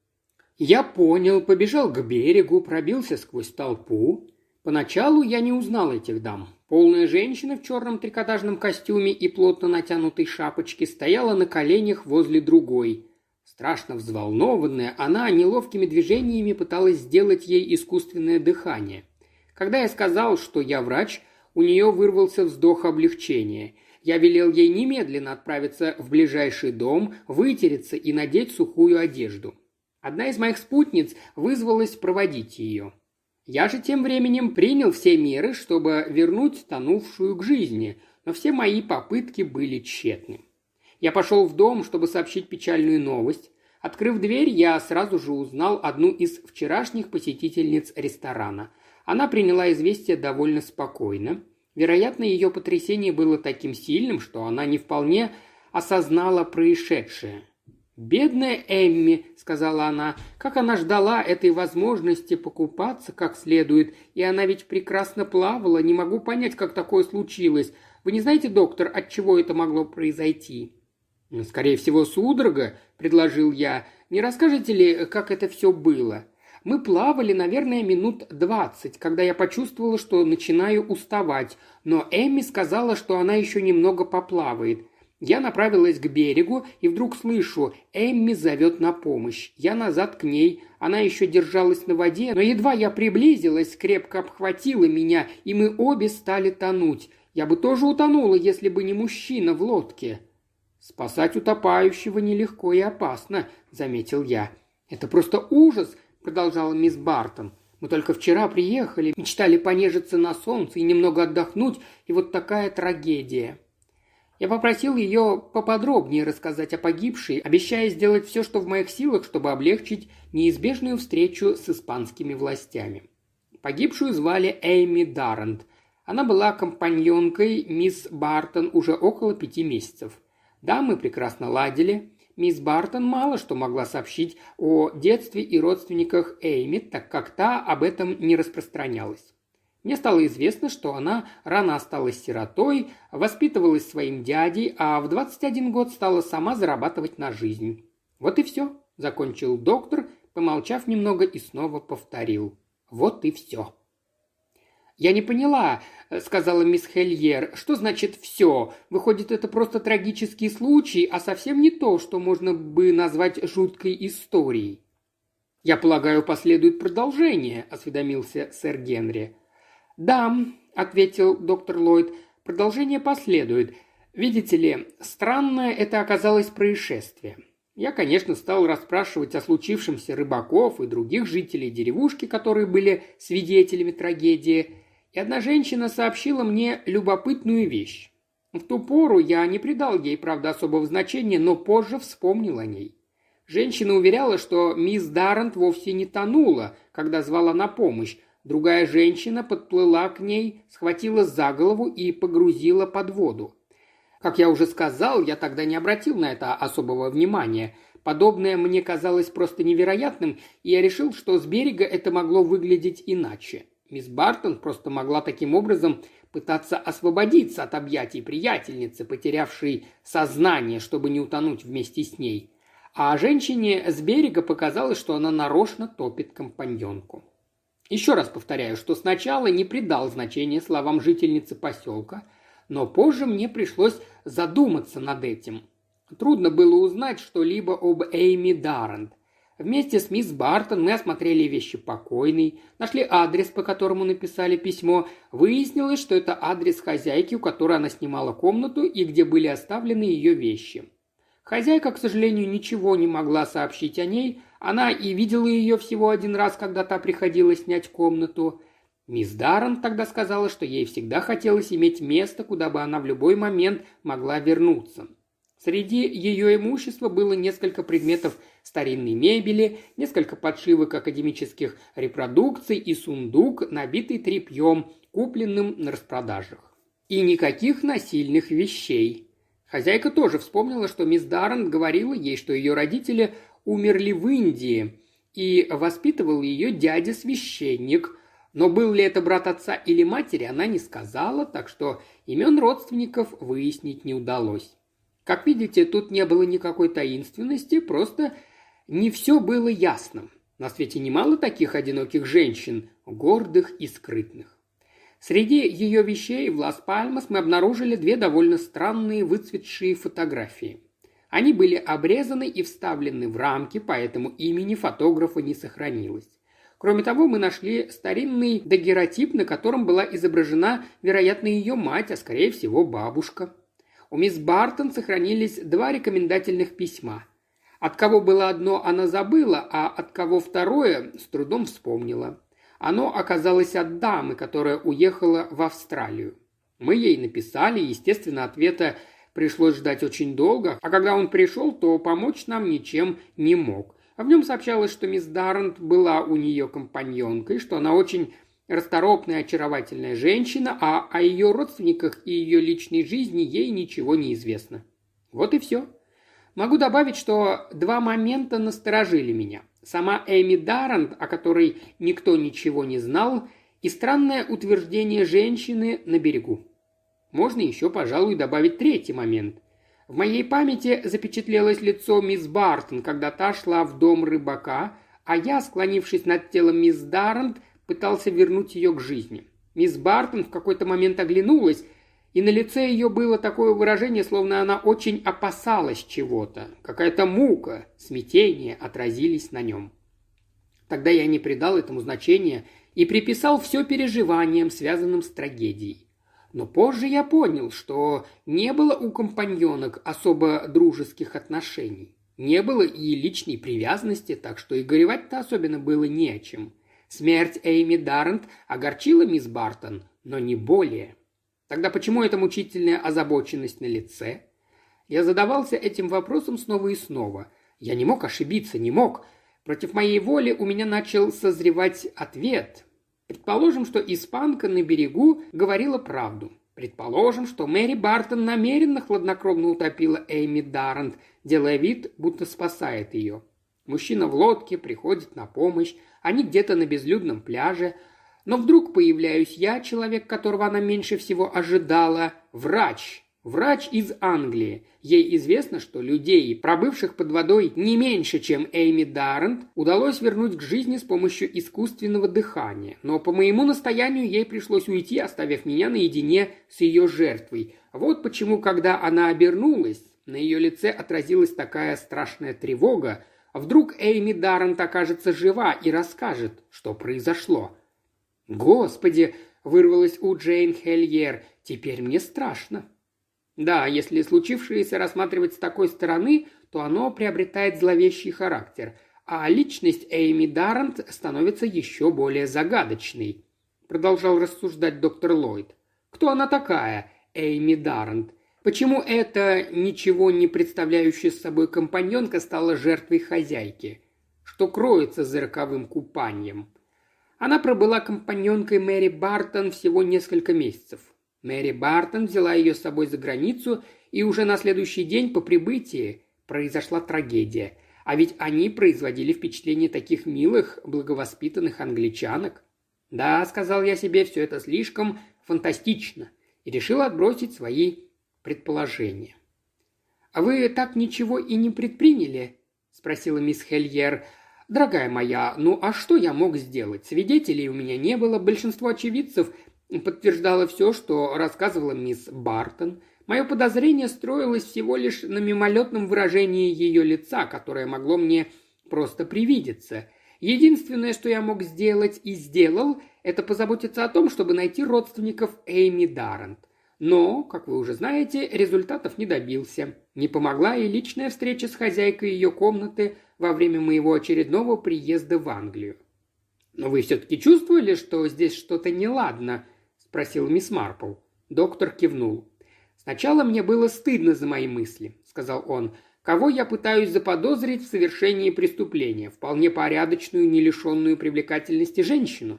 Я понял, побежал к берегу, пробился сквозь толпу. Поначалу я не узнал этих дам. Полная женщина в черном трикотажном костюме и плотно натянутой шапочке стояла на коленях возле другой. Страшно взволнованная, она неловкими движениями пыталась сделать ей искусственное дыхание. Когда я сказал, что я врач, у нее вырвался вздох облегчения – я велел ей немедленно отправиться в ближайший дом, вытереться и надеть сухую одежду. Одна из моих спутниц вызвалась проводить ее. Я же тем временем принял все меры, чтобы вернуть тонувшую к жизни, но все мои попытки были тщетны. Я пошел в дом, чтобы сообщить печальную новость. Открыв дверь, я сразу же узнал одну из вчерашних посетительниц ресторана. Она приняла известие довольно спокойно. Вероятно, ее потрясение было таким сильным, что она не вполне осознала происшедшее. «Бедная Эмми», — сказала она, — «как она ждала этой возможности покупаться как следует, и она ведь прекрасно плавала, не могу понять, как такое случилось. Вы не знаете, доктор, от чего это могло произойти?» «Скорее всего, судорога», — предложил я. «Не расскажете ли, как это все было?» Мы плавали, наверное, минут двадцать, когда я почувствовала, что начинаю уставать, но Эмми сказала, что она еще немного поплавает. Я направилась к берегу и вдруг слышу, Эмми зовет на помощь. Я назад к ней, она еще держалась на воде, но едва я приблизилась, крепко обхватила меня, и мы обе стали тонуть. Я бы тоже утонула, если бы не мужчина в лодке. «Спасать утопающего нелегко и опасно», — заметил я. «Это просто ужас», продолжала мисс Бартон. «Мы только вчера приехали, мечтали понежиться на солнце и немного отдохнуть, и вот такая трагедия». Я попросил ее поподробнее рассказать о погибшей, обещая сделать все, что в моих силах, чтобы облегчить неизбежную встречу с испанскими властями. Погибшую звали Эйми Даррент. Она была компаньонкой мисс Бартон уже около пяти месяцев. Да, мы прекрасно ладили. Мисс Бартон мало что могла сообщить о детстве и родственниках Эйми, так как та об этом не распространялась. Мне стало известно, что она рано осталась сиротой, воспитывалась своим дядей, а в 21 год стала сама зарабатывать на жизнь. Вот и все, закончил доктор, помолчав немного и снова повторил. Вот и все. «Я не поняла», — сказала мисс Хельер, — «что значит «все»? Выходит, это просто трагический случай, а совсем не то, что можно бы назвать жуткой историей». «Я полагаю, последует продолжение», — осведомился сэр Генри. «Да», — ответил доктор Ллойд, — «продолжение последует. Видите ли, странное это оказалось происшествие. Я, конечно, стал расспрашивать о случившемся рыбаков и других жителей деревушки, которые были свидетелями трагедии, и одна женщина сообщила мне любопытную вещь. В ту пору я не придал ей, правда, особого значения, но позже вспомнил о ней. Женщина уверяла, что мисс Даррент вовсе не тонула, когда звала на помощь. Другая женщина подплыла к ней, схватила за голову и погрузила под воду. Как я уже сказал, я тогда не обратил на это особого внимания. Подобное мне казалось просто невероятным, и я решил, что с берега это могло выглядеть иначе. Мисс Бартон просто могла таким образом пытаться освободиться от объятий приятельницы, потерявшей сознание, чтобы не утонуть вместе с ней. А женщине с берега показалось, что она нарочно топит компаньонку. Еще раз повторяю, что сначала не придал значения словам жительницы поселка, но позже мне пришлось задуматься над этим. Трудно было узнать что-либо об Эйми Даррент. Вместе с мисс Бартон мы осмотрели вещи покойной, нашли адрес, по которому написали письмо. Выяснилось, что это адрес хозяйки, у которой она снимала комнату и где были оставлены ее вещи. Хозяйка, к сожалению, ничего не могла сообщить о ней. Она и видела ее всего один раз, когда та приходила снять комнату. Мисс Даррен тогда сказала, что ей всегда хотелось иметь место, куда бы она в любой момент могла вернуться. Среди ее имущества было несколько предметов старинной мебели, несколько подшивок академических репродукций и сундук, набитый тряпьем, купленным на распродажах. И никаких насильных вещей. Хозяйка тоже вспомнила, что мисс Даррент говорила ей, что ее родители умерли в Индии, и воспитывал ее дядя-священник. Но был ли это брат отца или матери, она не сказала, так что имен родственников выяснить не удалось. Как видите, тут не было никакой таинственности, просто не все было ясным. На свете немало таких одиноких женщин, гордых и скрытных. Среди ее вещей в Лас-Пальмас мы обнаружили две довольно странные выцветшие фотографии. Они были обрезаны и вставлены в рамки, поэтому имени фотографа не сохранилось. Кроме того, мы нашли старинный дагеротип, на котором была изображена, вероятно, ее мать, а скорее всего бабушка. У мисс Бартон сохранились два рекомендательных письма. От кого было одно, она забыла, а от кого второе с трудом вспомнила. Оно оказалось от дамы, которая уехала в Австралию. Мы ей написали, естественно, ответа пришлось ждать очень долго, а когда он пришел, то помочь нам ничем не мог. В нем сообщалось, что мисс Даррент была у нее компаньонкой, что она очень расторопная, очаровательная женщина, а о ее родственниках и ее личной жизни ей ничего не известно. Вот и все. Могу добавить, что два момента насторожили меня. Сама Эми Даррент, о которой никто ничего не знал, и странное утверждение женщины на берегу. Можно еще, пожалуй, добавить третий момент. В моей памяти запечатлелось лицо мисс Бартон, когда та шла в дом рыбака, а я, склонившись над телом мисс Даррент, пытался вернуть ее к жизни. Мисс Бартон в какой-то момент оглянулась, и на лице ее было такое выражение, словно она очень опасалась чего-то. Какая-то мука, смятение отразились на нем. Тогда я не придал этому значения и приписал все переживаниям, связанным с трагедией. Но позже я понял, что не было у компаньонок особо дружеских отношений. Не было и личной привязанности, так что и горевать-то особенно было не о чем. Смерть Эйми Даррент огорчила мисс Бартон, но не более. Тогда почему эта мучительная озабоченность на лице? Я задавался этим вопросом снова и снова. Я не мог ошибиться, не мог. Против моей воли у меня начал созревать ответ. Предположим, что испанка на берегу говорила правду. Предположим, что Мэри Бартон намеренно хладнокровно утопила Эйми Даррент, делая вид, будто спасает ее. Мужчина в лодке приходит на помощь, они где-то на безлюдном пляже. Но вдруг появляюсь я, человек, которого она меньше всего ожидала, врач. Врач из Англии. Ей известно, что людей, пробывших под водой не меньше, чем Эйми Даррент, удалось вернуть к жизни с помощью искусственного дыхания. Но по моему настоянию ей пришлось уйти, оставив меня наедине с ее жертвой. Вот почему, когда она обернулась, на ее лице отразилась такая страшная тревога, Вдруг Эйми Даррент окажется жива и расскажет, что произошло. «Господи!» – вырвалось у Джейн Хельер. «Теперь мне страшно». Да, если случившееся рассматривать с такой стороны, то оно приобретает зловещий характер, а личность Эйми Даррент становится еще более загадочной. Продолжал рассуждать доктор Ллойд. Кто она такая, Эйми Даррент? Почему эта ничего не представляющая собой компаньонка стала жертвой хозяйки? Что кроется за роковым купанием? Она пробыла компаньонкой Мэри Бартон всего несколько месяцев. Мэри Бартон взяла ее с собой за границу, и уже на следующий день по прибытии произошла трагедия. А ведь они производили впечатление таких милых, благовоспитанных англичанок. Да, сказал я себе, все это слишком фантастично, и решил отбросить свои предположение. «А вы так ничего и не предприняли?» – спросила мисс Хельер. «Дорогая моя, ну а что я мог сделать? Свидетелей у меня не было, большинство очевидцев подтверждало все, что рассказывала мисс Бартон. Мое подозрение строилось всего лишь на мимолетном выражении ее лица, которое могло мне просто привидеться. Единственное, что я мог сделать и сделал, это позаботиться о том, чтобы найти родственников Эйми Даррент. Но, как вы уже знаете, результатов не добился. Не помогла и личная встреча с хозяйкой ее комнаты во время моего очередного приезда в Англию. «Но вы все-таки чувствовали, что здесь что-то неладно?» – спросил мисс Марпл. Доктор кивнул. «Сначала мне было стыдно за мои мысли», – сказал он. «Кого я пытаюсь заподозрить в совершении преступления? Вполне порядочную, не лишенную привлекательности женщину.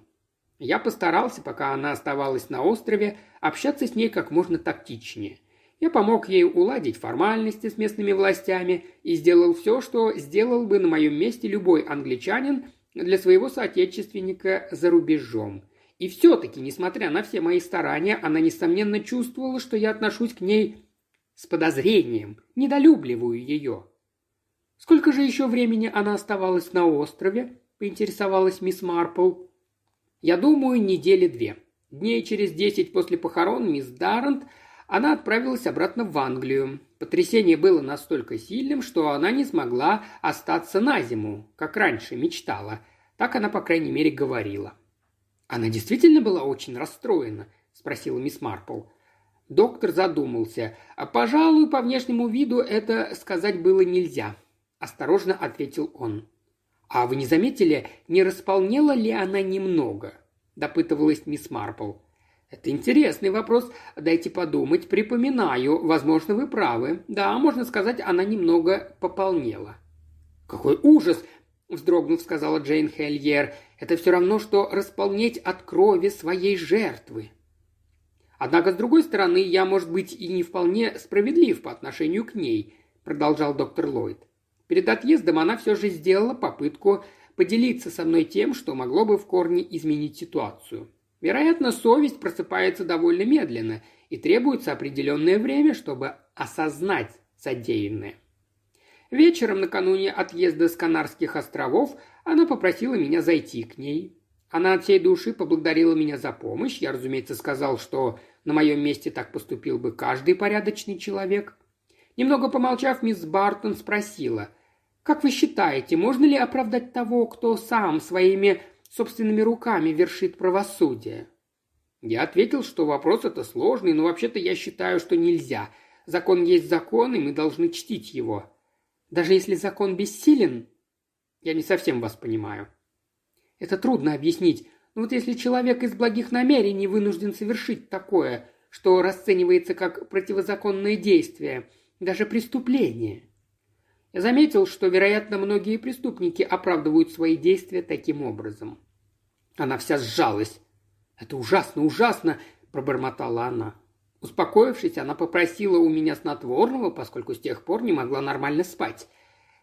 Я постарался, пока она оставалась на острове, общаться с ней как можно тактичнее. Я помог ей уладить формальности с местными властями и сделал все, что сделал бы на моем месте любой англичанин для своего соотечественника за рубежом. И все-таки, несмотря на все мои старания, она, несомненно, чувствовала, что я отношусь к ней с подозрением, недолюбливаю ее. «Сколько же еще времени она оставалась на острове?» – поинтересовалась мисс Марпл. Я думаю, недели две. Дней через десять после похорон мисс Даррент она отправилась обратно в Англию. Потрясение было настолько сильным, что она не смогла остаться на зиму, как раньше мечтала. Так она, по крайней мере, говорила. «Она действительно была очень расстроена?» – спросила мисс Марпл. Доктор задумался. «А, «Пожалуй, по внешнему виду это сказать было нельзя», – осторожно ответил он. «А вы не заметили, не располнела ли она немного?» – допытывалась мисс Марпл. «Это интересный вопрос. Дайте подумать. Припоминаю. Возможно, вы правы. Да, можно сказать, она немного пополнела». «Какой ужас!» – вздрогнув, сказала Джейн Хельер. «Это все равно, что располнеть от крови своей жертвы». «Однако, с другой стороны, я, может быть, и не вполне справедлив по отношению к ней», – продолжал доктор Ллойд. Перед отъездом она все же сделала попытку поделиться со мной тем, что могло бы в корне изменить ситуацию. Вероятно, совесть просыпается довольно медленно и требуется определенное время, чтобы осознать содеянное. Вечером накануне отъезда с Канарских островов она попросила меня зайти к ней. Она от всей души поблагодарила меня за помощь. Я, разумеется, сказал, что на моем месте так поступил бы каждый порядочный человек. Немного помолчав, мисс Бартон спросила, как вы считаете, можно ли оправдать того, кто сам своими собственными руками вершит правосудие? Я ответил, что вопрос это сложный, но вообще-то я считаю, что нельзя. Закон есть закон, и мы должны чтить его. Даже если закон бессилен? Я не совсем вас понимаю. Это трудно объяснить. Но вот если человек из благих намерений вынужден совершить такое, что расценивается как противозаконное действие, даже преступление, я заметил, что, вероятно, многие преступники оправдывают свои действия таким образом. Она вся сжалась. «Это ужасно, ужасно!» – пробормотала она. Успокоившись, она попросила у меня снотворного, поскольку с тех пор не могла нормально спать.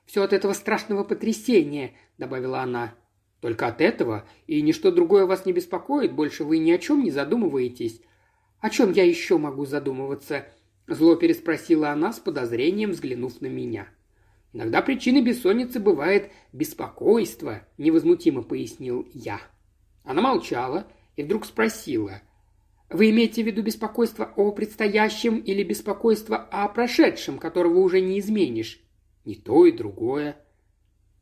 «Все от этого страшного потрясения», – добавила она. «Только от этого, и ничто другое вас не беспокоит, больше вы ни о чем не задумываетесь». «О чем я еще могу задумываться?» – зло переспросила она с подозрением, взглянув на меня. Иногда причиной бессонницы бывает беспокойство, невозмутимо пояснил я. Она молчала и вдруг спросила. Вы имеете в виду беспокойство о предстоящем или беспокойство о прошедшем, которого уже не изменишь? Не то и другое.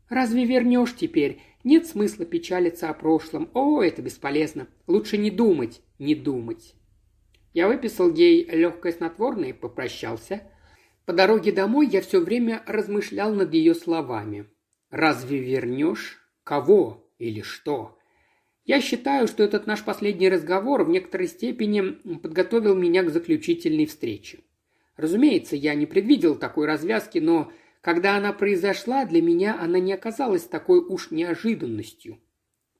Разве вернешь теперь? Нет смысла печалиться о прошлом. О, это бесполезно. Лучше не думать, не думать. Я выписал ей легкое снотворное и попрощался – по дороге домой я все время размышлял над ее словами. «Разве вернешь? Кого или что?» Я считаю, что этот наш последний разговор в некоторой степени подготовил меня к заключительной встрече. Разумеется, я не предвидел такой развязки, но когда она произошла, для меня она не оказалась такой уж неожиданностью.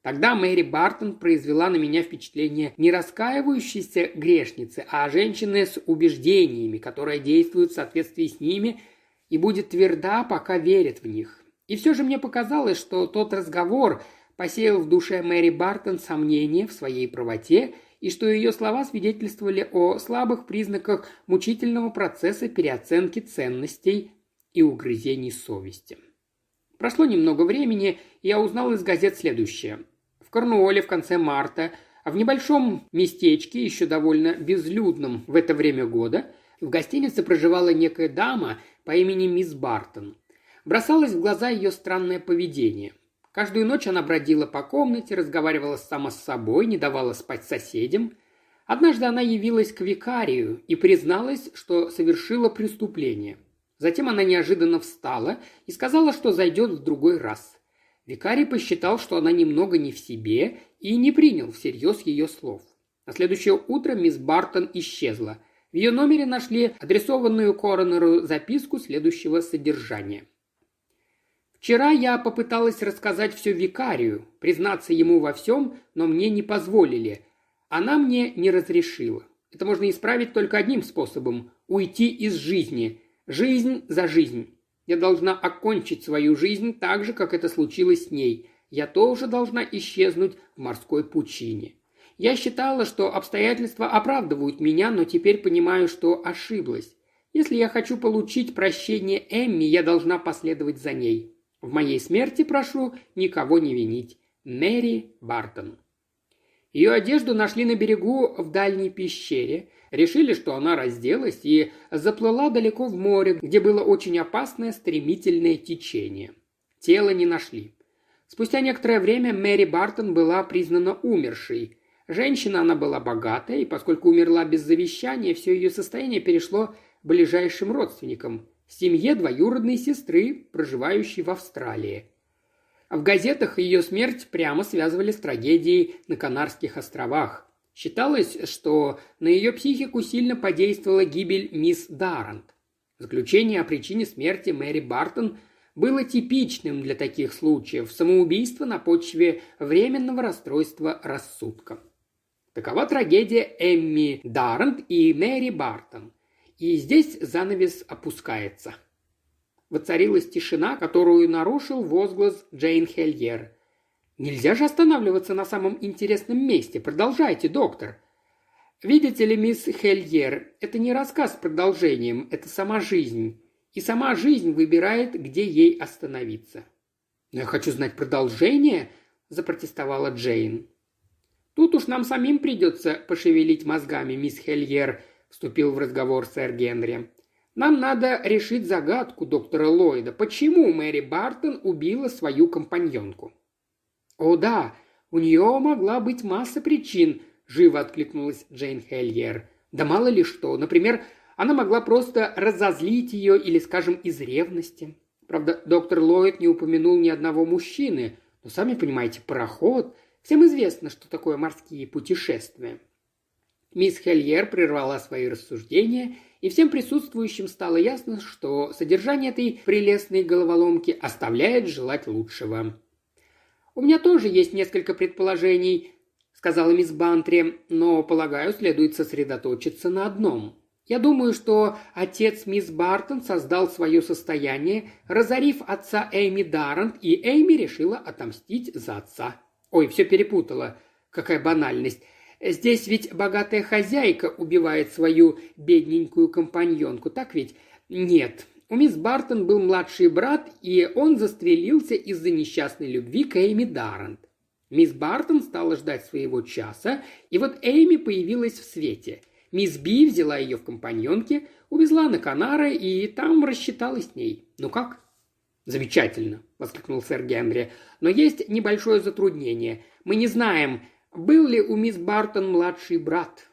Тогда Мэри Бартон произвела на меня впечатление не раскаивающейся грешницы, а женщины с убеждениями, которая действует в соответствии с ними и будет тверда, пока верит в них. И все же мне показалось, что тот разговор посеял в душе Мэри Бартон сомнения в своей правоте и что ее слова свидетельствовали о слабых признаках мучительного процесса переоценки ценностей и угрызений совести. Прошло немного времени, и я узнал из газет следующее. Корнуолле в конце марта, а в небольшом местечке, еще довольно безлюдном в это время года, В гостинице проживала некая дама по имени мисс Бартон. Бросалось в глаза ее странное поведение. Каждую ночь она бродила по комнате, разговаривала сама с собой, не давала спать соседям. Однажды она явилась к викарию и призналась, что совершила преступление. Затем она неожиданно встала и сказала, что зайдет в другой раз. Викарий посчитал, что она немного не в себе и не принял всерьез ее слов. На следующее утро мисс Бартон исчезла. В ее номере нашли адресованную коронеру записку следующего содержания. «Вчера я попыталась рассказать все викарию, признаться ему во всем, но мне не позволили. Она мне не разрешила. Это можно исправить только одним способом – уйти из жизни. Жизнь за жизнь. Я должна окончить свою жизнь так же, как это случилось с ней. Я тоже должна исчезнуть в морской пучине. Я считала, что обстоятельства оправдывают меня, но теперь понимаю, что ошиблась. Если я хочу получить прощение Эмми, я должна последовать за ней. В моей смерти прошу никого не винить. Мэри Бартон. Ее одежду нашли на берегу в дальней пещере, решили, что она разделась и заплыла далеко в море, где было очень опасное стремительное течение. Тело не нашли. Спустя некоторое время Мэри Бартон была признана умершей. Женщина она была богатая, и поскольку умерла без завещания, все ее состояние перешло ближайшим родственникам, семье двоюродной сестры, проживающей в Австралии. В газетах ее смерть прямо связывали с трагедией на Канарских островах. Считалось, что на ее психику сильно подействовала гибель мисс Даррент. Заключение о причине смерти Мэри Бартон было типичным для таких случаев – самоубийство на почве временного расстройства рассудка. Такова трагедия Эмми Даррент и Мэри Бартон. И здесь занавес опускается – Воцарилась тишина, которую нарушил возглас Джейн Хельер. «Нельзя же останавливаться на самом интересном месте. Продолжайте, доктор». «Видите ли, мисс Хельер, это не рассказ с продолжением, это сама жизнь. И сама жизнь выбирает, где ей остановиться». «Но я хочу знать продолжение», – запротестовала Джейн. «Тут уж нам самим придется пошевелить мозгами, мисс Хельер», – вступил в разговор сэр Генри. Нам надо решить загадку доктора Ллойда. Почему Мэри Бартон убила свою компаньонку?» «О да, у нее могла быть масса причин», – живо откликнулась Джейн Хельер. «Да мало ли что. Например, она могла просто разозлить ее или, скажем, из ревности. Правда, доктор Ллойд не упомянул ни одного мужчины. Но сами понимаете, пароход. Всем известно, что такое морские путешествия». Мисс Хельер прервала свои рассуждения – и всем присутствующим стало ясно, что содержание этой прелестной головоломки оставляет желать лучшего. «У меня тоже есть несколько предположений», – сказала мисс Бантри, – «но, полагаю, следует сосредоточиться на одном. Я думаю, что отец мисс Бартон создал свое состояние, разорив отца Эйми Даррент, и Эйми решила отомстить за отца. Ой, все перепутала. Какая банальность. Здесь ведь богатая хозяйка убивает свою бедненькую компаньонку, так ведь? Нет. У мисс Бартон был младший брат, и он застрелился из-за несчастной любви к Эйми Даррент. Мисс Бартон стала ждать своего часа, и вот Эйми появилась в свете. Мисс Би взяла ее в компаньонке, увезла на Канары и там рассчиталась с ней. Ну как? «Замечательно», – воскликнул сэр Генри. «Но есть небольшое затруднение. Мы не знаем, был ли у мисс Бартон младший брат?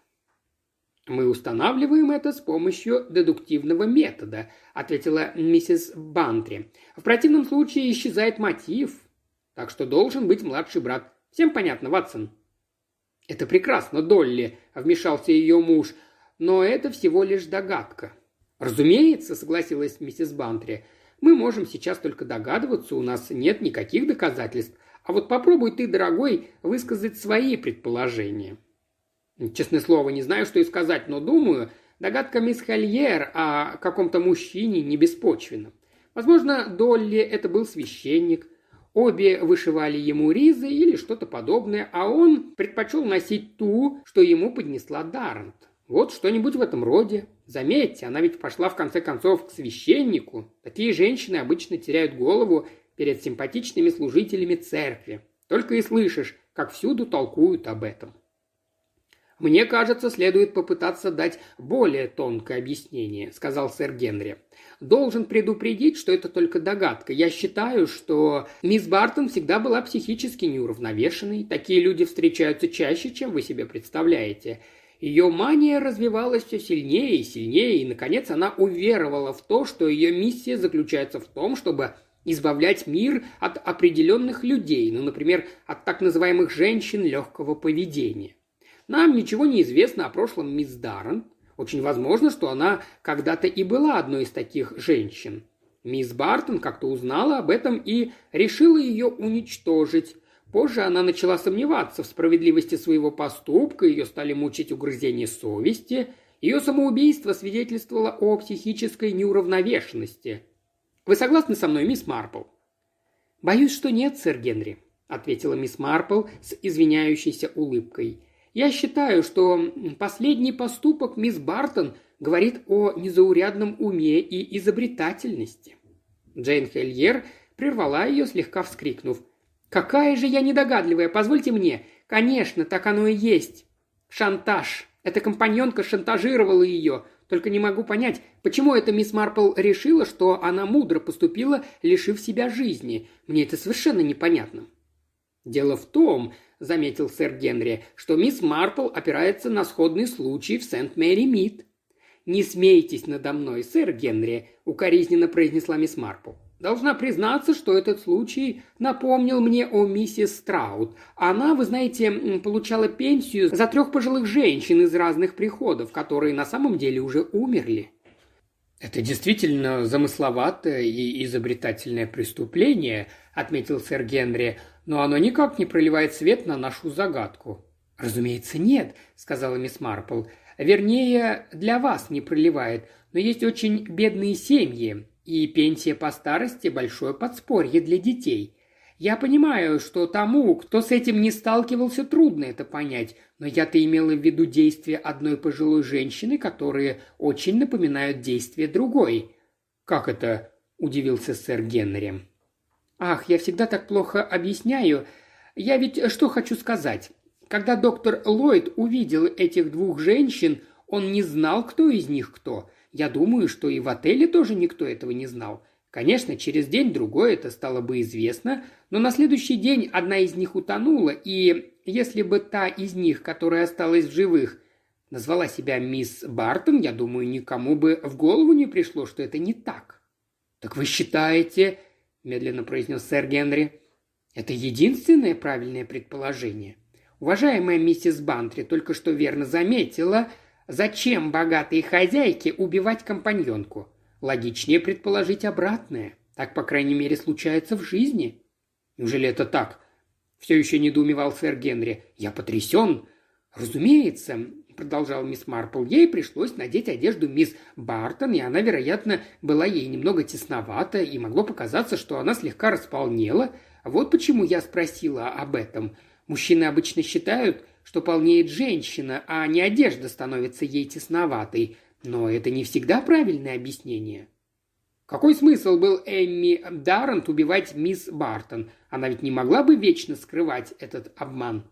«Мы устанавливаем это с помощью дедуктивного метода», – ответила миссис Бантри. «В противном случае исчезает мотив. Так что должен быть младший брат. Всем понятно, Ватсон?» «Это прекрасно, Долли», – вмешался ее муж. «Но это всего лишь догадка». «Разумеется», – согласилась миссис Бантри. «Мы можем сейчас только догадываться, у нас нет никаких доказательств. А вот попробуй ты, дорогой, высказать свои предположения. Честное слово, не знаю, что и сказать, но думаю, догадка мисс Хольер о каком-то мужчине не беспочвена. Возможно, Долли это был священник. Обе вышивали ему ризы или что-то подобное, а он предпочел носить ту, что ему поднесла Даррент. Вот что-нибудь в этом роде. Заметьте, она ведь пошла в конце концов к священнику. Такие женщины обычно теряют голову перед симпатичными служителями церкви. Только и слышишь, как всюду толкуют об этом. «Мне кажется, следует попытаться дать более тонкое объяснение», – сказал сэр Генри. «Должен предупредить, что это только догадка. Я считаю, что мисс Бартон всегда была психически неуравновешенной. Такие люди встречаются чаще, чем вы себе представляете. Ее мания развивалась все сильнее и сильнее, и, наконец, она уверовала в то, что ее миссия заключается в том, чтобы избавлять мир от определенных людей, ну, например, от так называемых женщин легкого поведения. Нам ничего не известно о прошлом мисс Даррен. Очень возможно, что она когда-то и была одной из таких женщин. Мисс Бартон как-то узнала об этом и решила ее уничтожить. Позже она начала сомневаться в справедливости своего поступка, ее стали мучить угрызения совести. Ее самоубийство свидетельствовало о психической неуравновешенности. Вы согласны со мной, мисс Марпл? «Боюсь, что нет, сэр Генри», — ответила мисс Марпл с извиняющейся улыбкой. Я считаю, что последний поступок мисс Бартон говорит о незаурядном уме и изобретательности». Джейн Хельер прервала ее, слегка вскрикнув. «Какая же я недогадливая! Позвольте мне! Конечно, так оно и есть! Шантаж! Эта компаньонка шантажировала ее. Только не могу понять, почему эта мисс Марпл решила, что она мудро поступила, лишив себя жизни. Мне это совершенно непонятно». «Дело в том, заметил сэр Генри, что мисс Марпл опирается на сходный случай в Сент-Мэри-Мид. «Не смейтесь надо мной, сэр Генри», — укоризненно произнесла мисс Марпл. Должна признаться, что этот случай напомнил мне о миссис Страут. Она, вы знаете, получала пенсию за трех пожилых женщин из разных приходов, которые на самом деле уже умерли. «Это действительно замысловатое и изобретательное преступление», — отметил сэр Генри но оно никак не проливает свет на нашу загадку». «Разумеется, нет», — сказала мисс Марпл. «Вернее, для вас не проливает, но есть очень бедные семьи, и пенсия по старости – большое подспорье для детей. Я понимаю, что тому, кто с этим не сталкивался, трудно это понять, но я-то имела в виду действия одной пожилой женщины, которые очень напоминают действия другой». «Как это?» – удивился сэр Генри. Ах, я всегда так плохо объясняю. Я ведь что хочу сказать. Когда доктор Ллойд увидел этих двух женщин, он не знал, кто из них кто. Я думаю, что и в отеле тоже никто этого не знал. Конечно, через день-другой это стало бы известно, но на следующий день одна из них утонула, и если бы та из них, которая осталась в живых, назвала себя мисс Бартон, я думаю, никому бы в голову не пришло, что это не так. «Так вы считаете, – медленно произнес сэр Генри. «Это единственное правильное предположение. Уважаемая миссис Бантри только что верно заметила, зачем богатой хозяйке убивать компаньонку. Логичнее предположить обратное. Так, по крайней мере, случается в жизни». «Неужели это так?» – все еще недоумевал сэр Генри. «Я потрясен. Разумеется, продолжала мисс Марпл, ей пришлось надеть одежду мисс Бартон, и она, вероятно, была ей немного тесновата, и могло показаться, что она слегка располнела. Вот почему я спросила об этом. Мужчины обычно считают, что полнеет женщина, а не одежда становится ей тесноватой. Но это не всегда правильное объяснение. Какой смысл был Эмми Даррент убивать мисс Бартон? Она ведь не могла бы вечно скрывать этот обман.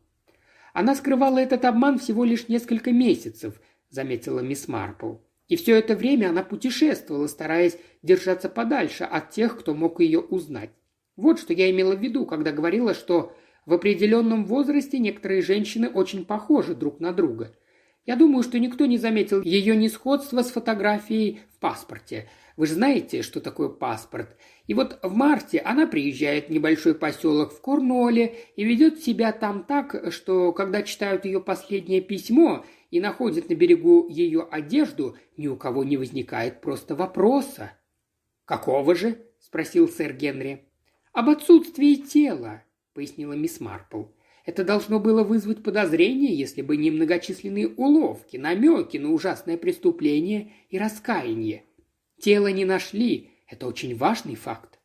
Она скрывала этот обман всего лишь несколько месяцев, заметила мисс Марпл. И все это время она путешествовала, стараясь держаться подальше от тех, кто мог ее узнать. Вот что я имела в виду, когда говорила, что в определенном возрасте некоторые женщины очень похожи друг на друга. Я думаю, что никто не заметил ее несходства с фотографией в паспорте. Вы же знаете, что такое паспорт. И вот в марте она приезжает в небольшой поселок в Корнуолле и ведет себя там так, что когда читают ее последнее письмо и находят на берегу ее одежду, ни у кого не возникает просто вопроса. «Какого же?» – спросил сэр Генри. «Об отсутствии тела», – пояснила мисс Марпл. Это должно было вызвать подозрение, если бы не многочисленные уловки, намеки на ужасное преступление и раскаяние. Тело не нашли. Это очень важный факт.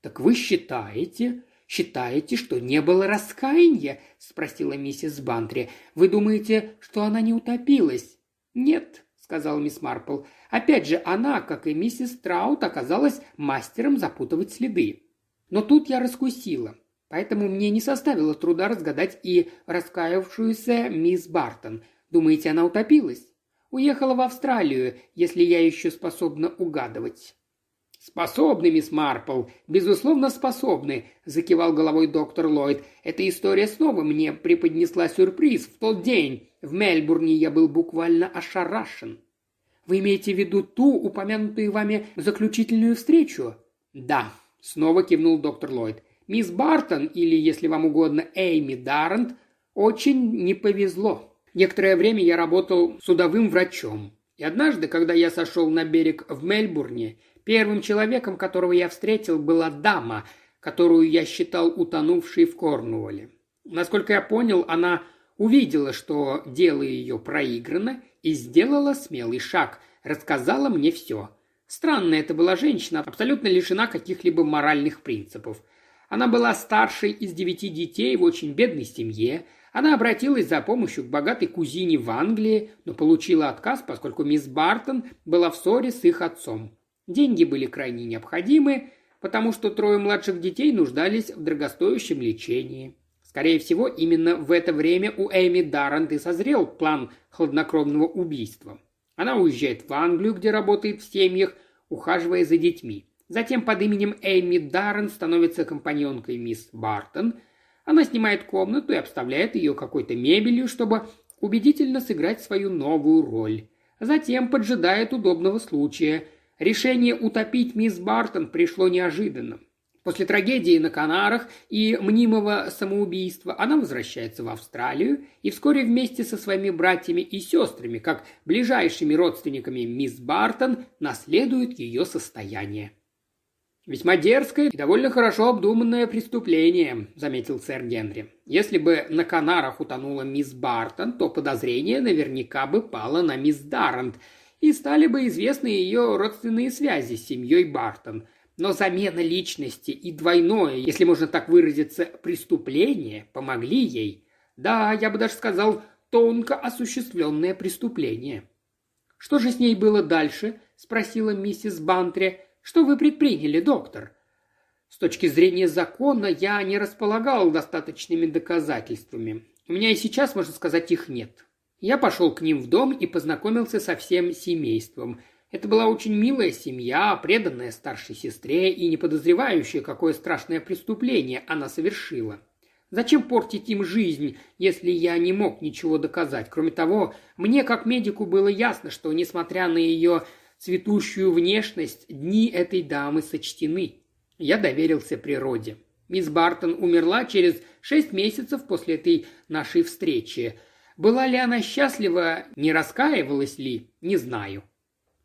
Так вы считаете, считаете, что не было раскаяния? спросила миссис Бантри. Вы думаете, что она не утопилась? Нет, сказал мисс Марпл. Опять же, она, как и миссис Траут, оказалась мастером запутывать следы. Но тут я раскусила. Поэтому мне не составило труда разгадать и раскаявшуюся мисс Бартон. Думаете, она утопилась? Уехала в Австралию, если я еще способна угадывать». «Способны, мисс Марпл, безусловно способны», – закивал головой доктор Ллойд. «Эта история снова мне преподнесла сюрприз. В тот день в Мельбурне я был буквально ошарашен». «Вы имеете в виду ту, упомянутую вами заключительную встречу?» «Да», – снова кивнул доктор Ллойд. «Мисс Бартон, или, если вам угодно, Эйми Даррент, очень не повезло. Некоторое время я работал судовым врачом. И однажды, когда я сошел на берег в Мельбурне – Первым человеком, которого я встретил, была дама, которую я считал утонувшей в Корнуолле. Насколько я понял, она увидела, что дело ее проиграно, и сделала смелый шаг, рассказала мне все. Странная это была женщина, абсолютно лишена каких-либо моральных принципов. Она была старшей из девяти детей в очень бедной семье. Она обратилась за помощью к богатой кузине в Англии, но получила отказ, поскольку мисс Бартон была в ссоре с их отцом. Деньги были крайне необходимы, потому что трое младших детей нуждались в дорогостоящем лечении. Скорее всего, именно в это время у Эми Даррант и созрел план хладнокровного убийства. Она уезжает в Англию, где работает в семьях, ухаживая за детьми. Затем под именем Эми Даррен становится компаньонкой мисс Бартон. Она снимает комнату и обставляет ее какой-то мебелью, чтобы убедительно сыграть свою новую роль. Затем поджидает удобного случая – Решение утопить мисс Бартон пришло неожиданно. После трагедии на Канарах и мнимого самоубийства она возвращается в Австралию и вскоре вместе со своими братьями и сестрами, как ближайшими родственниками мисс Бартон, наследует ее состояние. «Весьма дерзкое и довольно хорошо обдуманное преступление», – заметил сэр Генри. «Если бы на Канарах утонула мисс Бартон, то подозрение наверняка бы пало на мисс Даррент – и стали бы известны ее родственные связи с семьей Бартон. Но замена личности и двойное, если можно так выразиться, преступление помогли ей. Да, я бы даже сказал, тонко осуществленное преступление. «Что же с ней было дальше?» – спросила миссис Бантри. «Что вы предприняли, доктор?» С точки зрения закона я не располагал достаточными доказательствами. У меня и сейчас, можно сказать, их нет. Я пошел к ним в дом и познакомился со всем семейством. Это была очень милая семья, преданная старшей сестре и не подозревающая, какое страшное преступление она совершила. Зачем портить им жизнь, если я не мог ничего доказать? Кроме того, мне как медику было ясно, что, несмотря на ее цветущую внешность, дни этой дамы сочтены. Я доверился природе. Мисс Бартон умерла через шесть месяцев после этой нашей встречи – была ли она счастлива, не раскаивалась ли, не знаю.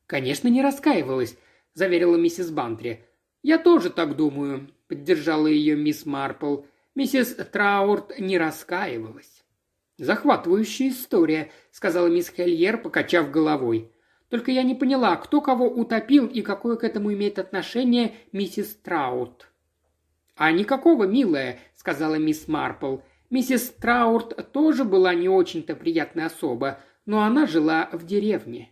«Конечно, не раскаивалась», – заверила миссис Бантри. «Я тоже так думаю», – поддержала ее мисс Марпл. Миссис Траурт не раскаивалась. «Захватывающая история», – сказала мисс Хельер, покачав головой. «Только я не поняла, кто кого утопил и какое к этому имеет отношение миссис Траут». «А никакого, милая», – сказала мисс Марпл. Миссис Траурт тоже была не очень-то приятная особа, но она жила в деревне.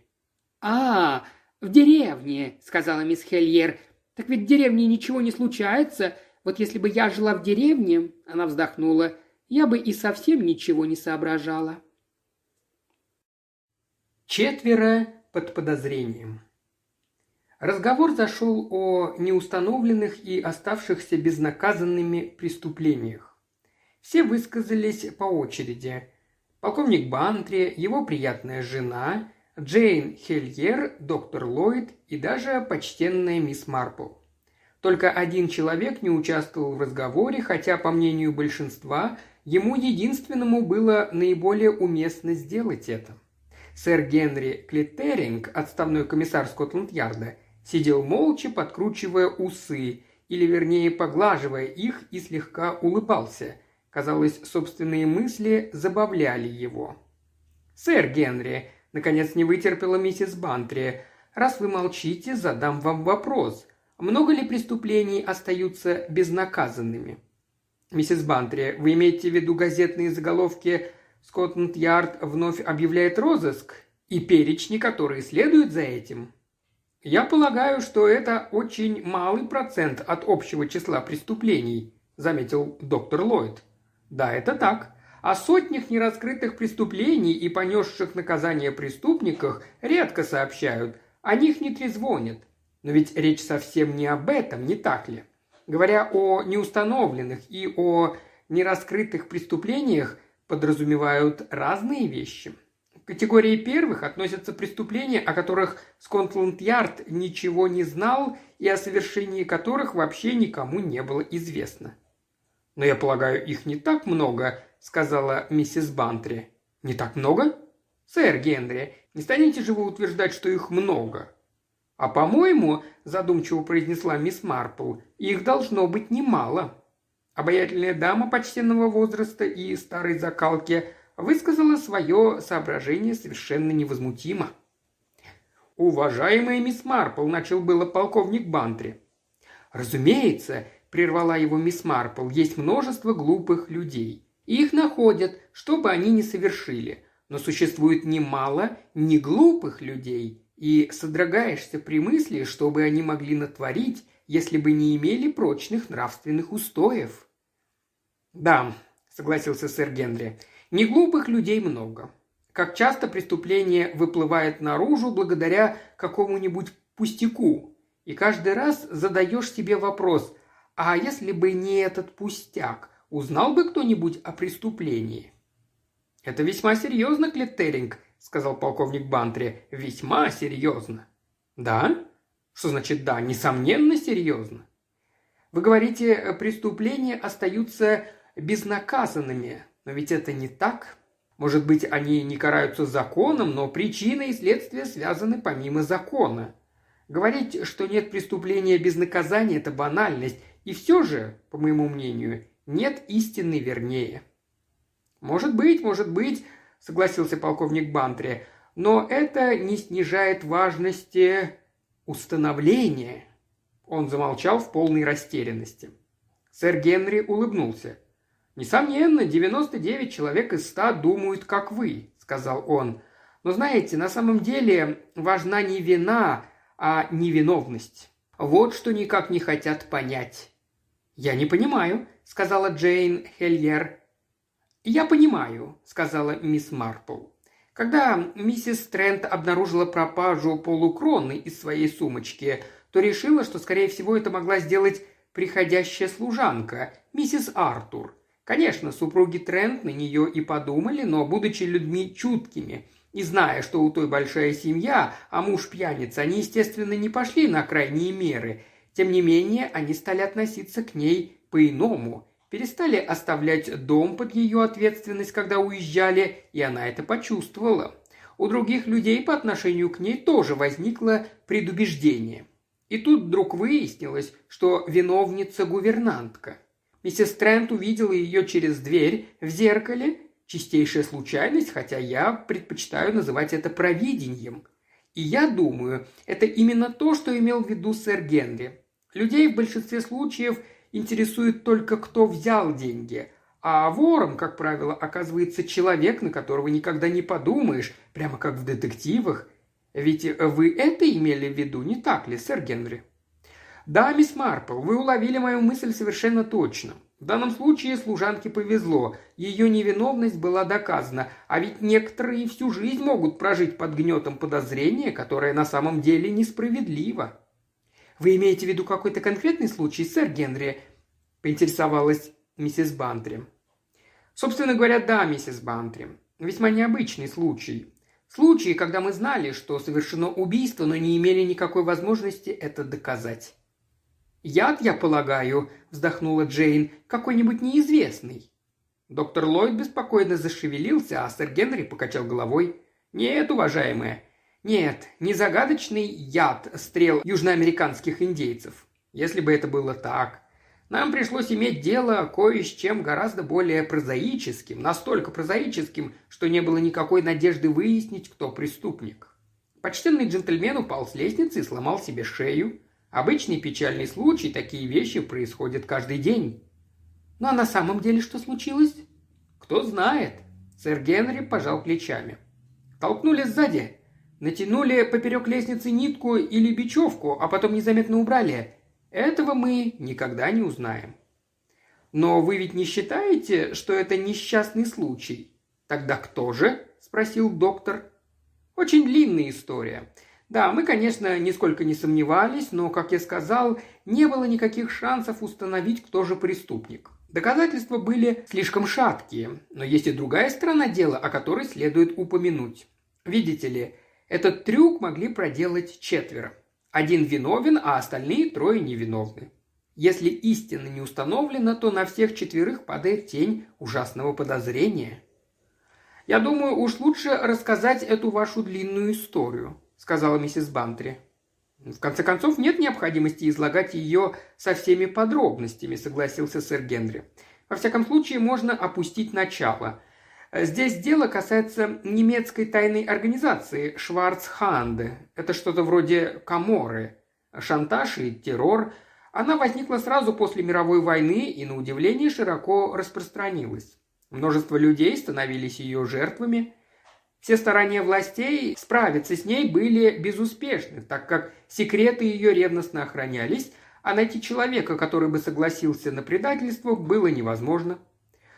«А, в деревне», — сказала мисс Хельер. «Так ведь в деревне ничего не случается. Вот если бы я жила в деревне», — она вздохнула, — «я бы и совсем ничего не соображала». Четверо под подозрением. Разговор зашел о неустановленных и оставшихся безнаказанными преступлениях. Все высказались по очереди. Полковник Бантри, его приятная жена, Джейн Хельер, доктор Ллойд и даже почтенная мисс Марпл. Только один человек не участвовал в разговоре, хотя, по мнению большинства, ему единственному было наиболее уместно сделать это. Сэр Генри Клиттеринг, отставной комиссар Скотланд-Ярда, сидел молча, подкручивая усы, или вернее поглаживая их и слегка улыбался – Казалось, собственные мысли забавляли его. «Сэр Генри», — наконец не вытерпела миссис Бантри, — «раз вы молчите, задам вам вопрос. Много ли преступлений остаются безнаказанными?» «Миссис Бантри, вы имеете в виду газетные заголовки «Скотланд-Ярд вновь объявляет розыск» и перечни, которые следуют за этим?» «Я полагаю, что это очень малый процент от общего числа преступлений», – заметил доктор Ллойд. Да, это так. О сотнях нераскрытых преступлений и понесших наказание преступниках редко сообщают, о них не трезвонят. Но ведь речь совсем не об этом, не так ли? Говоря о неустановленных и о нераскрытых преступлениях, подразумевают разные вещи. К категории первых относятся преступления, о которых Скотланд-Ярд ничего не знал и о совершении которых вообще никому не было известно. «Но я полагаю, их не так много», – сказала миссис Бантри. «Не так много?» «Сэр Генри, не станете же вы утверждать, что их много?» «А по-моему, – задумчиво произнесла мисс Марпл, – их должно быть немало». Обаятельная дама почтенного возраста и старой закалки высказала свое соображение совершенно невозмутимо. «Уважаемая мисс Марпл», – начал было полковник Бантри. «Разумеется», – прервала его мисс Марпл, – «есть множество глупых людей. Их находят, что бы они ни совершили. Но существует немало неглупых людей, и содрогаешься при мысли, что бы они могли натворить, если бы не имели прочных нравственных устоев. «Да», — согласился сэр Генри, — «неглупых людей много. Как часто преступление выплывает наружу благодаря какому-нибудь пустяку, и каждый раз задаешь себе вопрос, а если бы не этот пустяк, узнал бы кто-нибудь о преступлении?» «Это весьма серьезно, Клеттеринг», – сказал полковник Бантри. «Весьма серьезно». «Да? Что значит «да»? Несомненно, серьезно». Вы говорите, преступления остаются безнаказанными, но ведь это не так. Может быть, они не караются законом, но причина и следствие связаны помимо закона. Говорить, что нет преступления без наказания – это банальность, и все же, по моему мнению, нет истины вернее. Может быть, может быть, – согласился полковник Бантри. «Но это не снижает важности установления». Он замолчал в полной растерянности. Сэр Генри улыбнулся. «Несомненно, 99 человек из 100 думают, как вы», – сказал он. «Но знаете, на самом деле важна не вина, а невиновность. Вот что никак не хотят понять». «Я не понимаю», – сказала Джейн Хельер. «Я понимаю», – сказала мисс Марпл. Когда миссис Трент обнаружила пропажу полукроны из своей сумочки, то решила, что, скорее всего, это могла сделать приходящая служанка, миссис Артур. Конечно, супруги Трент на нее и подумали, но, будучи людьми чуткими и зная, что у той большая семья, а муж пьяница, они, естественно, не пошли на крайние меры. Тем не менее, они стали относиться к ней по-иному – перестали оставлять дом под ее ответственность, когда уезжали, и она это почувствовала. У других людей по отношению к ней тоже возникло предубеждение. И тут вдруг выяснилось, что виновница гувернантка. Миссис Трент увидела ее через дверь в зеркале. Чистейшая случайность, хотя я предпочитаю называть это провидением. И я думаю, это именно то, что имел в виду сэр Генри. Людей в большинстве случаев – интересует только, кто взял деньги. А вором, как правило, оказывается человек, на которого никогда не подумаешь, прямо как в детективах. Ведь вы это имели в виду, не так ли, сэр Генри? Да, мисс Марпл, вы уловили мою мысль совершенно точно. В данном случае служанке повезло, ее невиновность была доказана, а ведь некоторые всю жизнь могут прожить под гнетом подозрения, которое на самом деле несправедливо. «Вы имеете в виду какой-то конкретный случай, сэр Генри?» – поинтересовалась миссис Бантри. «Собственно говоря, да, миссис Бантри. Весьма необычный случай. Случай, когда мы знали, что совершено убийство, но не имели никакой возможности это доказать». «Яд, я полагаю», – вздохнула Джейн, – «какой-нибудь неизвестный». Доктор Ллойд беспокойно зашевелился, а сэр Генри покачал головой. «Нет, уважаемая, нет, не загадочный яд стрел южноамериканских индейцев. Если бы это было так. Нам пришлось иметь дело кое с чем гораздо более прозаическим, настолько прозаическим, что не было никакой надежды выяснить, кто преступник. Почтенный джентльмен упал с лестницы и сломал себе шею. Обычный печальный случай, такие вещи происходят каждый день. Ну а на самом деле что случилось? Кто знает. Сэр Генри пожал плечами. Толкнули сзади, Натянули поперек лестницы нитку или бечевку, а потом незаметно убрали. Этого мы никогда не узнаем. Но вы ведь не считаете, что это несчастный случай? Тогда кто же? спросил доктор. Очень длинная история. Да, мы, конечно, нисколько не сомневались, но, как я сказал, не было никаких шансов установить, кто же преступник. Доказательства были слишком шаткие, но есть и другая сторона дела, о которой следует упомянуть. Видите ли, этот трюк могли проделать четверо. Один виновен, а остальные трое невиновны. Если истина не установлена, то на всех четверых падает тень ужасного подозрения. «Я думаю, уж лучше рассказать эту вашу длинную историю», – сказала миссис Бантри. «В конце концов, нет необходимости излагать ее со всеми подробностями», – согласился сэр Генри. «Во всяком случае, можно опустить начало. Здесь дело касается немецкой тайной организации Шварцханде. Это что-то вроде Каморы. Шантаж и террор. Она возникла сразу после мировой войны и, на удивление, широко распространилась. Множество людей становились ее жертвами. Все старания властей справиться с ней были безуспешны, так как секреты ее ревностно охранялись, а найти человека, который бы согласился на предательство, было невозможно –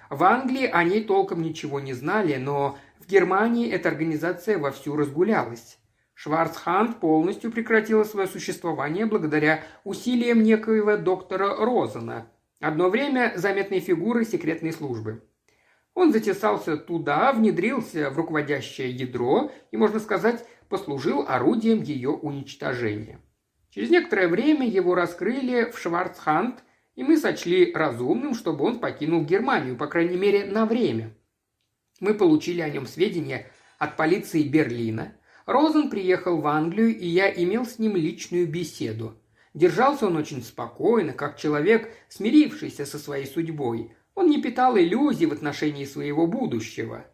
в Англии о ней толком ничего не знали, но в Германии эта организация вовсю разгулялась. Шварцханд полностью прекратила свое существование благодаря усилиям некоего доктора Розена, одно время заметной фигуры секретной службы. Он затесался туда, внедрился в руководящее ядро и, можно сказать, послужил орудием ее уничтожения. Через некоторое время его раскрыли в Шварцханд и мы сочли разумным, чтобы он покинул Германию, по крайней мере, на время. Мы получили о нем сведения от полиции Берлина. Розен приехал в Англию, и я имел с ним личную беседу. Держался он очень спокойно, как человек, смирившийся со своей судьбой. Он не питал иллюзий в отношении своего будущего.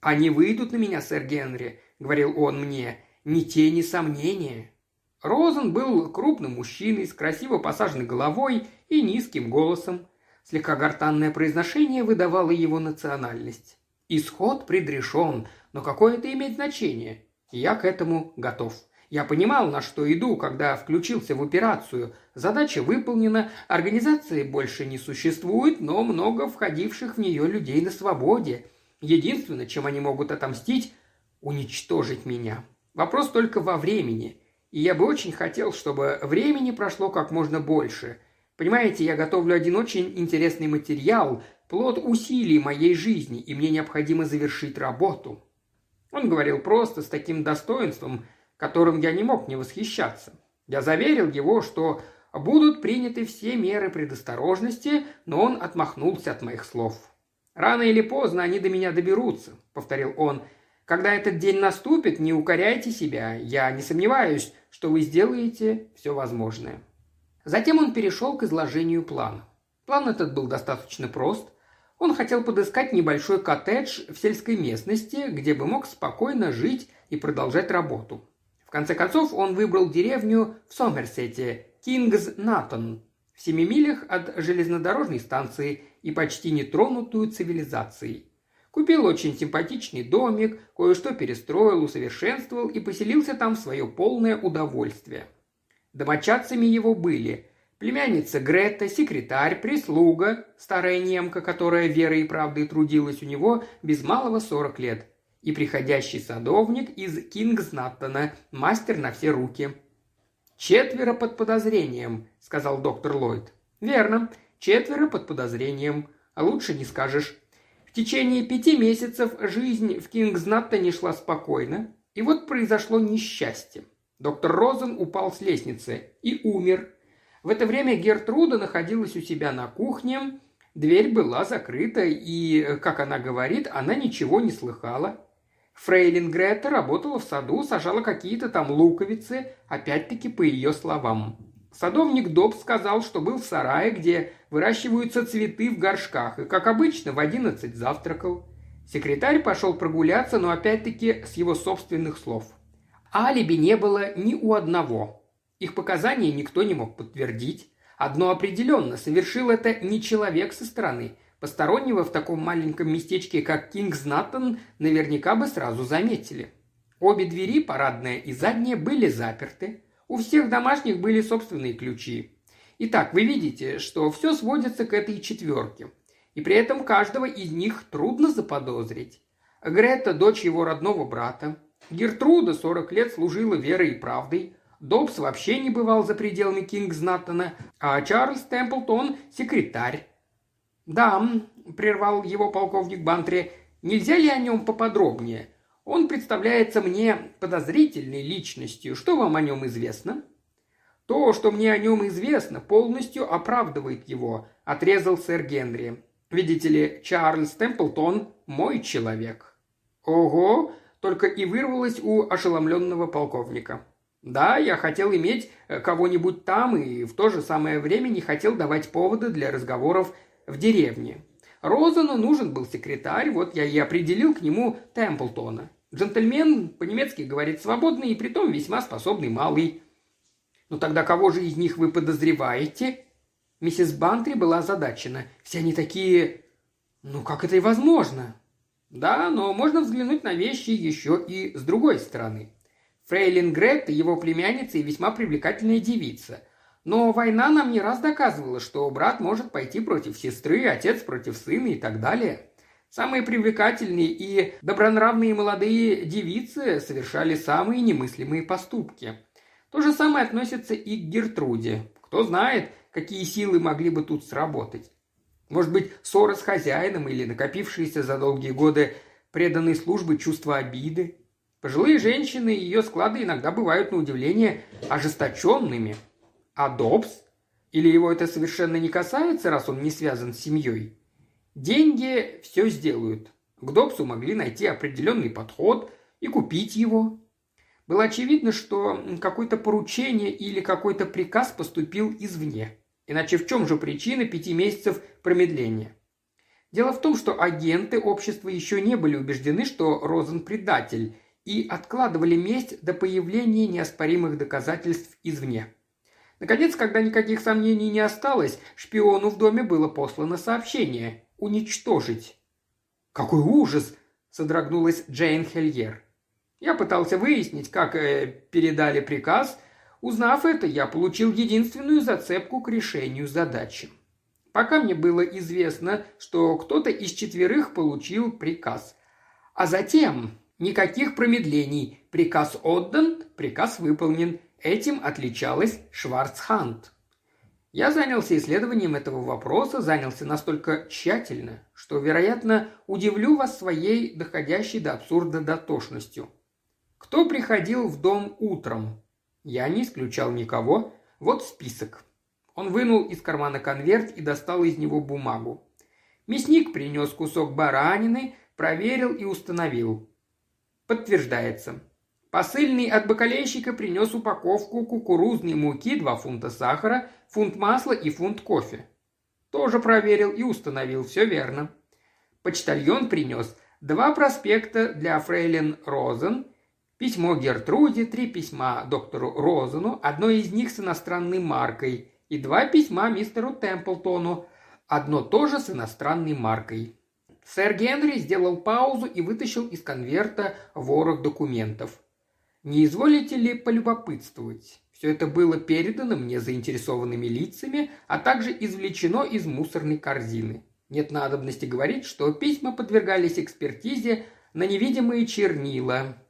«Они выйдут на меня, сэр Генри», — говорил он мне, — «ни тени сомнения». Розен был крупным мужчиной с красиво посаженной головой и низким голосом. Слегка гортанное произношение выдавало его национальность. Исход предрешен, но какое это имеет значение? Я к этому готов. Я понимал, на что иду, когда включился в операцию. Задача выполнена, организации больше не существует, но много входивших в нее людей на свободе. Единственное, чем они могут отомстить – уничтожить меня. Вопрос только во времени. И я бы очень хотел, чтобы времени прошло как можно больше. Понимаете, я готовлю один очень интересный материал, плод усилий моей жизни, и мне необходимо завершить работу». Он говорил просто, с таким достоинством, которым я не мог не восхищаться. Я заверил его, что будут приняты все меры предосторожности, но он отмахнулся от моих слов. «Рано или поздно они до меня доберутся», — повторил он, — когда этот день наступит, не укоряйте себя. Я не сомневаюсь, что вы сделаете все возможное». Затем он перешел к изложению плана. План этот был достаточно прост. Он хотел подыскать небольшой коттедж в сельской местности, где бы мог спокойно жить и продолжать работу. В конце концов, он выбрал деревню в Сомерсете, Кингс Натон, в семи милях от железнодорожной станции и почти нетронутую цивилизацией. Купил очень симпатичный домик, кое-что перестроил, усовершенствовал и поселился там в свое полное удовольствие. Домочадцами его были племянница Грета, секретарь, прислуга, старая немка, которая верой и правдой трудилась у него без малого сорок лет, и приходящий садовник из Кингснаттона, мастер на все руки. «Четверо под подозрением», — сказал доктор Ллойд. «Верно, четверо под подозрением, а лучше не скажешь. В течение пяти месяцев жизнь в Кингзнаттоне шла спокойно, и вот произошло несчастье. Доктор Розен упал с лестницы и умер. В это время Гертруда находилась у себя на кухне, дверь была закрыта, и, как она говорит, она ничего не слыхала. Фрейлин Грета работала в саду, сажала какие-то там луковицы, опять-таки по ее словам. Садовник Доб сказал, что был в сарае, где выращиваются цветы в горшках, и, как обычно, в одиннадцать завтракал. Секретарь пошел прогуляться, но опять-таки с его собственных слов. Алиби не было ни у одного. Их показания никто не мог подтвердить. Одно определенно, совершил это не человек со стороны. Постороннего в таком маленьком местечке, как Кингснаттон, наверняка бы сразу заметили. Обе двери, парадная и задняя, были заперты. У всех домашних были собственные ключи. Итак, вы видите, что все сводится к этой четверке. И при этом каждого из них трудно заподозрить. Грета – дочь его родного брата. Гертруда 40 лет служила верой и правдой. Добс вообще не бывал за пределами Кингзнаттона, а Чарльз Темплтон – секретарь. «Да», – прервал его полковник Бантри, – «нельзя ли о нем поподробнее? Он представляется мне подозрительной личностью. Что вам о нем известно?» «То, что мне о нем известно, полностью оправдывает его», – отрезал сэр Генри. «Видите ли, Чарльз Темплтон – мой человек». «Ого!» – только и вырвалось у ошеломленного полковника. «Да, я хотел иметь э, кого-нибудь там и в то же самое время не хотел давать поводы для разговоров в деревне. Розану нужен был секретарь, вот я и определил к нему Темплтона. Джентльмен по-немецки говорит свободный и притом весьма способный малый. «Ну тогда кого же из них вы подозреваете?» Миссис Бантри была озадачена. «Все они такие... Ну как это и возможно?» «Да, но можно взглянуть на вещи еще и с другой стороны. Фрейлин Гретта, его племянница и весьма привлекательная девица. Но война нам не раз доказывала, что брат может пойти против сестры, отец против сына и так далее. Самые привлекательные и добронравные молодые девицы совершали самые немыслимые поступки. То же самое относится и к Гертруде. Кто знает, какие силы могли бы тут сработать. Может быть, ссора с хозяином или накопившиеся за долгие годы преданной службы чувство обиды. Пожилые женщины и ее склады иногда бывают на удивление ожесточенными. А Добс? Или его это совершенно не касается, раз он не связан с семьей? Деньги все сделают. К Добсу могли найти определенный подход и купить его. Было очевидно, что какое-то поручение или какой-то приказ поступил извне. Иначе в чем же причина пяти месяцев промедления? Дело в том, что агенты общества еще не были убеждены, что Розен предатель, и откладывали месть до появления неоспоримых доказательств извне. Наконец, когда никаких сомнений не осталось, шпиону в доме было послано сообщение уничтожить. «Какой ужас!» – содрогнулась Джейн Хельер. Я пытался выяснить, как э, передали приказ. Узнав это, я получил единственную зацепку к решению задачи. Пока мне было известно, что кто-то из четверых получил приказ. А затем никаких промедлений. Приказ отдан, приказ выполнен. Этим отличалась Шварцхант. Я занялся исследованием этого вопроса, занялся настолько тщательно, что, вероятно, удивлю вас своей доходящей до абсурда дотошностью. Кто приходил в дом утром? Я не исключал никого. Вот список. Он вынул из кармана конверт и достал из него бумагу. Мясник принес кусок баранины, проверил и установил. Подтверждается. Посыльный от бакалейщика принес упаковку кукурузной муки, 2 фунта сахара, фунт масла и фунт кофе. Тоже проверил и установил, все верно. Почтальон принес два проспекта для фрейлин Розен, письмо Гертруде, три письма доктору Розену, одно из них с иностранной маркой, и два письма мистеру Темплтону, одно тоже с иностранной маркой. Сэр Генри сделал паузу и вытащил из конверта ворох документов. Не изволите ли полюбопытствовать? Все это было передано мне заинтересованными лицами, а также извлечено из мусорной корзины. Нет надобности говорить, что письма подвергались экспертизе на невидимые чернила.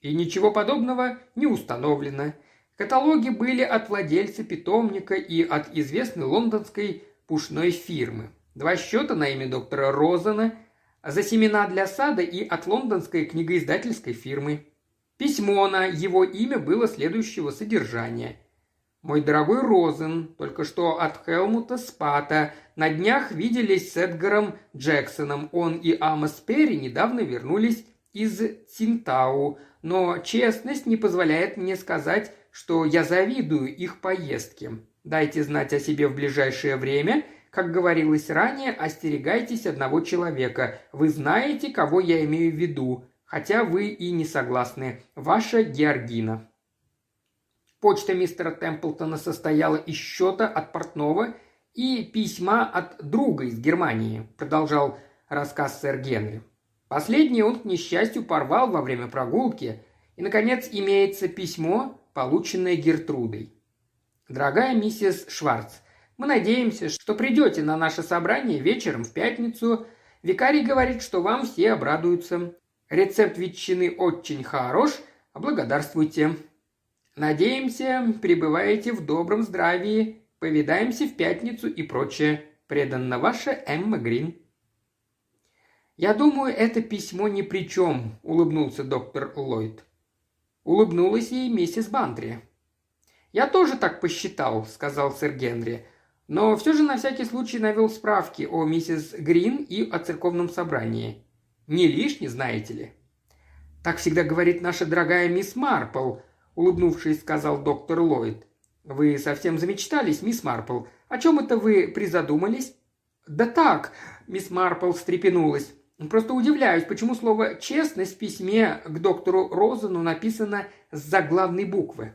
И ничего подобного не установлено. Каталоги были от владельца питомника и от известной лондонской пушной фирмы. Два счета на имя доктора Розена за семена для сада и от лондонской книгоиздательской фирмы. Письмо на его имя было следующего содержания. «Мой дорогой Розен, только что от Хелмута Спата. На днях виделись с Эдгаром Джексоном. Он и Амос Перри недавно вернулись из Синтау, но честность не позволяет мне сказать, что я завидую их поездке. Дайте знать о себе в ближайшее время. Как говорилось ранее, остерегайтесь одного человека. Вы знаете, кого я имею в виду хотя вы и не согласны. Ваша Георгина». Почта мистера Темплтона состояла из счета от портного и письма от друга из Германии, продолжал рассказ сэр Генри. Последнее он, к несчастью, порвал во время прогулки, и, наконец, имеется письмо, полученное Гертрудой. «Дорогая миссис Шварц, Мы надеемся, что придете на наше собрание вечером в пятницу. Викарий говорит, что вам все обрадуются. Рецепт ветчины очень хорош, благодарствуйте. Надеемся, пребываете в добром здравии. Повидаемся в пятницу и прочее. Преданно ваша Эмма Грин. «Я думаю, это письмо ни при чем», – улыбнулся доктор Ллойд. Улыбнулась ей миссис Бантри. «Я тоже так посчитал», – сказал сэр Генри. «Но все же на всякий случай навел справки о миссис Грин и о церковном собрании. Не лишне, знаете ли». «Так всегда говорит наша дорогая мисс Марпл», – улыбнувшись, сказал доктор Ллойд. «Вы совсем замечтались, мисс Марпл. О чем это вы призадумались?» «Да так», – мисс Марпл встрепенулась. Просто удивляюсь, почему слово «честность» в письме к доктору Розану написано с заглавной буквы.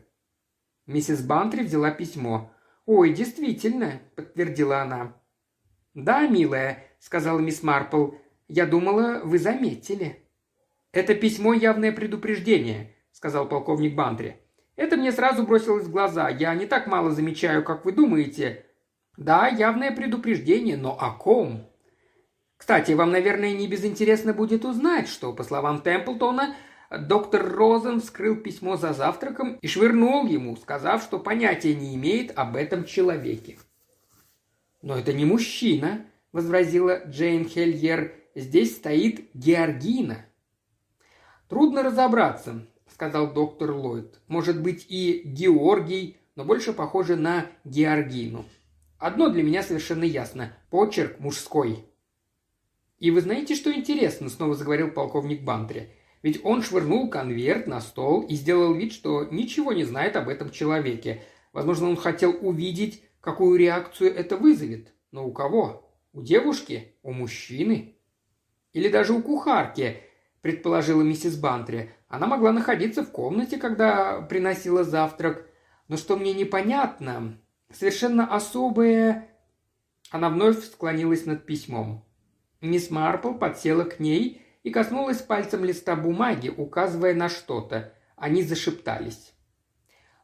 Миссис Бантри взяла письмо. «Ой, действительно», – подтвердила она. «Да, милая», – сказала мисс Марпл, – «я думала, вы заметили». «Это письмо явное предупреждение», – сказал полковник Бантри. «Это мне сразу бросилось в глаза. Я не так мало замечаю, как вы думаете. Да, явное предупреждение, но о ком?» Кстати, вам, наверное, не безинтересно будет узнать, что, по словам Темплтона, доктор Розен вскрыл письмо за завтраком и швырнул ему, сказав, что понятия не имеет об этом человеке. «Но это не мужчина», – возразила Джейн Хельер. «Здесь стоит Георгина». «Трудно разобраться», – сказал доктор Ллойд. «Может быть и Георгий, но больше похоже на Георгину. Одно для меня совершенно ясно – почерк мужской». «И вы знаете, что интересно?» – снова заговорил полковник Бантри. «Ведь он швырнул конверт на стол и сделал вид, что ничего не знает об этом человеке. Возможно, он хотел увидеть, какую реакцию это вызовет. Но у кого? У девушки? У мужчины? Или даже у кухарки?» – предположила миссис Бантри. «Она могла находиться в комнате, когда приносила завтрак. Но что мне непонятно, совершенно особое...» Она вновь склонилась над письмом. Мисс Марпл подсела к ней и коснулась пальцем листа бумаги, указывая на что-то. Они зашептались.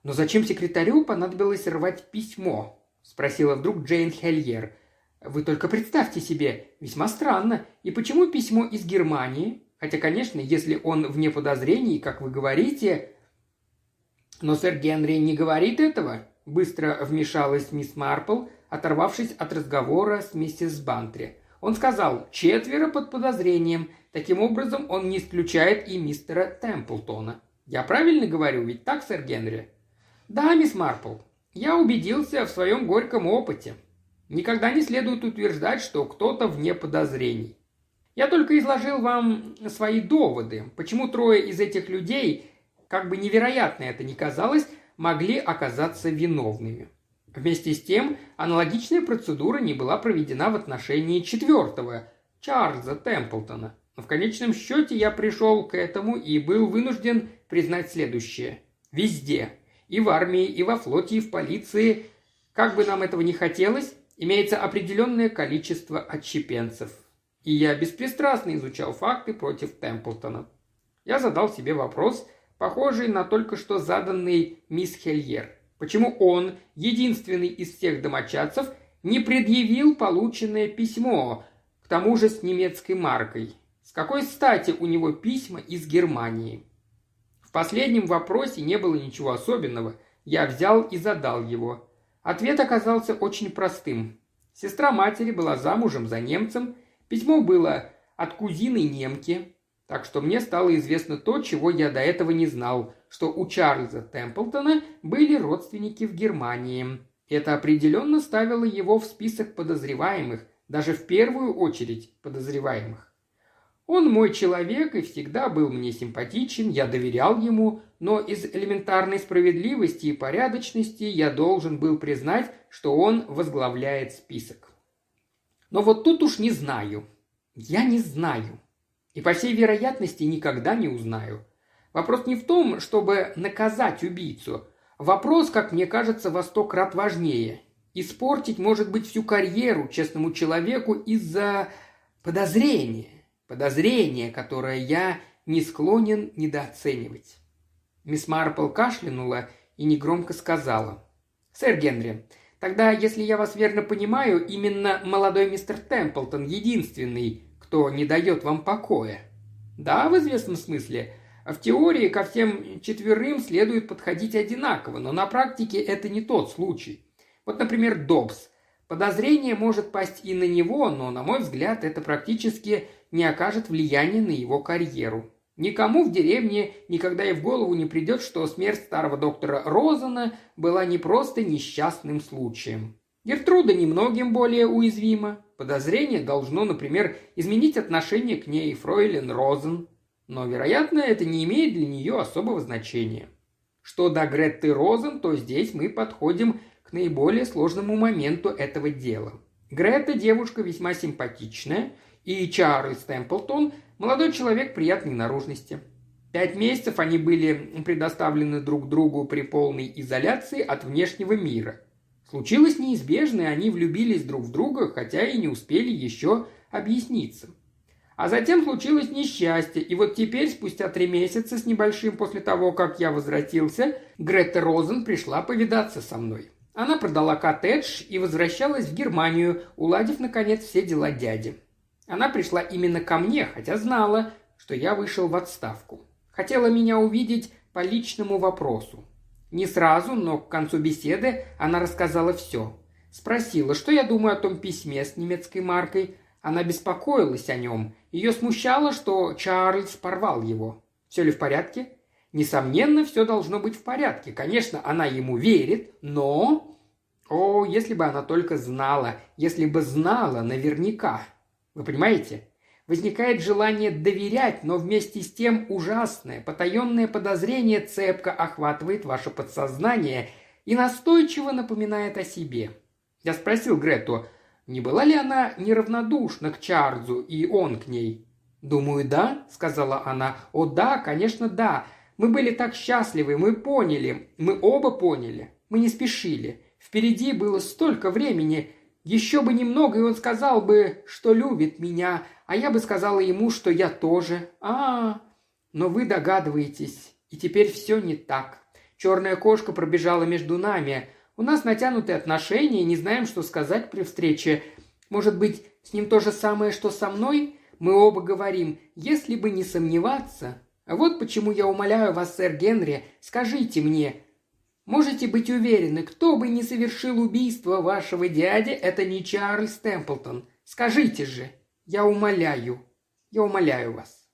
«Но зачем секретарю понадобилось рвать письмо?» – спросила вдруг Джейн Хельер. «Вы только представьте себе, весьма странно. И почему письмо из Германии? Хотя, конечно, если он вне подозрений, как вы говорите...» «Но сэр Генри не говорит этого», – быстро вмешалась мисс Марпл, оторвавшись от разговора с миссис Бантри. Он сказал «четверо под подозрением». Таким образом, он не исключает и мистера Темплтона. Я правильно говорю, ведь так, сэр Генри? Да, мисс Марпл. Я убедился в своем горьком опыте. Никогда не следует утверждать, что кто-то вне подозрений. Я только изложил вам свои доводы, почему трое из этих людей, как бы невероятно это ни казалось, могли оказаться виновными. Вместе с тем, аналогичная процедура не была проведена в отношении четвертого, Чарльза Темплтона. Но в конечном счете я пришел к этому и был вынужден признать следующее. Везде, и в армии, и во флоте, и в полиции, как бы нам этого не хотелось, имеется определенное количество отщепенцев. И я беспристрастно изучал факты против Темплтона. Я задал себе вопрос, похожий на только что заданный мисс Хельер. Почему он, единственный из всех домочадцев, не предъявил полученное письмо, к тому же с немецкой маркой? С какой стати у него письма из Германии? В последнем вопросе не было ничего особенного. Я взял и задал его. Ответ оказался очень простым. Сестра матери была замужем за немцем, письмо было от кузины немки, так что мне стало известно то, чего я до этого не знал, что у Чарльза Темплтона были родственники в Германии. Это определенно ставило его в список подозреваемых, даже в первую очередь подозреваемых. Он мой человек и всегда был мне симпатичен, я доверял ему, но из элементарной справедливости и порядочности я должен был признать, что он возглавляет список. Но вот тут уж не знаю. Я не знаю. И по всей вероятности никогда не узнаю. Вопрос не в том, чтобы наказать убийцу. Вопрос, как мне кажется, во сто крат важнее. Испортить, может быть, всю карьеру честному человеку из-за подозрения. Подозрения, которое я не склонен недооценивать. Мисс Марпл кашлянула и негромко сказала. «Сэр Генри, Тогда, если я вас верно понимаю, именно молодой мистер Темплтон единственный, кто не дает вам покоя. Да, в известном смысле. В теории ко всем четверым следует подходить одинаково, но на практике это не тот случай. Вот, например, Добс. Подозрение может пасть и на него, но, на мой взгляд, это практически не окажет влияния на его карьеру. Никому в деревне никогда и в голову не придет, что смерть старого доктора Розена была не просто несчастным случаем. Гертруда немногим более уязвима. Подозрение должно, например, изменить отношение к ней Фройлен Розен. Но, вероятно, это не имеет для нее особого значения. Что до Гретты Розен, то здесь мы подходим к наиболее сложному моменту этого дела. Грета девушка весьма симпатичная, и Чарльз Темплтон – молодой человек приятной наружности. Пять месяцев они были предоставлены друг другу при полной изоляции от внешнего мира. Случилось неизбежное, они влюбились друг в друга, хотя и не успели еще объясниться. А затем случилось несчастье, и вот теперь, спустя три месяца с небольшим после того, как я возвратился, Грета Розен пришла повидаться со мной. Она продала коттедж и возвращалась в Германию, уладив, наконец, все дела дяди. Она пришла именно ко мне, хотя знала, что я вышел в отставку. Хотела меня увидеть по личному вопросу. Не сразу, но к концу беседы она рассказала все. Спросила, что я думаю о том письме с немецкой маркой. Она беспокоилась о нем. Ее смущало, что Чарльз порвал его. Все ли в порядке? Несомненно, все должно быть в порядке. Конечно, она ему верит, но... О, если бы она только знала, если бы знала наверняка. Вы понимаете? Возникает желание доверять, но вместе с тем ужасное, потаенное подозрение цепко охватывает ваше подсознание и настойчиво напоминает о себе. Я спросил Грету, не была ли она неравнодушна к Чарльзу и он к ней? «Думаю, да», — сказала она. «О, да, конечно, да. Мы были так счастливы, мы поняли, мы оба поняли. Мы не спешили. Впереди было столько времени, еще бы немного, и он сказал бы, что любит меня, а я бы сказала ему, что я тоже. А, -а, -а. но вы догадываетесь, и теперь все не так. Черная кошка пробежала между нами. У нас натянутые отношения, не знаем, что сказать при встрече. Может быть, с ним то же самое, что со мной? Мы оба говорим, если бы не сомневаться. Вот почему я умоляю вас, сэр Генри, скажите мне, Можете быть уверены, кто бы ни совершил убийство вашего дяди, это не Чарльз Темплтон. Скажите же, я умоляю, я умоляю вас.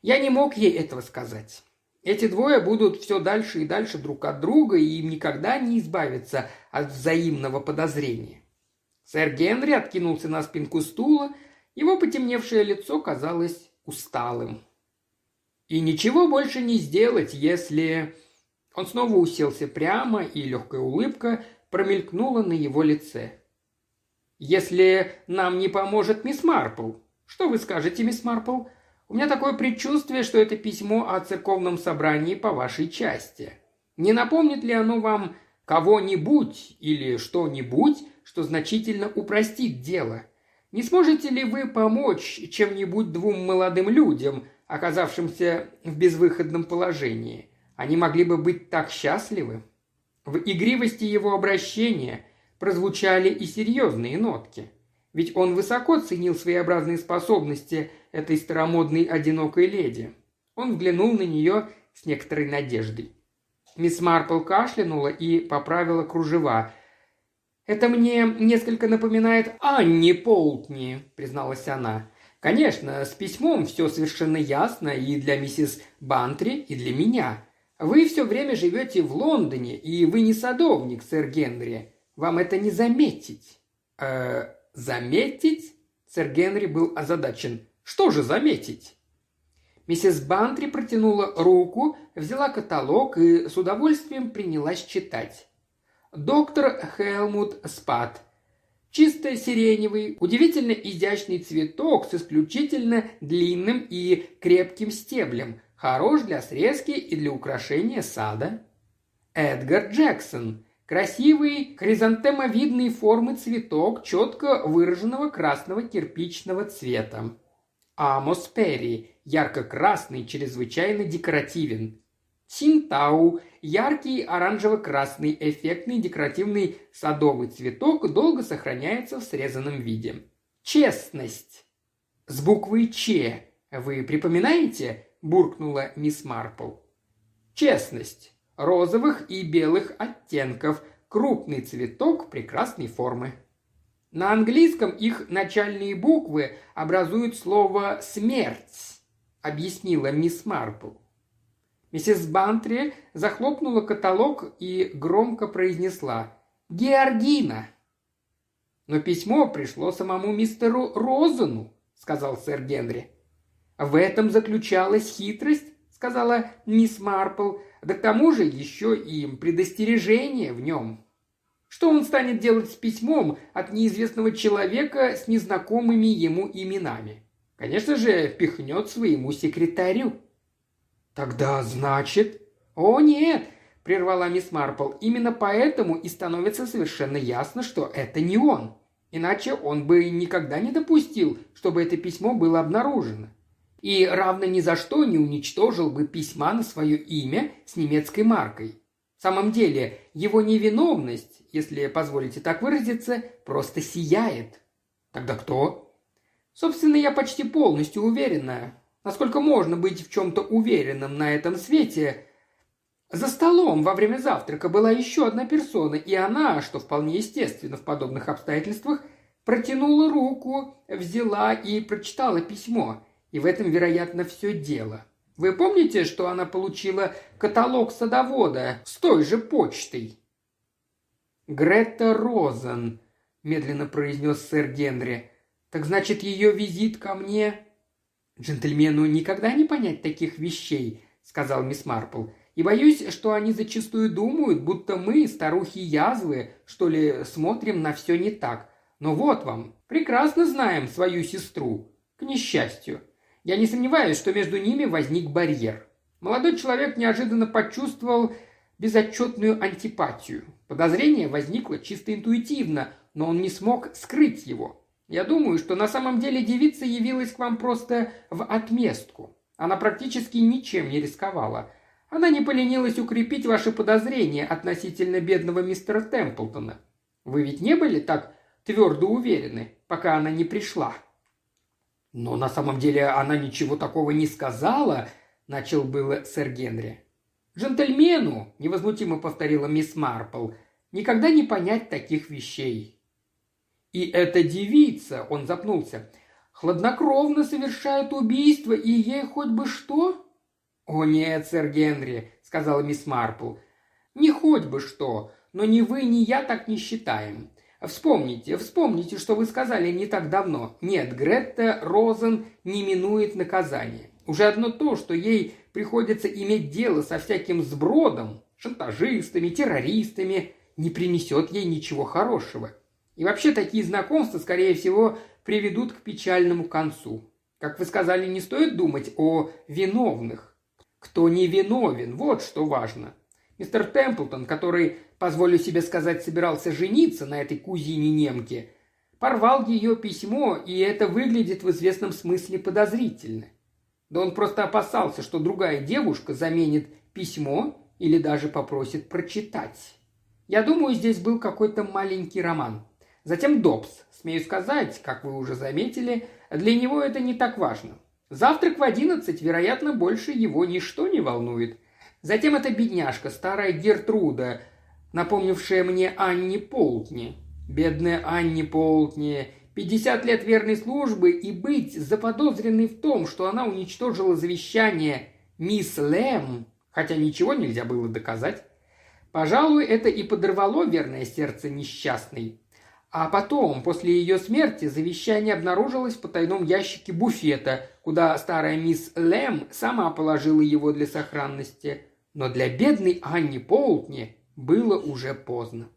Я не мог ей этого сказать. Эти двое будут все дальше и дальше друг от друга, и им никогда не избавиться от взаимного подозрения. Сэр Генри откинулся на спинку стула, его потемневшее лицо казалось усталым. И ничего больше не сделать, если он снова уселся прямо, и легкая улыбка промелькнула на его лице. «Если нам не поможет мисс Марпл, что вы скажете, мисс Марпл? У меня такое предчувствие, что это письмо о церковном собрании по вашей части. Не напомнит ли оно вам кого-нибудь или что-нибудь, что значительно упростит дело? Не сможете ли вы помочь чем-нибудь двум молодым людям, оказавшимся в безвыходном положении? Они могли бы быть так счастливы. В игривости его обращения прозвучали и серьезные нотки. Ведь он высоко ценил своеобразные способности этой старомодной одинокой леди. Он взглянул на нее с некоторой надеждой. Мисс Марпл кашлянула и поправила кружева. «Это мне несколько напоминает Анни Полтни», — призналась она. «Конечно, с письмом все совершенно ясно и для миссис Бантри, и для меня. Вы все время живете в Лондоне, и вы не садовник, сэр Генри. Вам это не заметить». «Э, заметить?» Сэр Генри был озадачен. «Что же заметить?» Миссис Бантри протянула руку, взяла каталог и с удовольствием принялась читать. Доктор Хелмут Спад. Чисто сиреневый, удивительно изящный цветок с исключительно длинным и крепким стеблем, Хорош для срезки и для украшения сада. Эдгар Джексон. Красивый хризантемовидной формы цветок четко выраженного красного кирпичного цвета. Амос Перри. Ярко-красный, чрезвычайно декоративен. Синтау – яркий оранжево-красный эффектный декоративный садовый цветок долго сохраняется в срезанном виде. Честность. С буквой «Ч» вы припоминаете? Буркнула мисс Марпл. Честность. Розовых и белых оттенков. Крупный цветок прекрасной формы. На английском их начальные буквы образуют слово «смерть», объяснила мисс Марпл. Миссис Бантри захлопнула каталог и громко произнесла «Георгина». «Но письмо пришло самому мистеру Розену», — сказал сэр Генри. «В этом заключалась хитрость», — сказала мисс Марпл. «Да к тому же еще и предостережение в нем». Что он станет делать с письмом от неизвестного человека с незнакомыми ему именами? Конечно же, пихнет своему секретарю. «Тогда значит...» «О, нет!» – прервала мисс Марпл. «Именно поэтому и становится совершенно ясно, что это не он. Иначе он бы никогда не допустил, чтобы это письмо было обнаружено. И равно ни за что не уничтожил бы письма на свое имя с немецкой маркой. В самом деле, его невиновность, если позволите так выразиться, просто сияет. Тогда кто? Собственно, я почти полностью уверена. Насколько можно быть в чем-то уверенным на этом свете? За столом во время завтрака была еще одна персона, и она, что вполне естественно в подобных обстоятельствах, протянула руку, взяла и прочитала письмо. И в этом, вероятно, все дело. Вы помните, что она получила каталог садовода с той же почтой? «Грета Розен», – медленно произнес сэр Генри. «Так значит, ее визит ко мне «Джентльмену никогда не понять таких вещей», — сказал мисс Марпл. «И боюсь, что они зачастую думают, будто мы, старухи язвы, что ли, смотрим на все не так. Но вот вам, прекрасно знаем свою сестру. К несчастью. Я не сомневаюсь, что между ними возник барьер. Молодой человек неожиданно почувствовал безотчетную антипатию. Подозрение возникло чисто интуитивно, но он не смог скрыть его. Я думаю, что на самом деле девица явилась к вам просто в отместку. Она практически ничем не рисковала. Она не поленилась укрепить ваши подозрения относительно бедного мистера Темплтона. Вы ведь не были так твердо уверены, пока она не пришла?» «Но на самом деле она ничего такого не сказала», – начал было сэр Генри. «Джентльмену», – невозмутимо повторила мисс Марпл, – «никогда не понять таких вещей. И эта девица, он запнулся, хладнокровно совершает убийство, и ей хоть бы что? О нет, сэр Генри, сказала мисс Марпл, не хоть бы что, но ни вы, ни я так не считаем. Вспомните, вспомните, что вы сказали не так давно. Нет, Гретта Розен не минует наказание. Уже одно то, что ей приходится иметь дело со всяким сбродом, шантажистами, террористами, не принесет ей ничего хорошего. И вообще такие знакомства, скорее всего, приведут к печальному концу. Как вы сказали, не стоит думать о виновных. Кто не виновен, вот что важно. Мистер Темплтон, который, позволю себе сказать, собирался жениться на этой кузине немки, порвал ее письмо, и это выглядит в известном смысле подозрительно. Да он просто опасался, что другая девушка заменит письмо или даже попросит прочитать. Я думаю, здесь был какой-то маленький роман. Затем Добс. Смею сказать, как вы уже заметили, для него это не так важно. Завтрак в одиннадцать, вероятно, больше его ничто не волнует. Затем эта бедняжка, старая Гертруда, напомнившая мне Анни Полтни. Бедная Анни Полтни, пятьдесят лет верной службы и быть заподозренной в том, что она уничтожила завещание мисс Лэм, хотя ничего нельзя было доказать. Пожалуй, это и подорвало верное сердце несчастной. А потом, после ее смерти, завещание обнаружилось в потайном ящике буфета, куда старая мисс Лэм сама положила его для сохранности. Но для бедной Анни Полтни было уже поздно.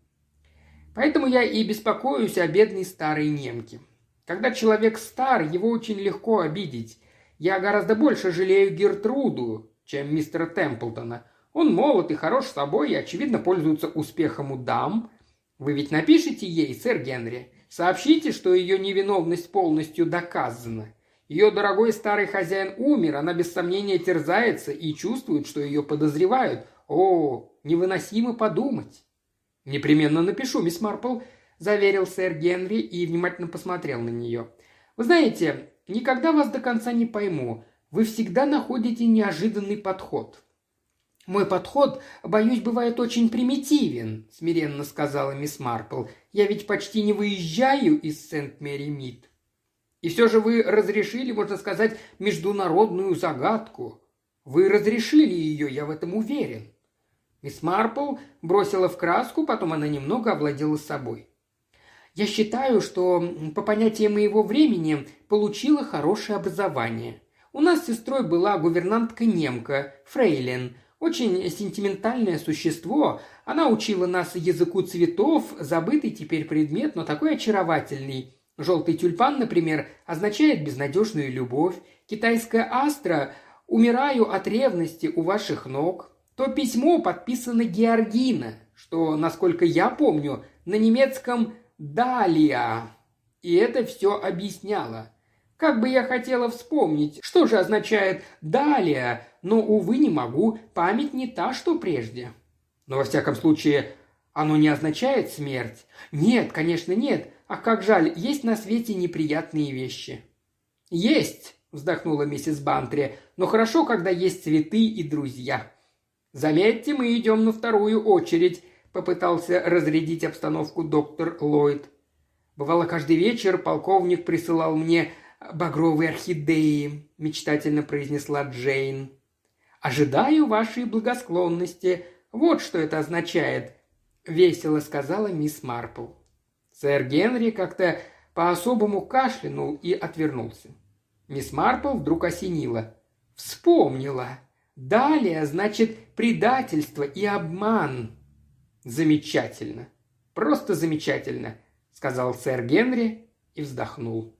Поэтому я и беспокоюсь о бедной старой немке. Когда человек стар, его очень легко обидеть. Я гораздо больше жалею Гертруду, чем мистера Темплтона. Он молод и хорош собой и, очевидно, пользуется успехом у дам, вы ведь напишите ей, сэр Генри, сообщите, что ее невиновность полностью доказана. Ее дорогой старый хозяин умер, она без сомнения терзается и чувствует, что ее подозревают. О, невыносимо подумать. Непременно напишу, мисс Марпл, заверил сэр Генри и внимательно посмотрел на нее. Вы знаете, никогда вас до конца не пойму. Вы всегда находите неожиданный подход. «Мой подход, боюсь, бывает очень примитивен», – смиренно сказала мисс Марпл. «Я ведь почти не выезжаю из Сент-Мэри-Мид». «И все же вы разрешили, можно сказать, международную загадку. Вы разрешили ее, я в этом уверен». Мисс Марпл бросила в краску, потом она немного овладела собой. «Я считаю, что, по понятиям моего времени, получила хорошее образование. У нас с сестрой была гувернантка-немка, Фрейлин – очень сентиментальное существо. Она учила нас языку цветов, забытый теперь предмет, но такой очаровательный. Желтый тюльпан, например, означает безнадежную любовь. Китайская астра «Умираю от ревности у ваших ног». То письмо подписано Георгина, что, насколько я помню, на немецком «Далия». И это все объясняло. Как бы я хотела вспомнить, что же означает «далее», но, увы, не могу, память не та, что прежде. Но, во всяком случае, оно не означает смерть. Нет, конечно, нет. А как жаль, есть на свете неприятные вещи. Есть, вздохнула миссис Бантри, но хорошо, когда есть цветы и друзья. Заметьте, мы идем на вторую очередь, попытался разрядить обстановку доктор Ллойд. Бывало, каждый вечер полковник присылал мне багровые орхидеи», – мечтательно произнесла Джейн. «Ожидаю вашей благосклонности. Вот что это означает», – весело сказала мисс Марпл. Сэр Генри как-то по-особому кашлянул и отвернулся. Мисс Марпл вдруг осенила. «Вспомнила. Далее, значит, предательство и обман». «Замечательно. Просто замечательно», – сказал сэр Генри и вздохнул.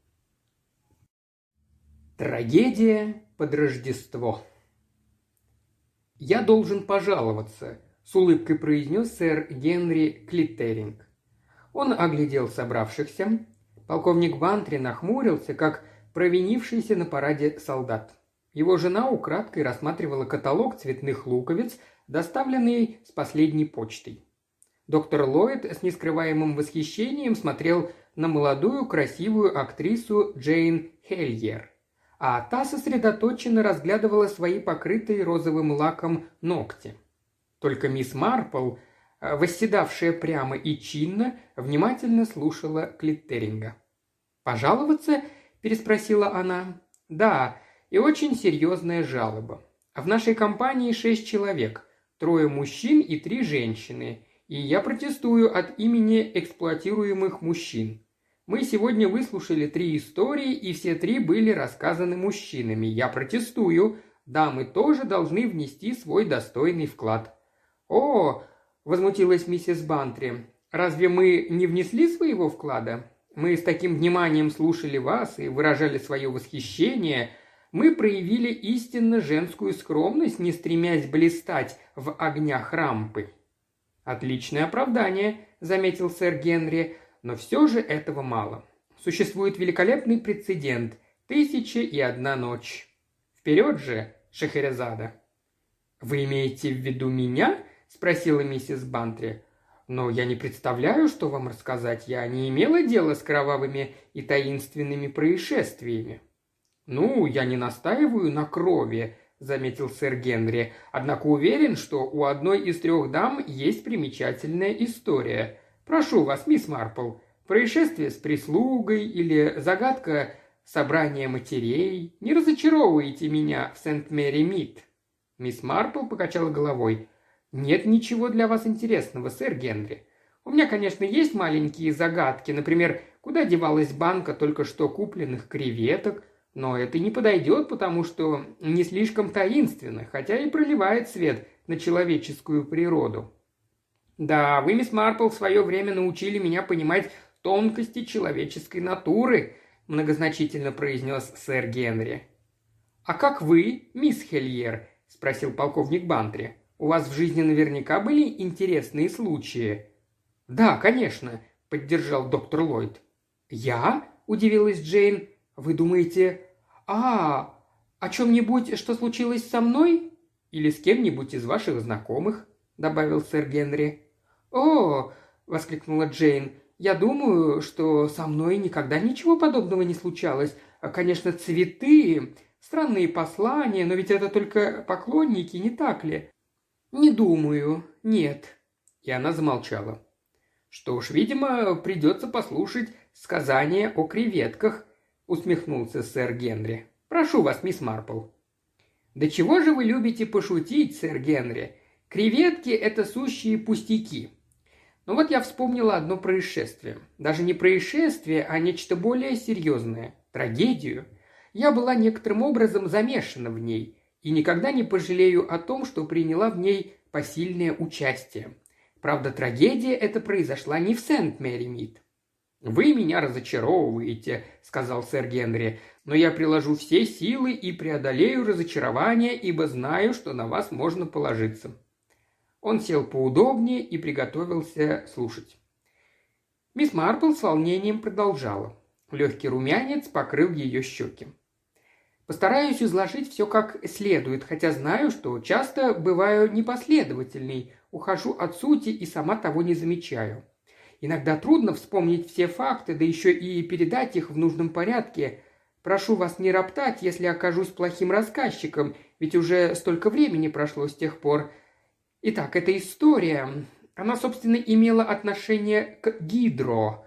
Трагедия под Рождество. «Я должен пожаловаться», – с улыбкой произнес сэр Генри Клиттеринг. Он оглядел собравшихся. Полковник Бантри нахмурился, как провинившийся на параде солдат. Его жена украдкой рассматривала каталог цветных луковиц, доставленный с последней почтой. Доктор Ллойд с нескрываемым восхищением смотрел на молодую красивую актрису Джейн Хельер а та сосредоточенно разглядывала свои покрытые розовым лаком ногти. Только мисс Марпл, восседавшая прямо и чинно, внимательно слушала Клиттеринга. «Пожаловаться?» – переспросила она. «Да, и очень серьезная жалоба. В нашей компании шесть человек, трое мужчин и три женщины, и я протестую от имени эксплуатируемых мужчин. Мы сегодня выслушали три истории, и все три были рассказаны мужчинами. Я протестую. Дамы тоже должны внести свой достойный вклад». «О!» – возмутилась миссис Бантри. «Разве мы не внесли своего вклада? Мы с таким вниманием слушали вас и выражали свое восхищение. Мы проявили истинно женскую скромность, не стремясь блистать в огнях рампы». «Отличное оправдание», – заметил сэр Генри. Но все же этого мало. Существует великолепный прецедент – «Тысяча и одна ночь». Вперед же, Шахерезада. «Вы имеете в виду меня?» – спросила миссис Бантри. «Но я не представляю, что вам рассказать. Я не имела дела с кровавыми и таинственными происшествиями». «Ну, я не настаиваю на крови», – заметил сэр Генри. «Однако уверен, что у одной из трех дам есть примечательная история. Прошу вас, мисс Марпл, происшествие с прислугой или загадка собрания матерей. Не разочаровывайте меня в Сент-Мэри-Мид». Мисс Марпл покачала головой. «Нет ничего для вас интересного, сэр Генри. У меня, конечно, есть маленькие загадки, например, куда девалась банка только что купленных креветок, но это не подойдет, потому что не слишком таинственно, хотя и проливает свет на человеческую природу. Да, вы, мисс Марпл, в свое время научили меня понимать тонкости человеческой натуры», – многозначительно произнес сэр Генри. «А как вы, мисс Хельер?» – спросил полковник Бантри. «У вас в жизни наверняка были интересные случаи». «Да, конечно», – поддержал доктор Ллойд. «Я?» – удивилась Джейн. «Вы думаете...» «А, о чем-нибудь, что случилось со мной? Или с кем-нибудь из ваших знакомых?» – добавил сэр Генри. «О!» – воскликнула Джейн. «Я думаю, что со мной никогда ничего подобного не случалось. Конечно, цветы, странные послания, но ведь это только поклонники, не так ли?» «Не думаю. Нет». И она замолчала. «Что ж, видимо, придется послушать сказание о креветках», — усмехнулся сэр Генри. «Прошу вас, мисс Марпл». «Да чего же вы любите пошутить, сэр Генри? Креветки – это сущие пустяки. Но вот я вспомнила одно происшествие. Даже не происшествие, а нечто более серьезное – трагедию. Я была некоторым образом замешана в ней и никогда не пожалею о том, что приняла в ней посильное участие. Правда, трагедия эта произошла не в Сент-Мэри-Мид. «Вы меня разочаровываете», — сказал сэр Генри, «но я приложу все силы и преодолею разочарование, ибо знаю, что на вас можно положиться». Он сел поудобнее и приготовился слушать. Мисс Марпл с волнением продолжала. Легкий румянец покрыл ее щеки. Постараюсь изложить все как следует, хотя знаю, что часто бываю непоследовательный, ухожу от сути и сама того не замечаю. Иногда трудно вспомнить все факты, да еще и передать их в нужном порядке. Прошу вас не роптать, если окажусь плохим рассказчиком, ведь уже столько времени прошло с тех пор. Итак, эта история, она, собственно, имела отношение к гидро.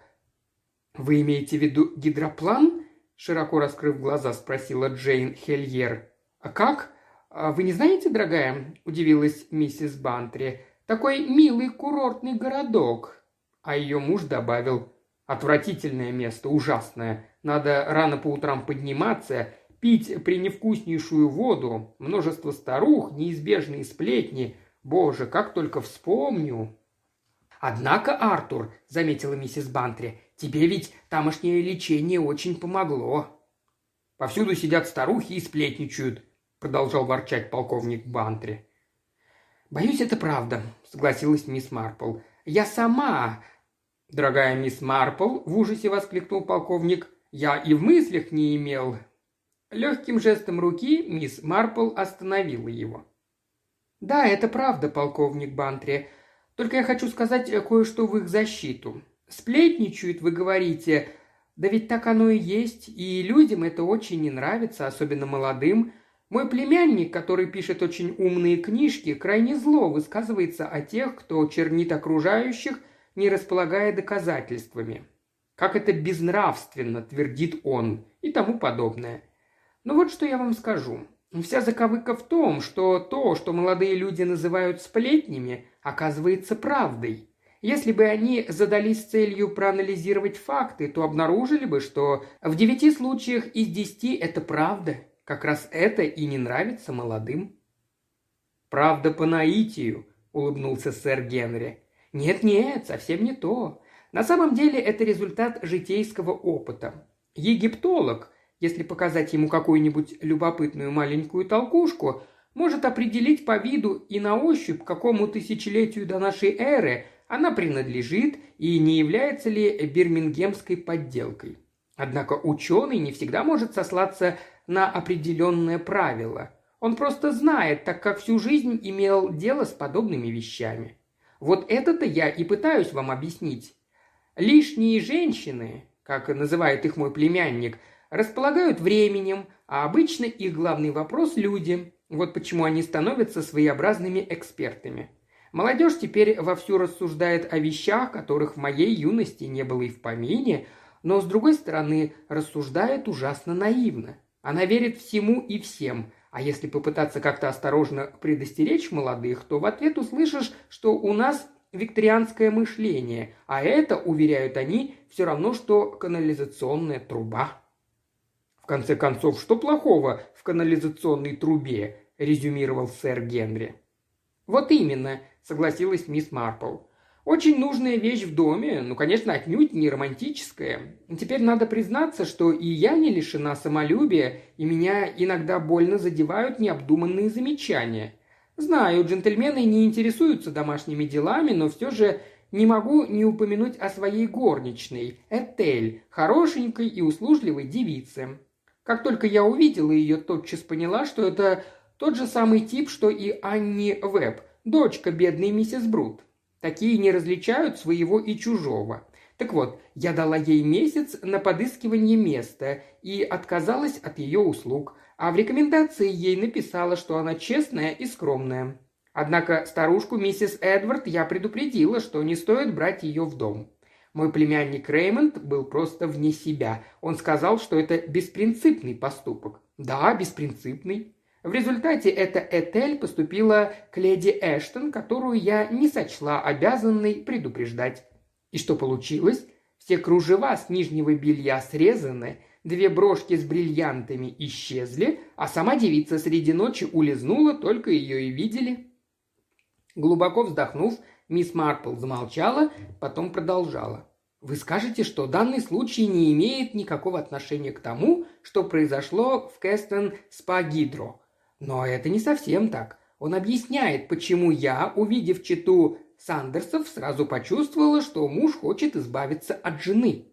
Вы имеете в виду гидроплан? Широко раскрыв глаза, спросила Джейн Хельер. А как? А вы не знаете, дорогая? Удивилась миссис Бантри. Такой милый курортный городок. А ее муж добавил, отвратительное место, ужасное. Надо рано по утрам подниматься, пить преневкуснейшую воду, множество старух, неизбежные сплетни. Боже, как только вспомню. Однако, Артур, заметила миссис Бантри, тебе ведь тамошнее лечение очень помогло. Повсюду сидят старухи и сплетничают, продолжал ворчать полковник Бантри. «Боюсь, это правда», — согласилась мисс Марпл. «Я сама...» «Дорогая мисс Марпл», — в ужасе воскликнул полковник, — «я и в мыслях не имел». Легким жестом руки мисс Марпл остановила его. «Да, это правда, полковник Бантри. Только я хочу сказать кое-что в их защиту. Сплетничают, вы говорите, да ведь так оно и есть, и людям это очень не нравится, особенно молодым. Мой племянник, который пишет очень умные книжки, крайне зло высказывается о тех, кто чернит окружающих, не располагая доказательствами. Как это безнравственно, твердит он, и тому подобное. Но вот что я вам скажу. Вся заковыка в том, что то, что молодые люди называют сплетнями, оказывается правдой. Если бы они задались целью проанализировать факты, то обнаружили бы, что в девяти случаях из десяти это правда – как раз это и не нравится молодым». «Правда по наитию», — улыбнулся сэр Генри. «Нет-нет, совсем не то. На самом деле это результат житейского опыта. Египтолог, если показать ему какую-нибудь любопытную маленькую толкушку, может определить по виду и на ощупь, какому тысячелетию до нашей эры она принадлежит и не является ли бирмингемской подделкой. Однако ученый не всегда может сослаться на определенное правило. Он просто знает, так как всю жизнь имел дело с подобными вещами. Вот это-то я и пытаюсь вам объяснить. Лишние женщины, как называет их мой племянник, располагают временем, а обычно их главный вопрос – люди. Вот почему они становятся своеобразными экспертами. Молодежь теперь вовсю рассуждает о вещах, которых в моей юности не было и в помине, но, с другой стороны, рассуждает ужасно наивно. Она верит всему и всем, а если попытаться как-то осторожно предостеречь молодых, то в ответ услышишь, что у нас викторианское мышление, а это, уверяют они, все равно, что канализационная труба. В конце концов, что плохого в канализационной трубе, резюмировал сэр Генри. Вот именно, согласилась мисс Марпл. Очень нужная вещь в доме, ну, конечно, отнюдь не романтическая. Теперь надо признаться, что и я не лишена самолюбия, и меня иногда больно задевают необдуманные замечания. Знаю, джентльмены не интересуются домашними делами, но все же не могу не упомянуть о своей горничной, Этель, хорошенькой и услужливой девице. Как только я увидела ее, тотчас поняла, что это тот же самый тип, что и Анни Веб, дочка бедной миссис Брут. Такие не различают своего и чужого. Так вот, я дала ей месяц на подыскивание места и отказалась от ее услуг, а в рекомендации ей написала, что она честная и скромная. Однако старушку миссис Эдвард я предупредила, что не стоит брать ее в дом. Мой племянник Реймонд был просто вне себя. Он сказал, что это беспринципный поступок. Да, беспринципный. В результате эта Этель поступила к леди Эштон, которую я не сочла обязанной предупреждать. И что получилось? Все кружева с нижнего белья срезаны, две брошки с бриллиантами исчезли, а сама девица среди ночи улизнула, только ее и видели. Глубоко вздохнув, мисс Марпл замолчала, потом продолжала. «Вы скажете, что данный случай не имеет никакого отношения к тому, что произошло в Кэстон Спагидро. Но это не совсем так. Он объясняет, почему я, увидев читу Сандерсов сразу почувствовала, что муж хочет избавиться от жены.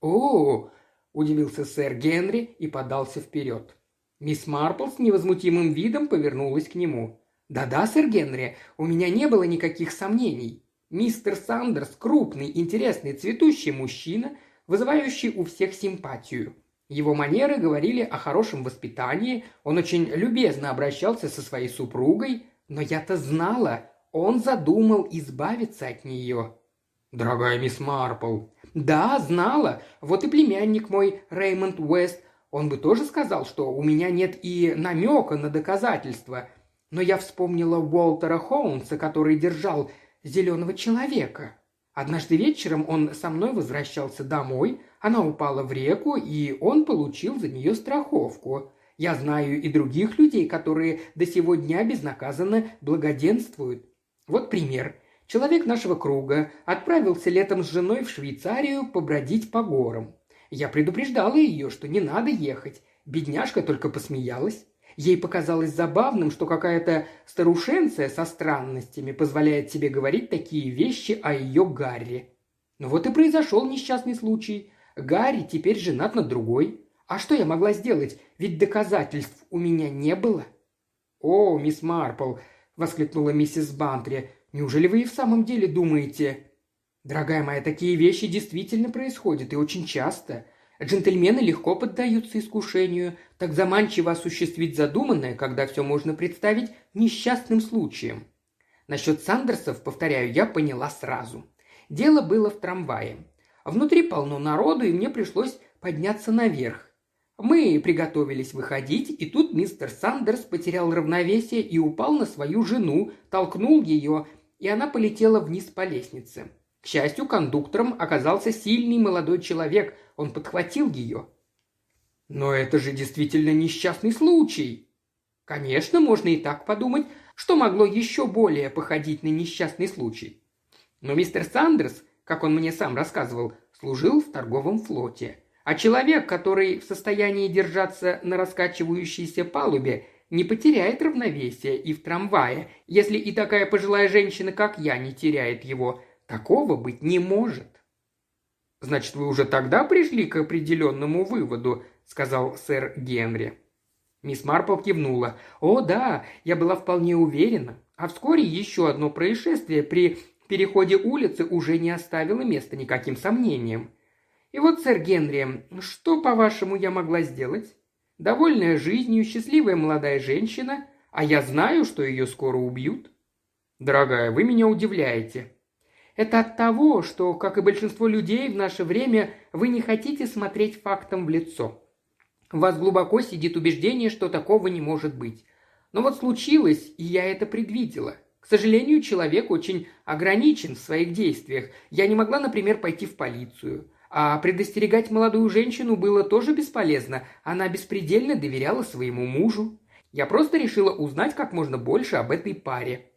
«О!» – удивился сэр Генри и подался вперед. Мисс Марпл с невозмутимым видом повернулась к нему. «Да-да, сэр Генри, у меня не было никаких сомнений. Мистер Сандерс – крупный, интересный, цветущий мужчина, вызывающий у всех симпатию. Его манеры говорили о хорошем воспитании, он очень любезно обращался со своей супругой, но я-то знала, он задумал избавиться от нее. «Дорогая мисс Марпл». «Да, знала. Вот и племянник мой, Реймонд Уэст. Он бы тоже сказал, что у меня нет и намека на доказательства. Но я вспомнила Уолтера Хоунса, который держал зеленого человека. Однажды вечером он со мной возвращался домой, она упала в реку, и он получил за нее страховку. Я знаю и других людей, которые до сего дня безнаказанно благоденствуют. Вот пример. Человек нашего круга отправился летом с женой в Швейцарию побродить по горам. Я предупреждала ее, что не надо ехать. Бедняжка только посмеялась. Ей показалось забавным, что какая-то старушенция со странностями позволяет себе говорить такие вещи о ее Гарри. Ну вот и произошел несчастный случай. Гарри теперь женат на другой. А что я могла сделать? Ведь доказательств у меня не было. «О, мисс Марпл, – воскликнула миссис Бантри. «Неужели вы и в самом деле думаете...» «Дорогая моя, такие вещи действительно происходят, и очень часто. Джентльмены легко поддаются искушению, так заманчиво осуществить задуманное, когда все можно представить несчастным случаем. Насчет Сандерсов, повторяю, я поняла сразу. Дело было в трамвае. Внутри полно народу, и мне пришлось подняться наверх. Мы приготовились выходить, и тут мистер Сандерс потерял равновесие и упал на свою жену, толкнул ее, и она полетела вниз по лестнице. К счастью, кондуктором оказался сильный молодой человек, он подхватил ее. «Но это же действительно несчастный случай!» «Конечно, можно и так подумать, что могло еще более походить на несчастный случай. Но мистер Сандерс, как он мне сам рассказывал, служил в торговом флоте – а человек, который в состоянии держаться на раскачивающейся палубе, не потеряет равновесие и в трамвае, если и такая пожилая женщина, как я, не теряет его. Такого быть не может. «Значит, вы уже тогда пришли к определенному выводу», — сказал сэр Генри. Мисс Марпл кивнула. «О, да, я была вполне уверена. А вскоре еще одно происшествие при переходе улицы уже не оставило места никаким сомнениям. И вот, сэр Генри, что, по-вашему, я могла сделать? Довольная жизнью, счастливая молодая женщина, а я знаю, что ее скоро убьют. Дорогая, вы меня удивляете. Это от того, что, как и большинство людей в наше время, вы не хотите смотреть фактам в лицо. В вас глубоко сидит убеждение, что такого не может быть. Но вот случилось, и я это предвидела. К сожалению, человек очень ограничен в своих действиях. Я не могла, например, пойти в полицию. А предостерегать молодую женщину было тоже бесполезно. Она беспредельно доверяла своему мужу. Я просто решила узнать как можно больше об этой паре.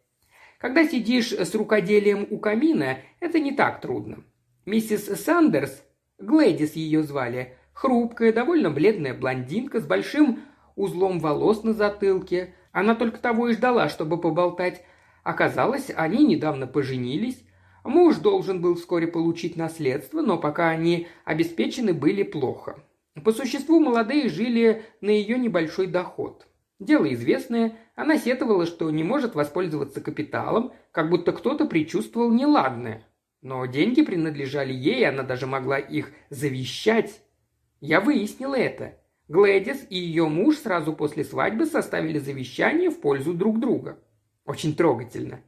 Когда сидишь с рукоделием у камина, это не так трудно. Миссис Сандерс, Глэдис ее звали, хрупкая, довольно бледная блондинка с большим узлом волос на затылке. Она только того и ждала, чтобы поболтать. Оказалось, они недавно поженились, Муж должен был вскоре получить наследство, но пока они обеспечены были плохо. По существу молодые жили на ее небольшой доход. Дело известное, она сетовала, что не может воспользоваться капиталом, как будто кто-то предчувствовал неладное. Но деньги принадлежали ей, она даже могла их завещать. Я выяснила это. Глэдис и ее муж сразу после свадьбы составили завещание в пользу друг друга. Очень трогательно.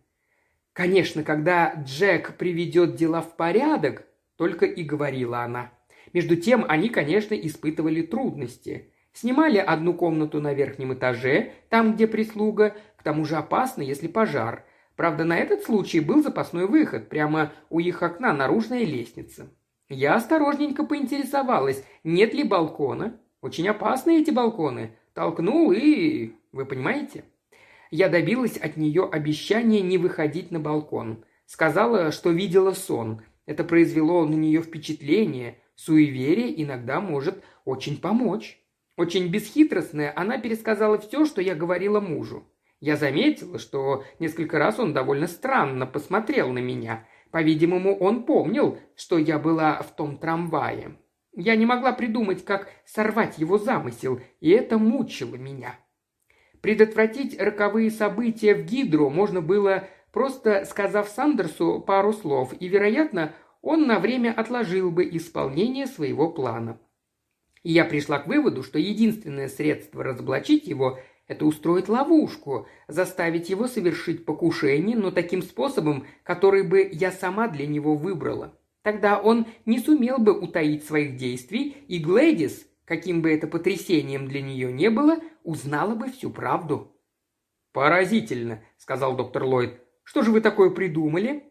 Конечно, когда Джек приведет дела в порядок, только и говорила она. Между тем они, конечно, испытывали трудности. Снимали одну комнату на верхнем этаже, там, где прислуга, к тому же опасно, если пожар. Правда, на этот случай был запасной выход, прямо у их окна наружная лестница. Я осторожненько поинтересовалась, нет ли балкона. Очень опасны эти балконы. Толкнул и... Вы понимаете? Я добилась от нее обещания не выходить на балкон. Сказала, что видела сон. Это произвело на нее впечатление. Суеверие иногда может очень помочь. Очень бесхитростная, она пересказала все, что я говорила мужу. Я заметила, что несколько раз он довольно странно посмотрел на меня. По-видимому, он помнил, что я была в том трамвае. Я не могла придумать, как сорвать его замысел, и это мучило меня. Предотвратить роковые события в Гидру можно было, просто сказав Сандерсу пару слов, и, вероятно, он на время отложил бы исполнение своего плана. И я пришла к выводу, что единственное средство разоблачить его – это устроить ловушку, заставить его совершить покушение, но таким способом, который бы я сама для него выбрала. Тогда он не сумел бы утаить своих действий, и Глэдис, каким бы это потрясением для нее не было, узнала бы всю правду. «Поразительно», – сказал доктор Ллойд. «Что же вы такое придумали?»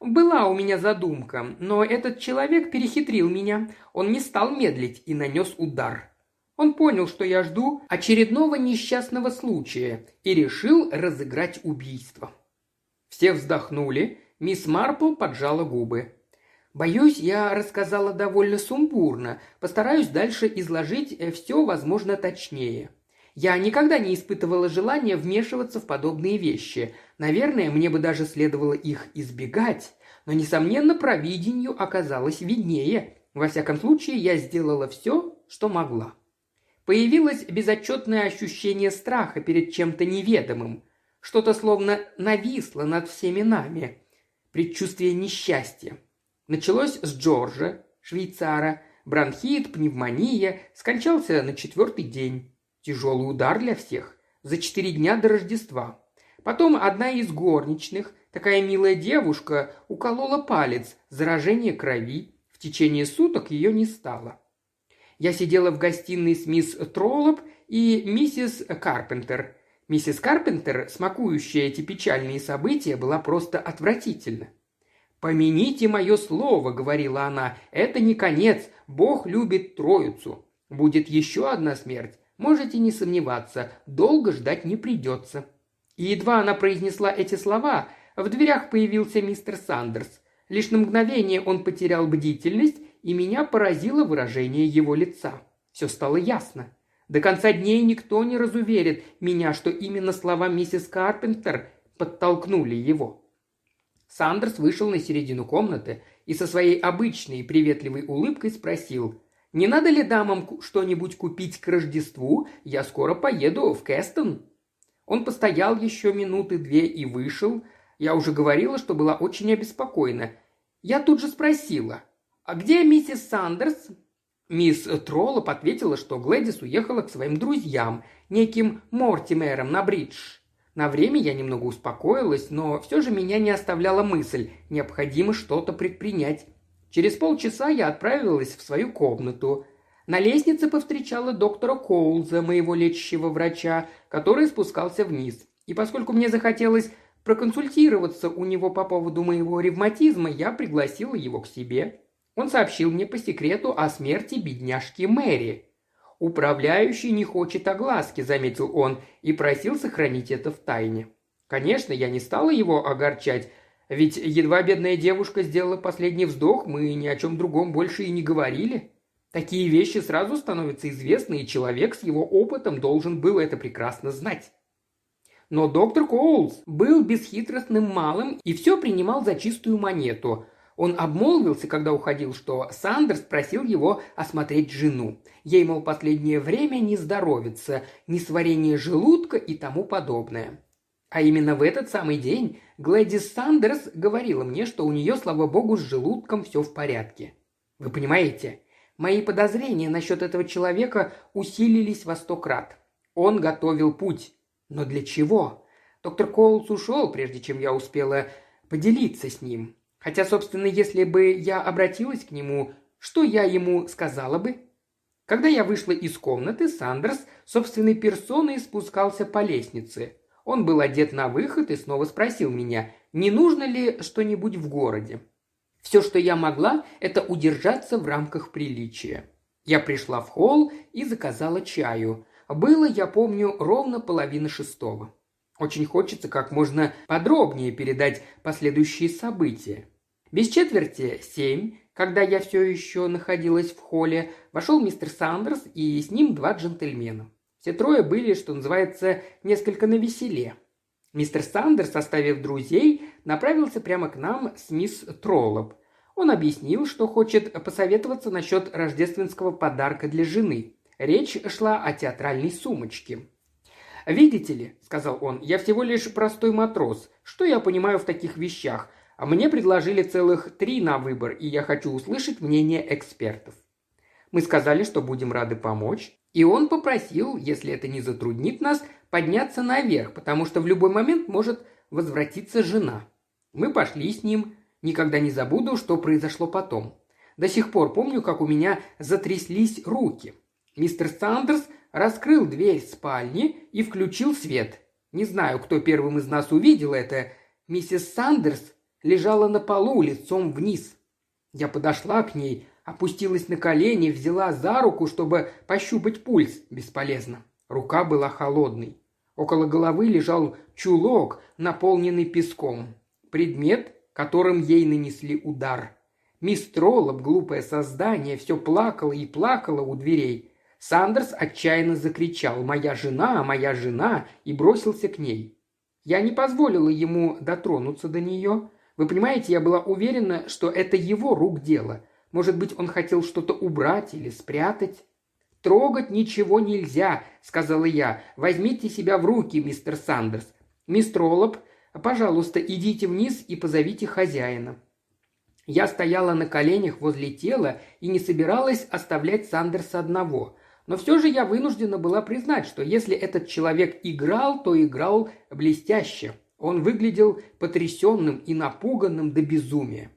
Была у меня задумка, но этот человек перехитрил меня. Он не стал медлить и нанес удар. Он понял, что я жду очередного несчастного случая и решил разыграть убийство. Все вздохнули, мисс Марпл поджала губы. Боюсь, я рассказала довольно сумбурно, постараюсь дальше изложить э, все, возможно, точнее. Я никогда не испытывала желания вмешиваться в подобные вещи. Наверное, мне бы даже следовало их избегать. Но, несомненно, провидению оказалось виднее. Во всяком случае, я сделала все, что могла. Появилось безотчетное ощущение страха перед чем-то неведомым. Что-то словно нависло над всеми нами. Предчувствие несчастья. Началось с Джорджа, швейцара. Бронхит, пневмония. Скончался на четвертый день. Тяжелый удар для всех. За четыре дня до Рождества. Потом одна из горничных, такая милая девушка, уколола палец, заражение крови. В течение суток ее не стало. Я сидела в гостиной с мисс Троллоп и миссис Карпентер. Миссис Карпентер, смакующая эти печальные события, была просто отвратительна. «Помяните мое слово», — говорила она, — «это не конец, Бог любит троицу. Будет еще одна смерть, Можете не сомневаться, долго ждать не придется». И едва она произнесла эти слова, в дверях появился мистер Сандерс. Лишь на мгновение он потерял бдительность, и меня поразило выражение его лица. Все стало ясно. До конца дней никто не разуверит меня, что именно слова миссис Карпентер подтолкнули его. Сандерс вышел на середину комнаты и со своей обычной приветливой улыбкой спросил, не надо ли дамам что-нибудь купить к Рождеству? Я скоро поеду в Кэстон». Он постоял еще минуты две и вышел. Я уже говорила, что была очень обеспокоена. Я тут же спросила, «А где миссис Сандерс?» Мисс Троллоп ответила, что Глэдис уехала к своим друзьям, неким Мортимером на бридж. На время я немного успокоилась, но все же меня не оставляла мысль, необходимо что-то предпринять. Через полчаса я отправилась в свою комнату. На лестнице повстречала доктора Коулза, моего лечащего врача, который спускался вниз. И поскольку мне захотелось проконсультироваться у него по поводу моего ревматизма, я пригласила его к себе. Он сообщил мне по секрету о смерти бедняжки Мэри. «Управляющий не хочет огласки», — заметил он, и просил сохранить это в тайне. Конечно, я не стала его огорчать, ведь едва бедная девушка сделала последний вздох, мы ни о чем другом больше и не говорили. Такие вещи сразу становятся известны, и человек с его опытом должен был это прекрасно знать. Но доктор Коулс был бесхитростным малым и все принимал за чистую монету. Он обмолвился, когда уходил, что Сандерс просил его осмотреть жену. Ей, мол, последнее время не здоровится, несварение желудка и тому подобное. А именно в этот самый день Глэдис Сандерс говорила мне, что у нее, слава богу, с желудком все в порядке. Вы понимаете, мои подозрения насчет этого человека усилились во сто крат. Он готовил путь. Но для чего? Доктор Коулс ушел, прежде чем я успела поделиться с ним. Хотя, собственно, если бы я обратилась к нему, что я ему сказала бы? Когда я вышла из комнаты, Сандерс собственной персоной спускался по лестнице. Он был одет на выход и снова спросил меня, не нужно ли что-нибудь в городе. Все, что я могла, это удержаться в рамках приличия. Я пришла в холл и заказала чаю. Было, я помню, ровно половина шестого. Очень хочется как можно подробнее передать последующие события. Без четверти семь, когда я все еще находилась в холле, вошел мистер Сандерс и с ним два джентльмена. Все трое были, что называется, несколько навеселе. Мистер Сандерс, оставив друзей, направился прямо к нам с мисс Троллоп. Он объяснил, что хочет посоветоваться насчет рождественского подарка для жены. Речь шла о театральной сумочке. «Видите ли», — сказал он, — «я всего лишь простой матрос. Что я понимаю в таких вещах? А мне предложили целых три на выбор, и я хочу услышать мнение экспертов». Мы сказали, что будем рады помочь, и он попросил, если это не затруднит нас, подняться наверх, потому что в любой момент может возвратиться жена. Мы пошли с ним, никогда не забуду, что произошло потом. До сих пор помню, как у меня затряслись руки. Мистер Сандерс раскрыл дверь спальни и включил свет. Не знаю, кто первым из нас увидел это. Миссис Сандерс лежала на полу лицом вниз. Я подошла к ней, опустилась на колени, взяла за руку, чтобы пощупать пульс. Бесполезно. Рука была холодной. Около головы лежал чулок, наполненный песком. Предмет, которым ей нанесли удар. Мисс Троллоп, глупое создание, все плакала и плакала у дверей. Сандерс отчаянно закричал «Моя жена! Моя жена!» и бросился к ней. Я не позволила ему дотронуться до нее. Вы понимаете, я была уверена, что это его рук дело. Может быть, он хотел что-то убрать или спрятать? «Трогать ничего нельзя», — сказала я. «Возьмите себя в руки, мистер Сандерс. Мистер Оллоп, пожалуйста, идите вниз и позовите хозяина». Я стояла на коленях возле тела и не собиралась оставлять Сандерса одного. Но все же я вынуждена была признать, что если этот человек играл, то играл блестяще. Он выглядел потрясенным и напуганным до безумия.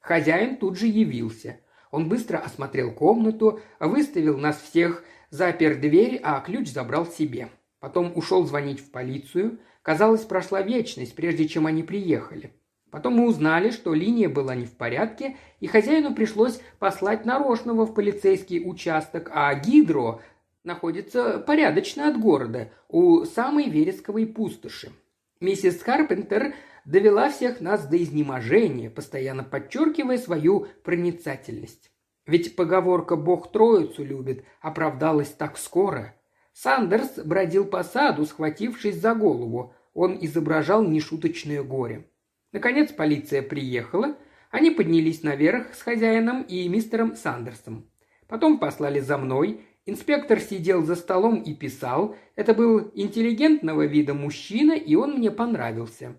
Хозяин тут же явился. Он быстро осмотрел комнату, выставил нас всех, запер дверь, а ключ забрал себе. Потом ушел звонить в полицию. Казалось, прошла вечность, прежде чем они приехали. Потом мы узнали, что линия была не в порядке, и хозяину пришлось послать нарочного в полицейский участок, а Гидро находится порядочно от города, у самой вересковой пустоши. Миссис Карпентер довела всех нас до изнеможения, постоянно подчеркивая свою проницательность. Ведь поговорка «Бог троицу любит» оправдалась так скоро. Сандерс бродил по саду, схватившись за голову. Он изображал нешуточное горе. Наконец полиция приехала, они поднялись наверх с хозяином и мистером Сандерсом. Потом послали за мной, инспектор сидел за столом и писал, это был интеллигентного вида мужчина, и он мне понравился.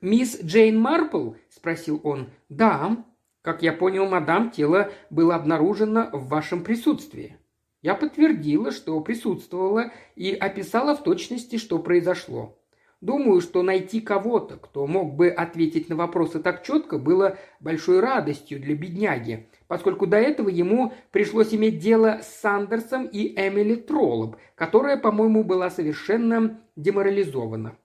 «Мисс Джейн Марпл?» – спросил он. «Да. Как я понял, мадам, тело было обнаружено в вашем присутствии». Я подтвердила, что присутствовала, и описала в точности, что произошло. Думаю, что найти кого-то, кто мог бы ответить на вопросы так четко, было большой радостью для бедняги, поскольку до этого ему пришлось иметь дело с Сандерсом и Эмили Троллоп, которая, по-моему, была совершенно деморализована.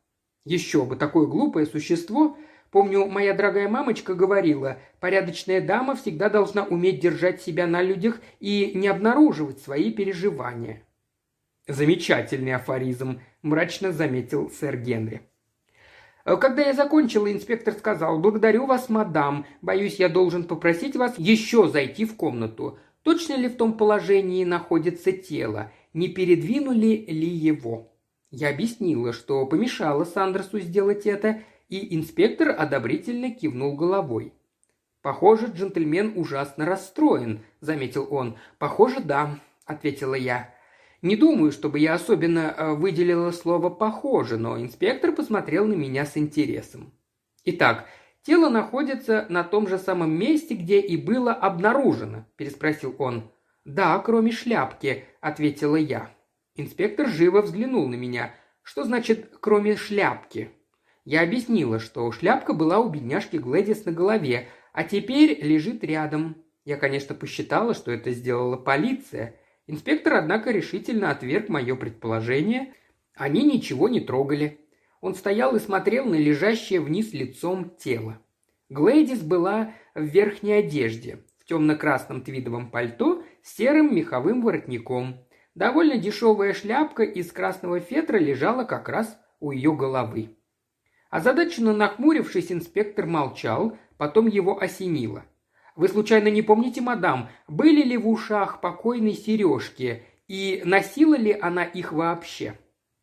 Еще бы, такое глупое существо Помню, моя дорогая мамочка говорила, порядочная дама всегда должна уметь держать себя на людях и не обнаруживать свои переживания. Замечательный афоризм, мрачно заметил сэр Генри. «Э, когда я закончила, инспектор сказал, «Благодарю вас, мадам. Боюсь, я должен попросить вас еще зайти в комнату. Точно ли в том положении находится тело? Не передвинули ли его?» Я объяснила, что помешала Сандерсу сделать это, и инспектор одобрительно кивнул головой. «Похоже, джентльмен ужасно расстроен», – заметил он. «Похоже, да», – ответила я. Не думаю, чтобы я особенно э, выделила слово «похоже», но инспектор посмотрел на меня с интересом. «Итак, тело находится на том же самом месте, где и было обнаружено?» – переспросил он. «Да, кроме шляпки», – ответила я. Инспектор живо взглянул на меня. «Что значит «кроме шляпки»?» Я объяснила, что шляпка была у бедняжки Глэдис на голове, а теперь лежит рядом. Я, конечно, посчитала, что это сделала полиция. Инспектор, однако, решительно отверг мое предположение. Они ничего не трогали. Он стоял и смотрел на лежащее вниз лицом тело. Глэдис была в верхней одежде, в темно-красном твидовом пальто с серым меховым воротником. Довольно дешевая шляпка из красного фетра лежала как раз у ее головы. Озадаченно нахмурившись, инспектор молчал, потом его осенило. «Вы случайно не помните, мадам, были ли в ушах покойной сережки и носила ли она их вообще?»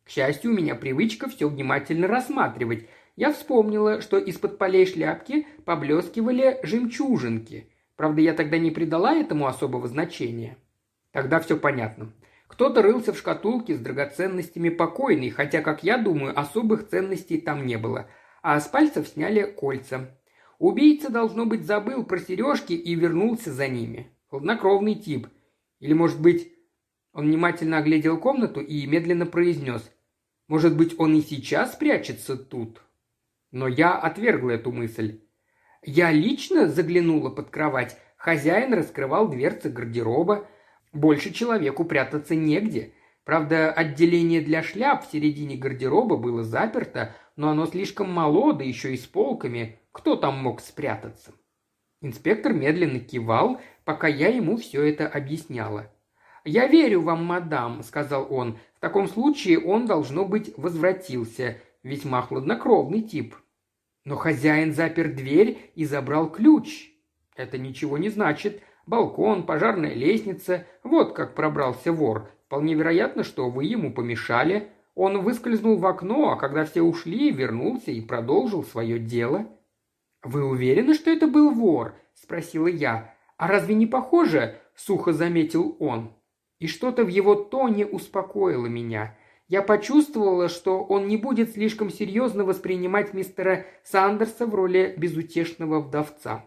К счастью, у меня привычка все внимательно рассматривать. Я вспомнила, что из-под полей шляпки поблескивали жемчужинки. Правда, я тогда не придала этому особого значения. Тогда все понятно. Кто-то рылся в шкатулке с драгоценностями покойной, хотя, как я думаю, особых ценностей там не было. А с пальцев сняли кольца. Убийца, должно быть, забыл про сережки и вернулся за ними. Хладнокровный тип. Или, может быть, он внимательно оглядел комнату и медленно произнес. Может быть, он и сейчас прячется тут? Но я отвергла эту мысль. Я лично заглянула под кровать. Хозяин раскрывал дверцы гардероба, больше человеку прятаться негде. Правда, отделение для шляп в середине гардероба было заперто, но оно слишком мало, да еще и с полками. Кто там мог спрятаться? Инспектор медленно кивал, пока я ему все это объясняла. «Я верю вам, мадам», — сказал он. «В таком случае он, должно быть, возвратился. Весьма хладнокровный тип». «Но хозяин запер дверь и забрал ключ». «Это ничего не значит. Балкон, пожарная лестница. Вот как пробрался вор. Вполне вероятно, что вы ему помешали. Он выскользнул в окно, а когда все ушли, вернулся и продолжил свое дело. «Вы уверены, что это был вор?» – спросила я. «А разве не похоже?» – сухо заметил он. И что-то в его тоне успокоило меня. Я почувствовала, что он не будет слишком серьезно воспринимать мистера Сандерса в роли безутешного вдовца.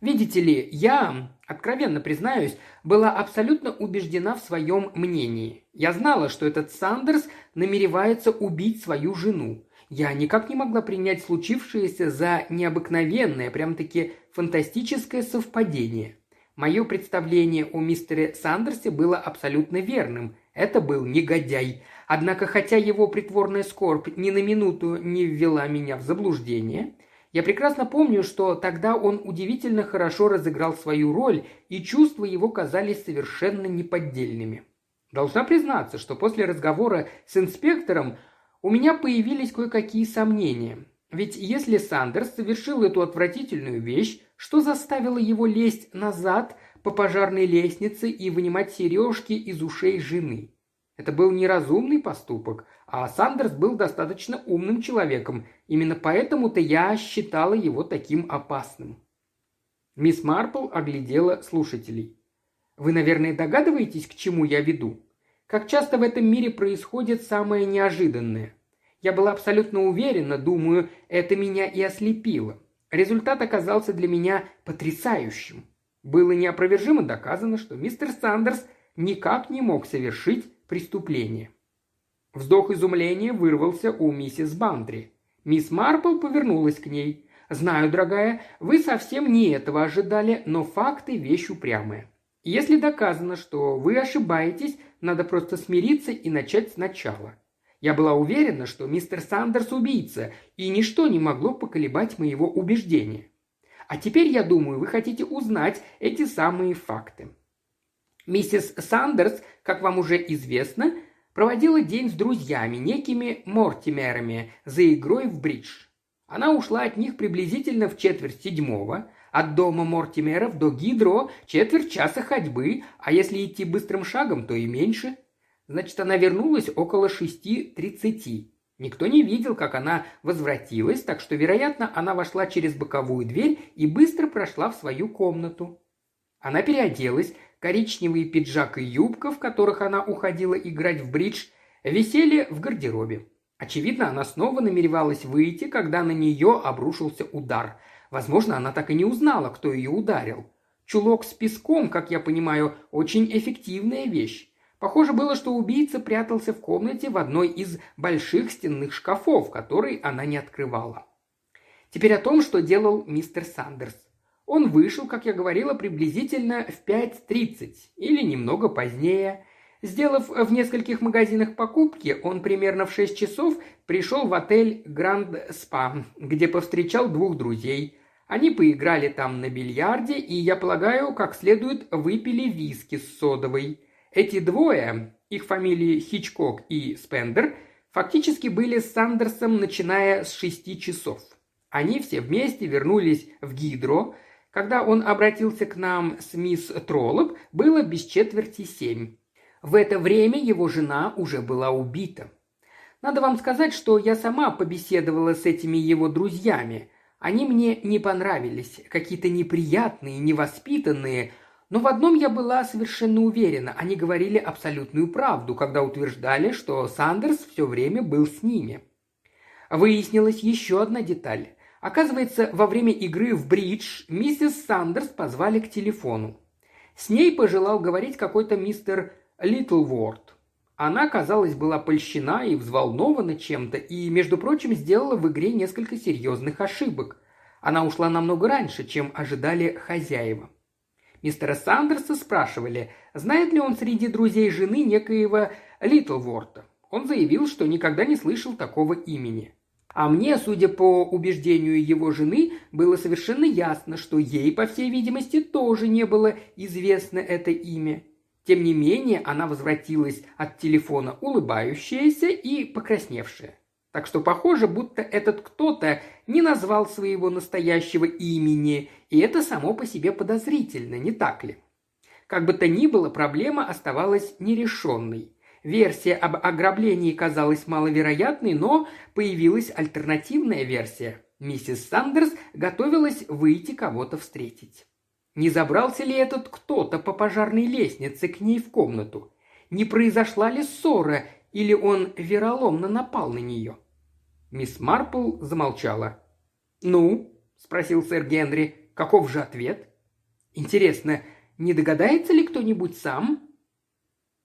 Видите ли, я, откровенно признаюсь, была абсолютно убеждена в своем мнении. Я знала, что этот Сандерс намеревается убить свою жену. Я никак не могла принять случившееся за необыкновенное, прям-таки фантастическое совпадение. Мое представление о мистере Сандерсе было абсолютно верным. Это был негодяй. Однако, хотя его притворная скорбь ни на минуту не ввела меня в заблуждение – я прекрасно помню, что тогда он удивительно хорошо разыграл свою роль, и чувства его казались совершенно неподдельными. Должна признаться, что после разговора с инспектором у меня появились кое-какие сомнения. Ведь если Сандерс совершил эту отвратительную вещь, что заставило его лезть назад по пожарной лестнице и вынимать сережки из ушей жены? Это был неразумный поступок, а Сандерс был достаточно умным человеком. Именно поэтому-то я считала его таким опасным. Мисс Марпл оглядела слушателей. «Вы, наверное, догадываетесь, к чему я веду? Как часто в этом мире происходит самое неожиданное? Я была абсолютно уверена, думаю, это меня и ослепило. Результат оказался для меня потрясающим. Было неопровержимо доказано, что мистер Сандерс никак не мог совершить преступление. Вздох изумления вырвался у миссис Бантри. Мисс Марпл повернулась к ней. «Знаю, дорогая, вы совсем не этого ожидали, но факты – вещь упрямая. Если доказано, что вы ошибаетесь, надо просто смириться и начать сначала. Я была уверена, что мистер Сандерс убийца, и ничто не могло поколебать моего убеждения. А теперь, я думаю, вы хотите узнать эти самые факты. Миссис Сандерс, как вам уже известно, проводила день с друзьями, некими Мортимерами, за игрой в бридж. Она ушла от них приблизительно в четверть седьмого, от дома Мортимеров до Гидро четверть часа ходьбы, а если идти быстрым шагом, то и меньше. Значит, она вернулась около шести тридцати. Никто не видел, как она возвратилась, так что, вероятно, она вошла через боковую дверь и быстро прошла в свою комнату. Она переоделась, коричневый пиджак и юбка, в которых она уходила играть в бридж, висели в гардеробе. Очевидно, она снова намеревалась выйти, когда на нее обрушился удар. Возможно, она так и не узнала, кто ее ударил. Чулок с песком, как я понимаю, очень эффективная вещь. Похоже было, что убийца прятался в комнате в одной из больших стенных шкафов, которые она не открывала. Теперь о том, что делал мистер Сандерс. Он вышел, как я говорила, приблизительно в 5.30 или немного позднее. Сделав в нескольких магазинах покупки, он примерно в 6 часов пришел в отель Гранд Спа, где повстречал двух друзей. Они поиграли там на бильярде и, я полагаю, как следует выпили виски с содовой. Эти двое, их фамилии Хичкок и Спендер, фактически были с Сандерсом, начиная с шести часов. Они все вместе вернулись в Гидро. Когда он обратился к нам с мисс Троллоп, было без четверти семь. В это время его жена уже была убита. Надо вам сказать, что я сама побеседовала с этими его друзьями. Они мне не понравились, какие-то неприятные, невоспитанные, но в одном я была совершенно уверена. Они говорили абсолютную правду, когда утверждали, что Сандерс все время был с ними. Выяснилась еще одна деталь. Оказывается, во время игры в бридж миссис Сандерс позвали к телефону. С ней пожелал говорить какой-то мистер Литлворд. Она, казалось, была польщена и взволнована чем-то, и, между прочим, сделала в игре несколько серьезных ошибок. Она ушла намного раньше, чем ожидали хозяева. Мистера Сандерса спрашивали, знает ли он среди друзей жены некоего Литлворта. Он заявил, что никогда не слышал такого имени. А мне, судя по убеждению его жены, было совершенно ясно, что ей, по всей видимости, тоже не было известно это имя. Тем не менее, она возвратилась от телефона улыбающаяся и покрасневшая. Так что похоже, будто этот кто-то не назвал своего настоящего имени, и это само по себе подозрительно, не так ли? Как бы то ни было, проблема оставалась нерешенной. Версия об ограблении казалась маловероятной, но появилась альтернативная версия. Миссис Сандерс готовилась выйти кого-то встретить. Не забрался ли этот кто-то по пожарной лестнице к ней в комнату? Не произошла ли ссора, или он вероломно напал на нее? Мисс Марпл замолчала. «Ну?» – спросил сэр Генри. «Каков же ответ?» «Интересно, не догадается ли кто-нибудь сам?»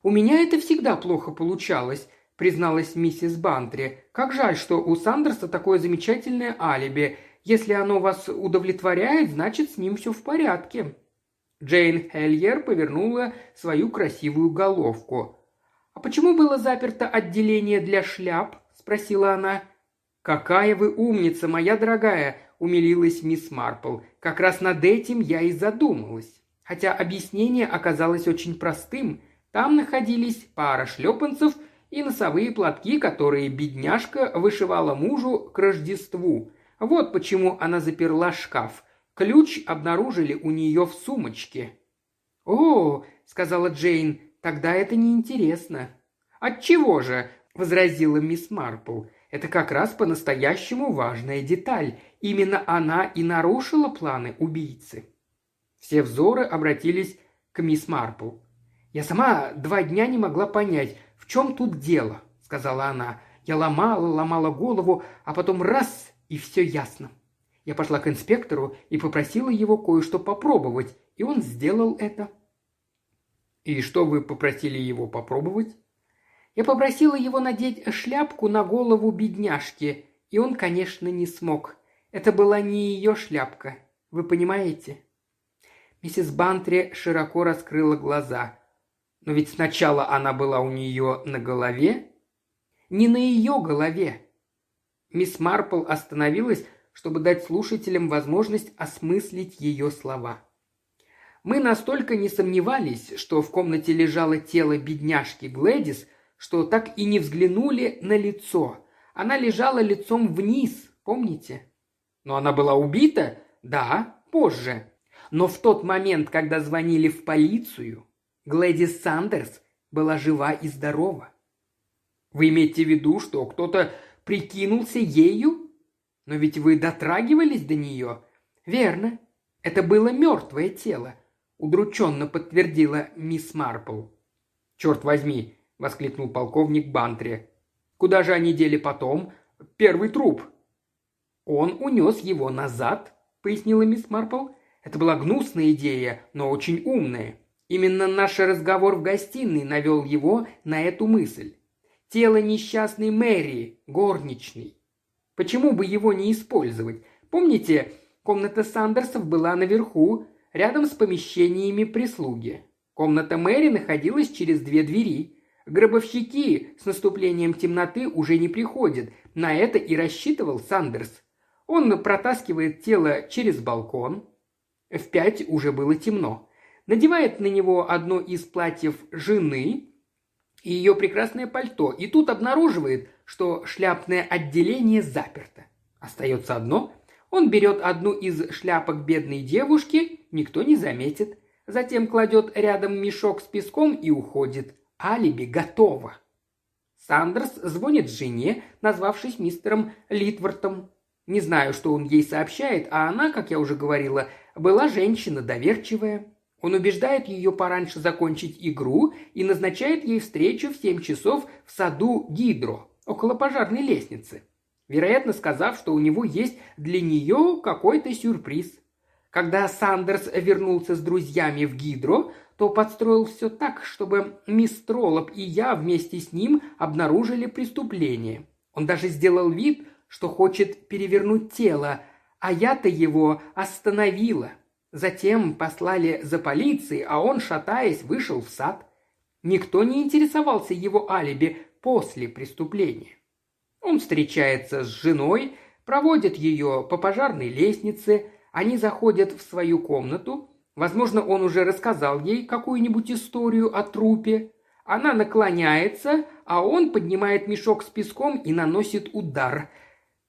«У меня это всегда плохо получалось», – призналась миссис Бантри. «Как жаль, что у Сандерса такое замечательное алиби. Если оно вас удовлетворяет, значит, с ним все в порядке». Джейн Хельер повернула свою красивую головку. «А почему было заперто отделение для шляп?» – спросила она. «Какая вы умница, моя дорогая!» – умилилась мисс Марпл. «Как раз над этим я и задумалась. Хотя объяснение оказалось очень простым. Там находились пара шлепанцев и носовые платки, которые бедняжка вышивала мужу к Рождеству – вот почему она заперла шкаф. Ключ обнаружили у нее в сумочке. «О», — сказала Джейн, — «тогда это неинтересно». «Отчего же?» — возразила мисс Марпл. «Это как раз по-настоящему важная деталь. Именно она и нарушила планы убийцы». Все взоры обратились к мисс Марпл. «Я сама два дня не могла понять, в чем тут дело», — сказала она. «Я ломала, ломала голову, а потом раз и все ясно. Я пошла к инспектору и попросила его кое-что попробовать, и он сделал это. И что вы попросили его попробовать? Я попросила его надеть шляпку на голову бедняжки, и он, конечно, не смог. Это была не ее шляпка. Вы понимаете? Миссис Бантри широко раскрыла глаза. Но ведь сначала она была у нее на голове. Не на ее голове, Мисс Марпл остановилась, чтобы дать слушателям возможность осмыслить ее слова. Мы настолько не сомневались, что в комнате лежало тело бедняжки Глэдис, что так и не взглянули на лицо. Она лежала лицом вниз, помните? Но она была убита? Да, позже. Но в тот момент, когда звонили в полицию, Глэдис Сандерс была жива и здорова. Вы имеете в виду, что кто-то прикинулся ею? Но ведь вы дотрагивались до нее. Верно. Это было мертвое тело, удрученно подтвердила мисс Марпл. Черт возьми, воскликнул полковник Бантри. Куда же они дели потом? Первый труп. Он унес его назад, пояснила мисс Марпл. Это была гнусная идея, но очень умная. Именно наш разговор в гостиной навел его на эту мысль. Тело несчастной Мэри, горничной. Почему бы его не использовать? Помните, комната Сандерсов была наверху, рядом с помещениями прислуги. Комната Мэри находилась через две двери. Гробовщики с наступлением темноты уже не приходят. На это и рассчитывал Сандерс. Он протаскивает тело через балкон. В пять уже было темно надевает на него одно из платьев жены и ее прекрасное пальто, и тут обнаруживает, что шляпное отделение заперто. Остается одно. Он берет одну из шляпок бедной девушки, никто не заметит. Затем кладет рядом мешок с песком и уходит. Алиби готово. Сандерс звонит жене, назвавшись мистером Литвортом. Не знаю, что он ей сообщает, а она, как я уже говорила, была женщина доверчивая. Он убеждает ее пораньше закончить игру и назначает ей встречу в семь часов в саду Гидро, около пожарной лестницы. Вероятно, сказав, что у него есть для нее какой-то сюрприз. Когда Сандерс вернулся с друзьями в Гидро, то подстроил все так, чтобы мисс Троллоп и я вместе с ним обнаружили преступление. Он даже сделал вид, что хочет перевернуть тело, а я-то его остановила – Затем послали за полицией, а он, шатаясь, вышел в сад. Никто не интересовался его алиби после преступления. Он встречается с женой, проводит ее по пожарной лестнице, они заходят в свою комнату, возможно, он уже рассказал ей какую-нибудь историю о трупе, она наклоняется, а он поднимает мешок с песком и наносит удар.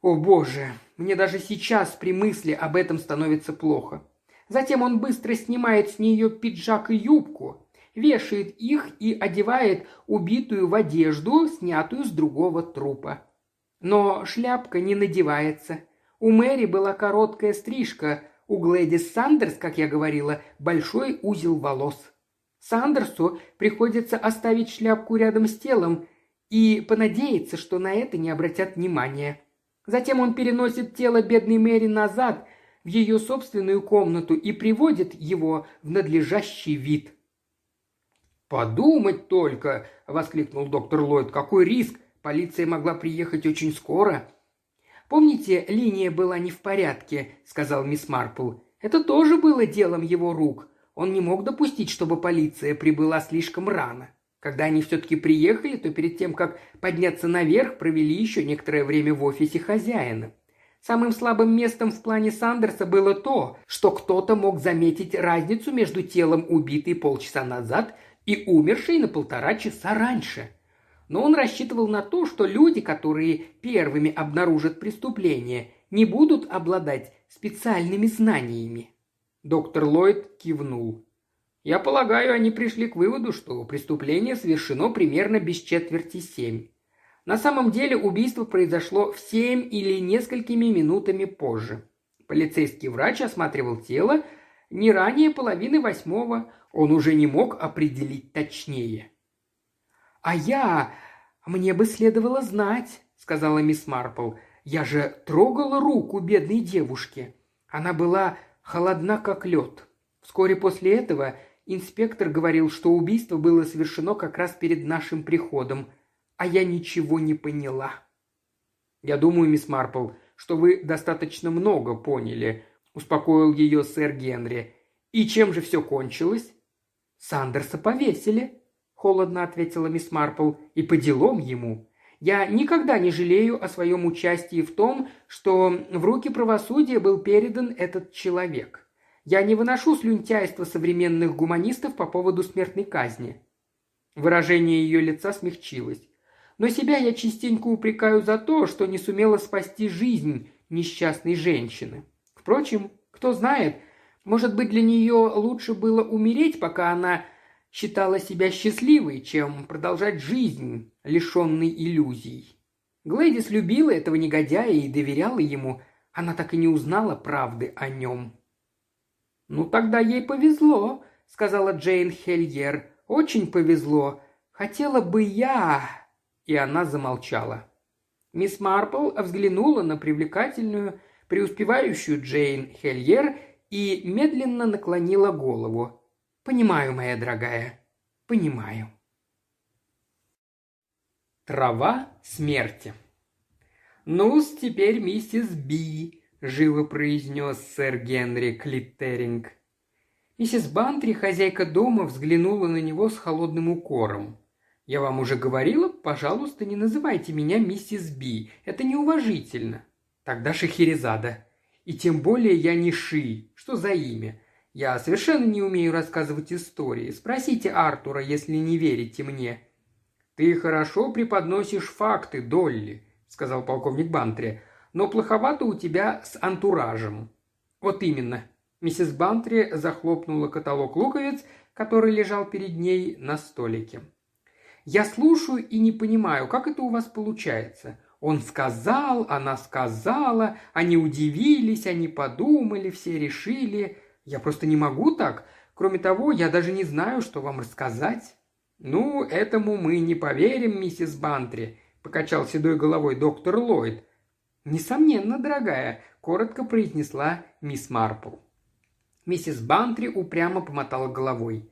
О боже, мне даже сейчас при мысли об этом становится плохо. Затем он быстро снимает с нее пиджак и юбку, вешает их и одевает убитую в одежду, снятую с другого трупа. Но шляпка не надевается. У Мэри была короткая стрижка, у Глэдис Сандерс, как я говорила, большой узел волос. Сандерсу приходится оставить шляпку рядом с телом и понадеяться, что на это не обратят внимания. Затем он переносит тело бедной Мэри назад в ее собственную комнату и приводит его в надлежащий вид. «Подумать только!» – воскликнул доктор Ллойд. «Какой риск! Полиция могла приехать очень скоро!» «Помните, линия была не в порядке», – сказал мисс Марпл. «Это тоже было делом его рук. Он не мог допустить, чтобы полиция прибыла слишком рано. Когда они все-таки приехали, то перед тем, как подняться наверх, провели еще некоторое время в офисе хозяина. Самым слабым местом в плане Сандерса было то, что кто-то мог заметить разницу между телом убитой полчаса назад и умершей на полтора часа раньше. Но он рассчитывал на то, что люди, которые первыми обнаружат преступление, не будут обладать специальными знаниями. Доктор Ллойд кивнул. «Я полагаю, они пришли к выводу, что преступление совершено примерно без четверти семь. На самом деле убийство произошло в семь или несколькими минутами позже. Полицейский врач осматривал тело не ранее половины восьмого. Он уже не мог определить точнее. «А я... Мне бы следовало знать», — сказала мисс Марпл. «Я же трогала руку бедной девушки. Она была холодна, как лед. Вскоре после этого инспектор говорил, что убийство было совершено как раз перед нашим приходом — а я ничего не поняла». «Я думаю, мисс Марпл, что вы достаточно много поняли», – успокоил ее сэр Генри. «И чем же все кончилось?» «Сандерса повесили», – холодно ответила мисс Марпл, – «и по делам ему. Я никогда не жалею о своем участии в том, что в руки правосудия был передан этот человек. Я не выношу слюнтяйства современных гуманистов по поводу смертной казни». Выражение ее лица смягчилось но себя я частенько упрекаю за то, что не сумела спасти жизнь несчастной женщины. Впрочем, кто знает, может быть, для нее лучше было умереть, пока она считала себя счастливой, чем продолжать жизнь, лишенной иллюзий. Глэдис любила этого негодяя и доверяла ему. Она так и не узнала правды о нем. «Ну, тогда ей повезло», — сказала Джейн Хельер. «Очень повезло. Хотела бы я...» И она замолчала. Мисс Марпл взглянула на привлекательную, преуспевающую Джейн Хельер и медленно наклонила голову. «Понимаю, моя дорогая, понимаю». Трава смерти. ну теперь миссис Би», – живо произнес сэр Генри Клиттеринг. Миссис Бантри, хозяйка дома, взглянула на него с холодным укором. «Я вам уже говорила, пожалуйста, не называйте меня миссис Би. Это неуважительно». «Тогда Шахерезада. И тем более я не Ши. Что за имя? Я совершенно не умею рассказывать истории. Спросите Артура, если не верите мне. «Ты хорошо преподносишь факты, Долли», — сказал полковник Бантри, «но плоховато у тебя с антуражем». «Вот именно». Миссис Бантри захлопнула каталог луковиц, который лежал перед ней на столике. «Я слушаю и не понимаю, как это у вас получается. Он сказал, она сказала, они удивились, они подумали, все решили. Я просто не могу так. Кроме того, я даже не знаю, что вам рассказать». «Ну, этому мы не поверим, миссис Бантри», – покачал седой головой доктор Ллойд. «Несомненно, дорогая», – коротко произнесла мисс Марпл. Миссис Бантри упрямо помотала головой.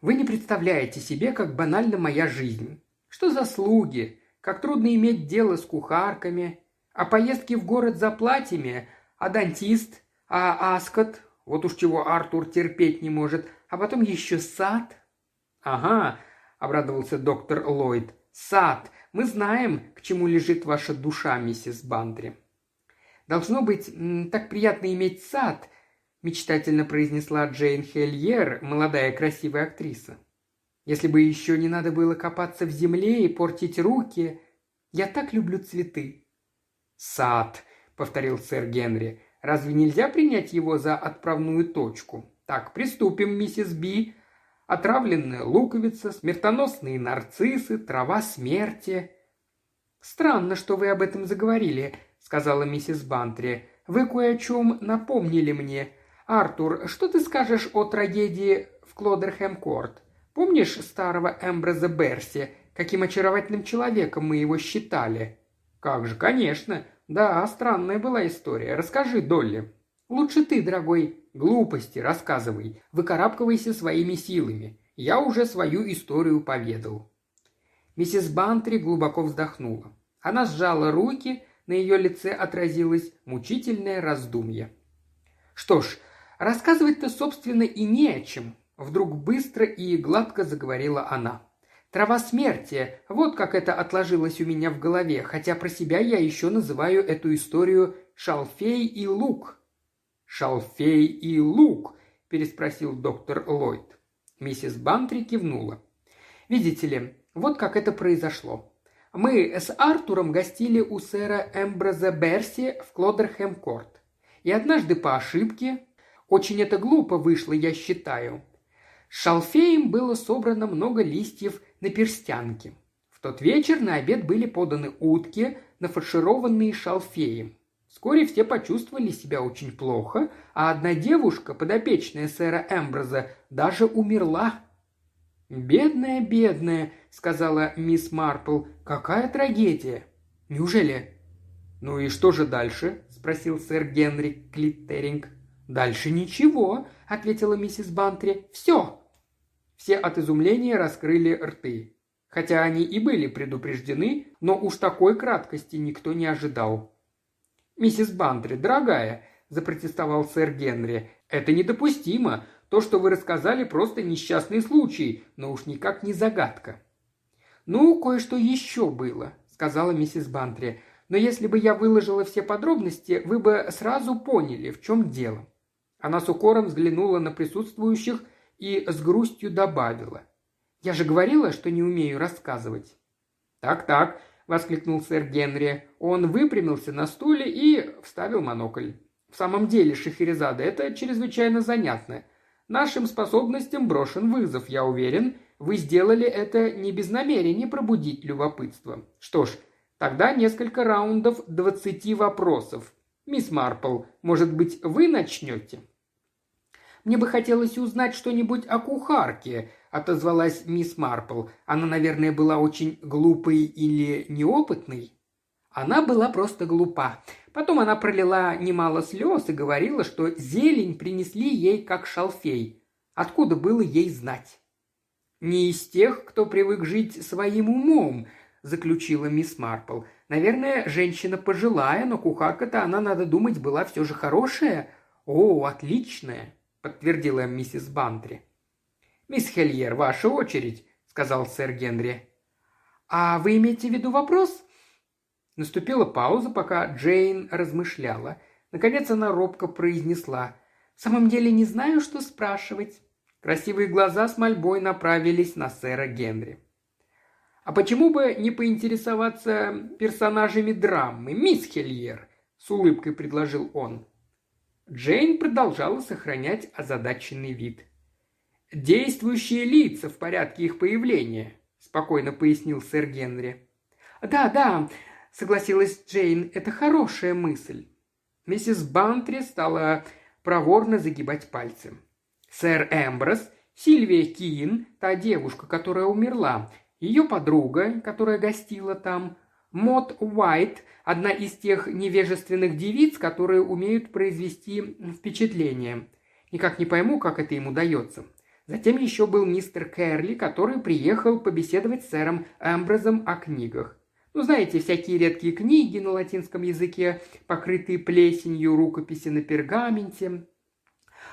«Вы не представляете себе, как банальна моя жизнь. Что за слуги? Как трудно иметь дело с кухарками. А поездки в город за платьями? А дантист? А аскот? Вот уж чего Артур терпеть не может. А потом еще сад?» «Ага, – обрадовался доктор Ллойд. «Сад! Мы знаем, к чему лежит ваша душа, миссис Бантри». «Должно быть, так приятно иметь сад», – мечтательно произнесла Джейн Хельер, молодая красивая актриса. «Если бы еще не надо было копаться в земле и портить руки. Я так люблю цветы». «Сад», – повторил сэр Генри. «Разве нельзя принять его за отправную точку? Так, приступим, миссис Би отравленная луковица, смертоносные нарциссы, трава смерти. «Странно, что вы об этом заговорили», — сказала миссис Бантри. «Вы кое о чем напомнили мне. Артур, что ты скажешь о трагедии в Клодерхэм-Корт? Помнишь старого Эмброза Берси? Каким очаровательным человеком мы его считали?» «Как же, конечно. Да, странная была история. Расскажи, Долли». «Лучше ты, дорогой. Глупости рассказывай. Выкарабкивайся своими силами. Я уже свою историю поведал». Миссис Бантри глубоко вздохнула. Она сжала руки, на ее лице отразилось мучительное раздумье. «Что ж, рассказывать-то, собственно, и не о чем», – вдруг быстро и гладко заговорила она. «Трава смерти, вот как это отложилось у меня в голове, хотя про себя я еще называю эту историю «Шалфей и лук», «Шалфей и лук?» – переспросил доктор Ллойд. Миссис Бантри кивнула. «Видите ли, вот как это произошло. Мы с Артуром гостили у сэра Эмброза Берси в Клодерхэм-Корт. И однажды по ошибке, очень это глупо вышло, я считаю, шалфеем было собрано много листьев на перстянке. В тот вечер на обед были поданы утки, нафаршированные шалфеем. Вскоре все почувствовали себя очень плохо, а одна девушка, подопечная сэра Эмброза, даже умерла. «Бедная, бедная», — сказала мисс Марпл, — «какая трагедия?» «Неужели?» «Ну и что же дальше?» — спросил сэр Генри Клиттеринг. «Дальше ничего», — ответила миссис Бантри. «Все». Все от изумления раскрыли рты. Хотя они и были предупреждены, но уж такой краткости никто не ожидал. «Миссис Бантри, дорогая», – запротестовал сэр Генри, – «это недопустимо. То, что вы рассказали, просто несчастный случай, но уж никак не загадка». «Ну, кое-что еще было», – сказала миссис Бантри. «Но если бы я выложила все подробности, вы бы сразу поняли, в чем дело». Она с укором взглянула на присутствующих и с грустью добавила. «Я же говорила, что не умею рассказывать». «Так-так, воскликнул сэр Генри. Он выпрямился на стуле и вставил монокль. В самом деле, Шахерезада, это чрезвычайно занятно. Нашим способностям брошен вызов, я уверен. Вы сделали это не без намерения пробудить любопытство. Что ж, Тогда несколько раундов двадцати вопросов. Мисс Марпл, может быть, вы начнете?» «Мне бы хотелось узнать что-нибудь о кухарке», – отозвалась мисс Марпл. «Она, наверное, была очень глупой или неопытной?» Она была просто глупа. Потом она пролила немало слез и говорила, что зелень принесли ей как шалфей. Откуда было ей знать? «Не из тех, кто привык жить своим умом», – заключила мисс Марпл. «Наверное, женщина пожилая, но кухарка-то, она, надо думать, была все же хорошая. О, отличная», – подтвердила миссис Бантри. «Мисс Хельер, ваша очередь», – сказал сэр Генри. «А вы имеете в виду вопрос?» Наступила пауза, пока Джейн размышляла. Наконец она робко произнесла. «В самом деле не знаю, что спрашивать». Красивые глаза с мольбой направились на сэра Генри. «А почему бы не поинтересоваться персонажами драмы, мисс Хельер?» – с улыбкой предложил он. Джейн продолжала сохранять озадаченный вид. «Действующие лица в порядке их появления», – спокойно пояснил сэр Генри. «Да, да», – согласилась Джейн, – «это хорошая мысль». Миссис Бантри стала проворно загибать пальцы. Сэр Эмброс, Сильвия Кин, та девушка, которая умерла, ее подруга, которая гостила там, Мод Уайт, одна из тех невежественных девиц, которые умеют произвести впечатление. Никак не пойму, как это ему дается. Затем еще был мистер Кэрли, который приехал побеседовать с сэром Эмброзом о книгах. Ну, знаете, всякие редкие книги на латинском языке, покрытые плесенью, рукописи на пергаменте.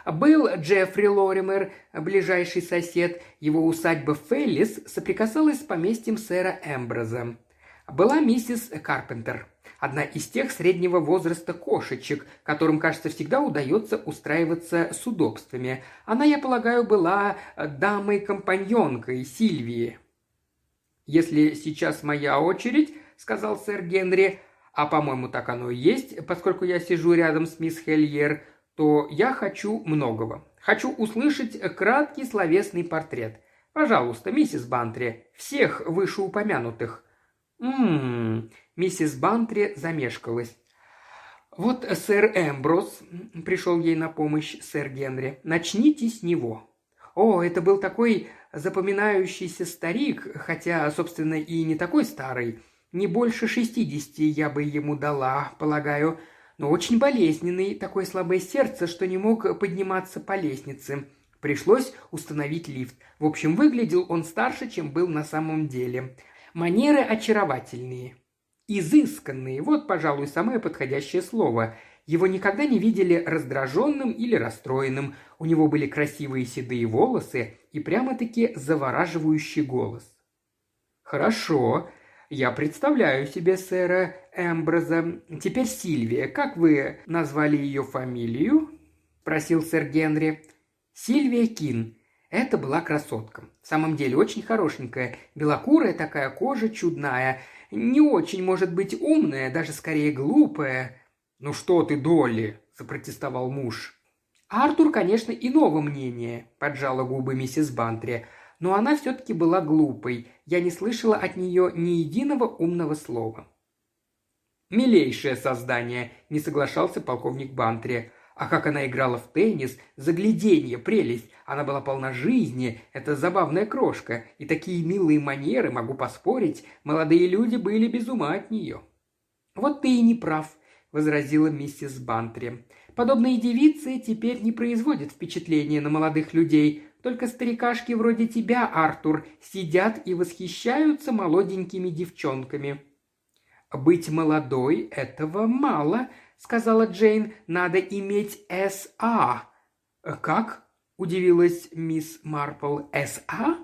Был Джеффри Лоример, ближайший сосед. Его усадьба Феллис соприкасалась с поместьем сэра Эмброза. Была миссис Карпентер, одна из тех среднего возраста кошечек, которым, кажется, всегда удается устраиваться с удобствами. Она, я полагаю, была дамой-компаньонкой Сильвии. «Если сейчас моя очередь», — сказал сэр Генри, «а, по-моему, так оно и есть, поскольку я сижу рядом с мисс Хельер», то я хочу многого. Хочу услышать краткий словесный портрет. Пожалуйста, миссис Бантри, всех вышеупомянутых. Ммм, миссис Бантри замешкалась. Вот сэр Эмброс, пришел ей на помощь сэр Генри, начните с него. О, это был такой запоминающийся старик, хотя, собственно, и не такой старый. Не больше шестидесяти я бы ему дала, полагаю но очень болезненный, такое слабое сердце, что не мог подниматься по лестнице. Пришлось установить лифт. В общем, выглядел он старше, чем был на самом деле. Манеры очаровательные. Изысканные – вот, пожалуй, самое подходящее слово. Его никогда не видели раздраженным или расстроенным. У него были красивые седые волосы и прямо-таки завораживающий голос. «Хорошо», я представляю себе сэра Эмброза. Теперь Сильвия. Как вы назвали ее фамилию?» – просил сэр Генри. «Сильвия Кин. Это была красотка. В самом деле очень хорошенькая. Белокурая такая кожа чудная. Не очень, может быть, умная, даже скорее глупая. «Ну что ты, Долли?» – запротестовал муж. Артур, конечно, иного мнения, поджала губы миссис Бантри но она все-таки была глупой. Я не слышала от нее ни единого умного слова. «Милейшее создание», – не соглашался полковник Бантри. А как она играла в теннис, загляденье, прелесть. Она была полна жизни, это забавная крошка. И такие милые манеры, могу поспорить, молодые люди были без ума от нее. «Вот ты и не прав», – возразила миссис Бантри. «Подобные девицы теперь не производят впечатления на молодых людей. Только старикашки вроде тебя, Артур, сидят и восхищаются молоденькими девчонками». «Быть молодой – этого мало», – сказала Джейн. «Надо иметь С.А». «Как?» – удивилась мисс Марпл. «С.А.?»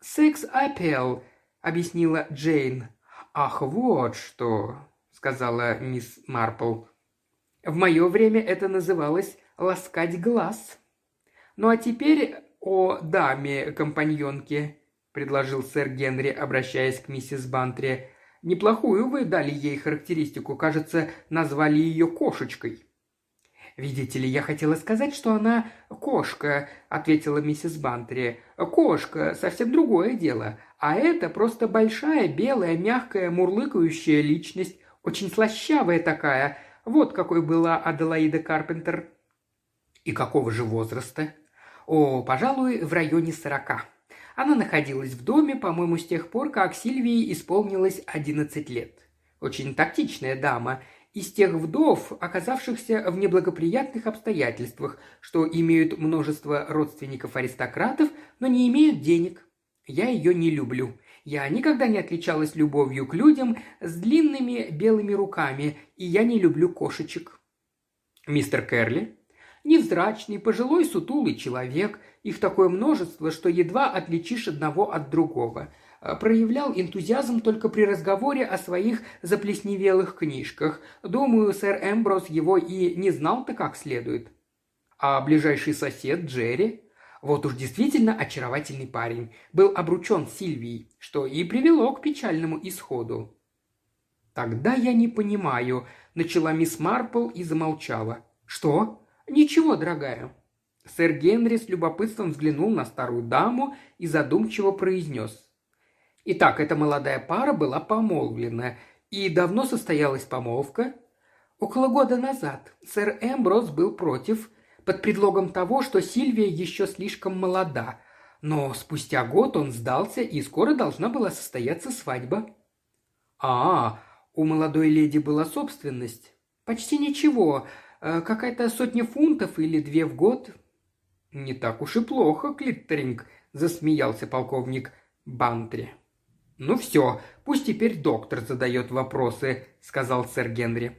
«Секс-апел», – объяснила Джейн. «Ах, вот что», – сказала мисс Марпл. «В мое время это называлось ласкать глаз». «Ну а теперь о даме-компаньонке», – предложил сэр Генри, обращаясь к миссис Бантри. «Неплохую вы дали ей характеристику, кажется, назвали ее кошечкой». «Видите ли, я хотела сказать, что она кошка», — ответила миссис Бантри. «Кошка — совсем другое дело. А это просто большая, белая, мягкая, мурлыкающая личность. Очень слащавая такая. Вот какой была Аделаида Карпентер». «И какого же возраста?» «О, пожалуй, в районе сорока», она находилась в доме, по-моему, с тех пор, как Сильвии исполнилось 11 лет. Очень тактичная дама, из тех вдов, оказавшихся в неблагоприятных обстоятельствах, что имеют множество родственников-аристократов, но не имеют денег. Я ее не люблю. Я никогда не отличалась любовью к людям с длинными белыми руками, и я не люблю кошечек. Мистер Керли? Невзрачный, пожилой, сутулый человек. Их такое множество, что едва отличишь одного от другого. Э, проявлял энтузиазм только при разговоре о своих заплесневелых книжках. Думаю, сэр Эмброс его и не знал-то как следует. А ближайший сосед Джерри? Вот уж действительно очаровательный парень. Был обручен Сильвией, что и привело к печальному исходу. «Тогда я не понимаю», – начала мисс Марпл и замолчала. «Что?» «Ничего, дорогая». Сэр Генри с любопытством взглянул на старую даму и задумчиво произнес. Итак, эта молодая пара была помолвлена. И давно состоялась помолвка? Около года назад. Сэр Эмброс был против, под предлогом того, что Сильвия еще слишком молода. Но спустя год он сдался, и скоро должна была состояться свадьба. А, у молодой леди была собственность. Почти ничего. Э, какая-то сотня фунтов или две в год. Не так уж и плохо, Клиттеринг, засмеялся полковник Бантри. «Ну все, пусть теперь доктор задает вопросы», – сказал сэр Генри.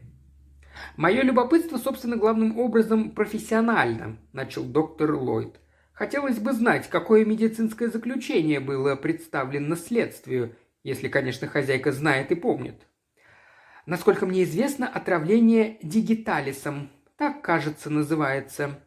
«Мое любопытство, собственно, главным образом профессионально», – начал доктор Ллойд. «Хотелось бы знать, какое медицинское заключение было представлено следствию, если, конечно, хозяйка знает и помнит». «Насколько мне известно, отравление дигиталисом. Так, кажется, называется».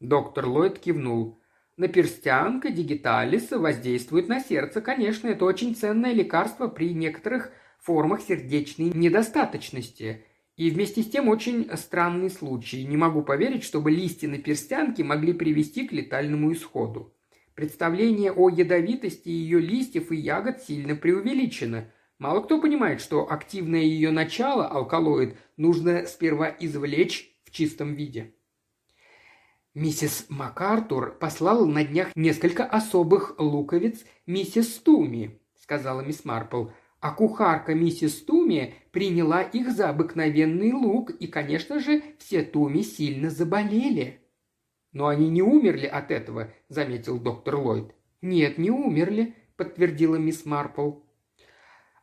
Доктор Ллойд кивнул. Наперстянка дигиталиса воздействует на сердце. Конечно, это очень ценное лекарство при некоторых формах сердечной недостаточности. И вместе с тем очень странный случай. Не могу поверить, чтобы листья наперстянки могли привести к летальному исходу. Представление о ядовитости ее листьев и ягод сильно преувеличено. Мало кто понимает, что активное ее начало, алкалоид, нужно сперва извлечь в чистом виде. Миссис МакАртур послала на днях несколько особых луковиц миссис Туми, сказала мисс Марпл. А кухарка миссис Туми приняла их за обыкновенный лук, и, конечно же, все Туми сильно заболели. «Но они не умерли от этого», — заметил доктор Ллойд. «Нет, не умерли», — подтвердила мисс Марпл.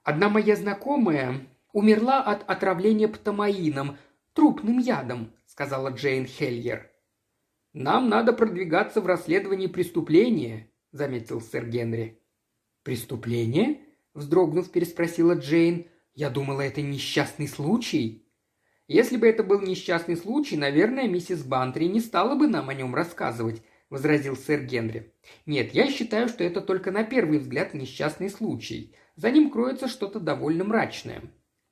«Одна моя знакомая умерла от отравления птамаином, трупным ядом», — сказала Джейн Хельер. «Нам надо продвигаться в расследовании преступления», – заметил сэр Генри. «Преступление?» – вздрогнув, переспросила Джейн. «Я думала, это несчастный случай». «Если бы это был несчастный случай, наверное, миссис Бантри не стала бы нам о нем рассказывать», – возразил сэр Генри. «Нет, я считаю, что это только на первый взгляд несчастный случай. За ним кроется что-то довольно мрачное.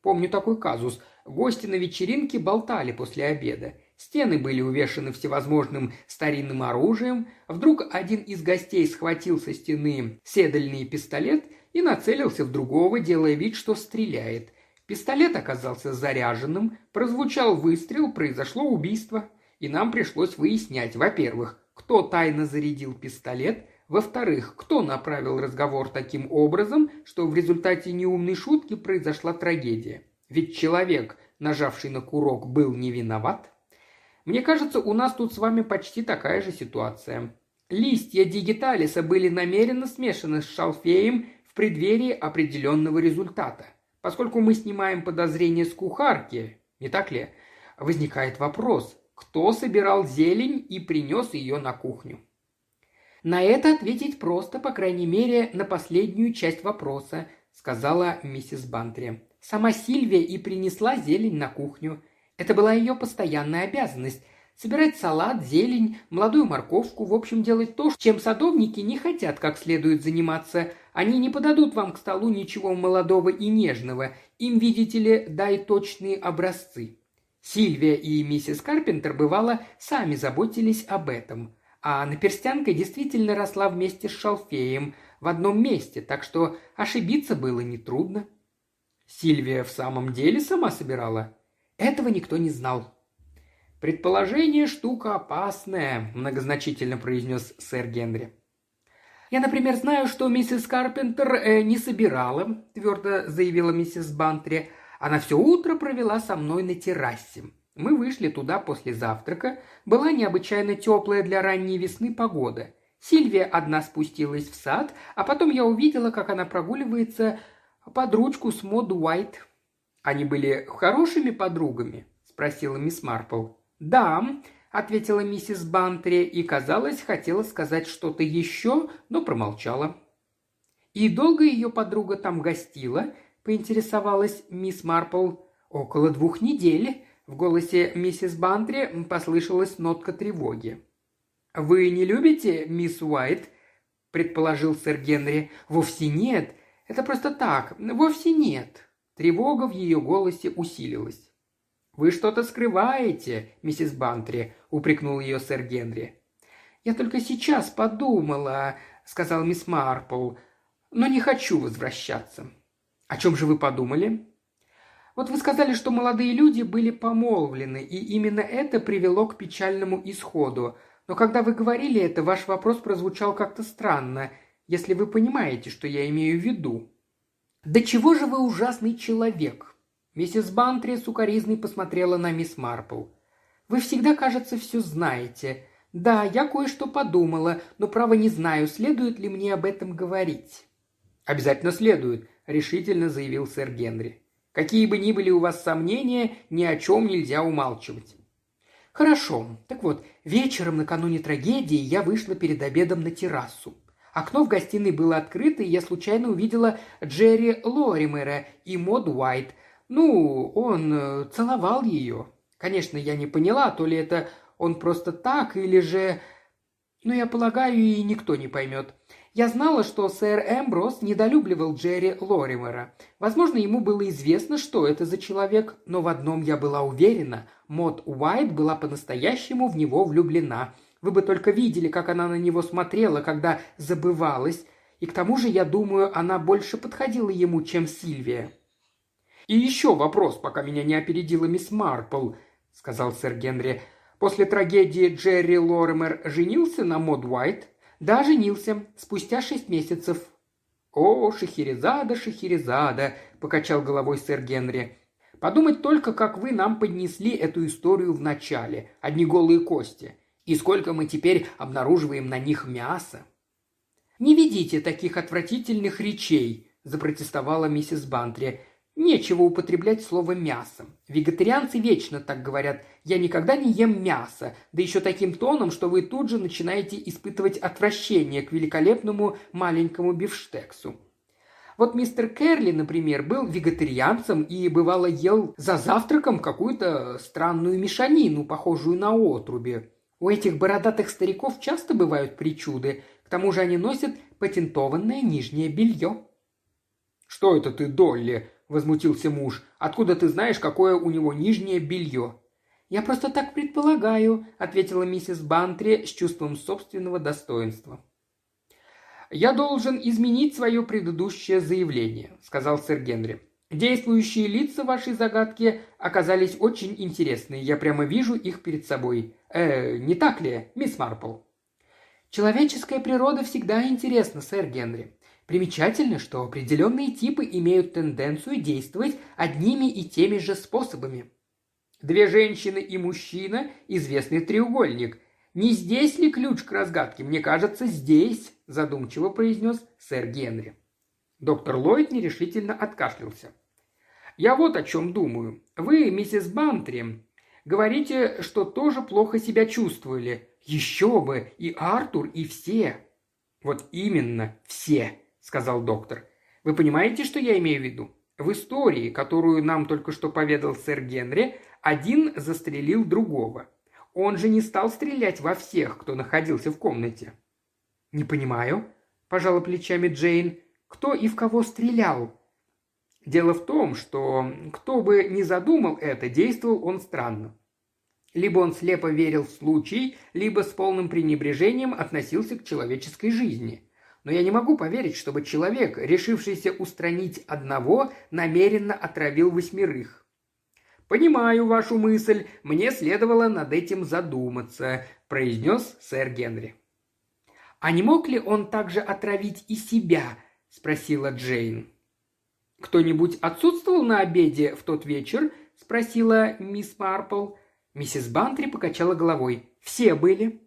Помню такой казус. Гости на вечеринке болтали после обеда. Стены были увешаны всевозможным старинным оружием. Вдруг один из гостей схватил со стены седельный пистолет и нацелился в другого, делая вид, что стреляет. Пистолет оказался заряженным, прозвучал выстрел, произошло убийство. И нам пришлось выяснять, во-первых, кто тайно зарядил пистолет, во-вторых, кто направил разговор таким образом, что в результате неумной шутки произошла трагедия. Ведь человек, нажавший на курок, был не виноват – мне кажется, у нас тут с вами почти такая же ситуация. Листья дигиталиса были намеренно смешаны с шалфеем в преддверии определенного результата. Поскольку мы снимаем подозрение с кухарки, не так ли, возникает вопрос, кто собирал зелень и принес ее на кухню. На это ответить просто, по крайней мере, на последнюю часть вопроса, сказала миссис Бантри. Сама Сильвия и принесла зелень на кухню. Это была ее постоянная обязанность – собирать салат, зелень, молодую морковку, в общем, делать то, чем садовники не хотят как следует заниматься. Они не подадут вам к столу ничего молодого и нежного. Им, видите ли, дай точные образцы. Сильвия и миссис Карпентер, бывало, сами заботились об этом. А наперстянка действительно росла вместе с шалфеем в одном месте, так что ошибиться было нетрудно. Сильвия в самом деле сама собирала? Этого никто не знал. «Предположение – штука опасная», – многозначительно произнес сэр Генри. «Я, например, знаю, что миссис Карпентер э, не собирала», – твердо заявила миссис Бантри. «Она все утро провела со мной на террасе. Мы вышли туда после завтрака. Была необычайно теплая для ранней весны погода. Сильвия одна спустилась в сад, а потом я увидела, как она прогуливается под ручку с Мод Уайт. Они были хорошими подругами?» – спросила мисс Марпл. «Да», – ответила миссис Бантри и, казалось, хотела сказать что-то еще, но промолчала. «И долго ее подруга там гостила?» – поинтересовалась мисс Марпл. «Около двух недель», – в голосе миссис Бантри послышалась нотка тревоги. «Вы не любите мисс Уайт?» – предположил сэр Генри. «Вовсе нет. Это просто так. Вовсе нет». Тревога в ее голосе усилилась. «Вы что-то скрываете, миссис Бантри», — упрекнул ее сэр Генри. «Я только сейчас подумала», — сказал мисс Марпл, — «но не хочу возвращаться». «О чем же вы подумали?» «Вот вы сказали, что молодые люди были помолвлены, и именно это привело к печальному исходу. Но когда вы говорили это, ваш вопрос прозвучал как-то странно, если вы понимаете, что я имею в виду». «Да чего же вы ужасный человек?» Миссис Бантри сукоризной посмотрела на мисс Марпл. «Вы всегда, кажется, все знаете. Да, я кое-что подумала, но, право, не знаю, следует ли мне об этом говорить». «Обязательно следует», – решительно заявил сэр Генри. «Какие бы ни были у вас сомнения, ни о чем нельзя умалчивать». «Хорошо. Так вот, вечером накануне трагедии я вышла перед обедом на террасу. Окно в гостиной было открыто, и я случайно увидела Джерри Лоримера и Мод Уайт – ну, он э, целовал ее. Конечно, я не поняла, то ли это он просто так, или же... Ну, я полагаю, и никто не поймет. Я знала, что сэр Эмброс недолюбливал Джерри Лоримера. Возможно, ему было известно, что это за человек, но в одном я была уверена. Мод Уайт была по-настоящему в него влюблена. Вы бы только видели, как она на него смотрела, когда забывалась. И к тому же, я думаю, она больше подходила ему, чем Сильвия. «И еще вопрос, пока меня не опередила мисс Марпл», — сказал сэр Генри. «После трагедии Джерри Лоремер женился на Мод Уайт?» «Да, женился. Спустя шесть месяцев». «О, Шахерезада, Шахерезада», — покачал головой сэр Генри. «Подумать только, как вы нам поднесли эту историю в начале. Одни голые кости. И сколько мы теперь обнаруживаем на них мяса». «Не ведите таких отвратительных речей», – запротестовала миссис Бантри. Нечего употреблять слово «мясо». Вегетарианцы вечно так говорят «я никогда не ем мясо», да еще таким тоном, что вы тут же начинаете испытывать отвращение к великолепному маленькому бифштексу. Вот мистер Керли, например, был вегетарианцем и бывало ел за завтраком какую-то странную мешанину, похожую на отруби. У этих бородатых стариков часто бывают причуды, к тому же они носят патентованное нижнее белье. «Что это ты, Долли?» – возмутился муж. «Откуда ты знаешь, какое у него нижнее белье?» «Я просто так предполагаю», – ответила миссис Бантри с чувством собственного достоинства. «Я должен изменить свое предыдущее заявление», – сказал сэр Генри. «Действующие лица вашей загадки оказались очень интересные. Я прямо вижу их перед собой. Э, не так ли, мисс Марпл?» «Человеческая природа всегда интересна, сэр Генри. Примечательно, что определенные типы имеют тенденцию действовать одними и теми же способами. Две женщины и мужчина – известный треугольник. Не здесь ли ключ к разгадке? Мне кажется, здесь, задумчиво произнес сэр Генри. Доктор Ллойд нерешительно откашлялся. «Я вот о чем думаю. Вы, миссис Бантри, говорите, что тоже плохо себя чувствовали. Еще бы, и Артур, и все». «Вот именно, все», сказал доктор. «Вы понимаете, что я имею в виду? В истории, которую нам только что поведал сэр Генри, один застрелил другого. Он же не стал стрелять во всех, кто находился в комнате». «Не понимаю», – пожала плечами Джейн. «Кто и в кого стрелял?» Дело в том, что кто бы ни задумал это, действовал он странно. Либо он слепо верил в случай, либо с полным пренебрежением относился к человеческой жизни. Но я не могу поверить, чтобы человек, решившийся устранить одного, намеренно отравил восьмерых. «Понимаю вашу мысль, мне следовало над этим задуматься», – произнес сэр Генри. «А не мог ли он также отравить и себя?» – спросила Джейн. «Кто-нибудь отсутствовал на обеде в тот вечер?» – спросила мисс Марпл. Миссис Бантри покачала головой. «Все были».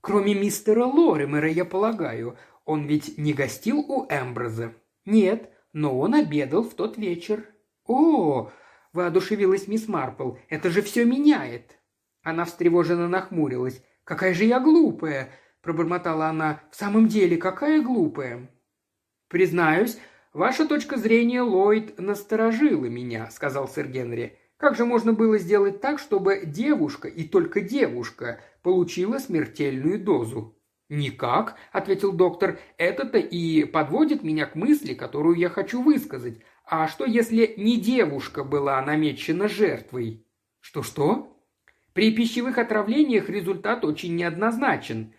«Кроме мистера Лоримера, я полагаю. Он ведь не гостил у Эмброза?» «Нет, но он обедал в тот вечер». «О!» – воодушевилась мисс Марпл. «Это же все меняет!» Она встревоженно нахмурилась. «Какая же я глупая!» – пробормотала она. «В самом деле, какая глупая!» «Признаюсь, ваша точка зрения, Ллойд, насторожила меня», – сказал сэр Генри. Как же можно было сделать так, чтобы девушка, и только девушка, получила смертельную дозу? «Никак», — ответил доктор, — «это-то и подводит меня к мысли, которую я хочу высказать. А что, если не девушка была намечена жертвой?» «Что-что?» При пищевых отравлениях результат очень неоднозначен.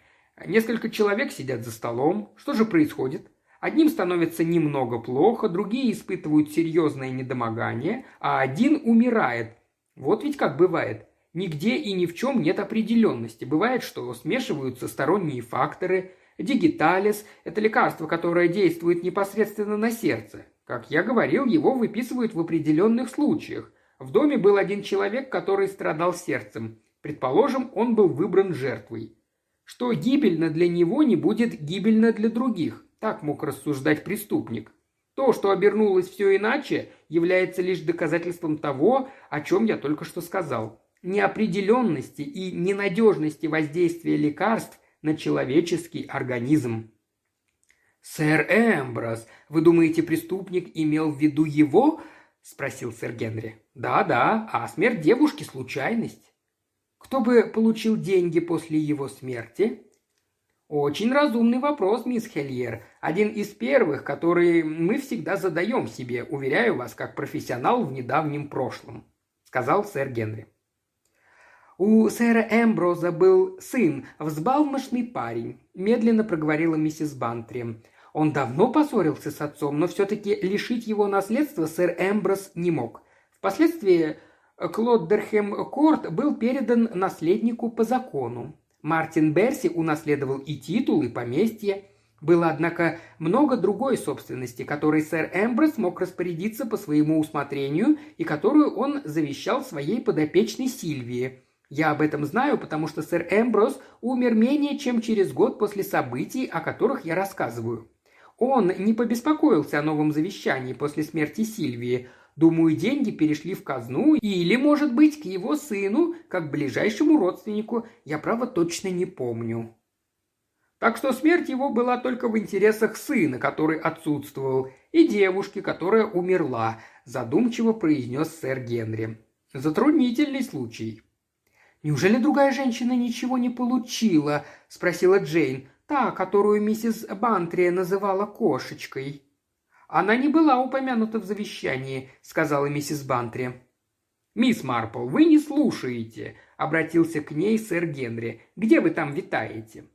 Несколько человек сидят за столом. Что же происходит? Одним становится немного плохо, другие испытывают серьезное недомогание, а один умирает. Вот ведь как бывает. Нигде и ни в чем нет определенности. Бывает, что смешиваются сторонние факторы. Дигиталис – это лекарство, которое действует непосредственно на сердце. Как я говорил, его выписывают в определенных случаях. В доме был один человек, который страдал сердцем. Предположим, он был выбран жертвой. Что гибельно для него, не будет гибельно для других. Так мог рассуждать преступник. То, что обернулось все иначе, является лишь доказательством того, о чем я только что сказал. Неопределенности и ненадежности воздействия лекарств на человеческий организм. «Сэр Эмброс, вы думаете, преступник имел в виду его?» – спросил сэр Генри. «Да-да, а смерть девушки – случайность». «Кто бы получил деньги после его смерти?» Очень разумный вопрос, мисс Хельер. Один из первых, которые мы всегда задаем себе, уверяю вас, как профессионал в недавнем прошлом», — сказал сэр Генри. «У сэра Эмброза был сын, взбалмошный парень», – медленно проговорила миссис Бантри. Он давно поссорился с отцом, но все-таки лишить его наследства сэр Эмброс не мог. Впоследствии Клоддерхэм Корт был передан наследнику по закону. Мартин Берси унаследовал и титул, и поместье. Было, однако, много другой собственности, которой сэр Эмброс мог распорядиться по своему усмотрению и которую он завещал своей подопечной Сильвии. Я об этом знаю, потому что сэр Эмброс умер менее чем через год после событий, о которых я рассказываю. Он не побеспокоился о новом завещании после смерти Сильвии, Думаю, деньги перешли в казну или, может быть, к его сыну, как ближайшему родственнику. Я, право, точно не помню. Так что смерть его была только в интересах сына, который отсутствовал, и девушки, которая умерла, задумчиво произнес сэр Генри. Затруднительный случай. «Неужели другая женщина ничего не получила?» – спросила Джейн, та, которую миссис Бантрия называла кошечкой. «Она не была упомянута в завещании», — сказала миссис Бантри. «Мисс Марпл, вы не слушаете», — обратился к ней сэр Генри. «Где вы там витаете?»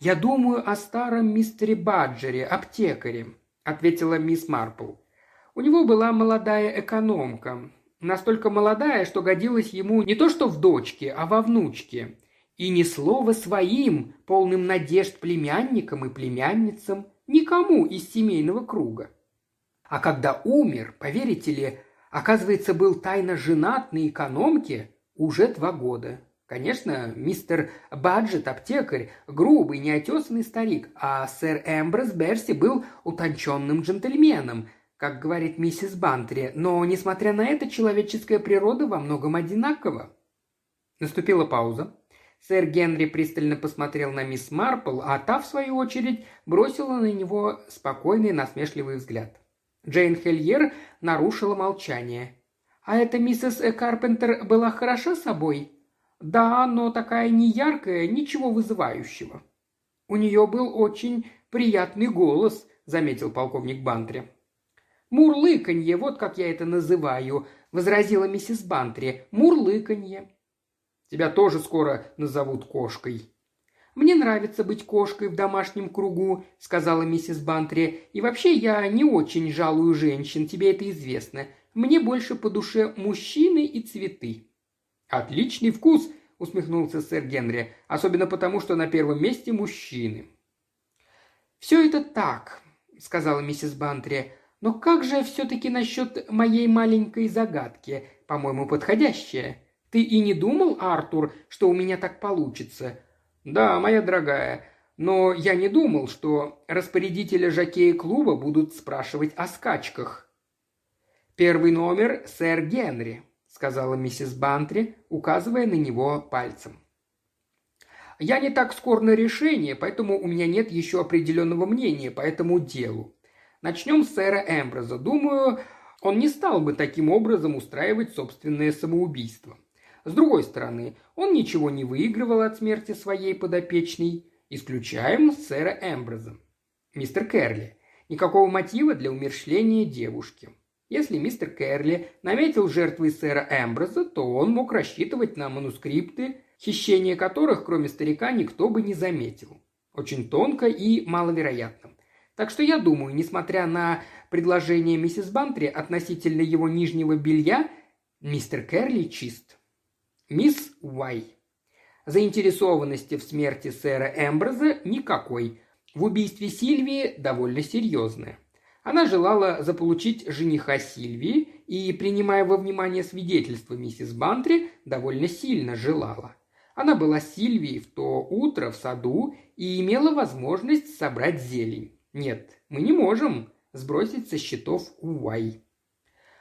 «Я думаю о старом мистере Баджере, аптекаре», — ответила мисс Марпл. «У него была молодая экономка, настолько молодая, что годилась ему не то что в дочке, а во внучке. И ни слова своим, полным надежд племянникам и племянницам, Никому из семейного круга. А когда умер, поверите ли, оказывается, был тайно женат на экономке уже два года. Конечно, мистер Баджет, аптекарь, грубый, неотесанный старик, а сэр Эмброс Берси был утонченным джентльменом, как говорит миссис Бантри, но, несмотря на это, человеческая природа во многом одинакова. Наступила пауза. Сэр Генри пристально посмотрел на мисс Марпл, а та, в свою очередь, бросила на него спокойный насмешливый взгляд. Джейн Хельер нарушила молчание. «А эта миссис Карпентер была хороша собой?» «Да, но такая неяркая, ничего вызывающего». «У нее был очень приятный голос», — заметил полковник Бантри. «Мурлыканье, вот как я это называю», — возразила миссис Бантри. «Мурлыканье». «Тебя тоже скоро назовут кошкой», «Мне нравится быть кошкой в домашнем кругу», — сказала миссис Бантри. «И вообще я не очень жалую женщин, тебе это известно. Мне больше по душе мужчины и цветы». «Отличный вкус», — усмехнулся сэр Генри, «особенно потому, что на первом месте мужчины». «Все это так», — сказала миссис Бантри. «Но как же все-таки насчет моей маленькой загадки, по-моему, подходящая? Ты и не думал, Артур, что у меня так получится? «Да, моя дорогая, но я не думал, что распорядителя жокея клуба будут спрашивать о скачках». «Первый номер – сэр Генри», – сказала миссис Бантри, указывая на него пальцем. «Я не так скор на решение, поэтому у меня нет еще определенного мнения по этому делу. Начнем с сэра Эмброза. Думаю, он не стал бы таким образом устраивать собственное самоубийство. С другой стороны, он ничего не выигрывал от смерти своей подопечной. Исключаем сэра Эмброза. Мистер Керли. Никакого мотива для умершления девушки. Если мистер Керли наметил жертвой сэра Эмброза, то он мог рассчитывать на манускрипты, хищение которых, кроме старика, никто бы не заметил. Очень тонко и маловероятно. Так что я думаю, несмотря на предложение миссис Бантри относительно его нижнего белья, мистер Керли чист. Мисс Уай. Заинтересованности в смерти сэра Эмброза никакой. В убийстве Сильвии довольно серьезная. Она желала заполучить жениха Сильвии и, принимая во внимание свидетельство миссис Бантри, довольно сильно желала. Она была Сильвией в то утро в саду и имела возможность собрать зелень. Нет, мы не можем сбросить со счетов Уай.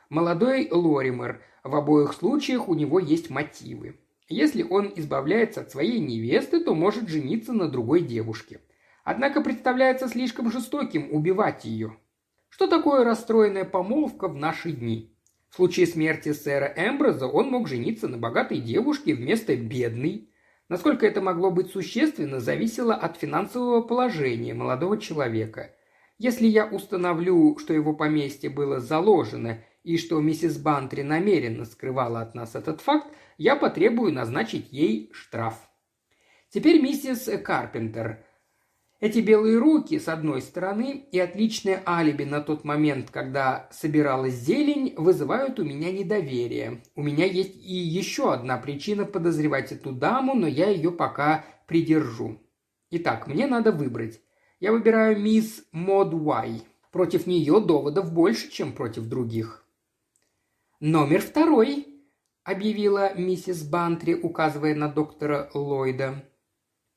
Молодой Лоример в обоих случаях у него есть мотивы. Если он избавляется от своей невесты, то может жениться на другой девушке. Однако представляется слишком жестоким убивать ее. Что такое расстроенная помолвка в наши дни? В случае смерти сэра Эмброза он мог жениться на богатой девушке вместо бедной. Насколько это могло быть существенно, зависело от финансового положения молодого человека. Если я установлю, что его поместье было заложено и что миссис Бантри намеренно скрывала от нас этот факт, я потребую назначить ей штраф. Теперь миссис Карпентер. Эти белые руки, с одной стороны, и отличное алиби на тот момент, когда собиралась зелень, вызывают у меня недоверие. У меня есть и еще одна причина подозревать эту даму, но я ее пока придержу. Итак, мне надо выбрать. Я выбираю мисс Мод Уай. Против нее доводов больше, чем против других. «Номер второй», – объявила миссис Бантри, указывая на доктора Ллойда.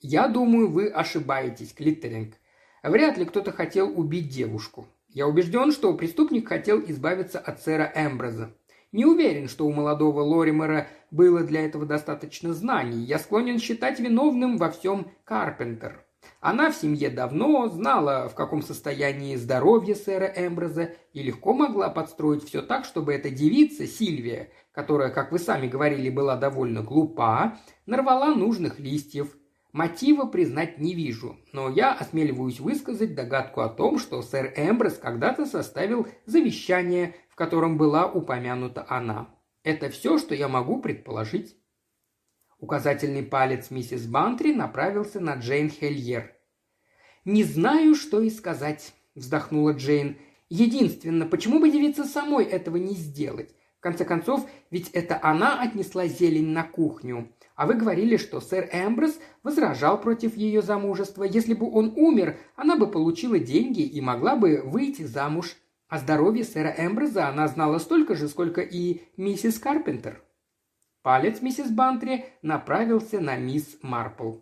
«Я думаю, вы ошибаетесь, Клиттеринг. Вряд ли кто-то хотел убить девушку. Я убежден, что преступник хотел избавиться от сэра Эмброза. Не уверен, что у молодого Лоримера было для этого достаточно знаний. Я склонен считать виновным во всем Карпентер. Она в семье давно знала, в каком состоянии здоровье сэра Эмброза, и легко могла подстроить все так, чтобы эта девица, Сильвия, которая, как вы сами говорили, была довольно глупа, нарвала нужных листьев. Мотива признать не вижу, но я осмеливаюсь высказать догадку о том, что сэр Эмброс когда-то составил завещание, в котором была упомянута она. Это все, что я могу предположить. Указательный палец миссис Бантри направился на Джейн Хельер. «Не знаю, что и сказать», – вздохнула Джейн. «Единственно, почему бы девице самой этого не сделать? В конце концов, ведь это она отнесла зелень на кухню. А вы говорили, что сэр Эмброс возражал против ее замужества. Если бы он умер, она бы получила деньги и могла бы выйти замуж. О здоровье сэра Эмброза она знала столько же, сколько и миссис Карпентер. Палец миссис Бантри направился на мисс Марпл.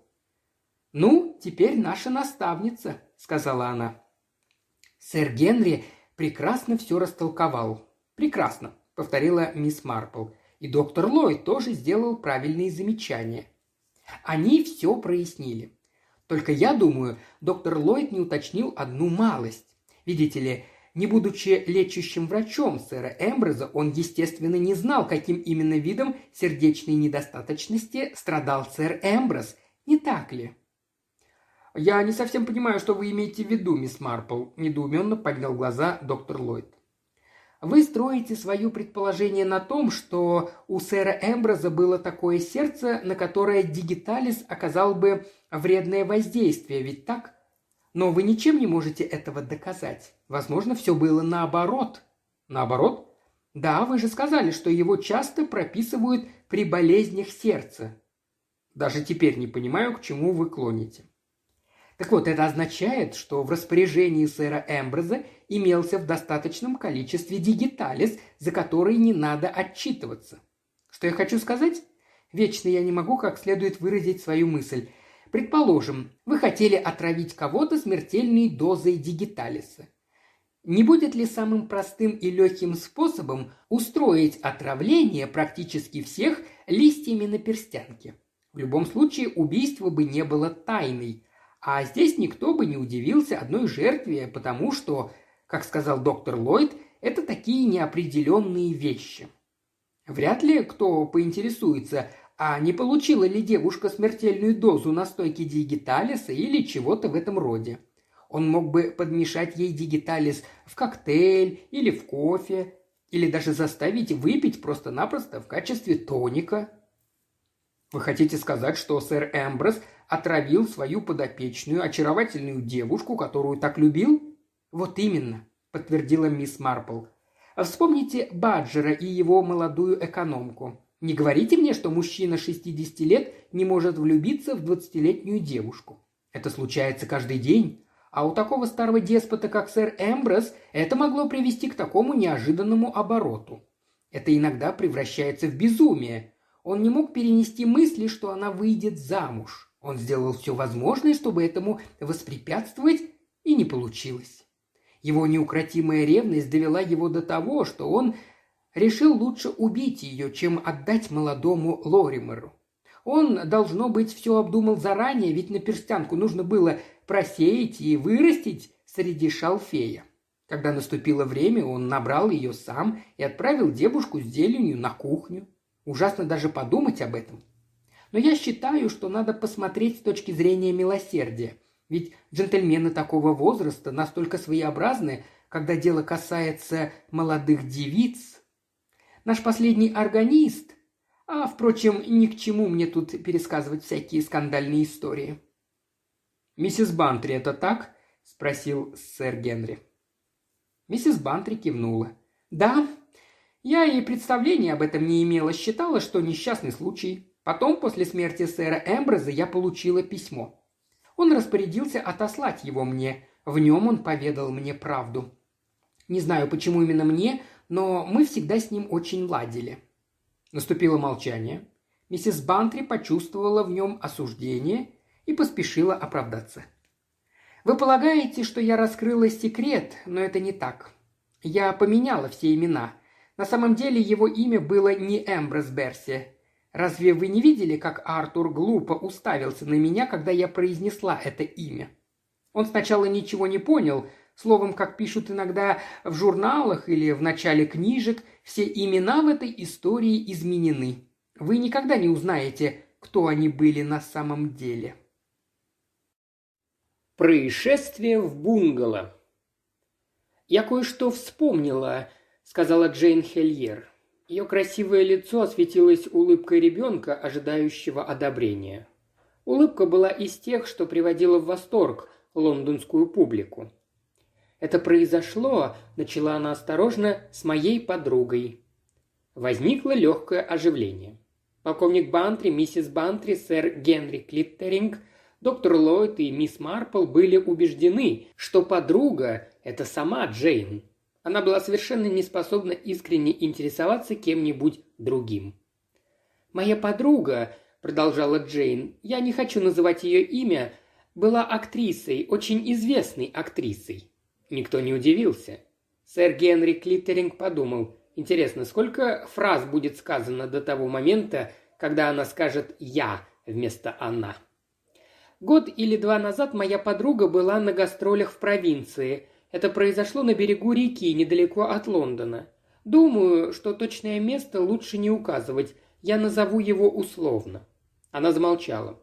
«Ну, теперь наша наставница», — сказала она. Сэр Генри прекрасно все растолковал. «Прекрасно», — повторила мисс Марпл. И доктор Ллойд тоже сделал правильные замечания. Они все прояснили. Только я думаю, доктор Ллойд не уточнил одну малость. Видите ли, не будучи лечащим врачом сэра Эмброза, он, естественно, не знал, каким именно видом сердечной недостаточности страдал сэр Эмброз, не так ли? «Я не совсем понимаю, что вы имеете в виду, мисс Марпл», – недоуменно поднял глаза доктор Ллойд. Вы строите свое предположение на том, что у сэра Эмброза было такое сердце, на которое Дигиталис оказал бы вредное воздействие, ведь так? Но вы ничем не можете этого доказать. Возможно, все было наоборот. Наоборот? Да, вы же сказали, что его часто прописывают при болезнях сердца. Даже теперь не понимаю, к чему вы клоните. Так вот, это означает, что в распоряжении сэра Эмброза имелся в достаточном количестве дигиталис, за который не надо отчитываться. Что я хочу сказать? Вечно я не могу как следует выразить свою мысль. Предположим, вы хотели отравить кого-то смертельной дозой дигиталиса. Не будет ли самым простым и легким способом устроить отравление практически всех листьями на перстянке? В любом случае убийство бы не было тайной, а здесь никто бы не удивился одной жертве, потому что, как сказал доктор Ллойд, это такие неопределенные вещи. Вряд ли кто поинтересуется, а не получила ли девушка смертельную дозу настойки дигиталиса или чего-то в этом роде? Он мог бы подмешать ей дигиталис в коктейль или в кофе, или даже заставить выпить просто-напросто в качестве тоника. Вы хотите сказать, что сэр Эмброс отравил свою подопечную, очаровательную девушку, которую так любил? Вот именно, подтвердила мисс Марпл. Вспомните Баджера и его молодую экономку. Не говорите мне, что мужчина 60 лет не может влюбиться в 20-летнюю девушку. Это случается каждый день. А у такого старого деспота, как сэр Эмброс, это могло привести к такому неожиданному обороту. Это иногда превращается в безумие. Он не мог перенести мысли, что она выйдет замуж. Он сделал все возможное, чтобы этому воспрепятствовать, и не получилось. Его неукротимая ревность довела его до того, что он решил лучше убить ее, чем отдать молодому Лоримеру. Он, должно быть, все обдумал заранее, ведь на перстянку нужно было просеять и вырастить среди шалфея. Когда наступило время, он набрал ее сам и отправил девушку с зеленью на кухню. Ужасно даже подумать об этом. Но я считаю, что надо посмотреть с точки зрения милосердия. Ведь джентльмены такого возраста настолько своеобразны, когда дело касается молодых девиц, Наш последний органист, а, впрочем, ни к чему мне тут пересказывать всякие скандальные истории. «Миссис Бантри, это так?» – спросил сэр Генри. Миссис Бантри кивнула. «Да, я и представления об этом не имела, считала, что несчастный случай. Потом, после смерти сэра Эмброза, я получила письмо. Он распорядился отослать его мне. В нем он поведал мне правду. Не знаю, почему именно мне, но мы всегда с ним очень ладили. Наступило молчание. Миссис Бантри почувствовала в нем осуждение и поспешила оправдаться. «Вы полагаете, что я раскрыла секрет, но это не так. Я поменяла все имена. На самом деле его имя было не Эмброс Берси. Разве вы не видели, как Артур глупо уставился на меня, когда я произнесла это имя? Он сначала ничего не понял, Словом, как пишут иногда в журналах или в начале книжек, все имена в этой истории изменены. Вы никогда не узнаете, кто они были на самом деле. Происшествие в бунгало. «Я кое-что вспомнила», — сказала Джейн Хельер. Ее красивое лицо осветилось улыбкой ребенка, ожидающего одобрения. Улыбка была из тех, что приводила в восторг лондонскую публику. Это произошло, начала она осторожно, с моей подругой. Возникло легкое оживление. Полковник Бантри, миссис Бантри, сэр Генри Клиттеринг, доктор Ллойд и мисс Марпл были убеждены, что подруга – это сама Джейн. Она была совершенно не способна искренне интересоваться кем-нибудь другим. «Моя подруга», – продолжала Джейн, – «я не хочу называть ее имя, была актрисой, очень известной актрисой. Никто не удивился. Сэр Генри Клиттеринг подумал, интересно, сколько фраз будет сказано до того момента, когда она скажет «я» вместо «она». Год или два назад моя подруга была на гастролях в провинции. Это произошло на берегу реки, недалеко от Лондона. Думаю, что точное место лучше не указывать. Я назову его условно. Она замолчала.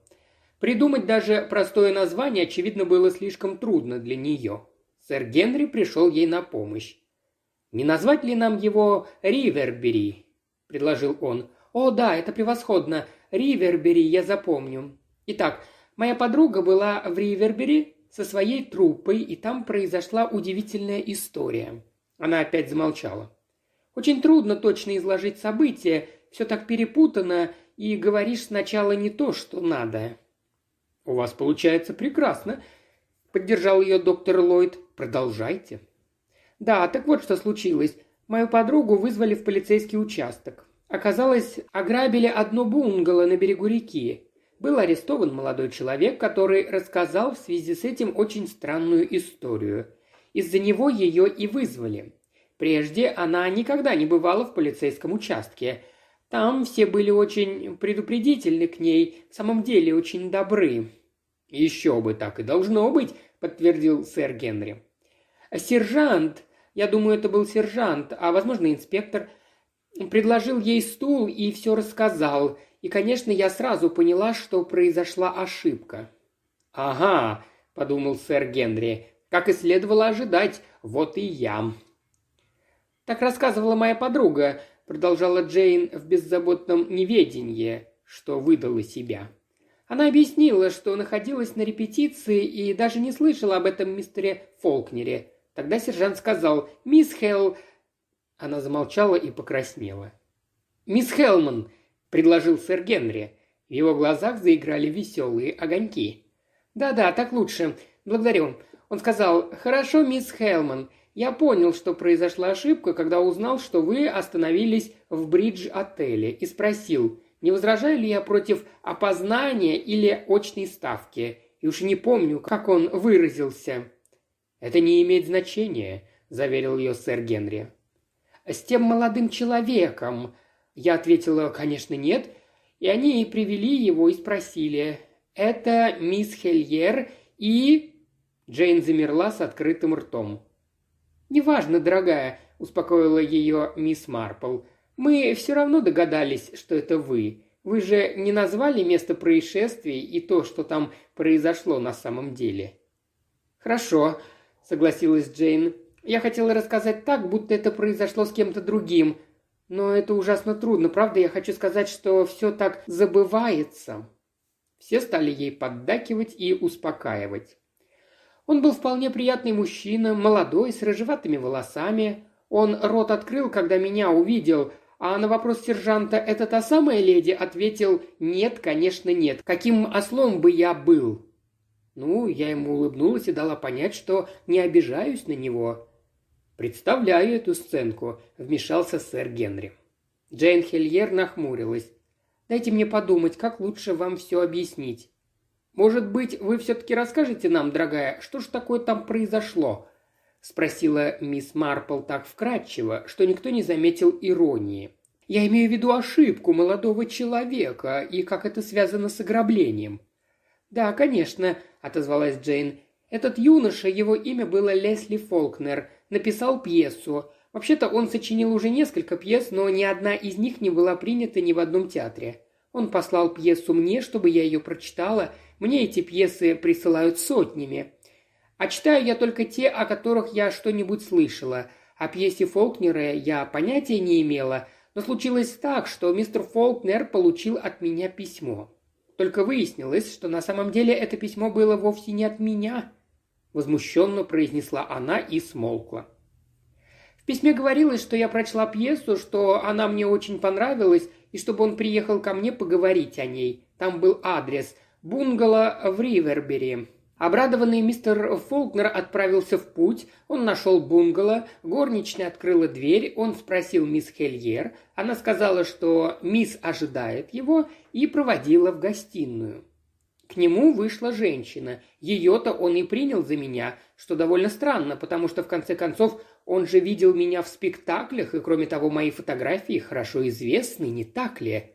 Придумать даже простое название, очевидно, было слишком трудно для нее. Сэр Генри пришел ей на помощь. «Не назвать ли нам его Ривербери?» – предложил он. «О, да, это превосходно. Ривербери я запомню. Итак, моя подруга была в Ривербери со своей труппой, и там произошла удивительная история». Она опять замолчала. «Очень трудно точно изложить события, все так перепутано, и говоришь сначала не то, что надо». «У вас получается прекрасно», – поддержал ее доктор Ллойд. «Продолжайте». «Да, так вот что случилось. Мою подругу вызвали в полицейский участок. Оказалось, ограбили одно бунгало на берегу реки. Был арестован молодой человек, который рассказал в связи с этим очень странную историю. Из-за него ее и вызвали. Прежде она никогда не бывала в полицейском участке. Там все были очень предупредительны к ней, в самом деле очень добры. «Еще бы так и должно быть», — подтвердил сэр Генри. Сержант, я думаю, это был сержант, а, возможно, инспектор, предложил ей стул и все рассказал. И, конечно, я сразу поняла, что произошла ошибка. «Ага», — подумал сэр Генри, — «как и следовало ожидать, вот и я». Так рассказывала моя подруга, продолжала Джейн в беззаботном неведении, что выдала себя. Она объяснила, что находилась на репетиции и даже не слышала об этом мистере Фолкнере. Тогда сержант сказал «Мисс Хелл...» Она замолчала и покраснела. «Мисс Хелман», — предложил сэр Генри. В его глазах заиграли веселые огоньки. «Да-да, так лучше. Благодарю». Он сказал «Хорошо, мисс Хелман. Я понял, что произошла ошибка, когда узнал, что вы остановились в бридж-отеле и спросил, не возражаю ли я против опознания или очной ставки. И уж не помню, как он выразился. «Это не имеет значения», – заверил ее сэр Генри. «С тем молодым человеком», – я ответила, «конечно, нет», и они привели его и спросили, «Это мисс Хельер и...» Джейн замерла с открытым ртом. «Неважно, дорогая», – успокоила ее мисс Марпл. «Мы все равно догадались, что это вы. Вы же не назвали место происшествия и то, что там произошло на самом деле». «Хорошо», согласилась Джейн. «Я хотела рассказать так, будто это произошло с кем-то другим. Но это ужасно трудно, правда? Я хочу сказать, что все так забывается». Все стали ей поддакивать и успокаивать. Он был вполне приятный мужчина, молодой, с рыжеватыми волосами. Он рот открыл, когда меня увидел, а на вопрос сержанта «Это та самая леди?» ответил «Нет, конечно, нет. Каким ослом бы я был?» Ну, я ему улыбнулась и дала понять, что не обижаюсь на него. «Представляю эту сценку», — вмешался сэр Генри. Джейн Хельер нахмурилась. «Дайте мне подумать, как лучше вам все объяснить. Может быть, вы все-таки расскажете нам, дорогая, что ж такое там произошло?» — спросила мисс Марпл так вкратчиво, что никто не заметил иронии. «Я имею в виду ошибку молодого человека и как это связано с ограблением». «Да, конечно», – отозвалась Джейн. «Этот юноша, его имя было Лесли Фолкнер, написал пьесу. Вообще-то он сочинил уже несколько пьес, но ни одна из них не была принята ни в одном театре. Он послал пьесу мне, чтобы я ее прочитала. Мне эти пьесы присылают сотнями. А читаю я только те, о которых я что-нибудь слышала. О пьесе Фолкнера я понятия не имела, но случилось так, что мистер Фолкнер получил от меня письмо. Только выяснилось, что на самом деле это письмо было вовсе не от меня», – возмущенно произнесла она и смолкла. В письме говорилось, что я прочла пьесу, что она мне очень понравилась, и чтобы он приехал ко мне поговорить о ней. Там был адрес – бунгало в Ривербери. Обрадованный мистер Фолкнер отправился в путь, он нашел бунгало, горничная открыла дверь, он спросил мисс Хельер, она сказала, что мисс ожидает его, и проводила в гостиную. К нему вышла женщина. Ее-то он и принял за меня, что довольно странно, потому что, в конце концов, он же видел меня в спектаклях, и, кроме того, мои фотографии хорошо известны, не так ли?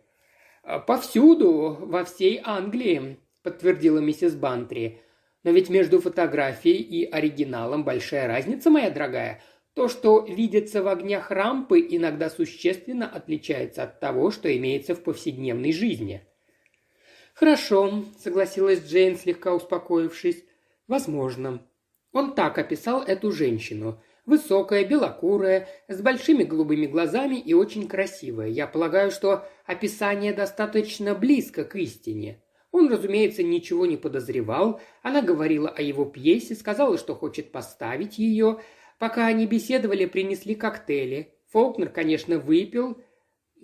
«Повсюду, во всей Англии», — подтвердила миссис Бантри. Но ведь между фотографией и оригиналом большая разница, моя дорогая. То, что видится в огнях рампы, иногда существенно отличается от того, что имеется в повседневной жизни. «Хорошо», — согласилась Джейн, слегка успокоившись. «Возможно». Он так описал эту женщину. Высокая, белокурая, с большими голубыми глазами и очень красивая. Я полагаю, что описание достаточно близко к истине. Он, разумеется, ничего не подозревал. Она говорила о его пьесе, сказала, что хочет поставить ее. Пока они беседовали, принесли коктейли. Фолкнер, конечно, выпил.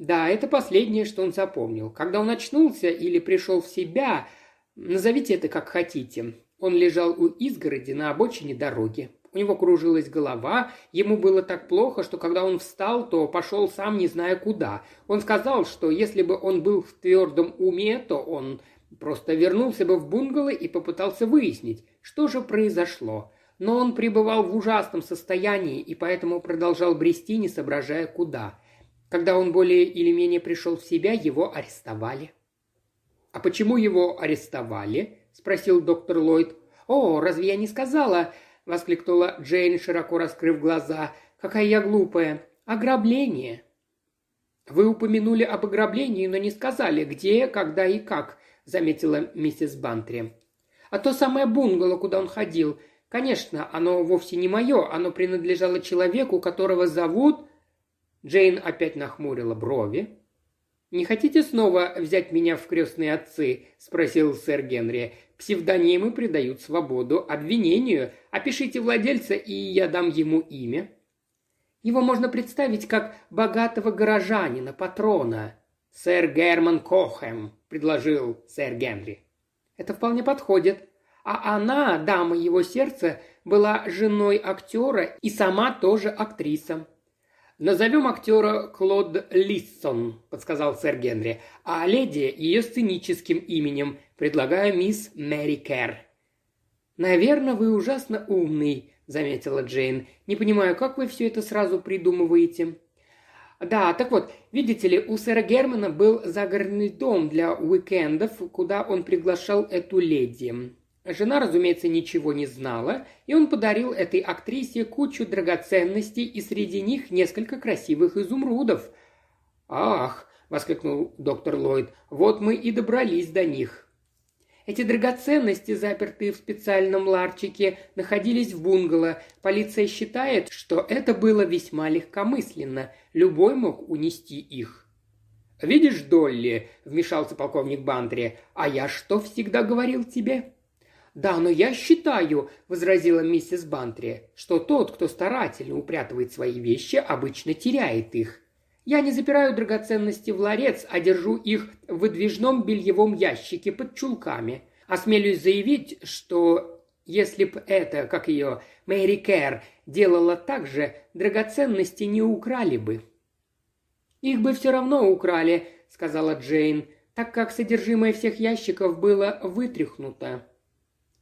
Да, это последнее, что он запомнил. Когда он очнулся или пришел в себя, назовите это как хотите, он лежал у изгороди на обочине дороги. У него кружилась голова, ему было так плохо, что когда он встал, то пошел сам не зная куда. Он сказал, что если бы он был в твердом уме, то он просто вернулся бы в бунгало и попытался выяснить, что же произошло. Но он пребывал в ужасном состоянии и поэтому продолжал брести, не соображая куда. Когда он более или менее пришел в себя, его арестовали. «А почему его арестовали?» – спросил доктор Ллойд. «О, разве я не сказала?» – воскликнула Джейн, широко раскрыв глаза. «Какая я глупая! Ограбление!» «Вы упомянули об ограблении, но не сказали, где, когда и как», – заметила миссис Бантри. «А то самое бунгало, куда он ходил. Конечно, оно вовсе не мое, оно принадлежало человеку, которого зовут...» Джейн опять нахмурила брови. «Не хотите снова взять меня в крестные отцы?» – спросил сэр Генри. Псевдонимы придают свободу обвинению. Опишите владельца, и я дам ему имя. Его можно представить как богатого горожанина, патрона. «Сэр Герман Кохем», — предложил сэр Генри. «Это вполне подходит. А она, дама его сердца, была женой актера и сама тоже актриса. «Назовем актера Клод Лиссон», – подсказал сэр Генри, «а леди ее сценическим именем. Предлагаю мисс Мэри Кэр». «Наверное, вы ужасно умный», – заметила Джейн. «Не понимаю, как вы все это сразу придумываете?» «Да, так вот, видите ли, у сэра Германа был загородный дом для уикендов, куда он приглашал эту леди. Жена, разумеется, ничего не знала, и он подарил этой актрисе кучу драгоценностей и среди них несколько красивых изумрудов. «Ах!» – воскликнул доктор Ллойд. «Вот мы и добрались до них». Эти драгоценности, запертые в специальном ларчике, находились в бунгало. Полиция считает, что это было весьма легкомысленно. Любой мог унести их. «Видишь, Долли», – вмешался полковник Бантри, – «а я что всегда говорил тебе?» «Да, но я считаю», – возразила миссис Бантри, – «что тот, кто старательно упрятывает свои вещи, обычно теряет их. Я не запираю драгоценности в ларец, а держу их в выдвижном бельевом ящике под чулками. Осмелюсь заявить, что если б это, как ее, Мэри Кэр, делала так же, драгоценности не украли бы». «Их бы все равно украли», – сказала Джейн, – «так как содержимое всех ящиков было вытряхнуто».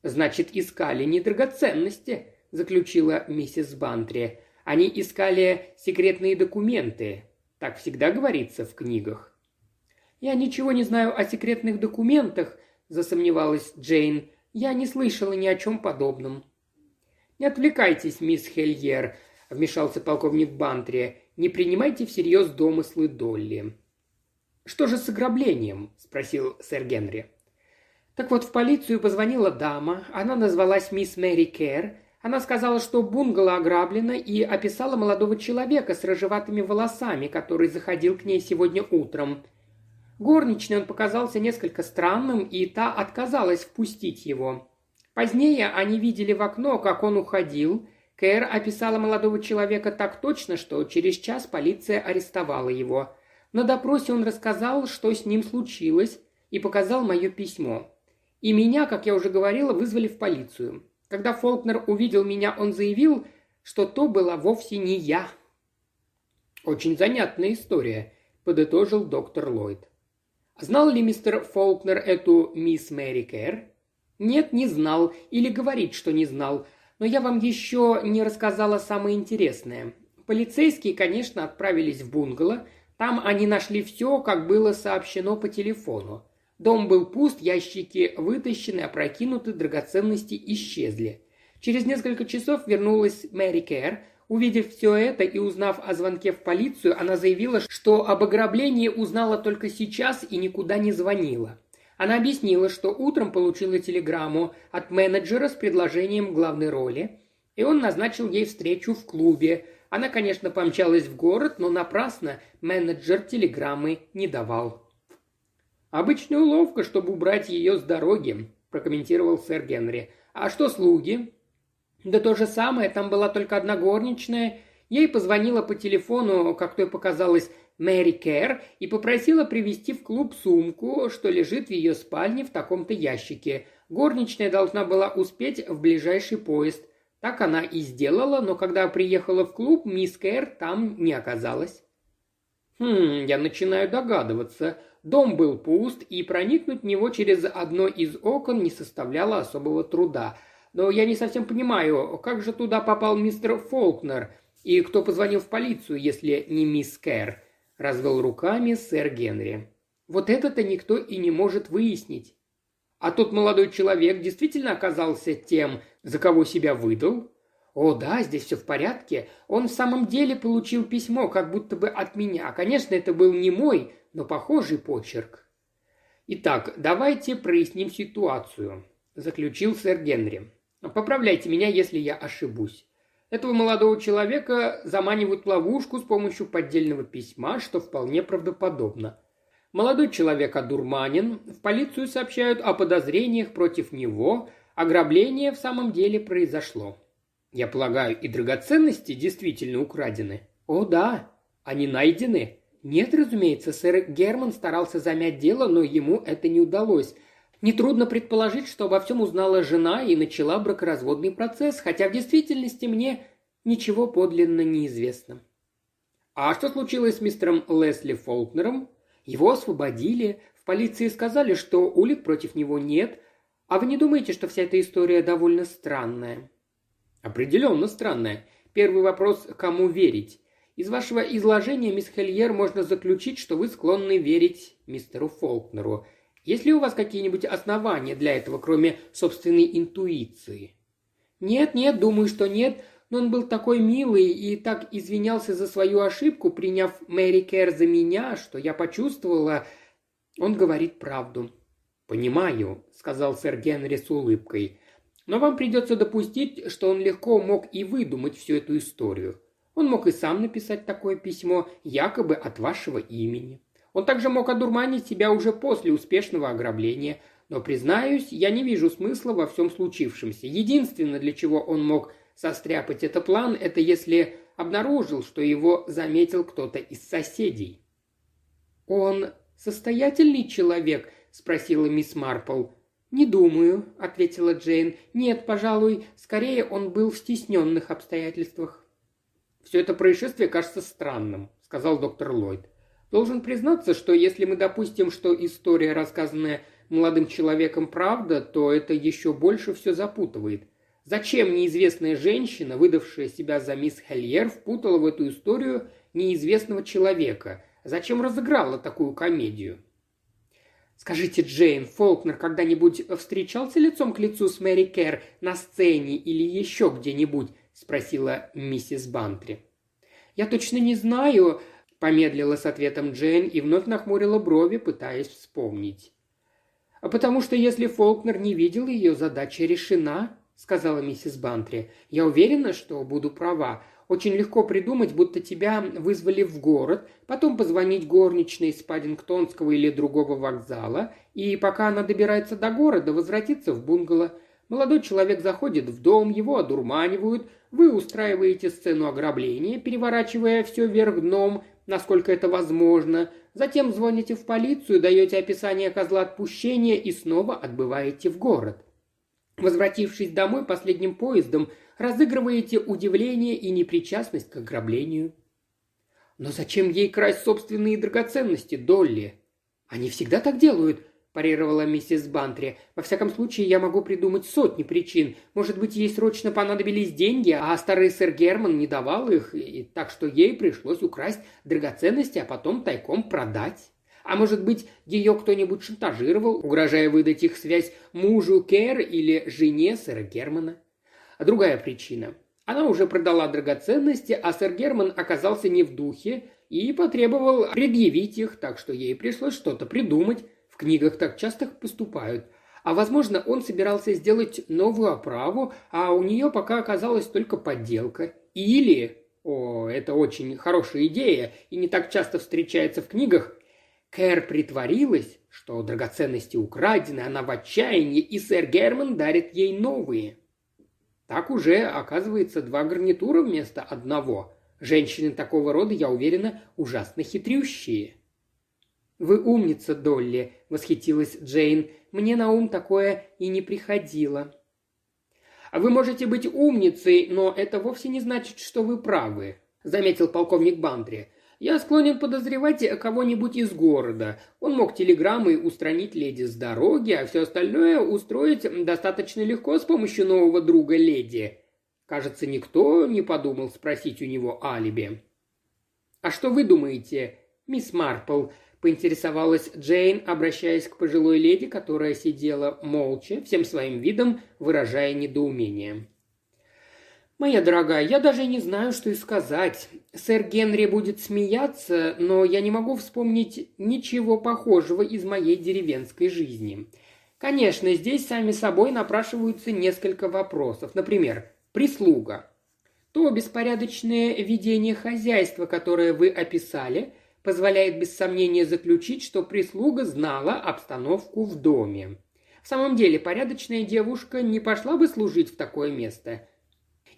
«Значит, искали не драгоценности», – заключила миссис Бантри. «Они искали секретные документы. Так всегда говорится в книгах». «Я ничего не знаю о секретных документах», – засомневалась Джейн. «Я не слышала ни о чем подобном». «Не отвлекайтесь, мисс Хельер», – вмешался полковник Бантри. «Не принимайте всерьез домыслы Долли». «Что же с ограблением?» – спросил сэр Генри. Так вот, в полицию позвонила дама, она назвалась мисс Мэри Кэр, она сказала, что бунгало ограблено и описала молодого человека с рыжеватыми волосами, который заходил к ней сегодня утром. Горничной он показался несколько странным, и та отказалась впустить его. Позднее они видели в окно, как он уходил. Кэр описала молодого человека так точно, что через час полиция арестовала его. На допросе он рассказал, что с ним случилось, и показал мое письмо. И меня, как я уже говорила, вызвали в полицию. Когда Фолкнер увидел меня, он заявил, что то была вовсе не я. «Очень занятная история», – подытожил доктор Ллойд. «Знал ли мистер Фолкнер эту мисс Мэри Кэр?» «Нет, не знал. Или говорит, что не знал. Но я вам еще не рассказала самое интересное. Полицейские, конечно, отправились в бунгало. Там они нашли все, как было сообщено по телефону. Дом был пуст, ящики вытащены, опрокинуты, драгоценности исчезли. Через несколько часов вернулась Мэри Кэр. Увидев все это и узнав о звонке в полицию, она заявила, что об ограблении узнала только сейчас и никуда не звонила. Она объяснила, что утром получила телеграмму от менеджера с предложением главной роли. и он назначил ей встречу в клубе. Она, конечно, помчалась в город, но напрасно менеджер телеграммы не давал. «Обычная уловка, чтобы убрать ее с дороги», – прокомментировал сэр Генри. «А что слуги?» «Да то же самое, там была только одна горничная. Ей позвонила по телефону, как то и показалось, Мэри Кэр и попросила привезти в клуб сумку, что лежит в ее спальне в таком-то ящике. Горничная должна была успеть в ближайший поезд. Так она и сделала, но когда приехала в клуб, мисс Кэр там не оказалась. Хм, я начинаю догадываться. Дом был пуст, и проникнуть в него через одно из окон не составляло особого труда. Но я не совсем понимаю, как же туда попал мистер Фолкнер, и кто позвонил в полицию, если не мисс Кэр? – развел руками сэр Генри. «Вот это-то никто и не может выяснить. А тот молодой человек действительно оказался тем, за кого себя выдал? О, да, здесь все в порядке. Он в самом деле получил письмо, как будто бы от меня. Конечно, это был не мой, но похожий почерк. Итак, давайте проясним ситуацию, заключил сэр Генри. Поправляйте меня, если я ошибусь. Этого молодого человека заманивают в ловушку с помощью поддельного письма, что вполне правдоподобно. Молодой человек одурманен, в полицию сообщают о подозрениях против него, ограбление в самом деле произошло. Я полагаю, и драгоценности действительно украдены? О, да. Они найдены? Нет, разумеется, сэр Герман старался замять дело, но ему это не удалось. Нетрудно предположить, что обо всем узнала жена и начала бракоразводный процесс, хотя в действительности мне ничего подлинно неизвестно. А что случилось с мистером Лесли Фолкнером? Его освободили, в полиции сказали, что улик против него нет. А вы не думаете, что вся эта история довольно странная? Определенно странная. Первый вопрос – кому верить? Из вашего изложения, мисс Хельер, можно заключить, что вы склонны верить мистеру Фолкнеру – есть ли у вас какие-нибудь основания для этого, кроме собственной интуиции? Нет, нет, думаю, что нет, но он был такой милый и так извинялся за свою ошибку, приняв Мэри Кэр за меня, что я почувствовала, он говорит правду. «Понимаю», — сказал сэр Генри с улыбкой. «Но вам придется допустить, что он легко мог и выдумать всю эту историю. Он мог и сам написать такое письмо, якобы от вашего имени. Он также мог одурманить себя уже после успешного ограбления, но, признаюсь, я не вижу смысла во всем случившемся. Единственное, для чего он мог состряпать этот план, это если обнаружил, что его заметил кто-то из соседей. «Он состоятельный человек?» – спросила мисс Марпл. «Не думаю», – ответила Джейн. «Нет, пожалуй, скорее он был в стесненных обстоятельствах». «Все это происшествие кажется странным», – сказал доктор Ллойд. Должен признаться, что если мы допустим, что история, рассказанная молодым человеком, правда, то это еще больше все запутывает. Зачем неизвестная женщина, выдавшая себя за мисс Хельер, впутала в эту историю неизвестного человека? Зачем разыграла такую комедию? Скажите, Джейн, Фолкнер когда-нибудь встречался лицом к лицу с Мэри Кэр на сцене или еще где-нибудь? Спросила миссис Бантри. Я точно не знаю, Помедлила с ответом Джейн и вновь нахмурила брови, пытаясь вспомнить. «А потому что если Фолкнер не видел ее, задача решена», — сказала миссис Бантри. «Я уверена, что буду права. Очень легко придумать, будто тебя вызвали в город, потом позвонить горничной с Паддингтонского или другого вокзала, и пока она добирается до города, возвратиться в бунгало. Молодой человек заходит в дом, его одурманивают, вы устраиваете сцену ограбления, переворачивая все вверх дном, насколько это возможно, затем звоните в полицию, даете описание козла отпущения и снова отбываете в город. Возвратившись домой последним поездом, разыгрываете удивление и непричастность к ограблению. Но зачем ей красть собственные драгоценности, Долли? Они всегда так делают, парировала миссис Бантри. «Во всяком случае, я могу придумать сотни причин. Может быть, ей срочно понадобились деньги, а старый сэр Герман не давал их, и так что ей пришлось украсть драгоценности, а потом тайком продать. А может быть, ее кто-нибудь шантажировал, угрожая выдать их связь мужу Кэр или жене сэра Германа? А другая причина. Она уже продала драгоценности, а сэр Герман оказался не в духе и потребовал предъявить их, так что ей пришлось что-то придумать, книгах так часто поступают. А возможно, он собирался сделать новую оправу, а у нее пока оказалась только подделка. Или, о, это очень хорошая идея и не так часто встречается в книгах, Кэр притворилась, что драгоценности украдены, она в отчаянии, и сэр Герман дарит ей новые. Так уже, оказывается, два гарнитура вместо одного. Женщины такого рода, я уверена, ужасно хитрющие. «Вы умница, Долли», — восхитилась Джейн. «Мне на ум такое и не приходило». «А «Вы можете быть умницей, но это вовсе не значит, что вы правы», — заметил полковник Бандри. Я склонен подозревать кого-нибудь из города. Он мог телеграммой устранить леди с дороги, а все остальное устроить достаточно легко с помощью нового друга леди. Кажется, никто не подумал спросить у него алиби. «А что вы думаете, мисс Марпл?» – поинтересовалась Джейн, обращаясь к пожилой леди, которая сидела молча, всем своим видом выражая недоумение. «Моя дорогая, я даже не знаю, что и сказать. Сэр Генри будет смеяться, но я не могу вспомнить ничего похожего из моей деревенской жизни. Конечно, здесь сами собой напрашиваются несколько вопросов. Например, прислуга. То беспорядочное ведение хозяйства, которое вы описали, позволяет без сомнения заключить, что прислуга знала обстановку в доме. В самом деле, порядочная девушка не пошла бы служить в такое место –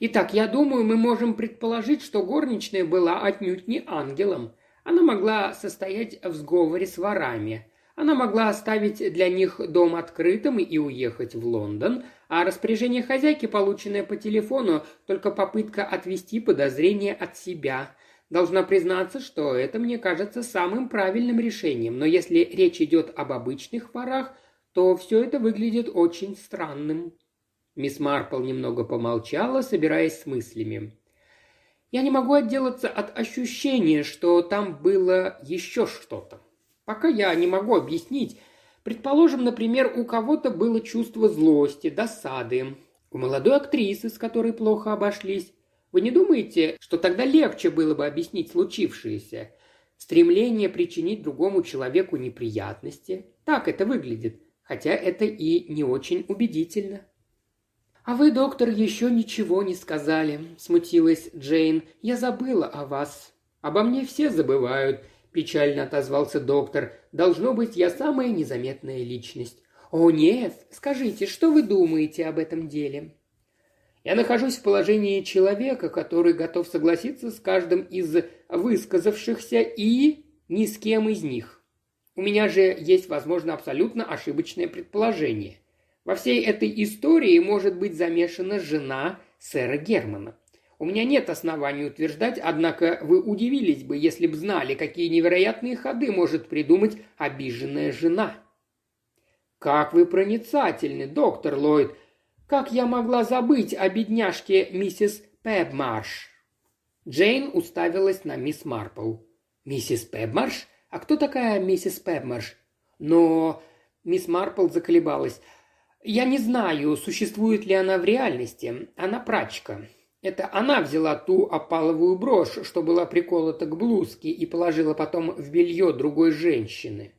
Итак, я думаю, мы можем предположить, что горничная была отнюдь не ангелом. Она могла состоять в сговоре с ворами. Она могла оставить для них дом открытым и уехать в Лондон, а распоряжение хозяйки, полученное по телефону, только попытка отвести подозрения от себя. Должна признаться, что это мне кажется самым правильным решением, но если речь идет об обычных ворах, то все это выглядит очень странным. Мисс Марпл немного помолчала, собираясь с мыслями. «Я не могу отделаться от ощущения, что там было еще что-то. Пока я не могу объяснить. Предположим, например, у кого-то было чувство злости, досады. У молодой актрисы, с которой плохо обошлись. Вы не думаете, что тогда легче было бы объяснить случившееся? Стремление причинить другому человеку неприятности? Так это выглядит, хотя это и не очень убедительно. «А вы, доктор, еще ничего не сказали», – смутилась Джейн. «Я забыла о вас». «Обо мне все забывают», – печально отозвался доктор. «Должно быть, я самая незаметная личность». «О, нет! Скажите, что вы думаете об этом деле?» «Я нахожусь в положении человека, который готов согласиться с каждым из высказавшихся и ни с кем из них. У меня же есть, возможно, абсолютно ошибочное предположение. Во всей этой истории может быть замешана жена сэра Германа. У меня нет оснований утверждать, однако вы удивились бы, если б знали, какие невероятные ходы может придумать обиженная жена. «Как вы проницательны, доктор Ллойд! Как я могла забыть о бедняжке миссис Пебмарш?» Джейн уставилась на мисс Марпл. «Миссис Пебмарш? А кто такая миссис Пебмарш?» Но мисс Марпл заколебалась. Я не знаю, существует ли она в реальности. Она прачка. Это она взяла ту опаловую брошь, что была приколота к блузке, и положила потом в белье другой женщины.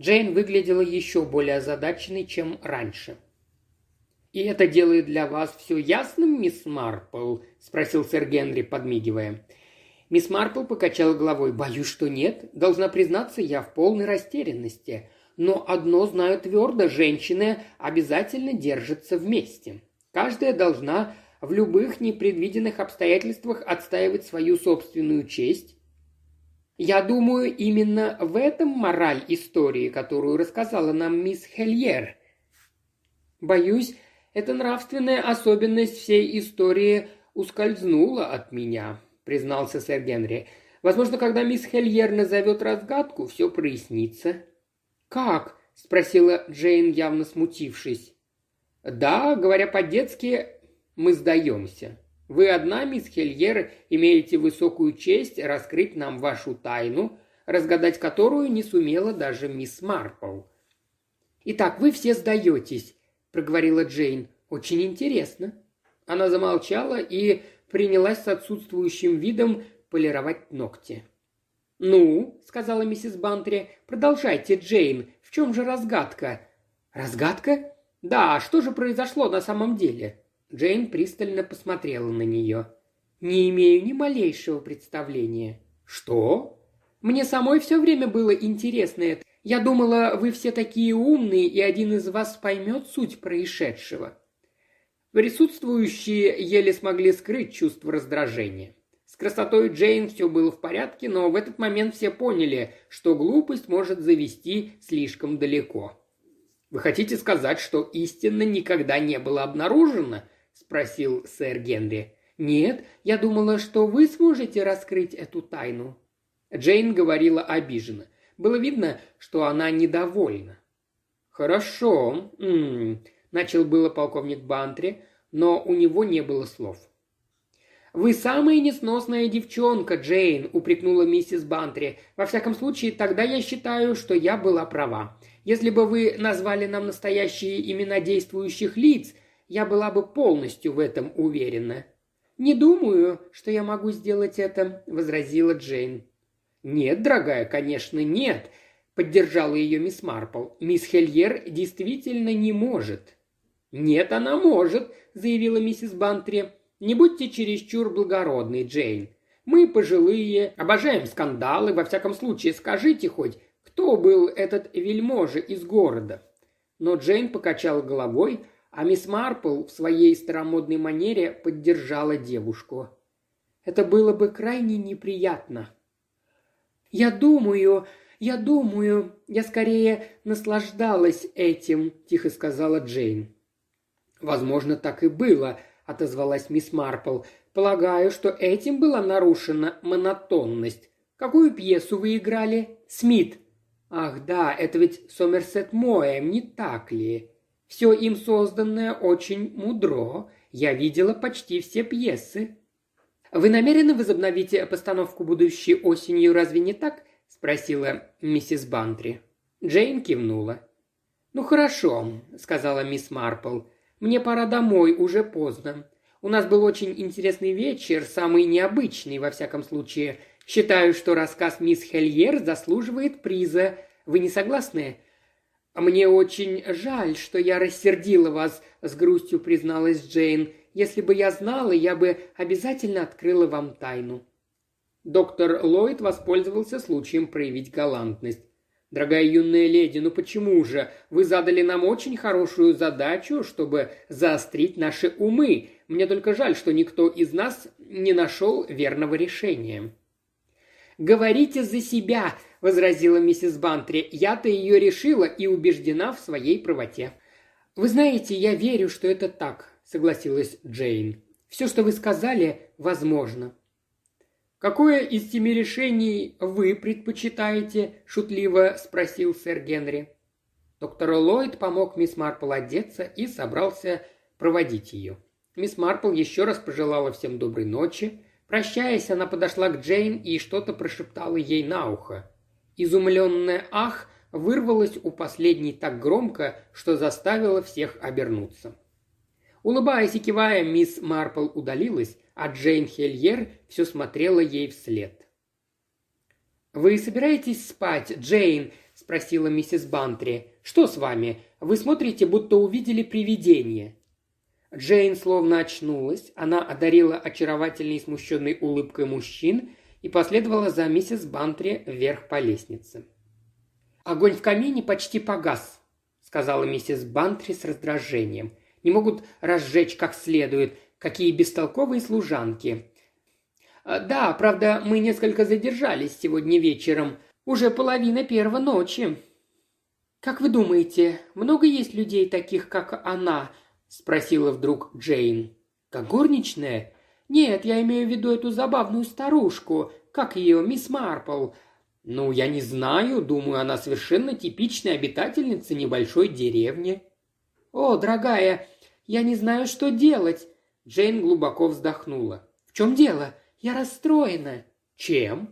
Джейн выглядела еще более озадаченной, чем раньше. «И это делает для вас все ясным, мисс Марпл?» – спросил сэр Генри, подмигивая. Мисс Марпл покачала головой. «Боюсь, что нет. Должна признаться, я в полной растерянности но одно знаю твердо – женщины обязательно держатся вместе. Каждая должна в любых непредвиденных обстоятельствах отстаивать свою собственную честь. Я думаю, именно в этом мораль истории, которую рассказала нам мисс Хельер. Боюсь, эта нравственная особенность всей истории ускользнула от меня, признался сэр Генри. Возможно, когда мисс Хельер назовет разгадку, все прояснится. «Как?» – спросила Джейн, явно смутившись. «Да, говоря по-детски, мы сдаемся. Вы одна, мисс Хельер, имеете высокую честь раскрыть нам вашу тайну, разгадать которую не сумела даже мисс Марпл». «Итак, вы все сдаетесь», – проговорила Джейн. «Очень интересно». Она замолчала и принялась с отсутствующим видом полировать ногти. «Ну», — сказала миссис Бантри, — «продолжайте, Джейн. В чем же разгадка?» «Разгадка? Да, что же произошло на самом деле?» Джейн пристально посмотрела на нее. «Не имею ни малейшего представления». «Что?» «Мне самой все время было интересно это. Я думала, вы все такие умные, и один из вас поймет суть происшедшего». Присутствующие еле смогли скрыть чувство раздражения. С красотой Джейн все было в порядке, но в этот момент все поняли, что глупость может завести слишком далеко. «Вы хотите сказать, что истина никогда не была обнаружена?» – спросил сэр Генри. «Нет, я думала, что вы сможете раскрыть эту тайну». Джейн говорила обиженно. Было видно, что она недовольна. «Хорошо», м-м-м», начал было полковник Бантри, но у него не было слов. «Вы самая несносная девчонка, Джейн», – упрекнула миссис Бантри. «Во всяком случае, тогда я считаю, что я была права. Если бы вы назвали нам настоящие имена действующих лиц, я была бы полностью в этом уверена». «Не думаю, что я могу сделать это», – возразила Джейн. «Нет, дорогая, конечно, нет», – поддержала ее мисс Марпл. «Мисс Хельер действительно не может». «Нет, она может», – заявила миссис Бантри. Не будьте чересчур благородной, Джейн. Мы пожилые, обожаем скандалы, во всяком случае скажите хоть, кто был этот вельможа из города?» Но Джейн покачала головой, а мисс Марпл в своей старомодной манере поддержала девушку. «Это было бы крайне неприятно». «Я думаю, я думаю, я скорее наслаждалась этим», – тихо сказала Джейн. «Возможно, так и было», – отозвалась мисс Марпл. «Полагаю, что этим была нарушена монотонность. Какую пьесу вы играли? Смит». «Ах да, это ведь Сомерсет Моэм, не так ли? Все им созданное очень мудро. Я видела почти все пьесы». «Вы намерены возобновить постановку будущей осенью, разве не так?» – спросила миссис Бантри. Джейн кивнула. «Ну хорошо», – сказала мисс Марпл. Мне пора домой, уже поздно. У нас был очень интересный вечер, самый необычный, во всяком случае. Считаю, что рассказ мисс Хельер заслуживает приза. Вы не согласны?» «Мне очень жаль, что я рассердила вас», — с грустью призналась Джейн. «Если бы я знала, я бы обязательно открыла вам тайну». Доктор Ллойд воспользовался случаем проявить галантность. «Дорогая юная леди, ну почему же? Вы задали нам очень хорошую задачу, чтобы заострить наши умы. Мне только жаль, что никто из нас не нашел верного решения». «Говорите за себя», – возразила миссис Бантри. «Я-то ее решила и убеждена в своей правоте». «Вы знаете, я верю, что это так», – согласилась Джейн. «Все, что вы сказали, возможно. «Какое из семи решений вы предпочитаете?» – шутливо спросил сэр Генри. Доктор Ллойд помог мисс Марпл одеться и собрался проводить ее. Мисс Марпл еще раз пожелала всем доброй ночи. Прощаясь, она подошла к Джейн и что-то прошептала ей на ухо. Изумленная «ах» вырвалась у последней так громко, что заставила всех обернуться. Улыбаясь и кивая, мисс Марпл удалилась, а Джейн Хельер все смотрела ей вслед. «Вы собираетесь спать, Джейн?» – спросила миссис Бантри. «Что с вами? Вы смотрите, будто увидели привидение». Джейн словно очнулась, она одарила очаровательной и смущенной улыбкой мужчин и последовала за миссис Бантри вверх по лестнице. «Огонь в камине почти погас», – сказала миссис Бантри с раздражением. «Не могут разжечь как следует. Какие бестолковые служанки. А, да, правда, мы несколько задержались сегодня вечером. Уже половина первой ночи. Как вы думаете, много есть людей таких, как она? Спросила вдруг Джейн. Как горничная? Нет, я имею в виду эту забавную старушку. Как ее, мисс Марпл? Ну, я не знаю. Думаю, она совершенно типичная обитательница небольшой деревни. О, дорогая, я не знаю, что делать. Джейн глубоко вздохнула. «В чем дело? Я расстроена». «Чем?»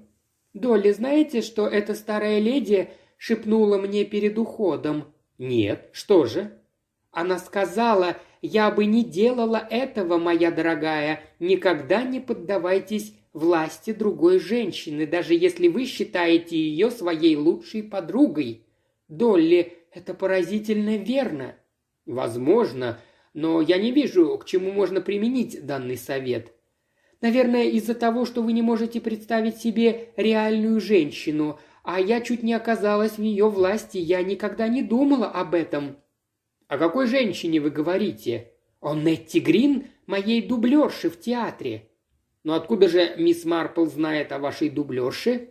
«Долли, знаете, что эта старая леди шепнула мне перед уходом?» «Нет. Что же?» Она сказала, «Я бы не делала этого, моя дорогая. Никогда не поддавайтесь власти другой женщины, даже если вы считаете ее своей лучшей подругой». «Долли, Это поразительно верно. Возможно, но я не вижу, к чему можно применить данный совет. Наверное, из-за того, что вы не можете представить себе реальную женщину, а я чуть не оказалась в ее власти, я никогда не думала об этом». «О какой женщине вы говорите?» «О Нетти Грин, моей дублерше в театре». «Но откуда же мисс Марпл знает о вашей дублерше?»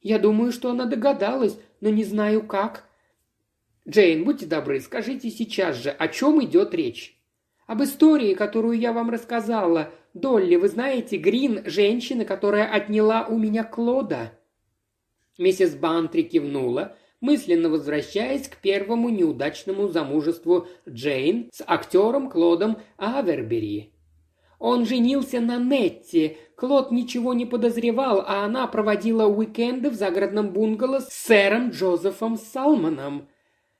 «Я думаю, что она догадалась, но не знаю как». «Джейн, будьте добры, скажите сейчас же, о чем идет речь?» «Об истории, которую я вам рассказала. Долли, вы знаете, Грин – женщина, которая отняла у меня Клода». Миссис Бантри кивнула, мысленно возвращаясь к первому неудачному замужеству Джейн с актером Клодом Авербери. Он женился на Нетти. Клод ничего не подозревал, а она проводила уикенды в загородном бунгало с сэром Джозефом Салманом.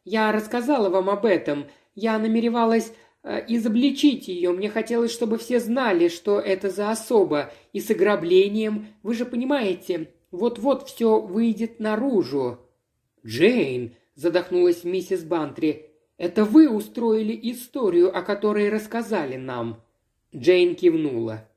Я рассказала вам об этом. Я намеревалась изобличить ее. Мне хотелось, чтобы все знали, что это за особа. И с ограблением, вы же понимаете, вот-вот все выйдет наружу». «Джейн», – задохнулась миссис Бантри, – «это вы устроили историю, о которой рассказали нам». Джейн кивнула.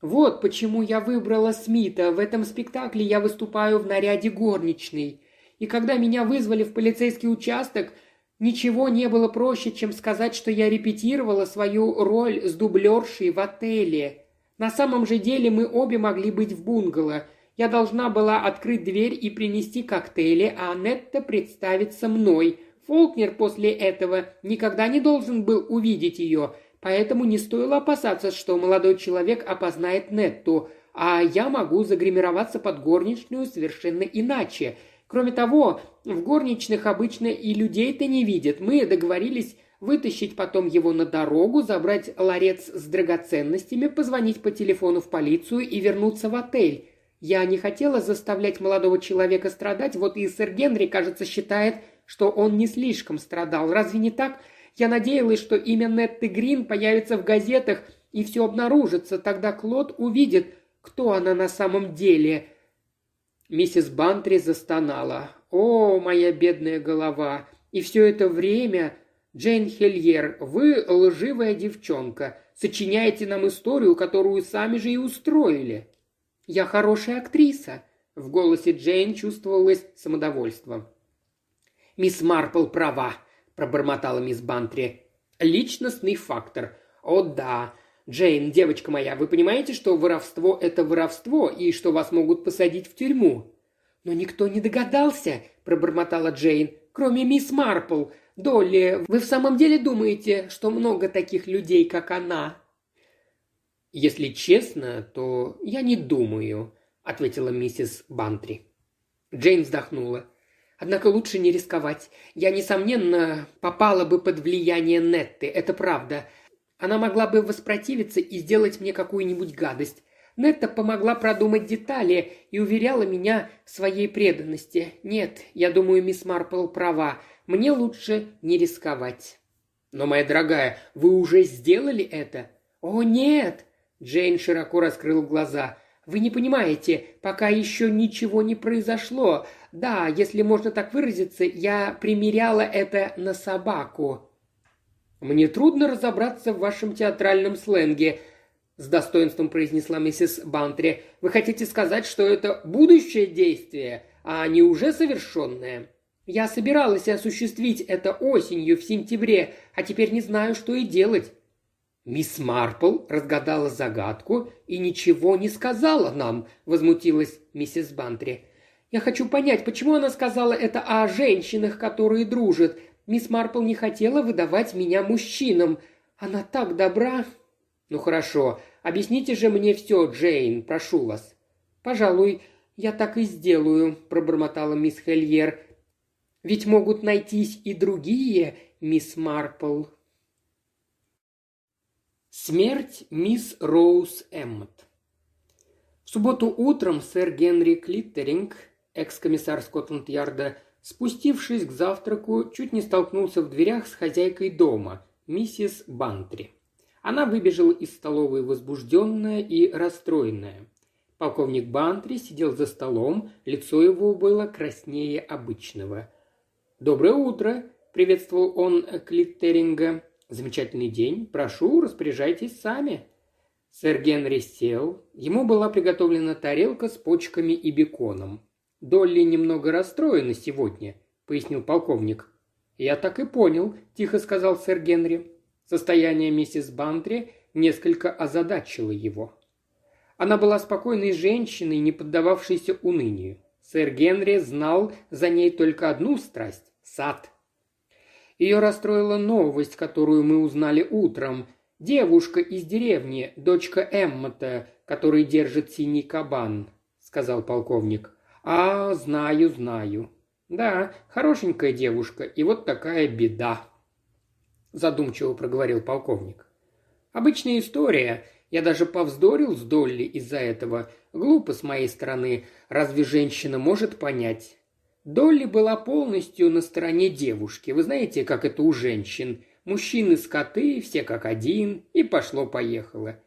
«Вот почему я выбрала Смита. В этом спектакле я выступаю в наряде горничной. И когда меня вызвали в полицейский участок, ничего не было проще, чем сказать, что я репетировала свою роль с дублершей в отеле. На самом же деле мы обе могли быть в бунгало – я должна была открыть дверь и принести коктейли, а Анетта представиться мной. Фолкнер после этого никогда не должен был увидеть ее, поэтому не стоило опасаться, что молодой человек опознает Нетту, а я могу загримироваться под горничную совершенно иначе. Кроме того, в горничных обычно и людей-то не видят. Мы договорились вытащить потом его на дорогу, забрать ларец с драгоценностями, позвонить по телефону в полицию и вернуться в отель. Я не хотела заставлять молодого человека страдать, вот и сэр Генри, кажется, считает, что он не слишком страдал. Разве не так? Я надеялась, что имя Нетты Грин появится в газетах и все обнаружится. Тогда Клод увидит, кто она на самом деле. Миссис Бантри застонала. «О, моя бедная голова! И все это время...» «Джейн Хельер, вы лживая девчонка. Сочиняете нам историю, которую сами же и устроили». Я хорошая актриса», – в голосе Джейн чувствовалось самодовольство. «Мисс Марпл права», – пробормотала мисс Бантри. «Личностный фактор. О да. Джейн, девочка моя, вы понимаете, что воровство – это воровство, и что вас могут посадить в тюрьму?» «Но никто не догадался», – пробормотала Джейн, – «кроме мисс Марпл. Долли, вы в самом деле думаете, что много таких людей, как она?» «Если честно, то я не думаю», — ответила миссис Бантри. Джейн вздохнула. «Однако лучше не рисковать. Я, несомненно, попала бы под влияние Нетты, это правда. Она могла бы воспротивиться и сделать мне какую-нибудь гадость. Нетта помогла продумать детали и уверяла меня в своей преданности. Нет, я думаю, мисс Марпл права. Мне лучше не рисковать». «Но, моя дорогая, вы уже сделали это?» «О, нет!» Джейн широко раскрыл глаза. «Вы не понимаете, пока еще ничего не произошло. Да, если можно так выразиться, я примеряла это на собаку». «Мне трудно разобраться в вашем театральном сленге», – с достоинством произнесла миссис Бантри. «Вы хотите сказать, что это будущее действие, а не уже совершенное?» «Я собиралась осуществить это осенью в сентябре, а теперь не знаю, что и делать. «Мисс Марпл разгадала загадку и ничего не сказала нам», – возмутилась миссис Бантри. «Я хочу понять, почему она сказала это о женщинах, которые дружат. Мисс Марпл не хотела выдавать меня мужчинам. Она так добра». «Ну хорошо, объясните же мне все, Джейн, прошу вас». «Пожалуй, я так и сделаю», – пробормотала мисс Хельер. «Ведь могут найтись и другие, мисс Марпл». Смерть мисс Роуз Эммот. В субботу утром сэр Генри Клиттеринг, экс-комиссар Скотланд-Ярда, спустившись к завтраку, чуть не столкнулся в дверях с хозяйкой дома, миссис Бантри. Она выбежала из столовой возбужденная и расстроенная. Полковник Бантри сидел за столом, лицо его было краснее обычного. «Доброе утро!» – приветствовал он Клиттеринга. «Замечательный день. Прошу, распоряжайтесь сами». Сэр Генри сел. Ему была приготовлена тарелка с почками и беконом. «Долли немного расстроена сегодня», – пояснил полковник. «Я так и понял», – тихо сказал сэр Генри. Состояние миссис Бантри несколько озадачило его. Она была спокойной женщиной, не поддававшейся унынию. Сэр Генри знал за ней только одну страсть – сад. Ее расстроила новость, которую мы узнали утром. Девушка из деревни, дочка Эммота, который держит синий кабан, сказал полковник. А, знаю, знаю. Да, хорошенькая девушка, и вот такая беда. Задумчиво проговорил полковник. Обычная история. Я даже повздорил с Долли из-за этого. Глупо с моей стороны. Разве женщина может понять? Долли была полностью на стороне девушки. Вы знаете, как это у женщин. Мужчины скоты, все как один, и пошло-поехало.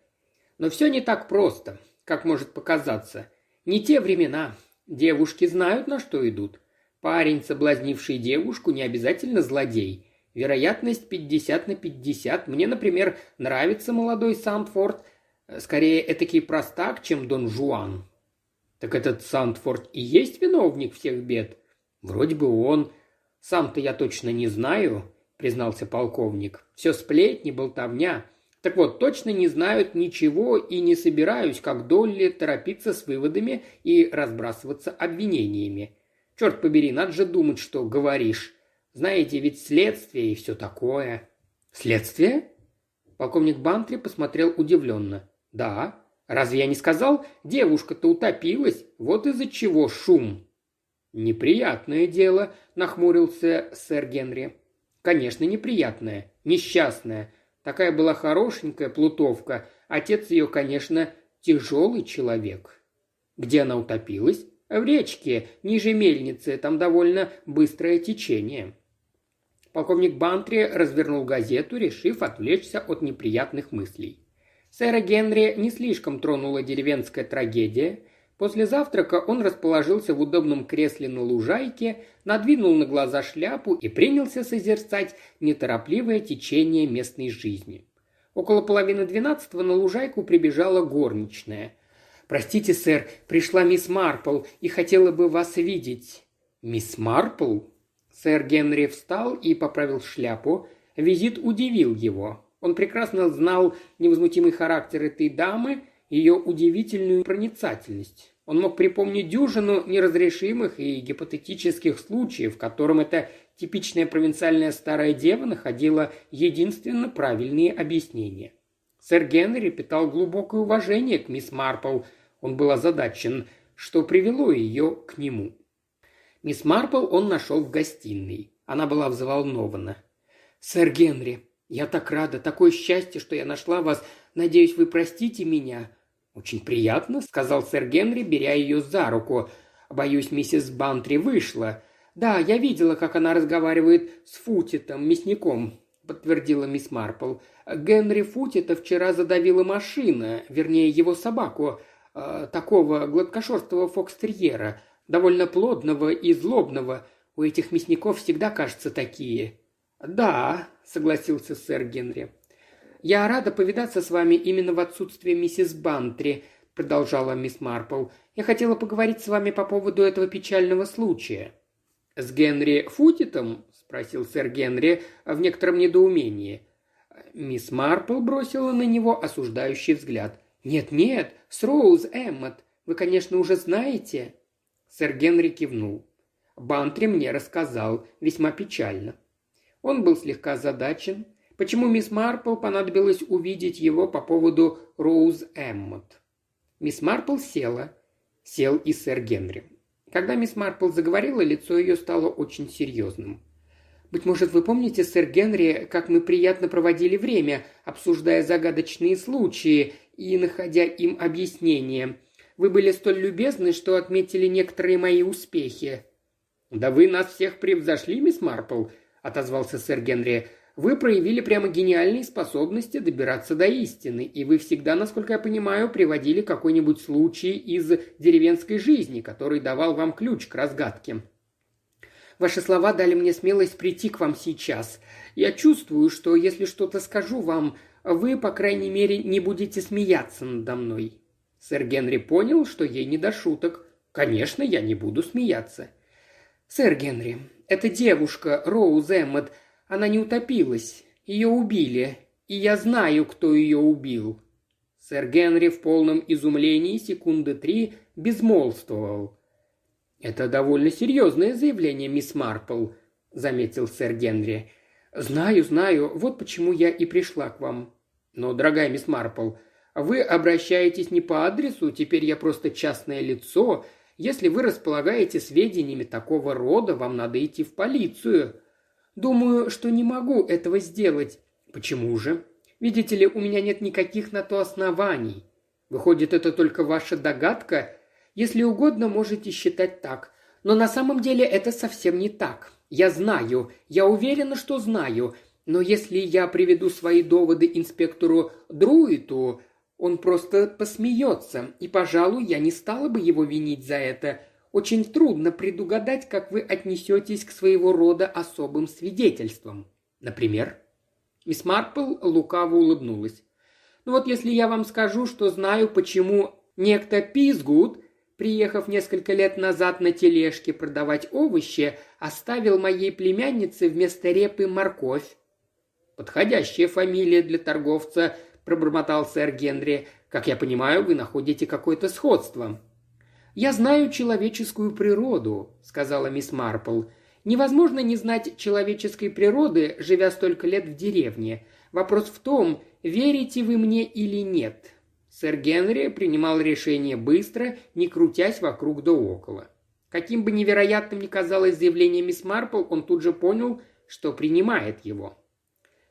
Но все не так просто, как может показаться. Не те времена. Девушки знают, на что идут. Парень, соблазнивший девушку, не обязательно злодей. Вероятность 50 на 50. Мне, например, нравится молодой Сандфорд – Скорее, этакий простак, чем Дон Жуан. Так этот Сандфорд и есть виновник всех бед? Вроде бы он. Сам-то я точно не знаю, признался полковник. Все сплетни, болтовня. Так вот, точно не знают ничего и не собираюсь, как Долли, торопиться с выводами и разбрасываться обвинениями. Черт побери, надо же думать, что говоришь. Знаете, ведь следствие и все такое. Следствие? Полковник Бантри посмотрел удивленно. «Да. Разве я не сказал? Девушка-то утопилась. Вот из-за чего шум». «Неприятное дело», – нахмурился сэр Генри. «Конечно, неприятное. Несчастное. Такая была хорошенькая плутовка. Отец ее, конечно, тяжелый человек». «Где она утопилась?» «В речке, ниже мельницы. Там довольно быстрое течение». Полковник Бантри развернул газету, решив отвлечься от неприятных мыслей. Сэра Генри не слишком тронула деревенская трагедия. После завтрака он расположился в удобном кресле на лужайке, надвинул на глаза шляпу и принялся созерцать неторопливое течение местной жизни. Около половины двенадцатого на лужайку прибежала горничная. «Простите, сэр, пришла мисс Марпл и хотела бы вас видеть». «Мисс Марпл?» Сэр Генри встал и поправил шляпу. Визит удивил его. Он прекрасно знал невозмутимый характер этой дамы, ее удивительную проницательность. Он мог припомнить дюжину неразрешимых и гипотетических случаев, в котором эта типичная провинциальная старая дева находила единственно правильные объяснения. Сэр Генри питал глубокое уважение к мисс Марпл. Он был озадачен, что привело ее к нему. Мисс Марпл он нашел в гостиной. Она была взволнована. «Сэр Генри, я так рада, такое счастье, что я нашла вас. Надеюсь, вы простите меня». «Очень приятно», — сказал сэр Генри, беря ее за руку. «Боюсь, миссис Бантри вышла». «Да, я видела, как она разговаривает с Футитом, мясником», — подтвердила мисс Марпл. «Генри Футита вчера задавила машина, вернее, его собаку, э, такого гладкошерстого фокстерьера, довольно плодного и злобного. У этих мясников всегда, кажется, такие». «Да», — согласился сэр Генри. «Я рада повидаться с вами именно в отсутствие миссис Бантри», — продолжала мисс Марпл. «Я хотела поговорить с вами по поводу этого печального случая». «С Генри Футитом?» – спросил сэр Генри в некотором недоумении. Мисс Марпл бросила на него осуждающий взгляд. «Нет-нет, с Роуз Эммот. Вы, конечно, уже знаете». Сэр Генри кивнул. Бантри мне рассказал, весьма печально. Он был слегка озадачен, почему мисс Марпл понадобилось увидеть его по поводу Роуз Эммот. Мисс Марпл села. Сел и сэр Генри. Когда мисс Марпл заговорила, лицо ее стало очень серьезным. «Быть может, вы помните, сэр Генри, как мы приятно проводили время, обсуждая загадочные случаи и находя им объяснение. Вы были столь любезны, что отметили некоторые мои успехи». «Да вы нас всех превзошли, мисс Марпл», отозвался сэр Генри. «Вы проявили прямо гениальные способности добираться до истины, и вы всегда, насколько я понимаю, приводили какой-нибудь случай из деревенской жизни, который давал вам ключ к разгадке». Ваши слова дали мне смелость прийти к вам сейчас. Я чувствую, что если что-то скажу вам, вы, по крайней мере, не будете смеяться надо мной». Сэр Генри понял, что ей не до шуток. «Конечно, я не буду смеяться». «Сэр Генри, эта девушка, Роуз Эммот, она не утопилась. Ее убили. И я знаю, кто ее убил». Сэр Генри в полном изумлении секунды три безмолвствовал. «Это довольно серьезное заявление, мисс Марпл», — заметил сэр Генри. «Знаю, знаю, вот почему я и пришла к вам». «Но, дорогая мисс Марпл, вы обращаетесь не по адресу, теперь я просто частное лицо. Если вы располагаете сведениями такого рода, вам надо идти в полицию». «Думаю, что не могу этого сделать». «Почему же?» «Видите ли, у меня нет никаких на то оснований. Выходит, это только ваша догадка? Если угодно, можете считать так. Но на самом деле это совсем не так. Я знаю, я уверена, что знаю. Но если я приведу свои доводы инспектору Друиту, он просто посмеется, и, пожалуй, я не стала бы его винить за это. Очень трудно предугадать, как вы отнесетесь к своего рода особым свидетельствам. Например, мисс Марпл лукаво улыбнулась. Ну вот если я вам скажу, что знаю, почему некто Пизгуд, приехав несколько лет назад на тележке продавать овощи, оставил моей племяннице вместо репы морковь. «Подходящая фамилия для торговца», – пробормотал сэр Генри. «Как я понимаю, вы находите какое-то сходство». «Я знаю человеческую природу», – сказала мисс Марпл. «Невозможно не знать человеческой природы, живя столько лет в деревне. Вопрос в том, верите вы мне или нет. Сэр Генри принимал решение быстро, не крутясь вокруг да около. Каким бы невероятным ни казалось заявление мисс Марпл, он тут же понял, что принимает его.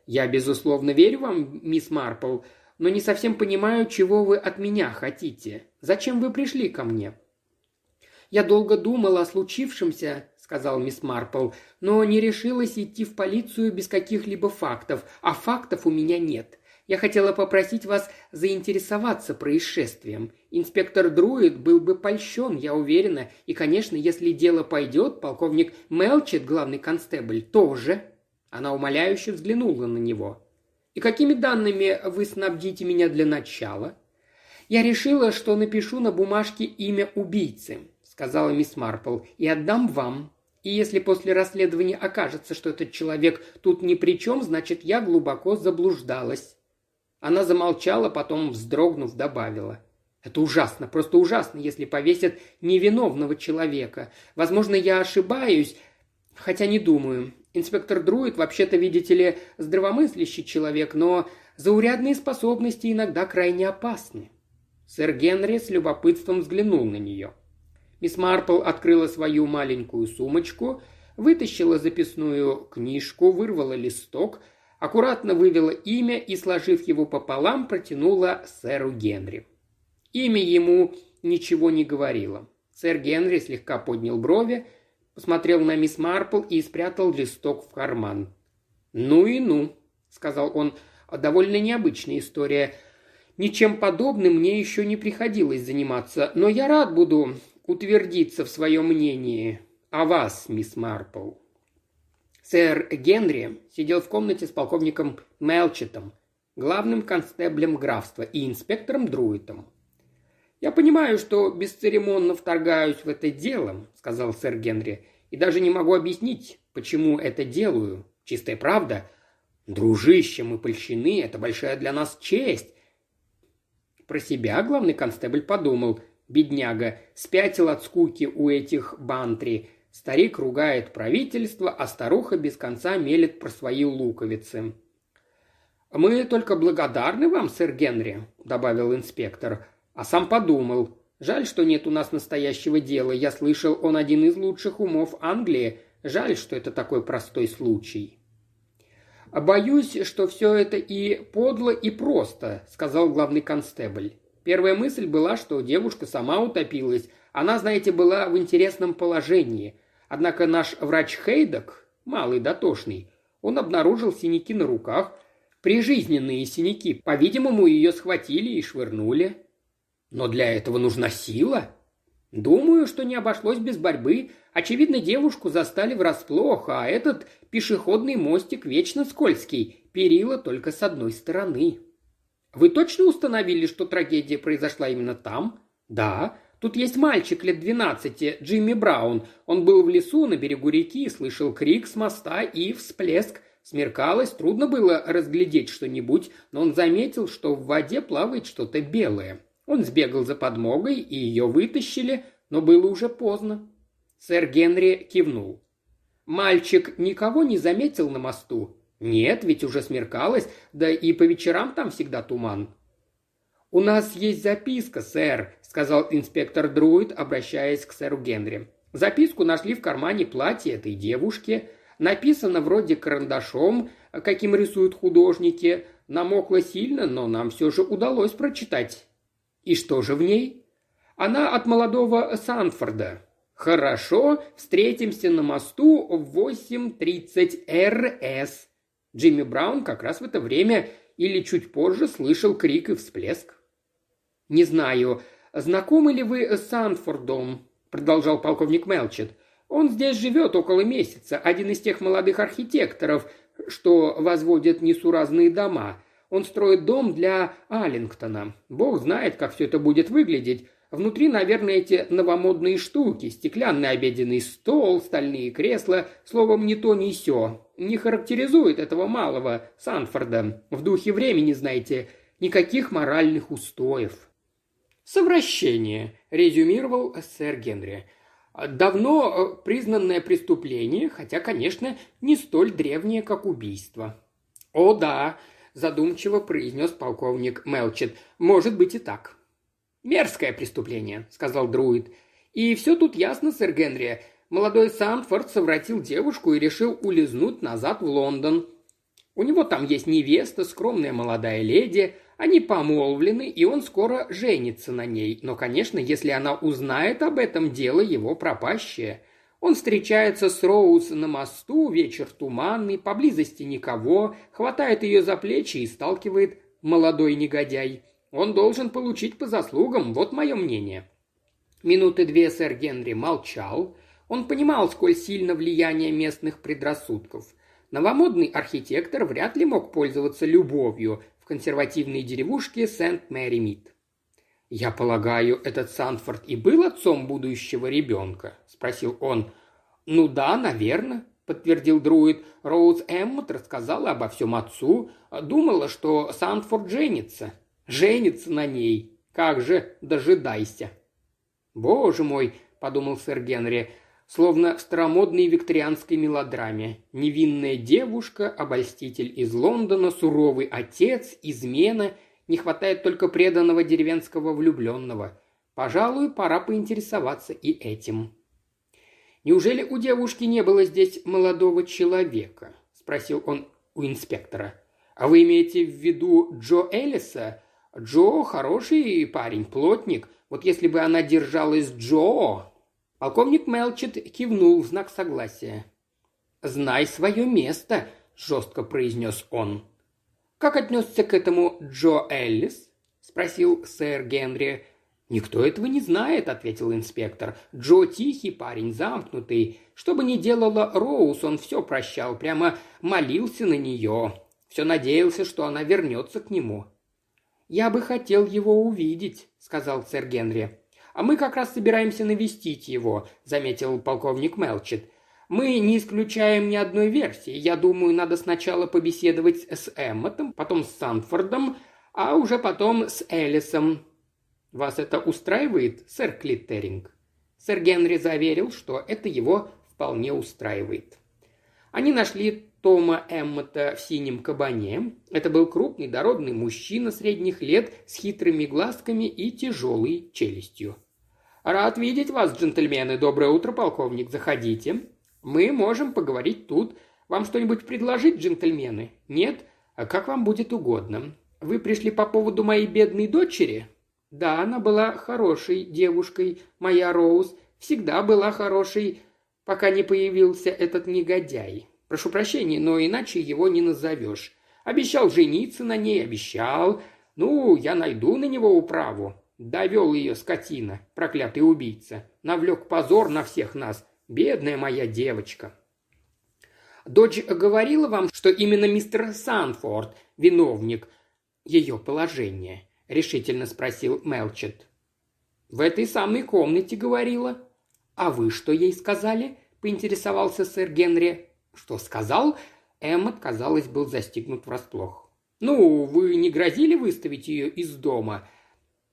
«Я, безусловно, верю вам, мисс Марпл, но не совсем понимаю, чего вы от меня хотите. Зачем вы пришли ко мне?» «Я долго думала о случившемся», — сказал мисс Марпл, «но не решилась идти в полицию без каких-либо фактов, а фактов у меня нет. Я хотела попросить вас заинтересоваться происшествием. Инспектор Друид был бы польщен, я уверена, и, конечно, если дело пойдет, полковник Мелчет, главный констебль, тоже». Она умоляюще взглянула на него. «И какими данными вы снабдите меня для начала?» «Я решила, что напишу на бумажке имя убийцы», — сказала мисс Марпл, — «и отдам вам. И если после расследования окажется, что этот человек тут ни при чем, значит, я глубоко заблуждалась». Она замолчала, потом, вздрогнув, добавила. «Это ужасно, просто ужасно, если повесят невиновного человека. Возможно, я ошибаюсь, хотя не думаю. Инспектор Друид, вообще-то, видите ли, здравомыслящий человек, но заурядные способности иногда крайне опасны». Сэр Генри с любопытством взглянул на нее – Мисс Марпл открыла свою маленькую сумочку, вытащила записную книжку, вырвала листок, аккуратно вывела имя и, сложив его пополам, протянула сэру Генри. Имя ему ничего не говорило. Сэр Генри слегка поднял брови, посмотрел на мисс Марпл и спрятал листок в карман. «Ну и ну», — сказал он, — «довольно необычная история. Ничем подобным мне еще не приходилось заниматься, но я рад буду, утвердиться в своем мнении о вас, мисс Марпл. Сэр Генри сидел в комнате с полковником Мелчетом, главным констеблем графства и инспектором Друитом. «Я понимаю, что бесцеремонно вторгаюсь в это дело», — сказал сэр Генри, «и даже не могу объяснить, почему это делаю. Чистая правда. Дружище, мы польщены, это большая для нас честь». Про себя главный констебль подумал — Бедняга, спятил от скуки у этих бантри. Старик ругает правительство, а старуха без конца мелет про свои луковицы. «Мы только благодарны вам, сэр Генри», — добавил инспектор, а сам подумал. «Жаль, что нет у нас настоящего дела. Я слышал, он один из лучших умов Англии. Жаль, что это такой простой случай». «Боюсь, что все это и подло, и просто», — сказал главный констебль. Первая мысль была, что девушка сама утопилась. Она, знаете, была в интересном положении. Однако наш врач Хейдок, малый дотошный, он обнаружил синяки на руках, прижизненные синяки. По-видимому, ее схватили и швырнули. Но для этого нужна сила. Думаю, что не обошлось без борьбы. Очевидно, девушку застали врасплох, а этот пешеходный мостик вечно скользкий, перила только с одной стороны. Вы точно установили, что трагедия произошла именно там? Да. Тут есть мальчик лет двенадцати, Джимми Браун. Он был в лесу на берегу реки, слышал крик с моста и всплеск. Смеркалось, трудно было разглядеть что-нибудь, но он заметил, что в воде плавает что-то белое. Он сбегал за подмогой, и ее вытащили, но было уже поздно. Сэр Генри кивнул. «Мальчик никого не заметил на мосту?» «Нет, ведь уже смеркалось, да и по вечерам там всегда туман». «У нас есть записка, сэр», — сказал инспектор Друид, обращаясь к сэру Генри. Записку нашли в кармане платья этой девушки. Написано вроде карандашом, каким рисуют художники. Намокло сильно, но нам все же удалось прочитать и что же в ней? Она от молодого Санфорда. Хорошо, встретимся на мосту в 8.30 РС. Джимми Браун как раз в это время или чуть позже слышал крик и всплеск. «Не знаю, знакомы ли вы с Санфордом?» – продолжал полковник Мелчет. «Он здесь живет около месяца, один из тех молодых архитекторов, что возводят несуразные дома. Он строит дом для Аллингтона. Бог знает, как все это будет выглядеть. Внутри, наверное, эти новомодные штуки, стеклянный обеденный стол, стальные кресла, словом, ни то, ни сё. Не характеризует этого малого Санфорда. В духе времени, знаете, никаких моральных устоев. «Совращение», – резюмировал сэр Генри. «Давно э, признанное преступление, хотя, конечно, не столь древнее, как убийство». «О да, задумчиво произнес полковник Мелчет. «Может быть и так». «Мерзкое преступление», — сказал Друид. «И все тут ясно, сэр Генри. Молодой Сандфорд совратил девушку и решил улизнуть назад в Лондон. У него там есть невеста, скромная молодая леди, они помолвлены, и он скоро женится на ней. Но, конечно, если она узнает об этом, дело его пропащее. Он встречается с Роуз на мосту, вечер туманный, поблизости никого, хватает ее за плечи и сталкивает молодой негодяй. Он должен получить по заслугам, вот мое мнение». Минуты две сэр Генри молчал. Он понимал, сколь сильно влияние местных предрассудков. Новомодный архитектор вряд ли мог пользоваться любовью в консервативной деревушке Сент-Мэри-Мид. «Я полагаю, этот Санфорд и был отцом будущего ребенка?» – спросил он. «Ну да, наверное», – подтвердил друид. Роуз Эммот рассказала обо всем отцу. Думала, что Санфорд женится. Женится на ней. Как же, дожидайся. «Боже мой», – подумал сэр Генри, – словно в старомодной викторианской мелодраме. Невинная девушка, обольститель из Лондона, суровый отец, измена – не хватает только преданного деревенского влюбленного. Пожалуй, пора поинтересоваться и этим. «Неужели у девушки не было здесь молодого человека?» – спросил он у инспектора. «А вы имеете в виду Джо Эллиса? Джо – хороший парень, плотник. Вот если бы она держалась Джо...» Полковник Мелчет кивнул в знак согласия. «Знай свое место», – жестко произнес он. «Как отнесся к этому Джо Эллис?» – спросил сэр Генри. «Никто этого не знает», – ответил инспектор. «Джо тихий парень, замкнутый. Что бы ни делала Роуз, он все прощал, прямо молился на нее. Все надеялся, что она вернется к нему». «Я бы хотел его увидеть», – сказал сэр Генри. «А мы как раз собираемся навестить его», – заметил полковник Мелчет. Мы не исключаем ни одной версии. Я думаю, надо сначала побеседовать с Эммотом, потом с Санфордом, а уже потом с Элисом. Вас это устраивает, сэр Клиттеринг?» Сэр Генри заверил, что это его вполне устраивает. Они нашли Тома Эммота в синем кабане. Это был крупный дородный мужчина средних лет с хитрыми глазками и тяжелой челюстью. «Рад видеть вас, джентльмены. Доброе утро, полковник. Заходите». Мы можем поговорить тут. Вам что-нибудь предложить, джентльмены? Нет? А как вам будет угодно. Вы пришли по поводу моей бедной дочери? Да, она была хорошей девушкой, моя Роуз. Всегда была хорошей, пока не появился этот негодяй. Прошу прощения, но иначе его не назовешь. Обещал жениться на ней, обещал. Ну, я найду на него управу. Довел ее скотина, проклятый убийца. Навлек позор на всех нас. Бедная моя девочка. Дочь говорила вам, что именно мистер Санфорд виновник ее положения?» – решительно спросил Мелчет. «В этой самой комнате говорила». «А вы что ей сказали?» – поинтересовался сэр Генри. «Что сказал?» Эммот, казалось, был застигнут врасплох. «Ну, вы не грозили выставить ее из дома?»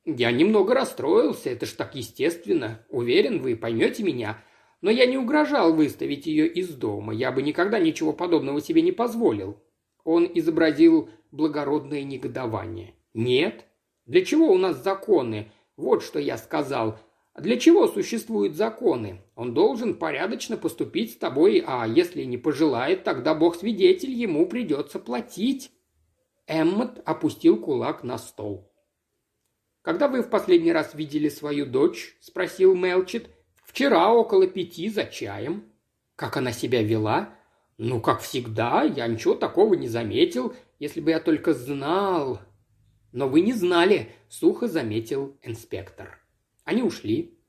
«Я немного расстроился, это ж так естественно. Уверен, вы поймете меня. Но я не угрожал выставить ее из дома. Я бы никогда ничего подобного себе не позволил». Он изобразил благородное негодование. «Нет? Для чего у нас законы? Вот что я сказал. Для чего существуют законы? Он должен порядочно поступить с тобой, а если не пожелает, тогда бог-свидетель, ему придется платить». Эммот опустил кулак на стол. «Когда вы в последний раз видели свою дочь?» – спросил Мелчит. «Вчера около пяти за чаем». «Как она себя вела?» «Ну, как всегда, я ничего такого не заметил, если бы я только знал». «Но вы не знали», — сухо заметил инспектор. Они ушли.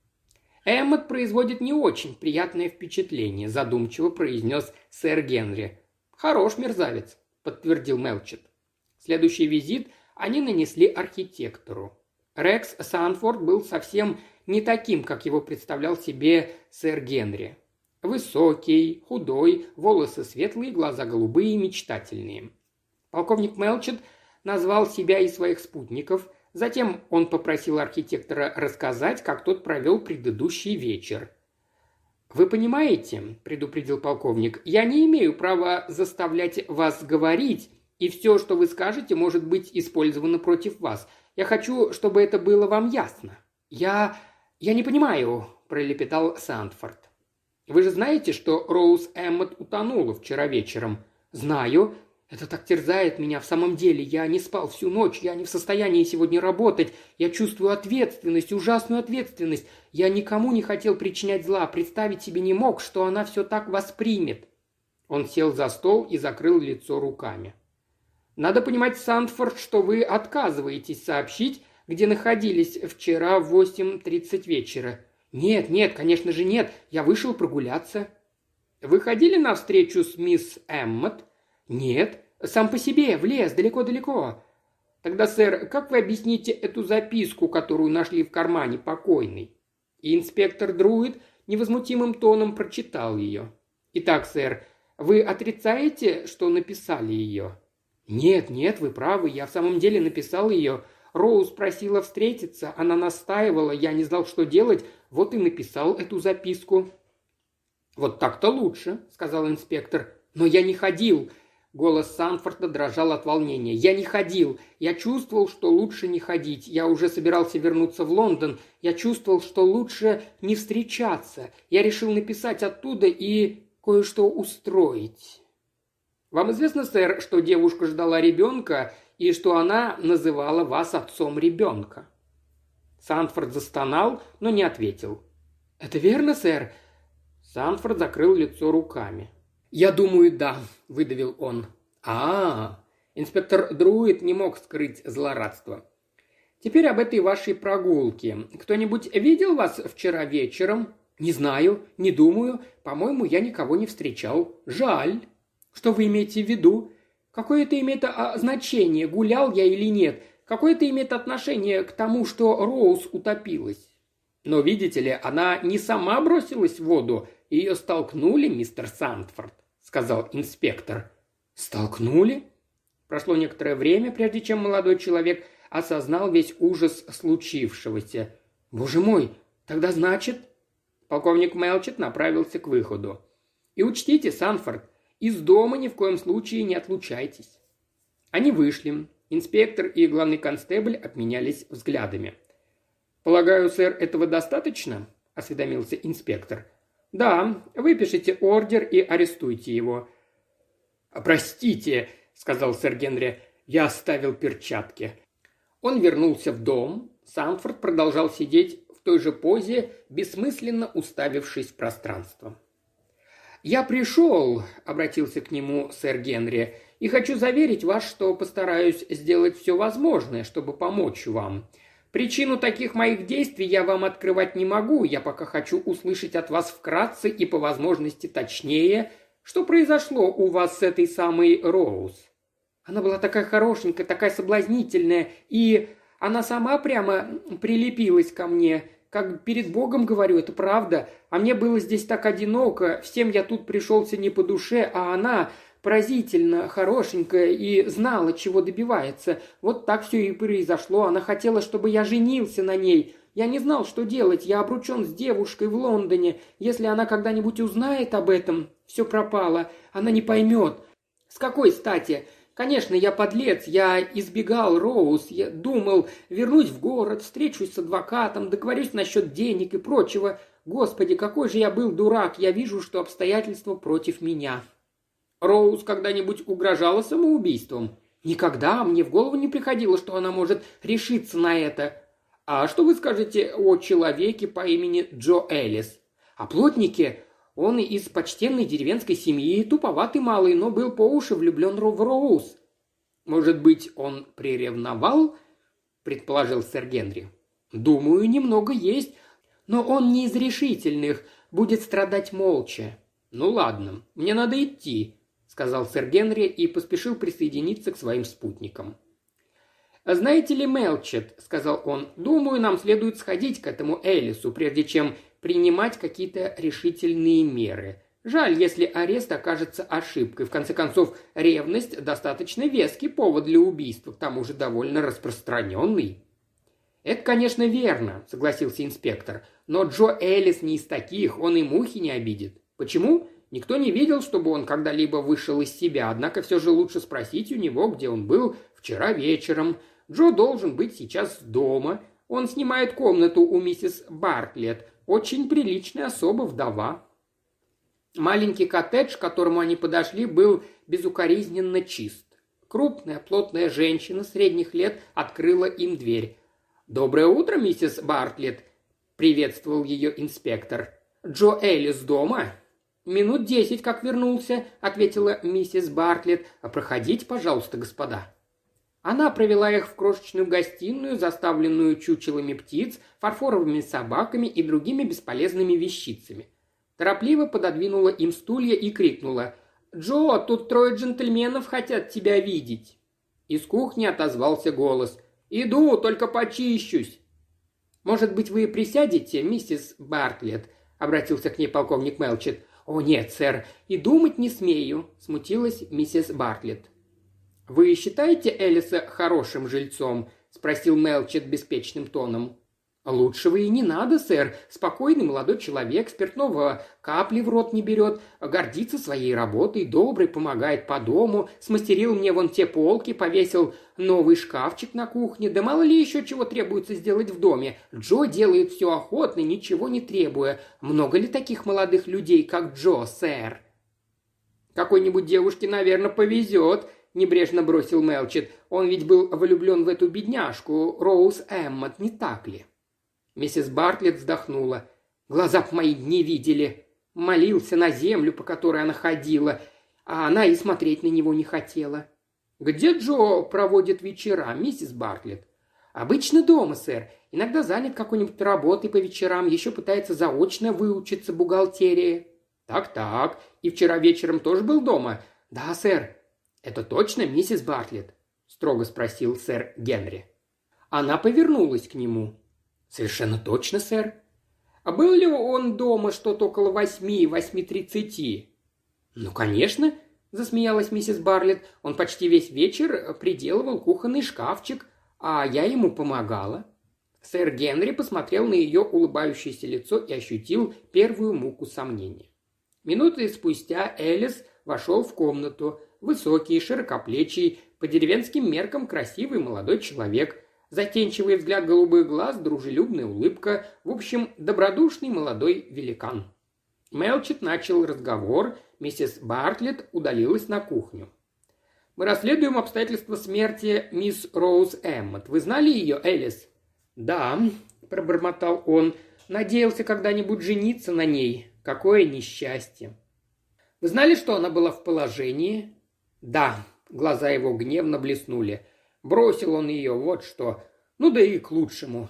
«Эммот производит не очень приятное впечатление», — задумчиво произнес сэр Генри. «Хорош мерзавец», — подтвердил Мелчет. Следующий визит они нанесли архитектору. Рекс Санфорд был совсем не таким, как его представлял себе сэр Генри. Высокий, худой, волосы светлые, глаза голубые, мечтательные. Полковник Мелчет назвал себя и своих спутников. Затем он попросил архитектора рассказать, как тот провел предыдущий вечер. «Вы понимаете», – предупредил полковник, – «я не имею права заставлять вас говорить, и все, что вы скажете, может быть использовано против вас. Я хочу, чтобы это было вам ясно». «Я... я не понимаю», – пролепетал Сандфорд. Вы же знаете, что Роуз Эммот утонула вчера вечером?» «Знаю. Это так терзает меня в самом деле. Я не спал всю ночь, я не в состоянии сегодня работать. Я чувствую ответственность, ужасную ответственность. Я никому не хотел причинять зла, представить себе не мог, что она все так воспримет». Он сел за стол и закрыл лицо руками. «Надо понимать, Сандфорд, что вы отказываетесь сообщить, где находились вчера в 8.30 вечера. «Нет, нет, конечно же нет. Я вышел прогуляться». «Вы ходили на встречу с мисс Эммот?» «Нет. Сам по себе, в лес, далеко-далеко». «Тогда, сэр, как вы объясните эту записку, которую нашли в кармане покойной?» И инспектор Друид невозмутимым тоном прочитал ее. «Итак, сэр, вы отрицаете, что написали ее?» «Нет, нет, вы правы, я в самом деле написал ее. Роуз просила встретиться, она настаивала, я не знал, что делать, вот и написал эту записку». «Вот так-то лучше», — сказал инспектор. «Но я не ходил». Голос Санфорда дрожал от волнения. «Я не ходил. Я чувствовал, что лучше не ходить. Я уже собирался вернуться в Лондон. Я чувствовал, что лучше не встречаться. Я решил написать оттуда и кое-что устроить». «Вам известно, сэр, что девушка ждала ребенка и что она называла вас отцом ребенка?» Санфорд застонал, но не ответил. «Это верно, сэр?» Санфорд закрыл лицо руками. «Я думаю, да», – выдавил он. а, -а, -а Инспектор Друид не мог скрыть злорадство. «Теперь об этой вашей прогулке. Кто-нибудь видел вас вчера вечером?» «Не знаю, не думаю. По-моему, я никого не встречал. Жаль». «Что вы имеете в виду? Какое это имеет а, значение, гулял я или нет? Какое это имеет отношение к тому, что Роуз утопилась? Но, видите ли, она не сама бросилась в воду, ее столкнули, мистер Сандфорд, сказал инспектор. Столкнули? Прошло некоторое время, прежде чем молодой человек осознал весь ужас случившегося. Боже мой, тогда значит... Полковник Мелчет направился к выходу. И учтите, Санфорд, из дома ни в коем случае не отлучайтесь. Они вышли. Инспектор и главный констебль обменялись взглядами. «Полагаю, сэр, этого достаточно?» – осведомился инспектор. «Да, выпишите ордер и арестуйте его». «Простите», – сказал сэр Генри, – «я оставил перчатки». Он вернулся в дом. Санфорд продолжал сидеть в той же позе, бессмысленно уставившись в пространство. «Я пришел», – обратился к нему сэр Генри, и хочу заверить вас, что постараюсь сделать все возможное, чтобы помочь вам. Причину таких моих действий я вам открывать не могу, я пока хочу услышать от вас вкратце и по возможности точнее, что произошло у вас с этой самой Роуз. Она была такая хорошенькая, такая соблазнительная, и она сама прямо прилепилась ко мне. Как перед Богом говорю, это правда. А мне было здесь так одиноко, всем я тут пришелся не по душе, а она поразительно хорошенькая и знала, чего добивается. Вот так все и произошло. Она хотела, чтобы я женился на ней. Я не знал, что делать. Я обручен с девушкой в Лондоне. Если она когда-нибудь узнает об этом, все пропало. Она не поймет. С какой стати? Конечно, я подлец, я избегал Роуз, я думал, вернусь в город, встречусь с адвокатом, договорюсь насчет денег и прочего. Господи, какой же я был дурак, я вижу, что обстоятельства против меня. Роуз когда-нибудь угрожала самоубийством? Никогда мне в голову не приходило, что она может решиться на это. А что вы скажете о человеке по имени Джо Эллис? О плотнике? Он из почтенной деревенской семьи, туповатый малый, но был по уши влюблен в Роуз. Может быть, он приревновал? предположил сэр Генри. Думаю, немного есть, но он не из решительных, будет страдать молча. Ну ладно, мне надо идти сказал сэр Генри и поспешил присоединиться к своим спутникам. «Знаете ли, Мелчет», — сказал он, — «думаю, нам следует сходить к этому Элису, прежде чем принимать какие-то решительные меры. Жаль, если арест окажется ошибкой. В конце концов, ревность – достаточно веский повод для убийства, к тому же довольно распространенный». «Это, конечно, верно», – согласился инспектор. «Но Джо Элис не из таких, он и мухи не обидит. Почему? Никто не видел, чтобы он когда-либо вышел из себя, однако все же лучше спросить у него, где он был вчера вечером. Джо должен быть сейчас дома. Он снимает комнату у миссис Бартлетт, очень приличная особа вдова. Маленький коттедж, к которому они подошли, был безукоризненно чист. Крупная, плотная женщина средних лет открыла им дверь. «Доброе утро, миссис Бартлетт!» – приветствовал ее инспектор. «Джо Эллис дома?» «Минут десять, как вернулся», — ответила миссис Бартлетт. «А проходите, пожалуйста, господа». Она провела их в крошечную гостиную, заставленную чучелами птиц, фарфоровыми собаками и другими бесполезными вещицами. Торопливо пододвинула им стулья и крикнула «Джо, тут трое джентльменов хотят тебя видеть!» Из кухни отозвался голос «Иду, только почищусь!» «Может быть, вы присядете, миссис Бартлетт?» — обратился к ней полковник Мелчет. «О нет, сэр, и думать не смею», – смутилась миссис Бартлетт. «Вы считаете Элиса хорошим жильцом?» – спросил Мелчет беспечным тоном. «Лучшего и не надо, сэр. Спокойный молодой человек, спиртного капли в рот не берет, гордится своей работой, добрый, помогает по дому, смастерил мне вон те полки, повесил новый шкафчик на кухне, да мало ли еще чего требуется сделать в доме. Джо делает все охотно, ничего не требуя. Много ли таких молодых людей, как Джо, сэр?» «Какой-нибудь девушке, наверное, повезет», – небрежно бросил Мелчет. «Он ведь был влюблен в эту бедняжку, Роуз Эммот, не так ли?» Миссис Бартлетт вздохнула. Глаза б мои не видели. Молился на землю, по которой она ходила, а она и смотреть на него не хотела. «Где Джо проводит вечера, миссис Бартлетт?» «Обычно дома, сэр. Иногда занят какой-нибудь работой по вечерам, еще пытается заочно выучиться бухгалтерии». «Так-так. И вчера вечером тоже был дома?» «Да, сэр». «Это точно миссис Бартлетт?» – строго спросил сэр Генри. Она повернулась к нему. «Совершенно точно, сэр». «А был ли он дома что-то около восьми, восьми тридцати?» «Ну, конечно», – засмеялась миссис Барлетт. «Он почти весь вечер приделывал кухонный шкафчик, а я ему помогала». Сэр Генри посмотрел на ее улыбающееся лицо и ощутил первую муку сомнения. Минуты спустя Элис вошел в комнату. Высокий, широкоплечий, по деревенским меркам красивый молодой человек – Затенчивый взгляд голубых глаз, дружелюбная улыбка, в общем, добродушный молодой великан. Мелчит начал разговор, миссис Бартлетт удалилась на кухню. «Мы расследуем обстоятельства смерти мисс Роуз Эммот. Вы знали ее, Элис?» «Да», – пробормотал он, – «надеялся когда-нибудь жениться на ней. Какое несчастье!» «Вы знали, что она была в положении?» «Да», – глаза его гневно блеснули. Бросил он ее, вот что. Ну да и к лучшему.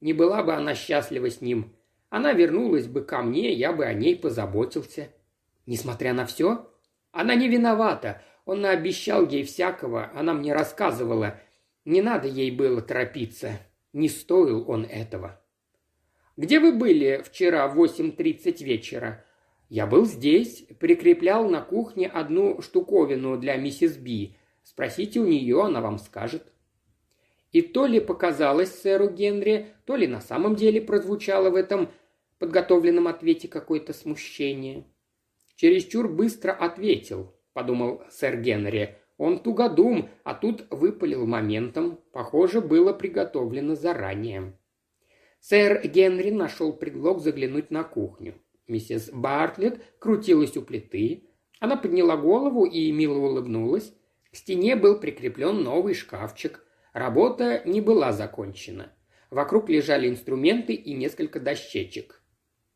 Не была бы она счастлива с ним. Она вернулась бы ко мне, я бы о ней позаботился. Несмотря на все, она не виновата. Он наобещал ей всякого, она мне рассказывала. Не надо ей было торопиться. Не стоил он этого. «Где вы были вчера в 8.30 вечера?» «Я был здесь, прикреплял на кухне одну штуковину для миссис Би. Спросите у нее, она вам скажет». И то ли показалось сэру Генри, то ли на самом деле прозвучало в этом подготовленном ответе какое-то смущение. «Чересчур быстро ответил», — подумал сэр Генри. «Он тугодум, а тут выпалил моментом. Похоже, было приготовлено заранее». Сэр Генри нашел предлог заглянуть на кухню. Миссис Бартлетт крутилась у плиты. Она подняла голову и мило улыбнулась. К стене был прикреплен новый шкафчик. Работа не была закончена. Вокруг лежали инструменты и несколько дощечек.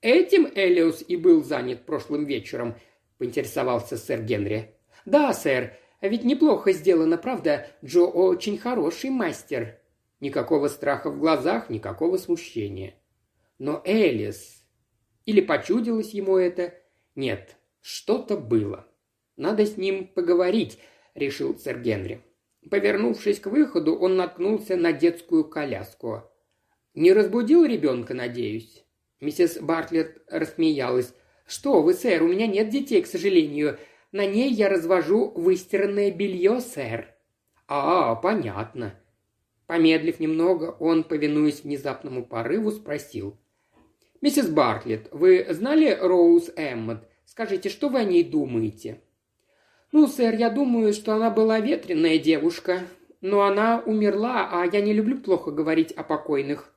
«Этим Элиус и был занят прошлым вечером», – поинтересовался сэр Генри. «Да, сэр, ведь неплохо сделано, правда? Джо очень хороший мастер». Никакого страха в глазах, никакого смущения. Но Элис... Или почудилось ему это? Нет, что-то было. Надо с ним поговорить, решил сэр Генри. Повернувшись к выходу, он наткнулся на детскую коляску. «Не разбудил ребенка, надеюсь?» Миссис Бартлетт рассмеялась. «Что вы, сэр, у меня нет детей, к сожалению. На ней я развожу выстиранное белье, сэр». «А, понятно». Помедлив немного, он, повинуясь внезапному порыву, спросил. «Миссис Бартлетт, вы знали Роуз Эммот? Скажите, что вы о ней думаете?» «Ну, сэр, я думаю, что она была ветреная девушка, но она умерла, а я не люблю плохо говорить о покойных».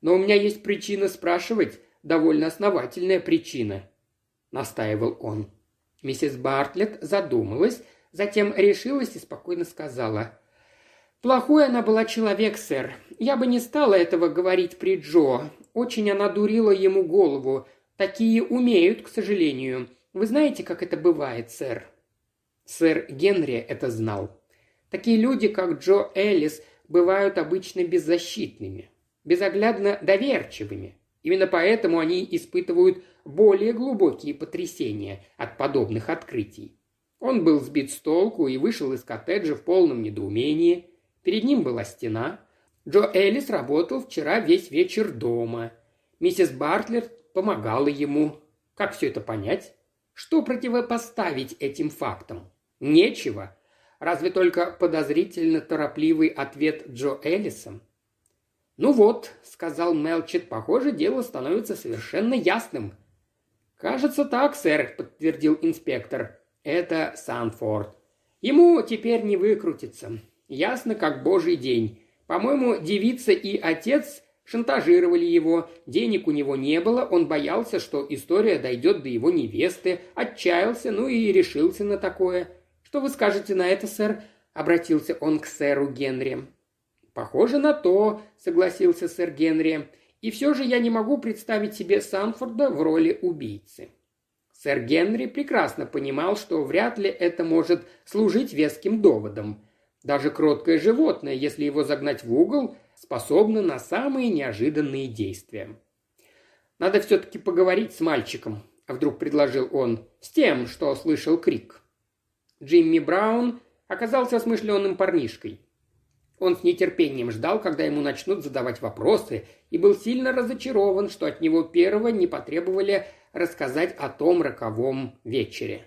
«Но у меня есть причина спрашивать, довольно основательная причина», — настаивал он. Миссис Бартлетт задумалась, затем решилась и спокойно сказала. «Плохой она была человек, сэр. Я бы не стала этого говорить при Джо. Очень она дурила ему голову. Такие умеют, к сожалению. Вы знаете, как это бывает, сэр?» Сэр Генри это знал. Такие люди, как Джо Эллис, бывают обычно беззащитными, безоглядно доверчивыми. Именно поэтому они испытывают более глубокие потрясения от подобных открытий. Он был сбит с толку и вышел из коттеджа в полном недоумении. Перед ним была стена. Джо Эллис работал вчера весь вечер дома. Миссис Бартлер помогала ему. Как все это понять? Что противопоставить этим фактам? Нечего. Разве только подозрительно торопливый ответ Джо Эллиса. «Ну вот», — сказал Мелчет, — «похоже, дело становится совершенно ясным». «Кажется так, сэр», — подтвердил инспектор. «Это Санфорд. Ему теперь не выкрутиться. Ясно, как божий день. По-моему, девица и отец шантажировали его, денег у него не было, он боялся, что история дойдет до его невесты, отчаялся, ну и решился на такое. «Что вы скажете на это, сэр?» – обратился он к сэру Генри. «Похоже на то», – согласился сэр Генри. «И все же я не могу представить себе Санфорда в роли убийцы». Сэр Генри прекрасно понимал, что вряд ли это может служить веским доводом. Даже кроткое животное, если его загнать в угол, способно на самые неожиданные действия. «Надо все-таки поговорить с мальчиком», – вдруг предложил он, – «с тем, что слышал крик». Джимми Браун оказался смышленым парнишкой. Он с нетерпением ждал, когда ему начнут задавать вопросы, и был сильно разочарован, что от него первого не потребовали рассказать о том роковом вечере.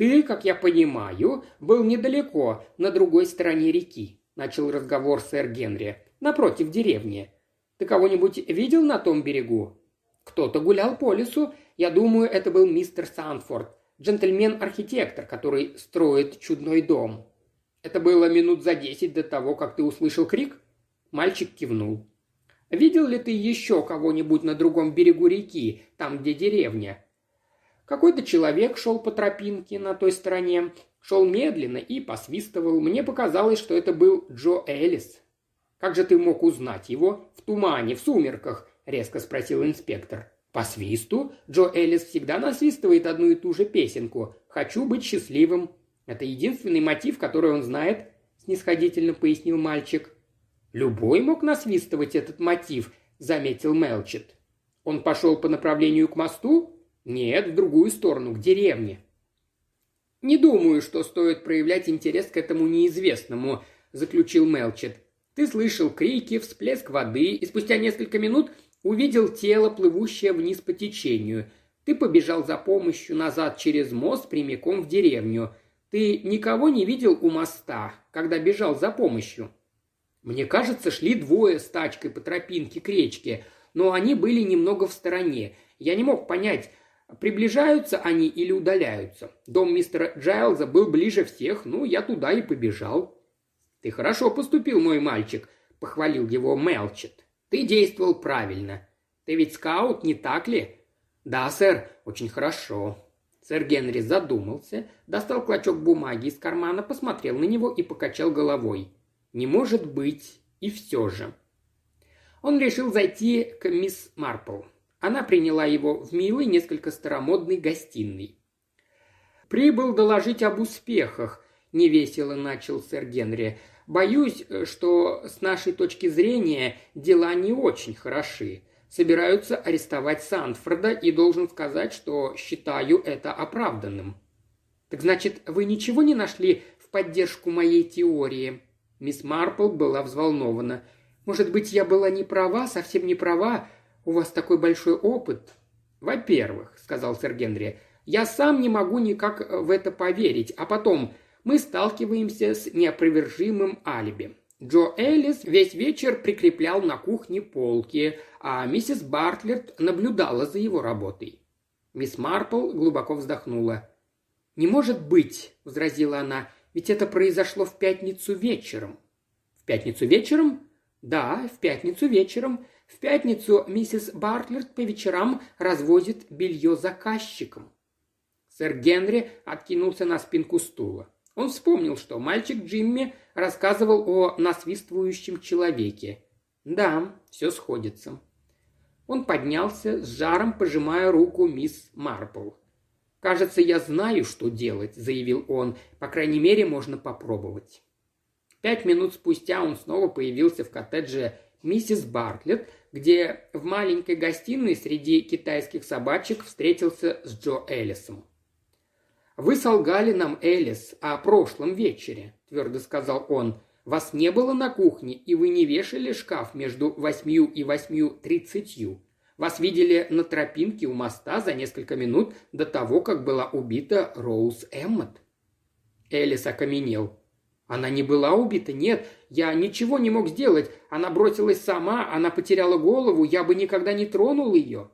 «Ты, как я понимаю, был недалеко, на другой стороне реки», – начал разговор сэр Генри, – «напротив деревни. Ты кого-нибудь видел на том берегу?» «Кто-то гулял по лесу. Я думаю, это был мистер Санфорд джентльмен-архитектор, который строит чудной дом. Это было минут за десять до того, как ты услышал крик?» Мальчик кивнул. «Видел ли ты еще кого-нибудь на другом берегу реки, там, где деревня?» Какой-то человек шел по тропинке на той стороне, шел медленно и посвистывал. Мне показалось, что это был Джо Эллис. «Как же ты мог узнать его? В тумане, в сумерках?» – резко спросил инспектор. По свисту Джо Эллис всегда насвистывает одну и ту же песенку «Хочу быть счастливым». Это единственный мотив, который он знает, снисходительно пояснил мальчик. «Любой мог насвистывать этот мотив», — заметил Мелчет. «Он пошел по направлению к мосту?» «Нет, в другую сторону, к деревне». «Не думаю, что стоит проявлять интерес к этому неизвестному», — заключил Мелчет. «Ты слышал крики, всплеск воды, и спустя несколько минут увидел тело, плывущее вниз по течению. Ты побежал за помощью назад через мост прямиком в деревню. Ты никого не видел у моста, когда бежал за помощью?» «Мне кажется, шли двое с тачкой по тропинке к речке, но они были немного в стороне. Я не мог понять, приближаются они или удаляются. Дом мистера Джайлза был ближе всех, ну, я туда и побежал». «Ты хорошо поступил, мой мальчик», — похвалил его Мелчет. «Ты действовал правильно. Ты ведь скаут, не так ли?» «Да, сэр, очень хорошо». Сэр Генри задумался, достал клочок бумаги из кармана, посмотрел на него и покачал головой. «Не может быть, и все же». Он решил зайти к мисс Марпл. Она приняла его в милой, несколько старомодной гостиной. «Прибыл доложить об успехах», – невесело начал сэр Генри. «Боюсь, что с нашей точки зрения дела не очень хороши собираются арестовать Санфорда и должен сказать, что считаю это оправданным». «Так значит, вы ничего не нашли в поддержку моей теории?» Мисс Марпл была взволнована. «Может быть, я была не права, совсем не права? У вас такой большой опыт». «Во-первых», — сказал сэр Генри, — «я сам не могу никак в это поверить, а потом мы сталкиваемся с неопровержимым алиби. Джо Эллис весь вечер прикреплял на кухне полки, а миссис Бартлетт наблюдала за его работой. Мисс Марпл глубоко вздохнула. «Не может быть», — возразила она, — «ведь это произошло в пятницу вечером». «В пятницу вечером?» «Да, в пятницу вечером. В пятницу миссис Бартлетт по вечерам развозит белье заказчикам». Сэр Генри откинулся на спинку стула. Он вспомнил, что мальчик Джимми рассказывал о насвистывающем человеке. Да, все сходится. Он поднялся, с жаром пожимая руку мисс Марпл. «Кажется, я знаю, что делать», — заявил он. «По крайней мере, можно попробовать». Пять минут спустя он снова появился в коттедже миссис Бартлетт, где в маленькой гостиной среди китайских собачек встретился с Джо Эллисом. «Вы солгали нам, Элис, о прошлом вечере», – твердо сказал он. «Вас не было на кухне, и вы не вешали шкаф между восьмью и восьмью тридцатью. Вас видели на тропинке у моста за несколько минут до того, как была убита Роуз Эммот». Элис окаменел. Она не была убита, нет, я ничего не мог сделать. Она бросилась сама, она потеряла голову, я бы никогда не тронул ее.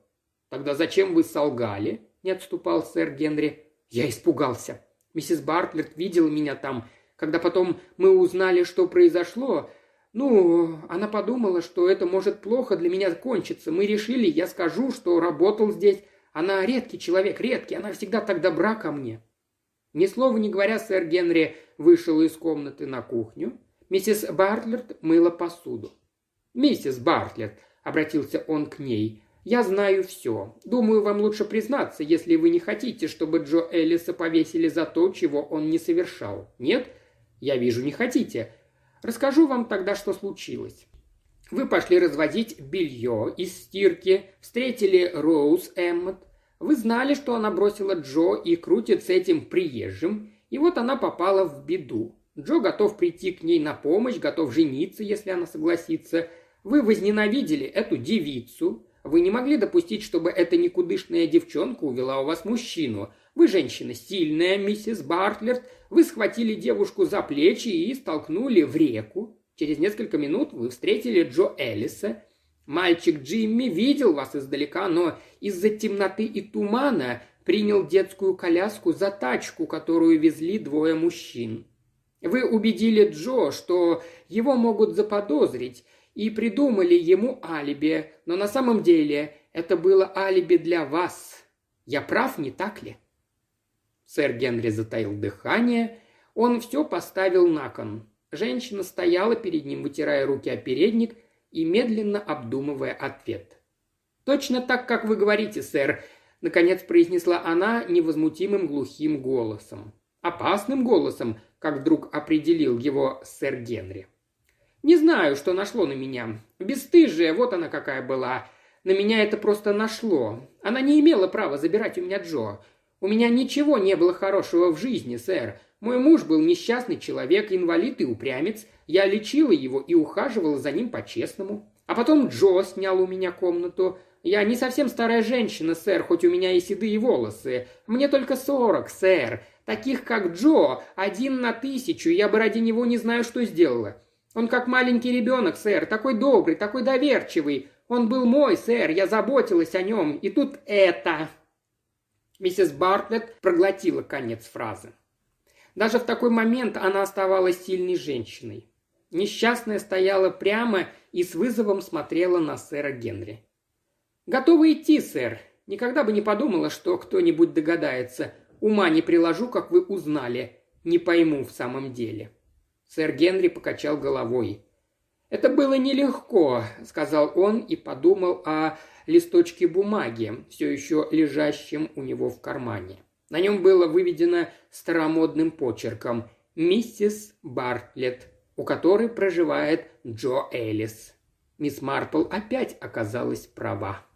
Тогда зачем вы солгали? Не отступал сэр Генри. Я испугался. Миссис Бартлетт видела меня там. Когда потом мы узнали, что произошло, ну, она подумала, что это может плохо для меня кончиться. Мы решили, я скажу, что работал здесь. Она редкий человек, редкий, она всегда так добра ко мне. Ни слова не говоря, сэр Генри вышел из комнаты на кухню. Миссис Бартлетт мыла посуду. «Миссис Бартлетт», — обратился он к ней, я знаю все. Думаю, вам лучше признаться, если вы не хотите, чтобы Джо Эллиса повесили за то, чего он не совершал. Нет? Я вижу, не хотите. Расскажу вам тогда, что случилось. Вы пошли разводить белье из стирки, встретили Роуз Эммот. Вы знали, что она бросила Джо и крутит с этим приезжим, и вот она попала в беду. Джо готов прийти к ней на помощь, готов жениться, если она согласится. Вы возненавидели эту девицу, вы не могли допустить, чтобы эта никудышная девчонка увела у вас мужчину. Вы женщина сильная, миссис Бартлерт. Вы схватили девушку за плечи и столкнули в реку. Через несколько минут вы встретили Джо Эллиса. Мальчик Джимми видел вас издалека, но из-за темноты и тумана принял детскую коляску за тачку, которую везли двое мужчин. Вы убедили Джо, что его могут заподозрить, и придумали ему алиби, но на самом деле это было алиби для вас. Я прав, не так ли?» Сэр Генри затаил дыхание. Он все поставил на кон. Женщина стояла перед ним, вытирая руки о передник и медленно обдумывая ответ. «Точно так, как вы говорите, сэр», — наконец произнесла она невозмутимым глухим голосом. Опасным голосом, как вдруг определил его сэр Генри. Не знаю, что нашло на меня. Бесстыжая, вот она какая была. На меня это просто нашло. Она не имела права забирать у меня Джо. У меня ничего не было хорошего в жизни, сэр. Мой муж был несчастный человек, инвалид и упрямец. Я лечила его и ухаживала за ним по-честному. А потом Джо снял у меня комнату. Я не совсем старая женщина, сэр, хоть у меня и седые волосы. Мне только сорок, сэр. Таких, как Джо, один на тысячу, я бы ради него не знаю, что сделала. Он как маленький ребенок, сэр, такой добрый, такой доверчивый. Он был мой, сэр, я заботилась о нем. И тут это...» Миссис Бартлетт проглотила конец фразы. Даже в такой момент она оставалась сильной женщиной. Несчастная стояла прямо и с вызовом смотрела на сэра Генри. «Готова идти, сэр. Никогда бы не подумала, что кто-нибудь догадается. Ума не приложу, как вы узнали. Не пойму в самом деле». Сэр Генри покачал головой. «Это было нелегко», — сказал он и подумал о листочке бумаги, все еще лежащем у него в кармане. На нем было выведено старомодным почерком «Миссис Бартлетт, у которой проживает Джо Элис». Мисс Марпл опять оказалась права.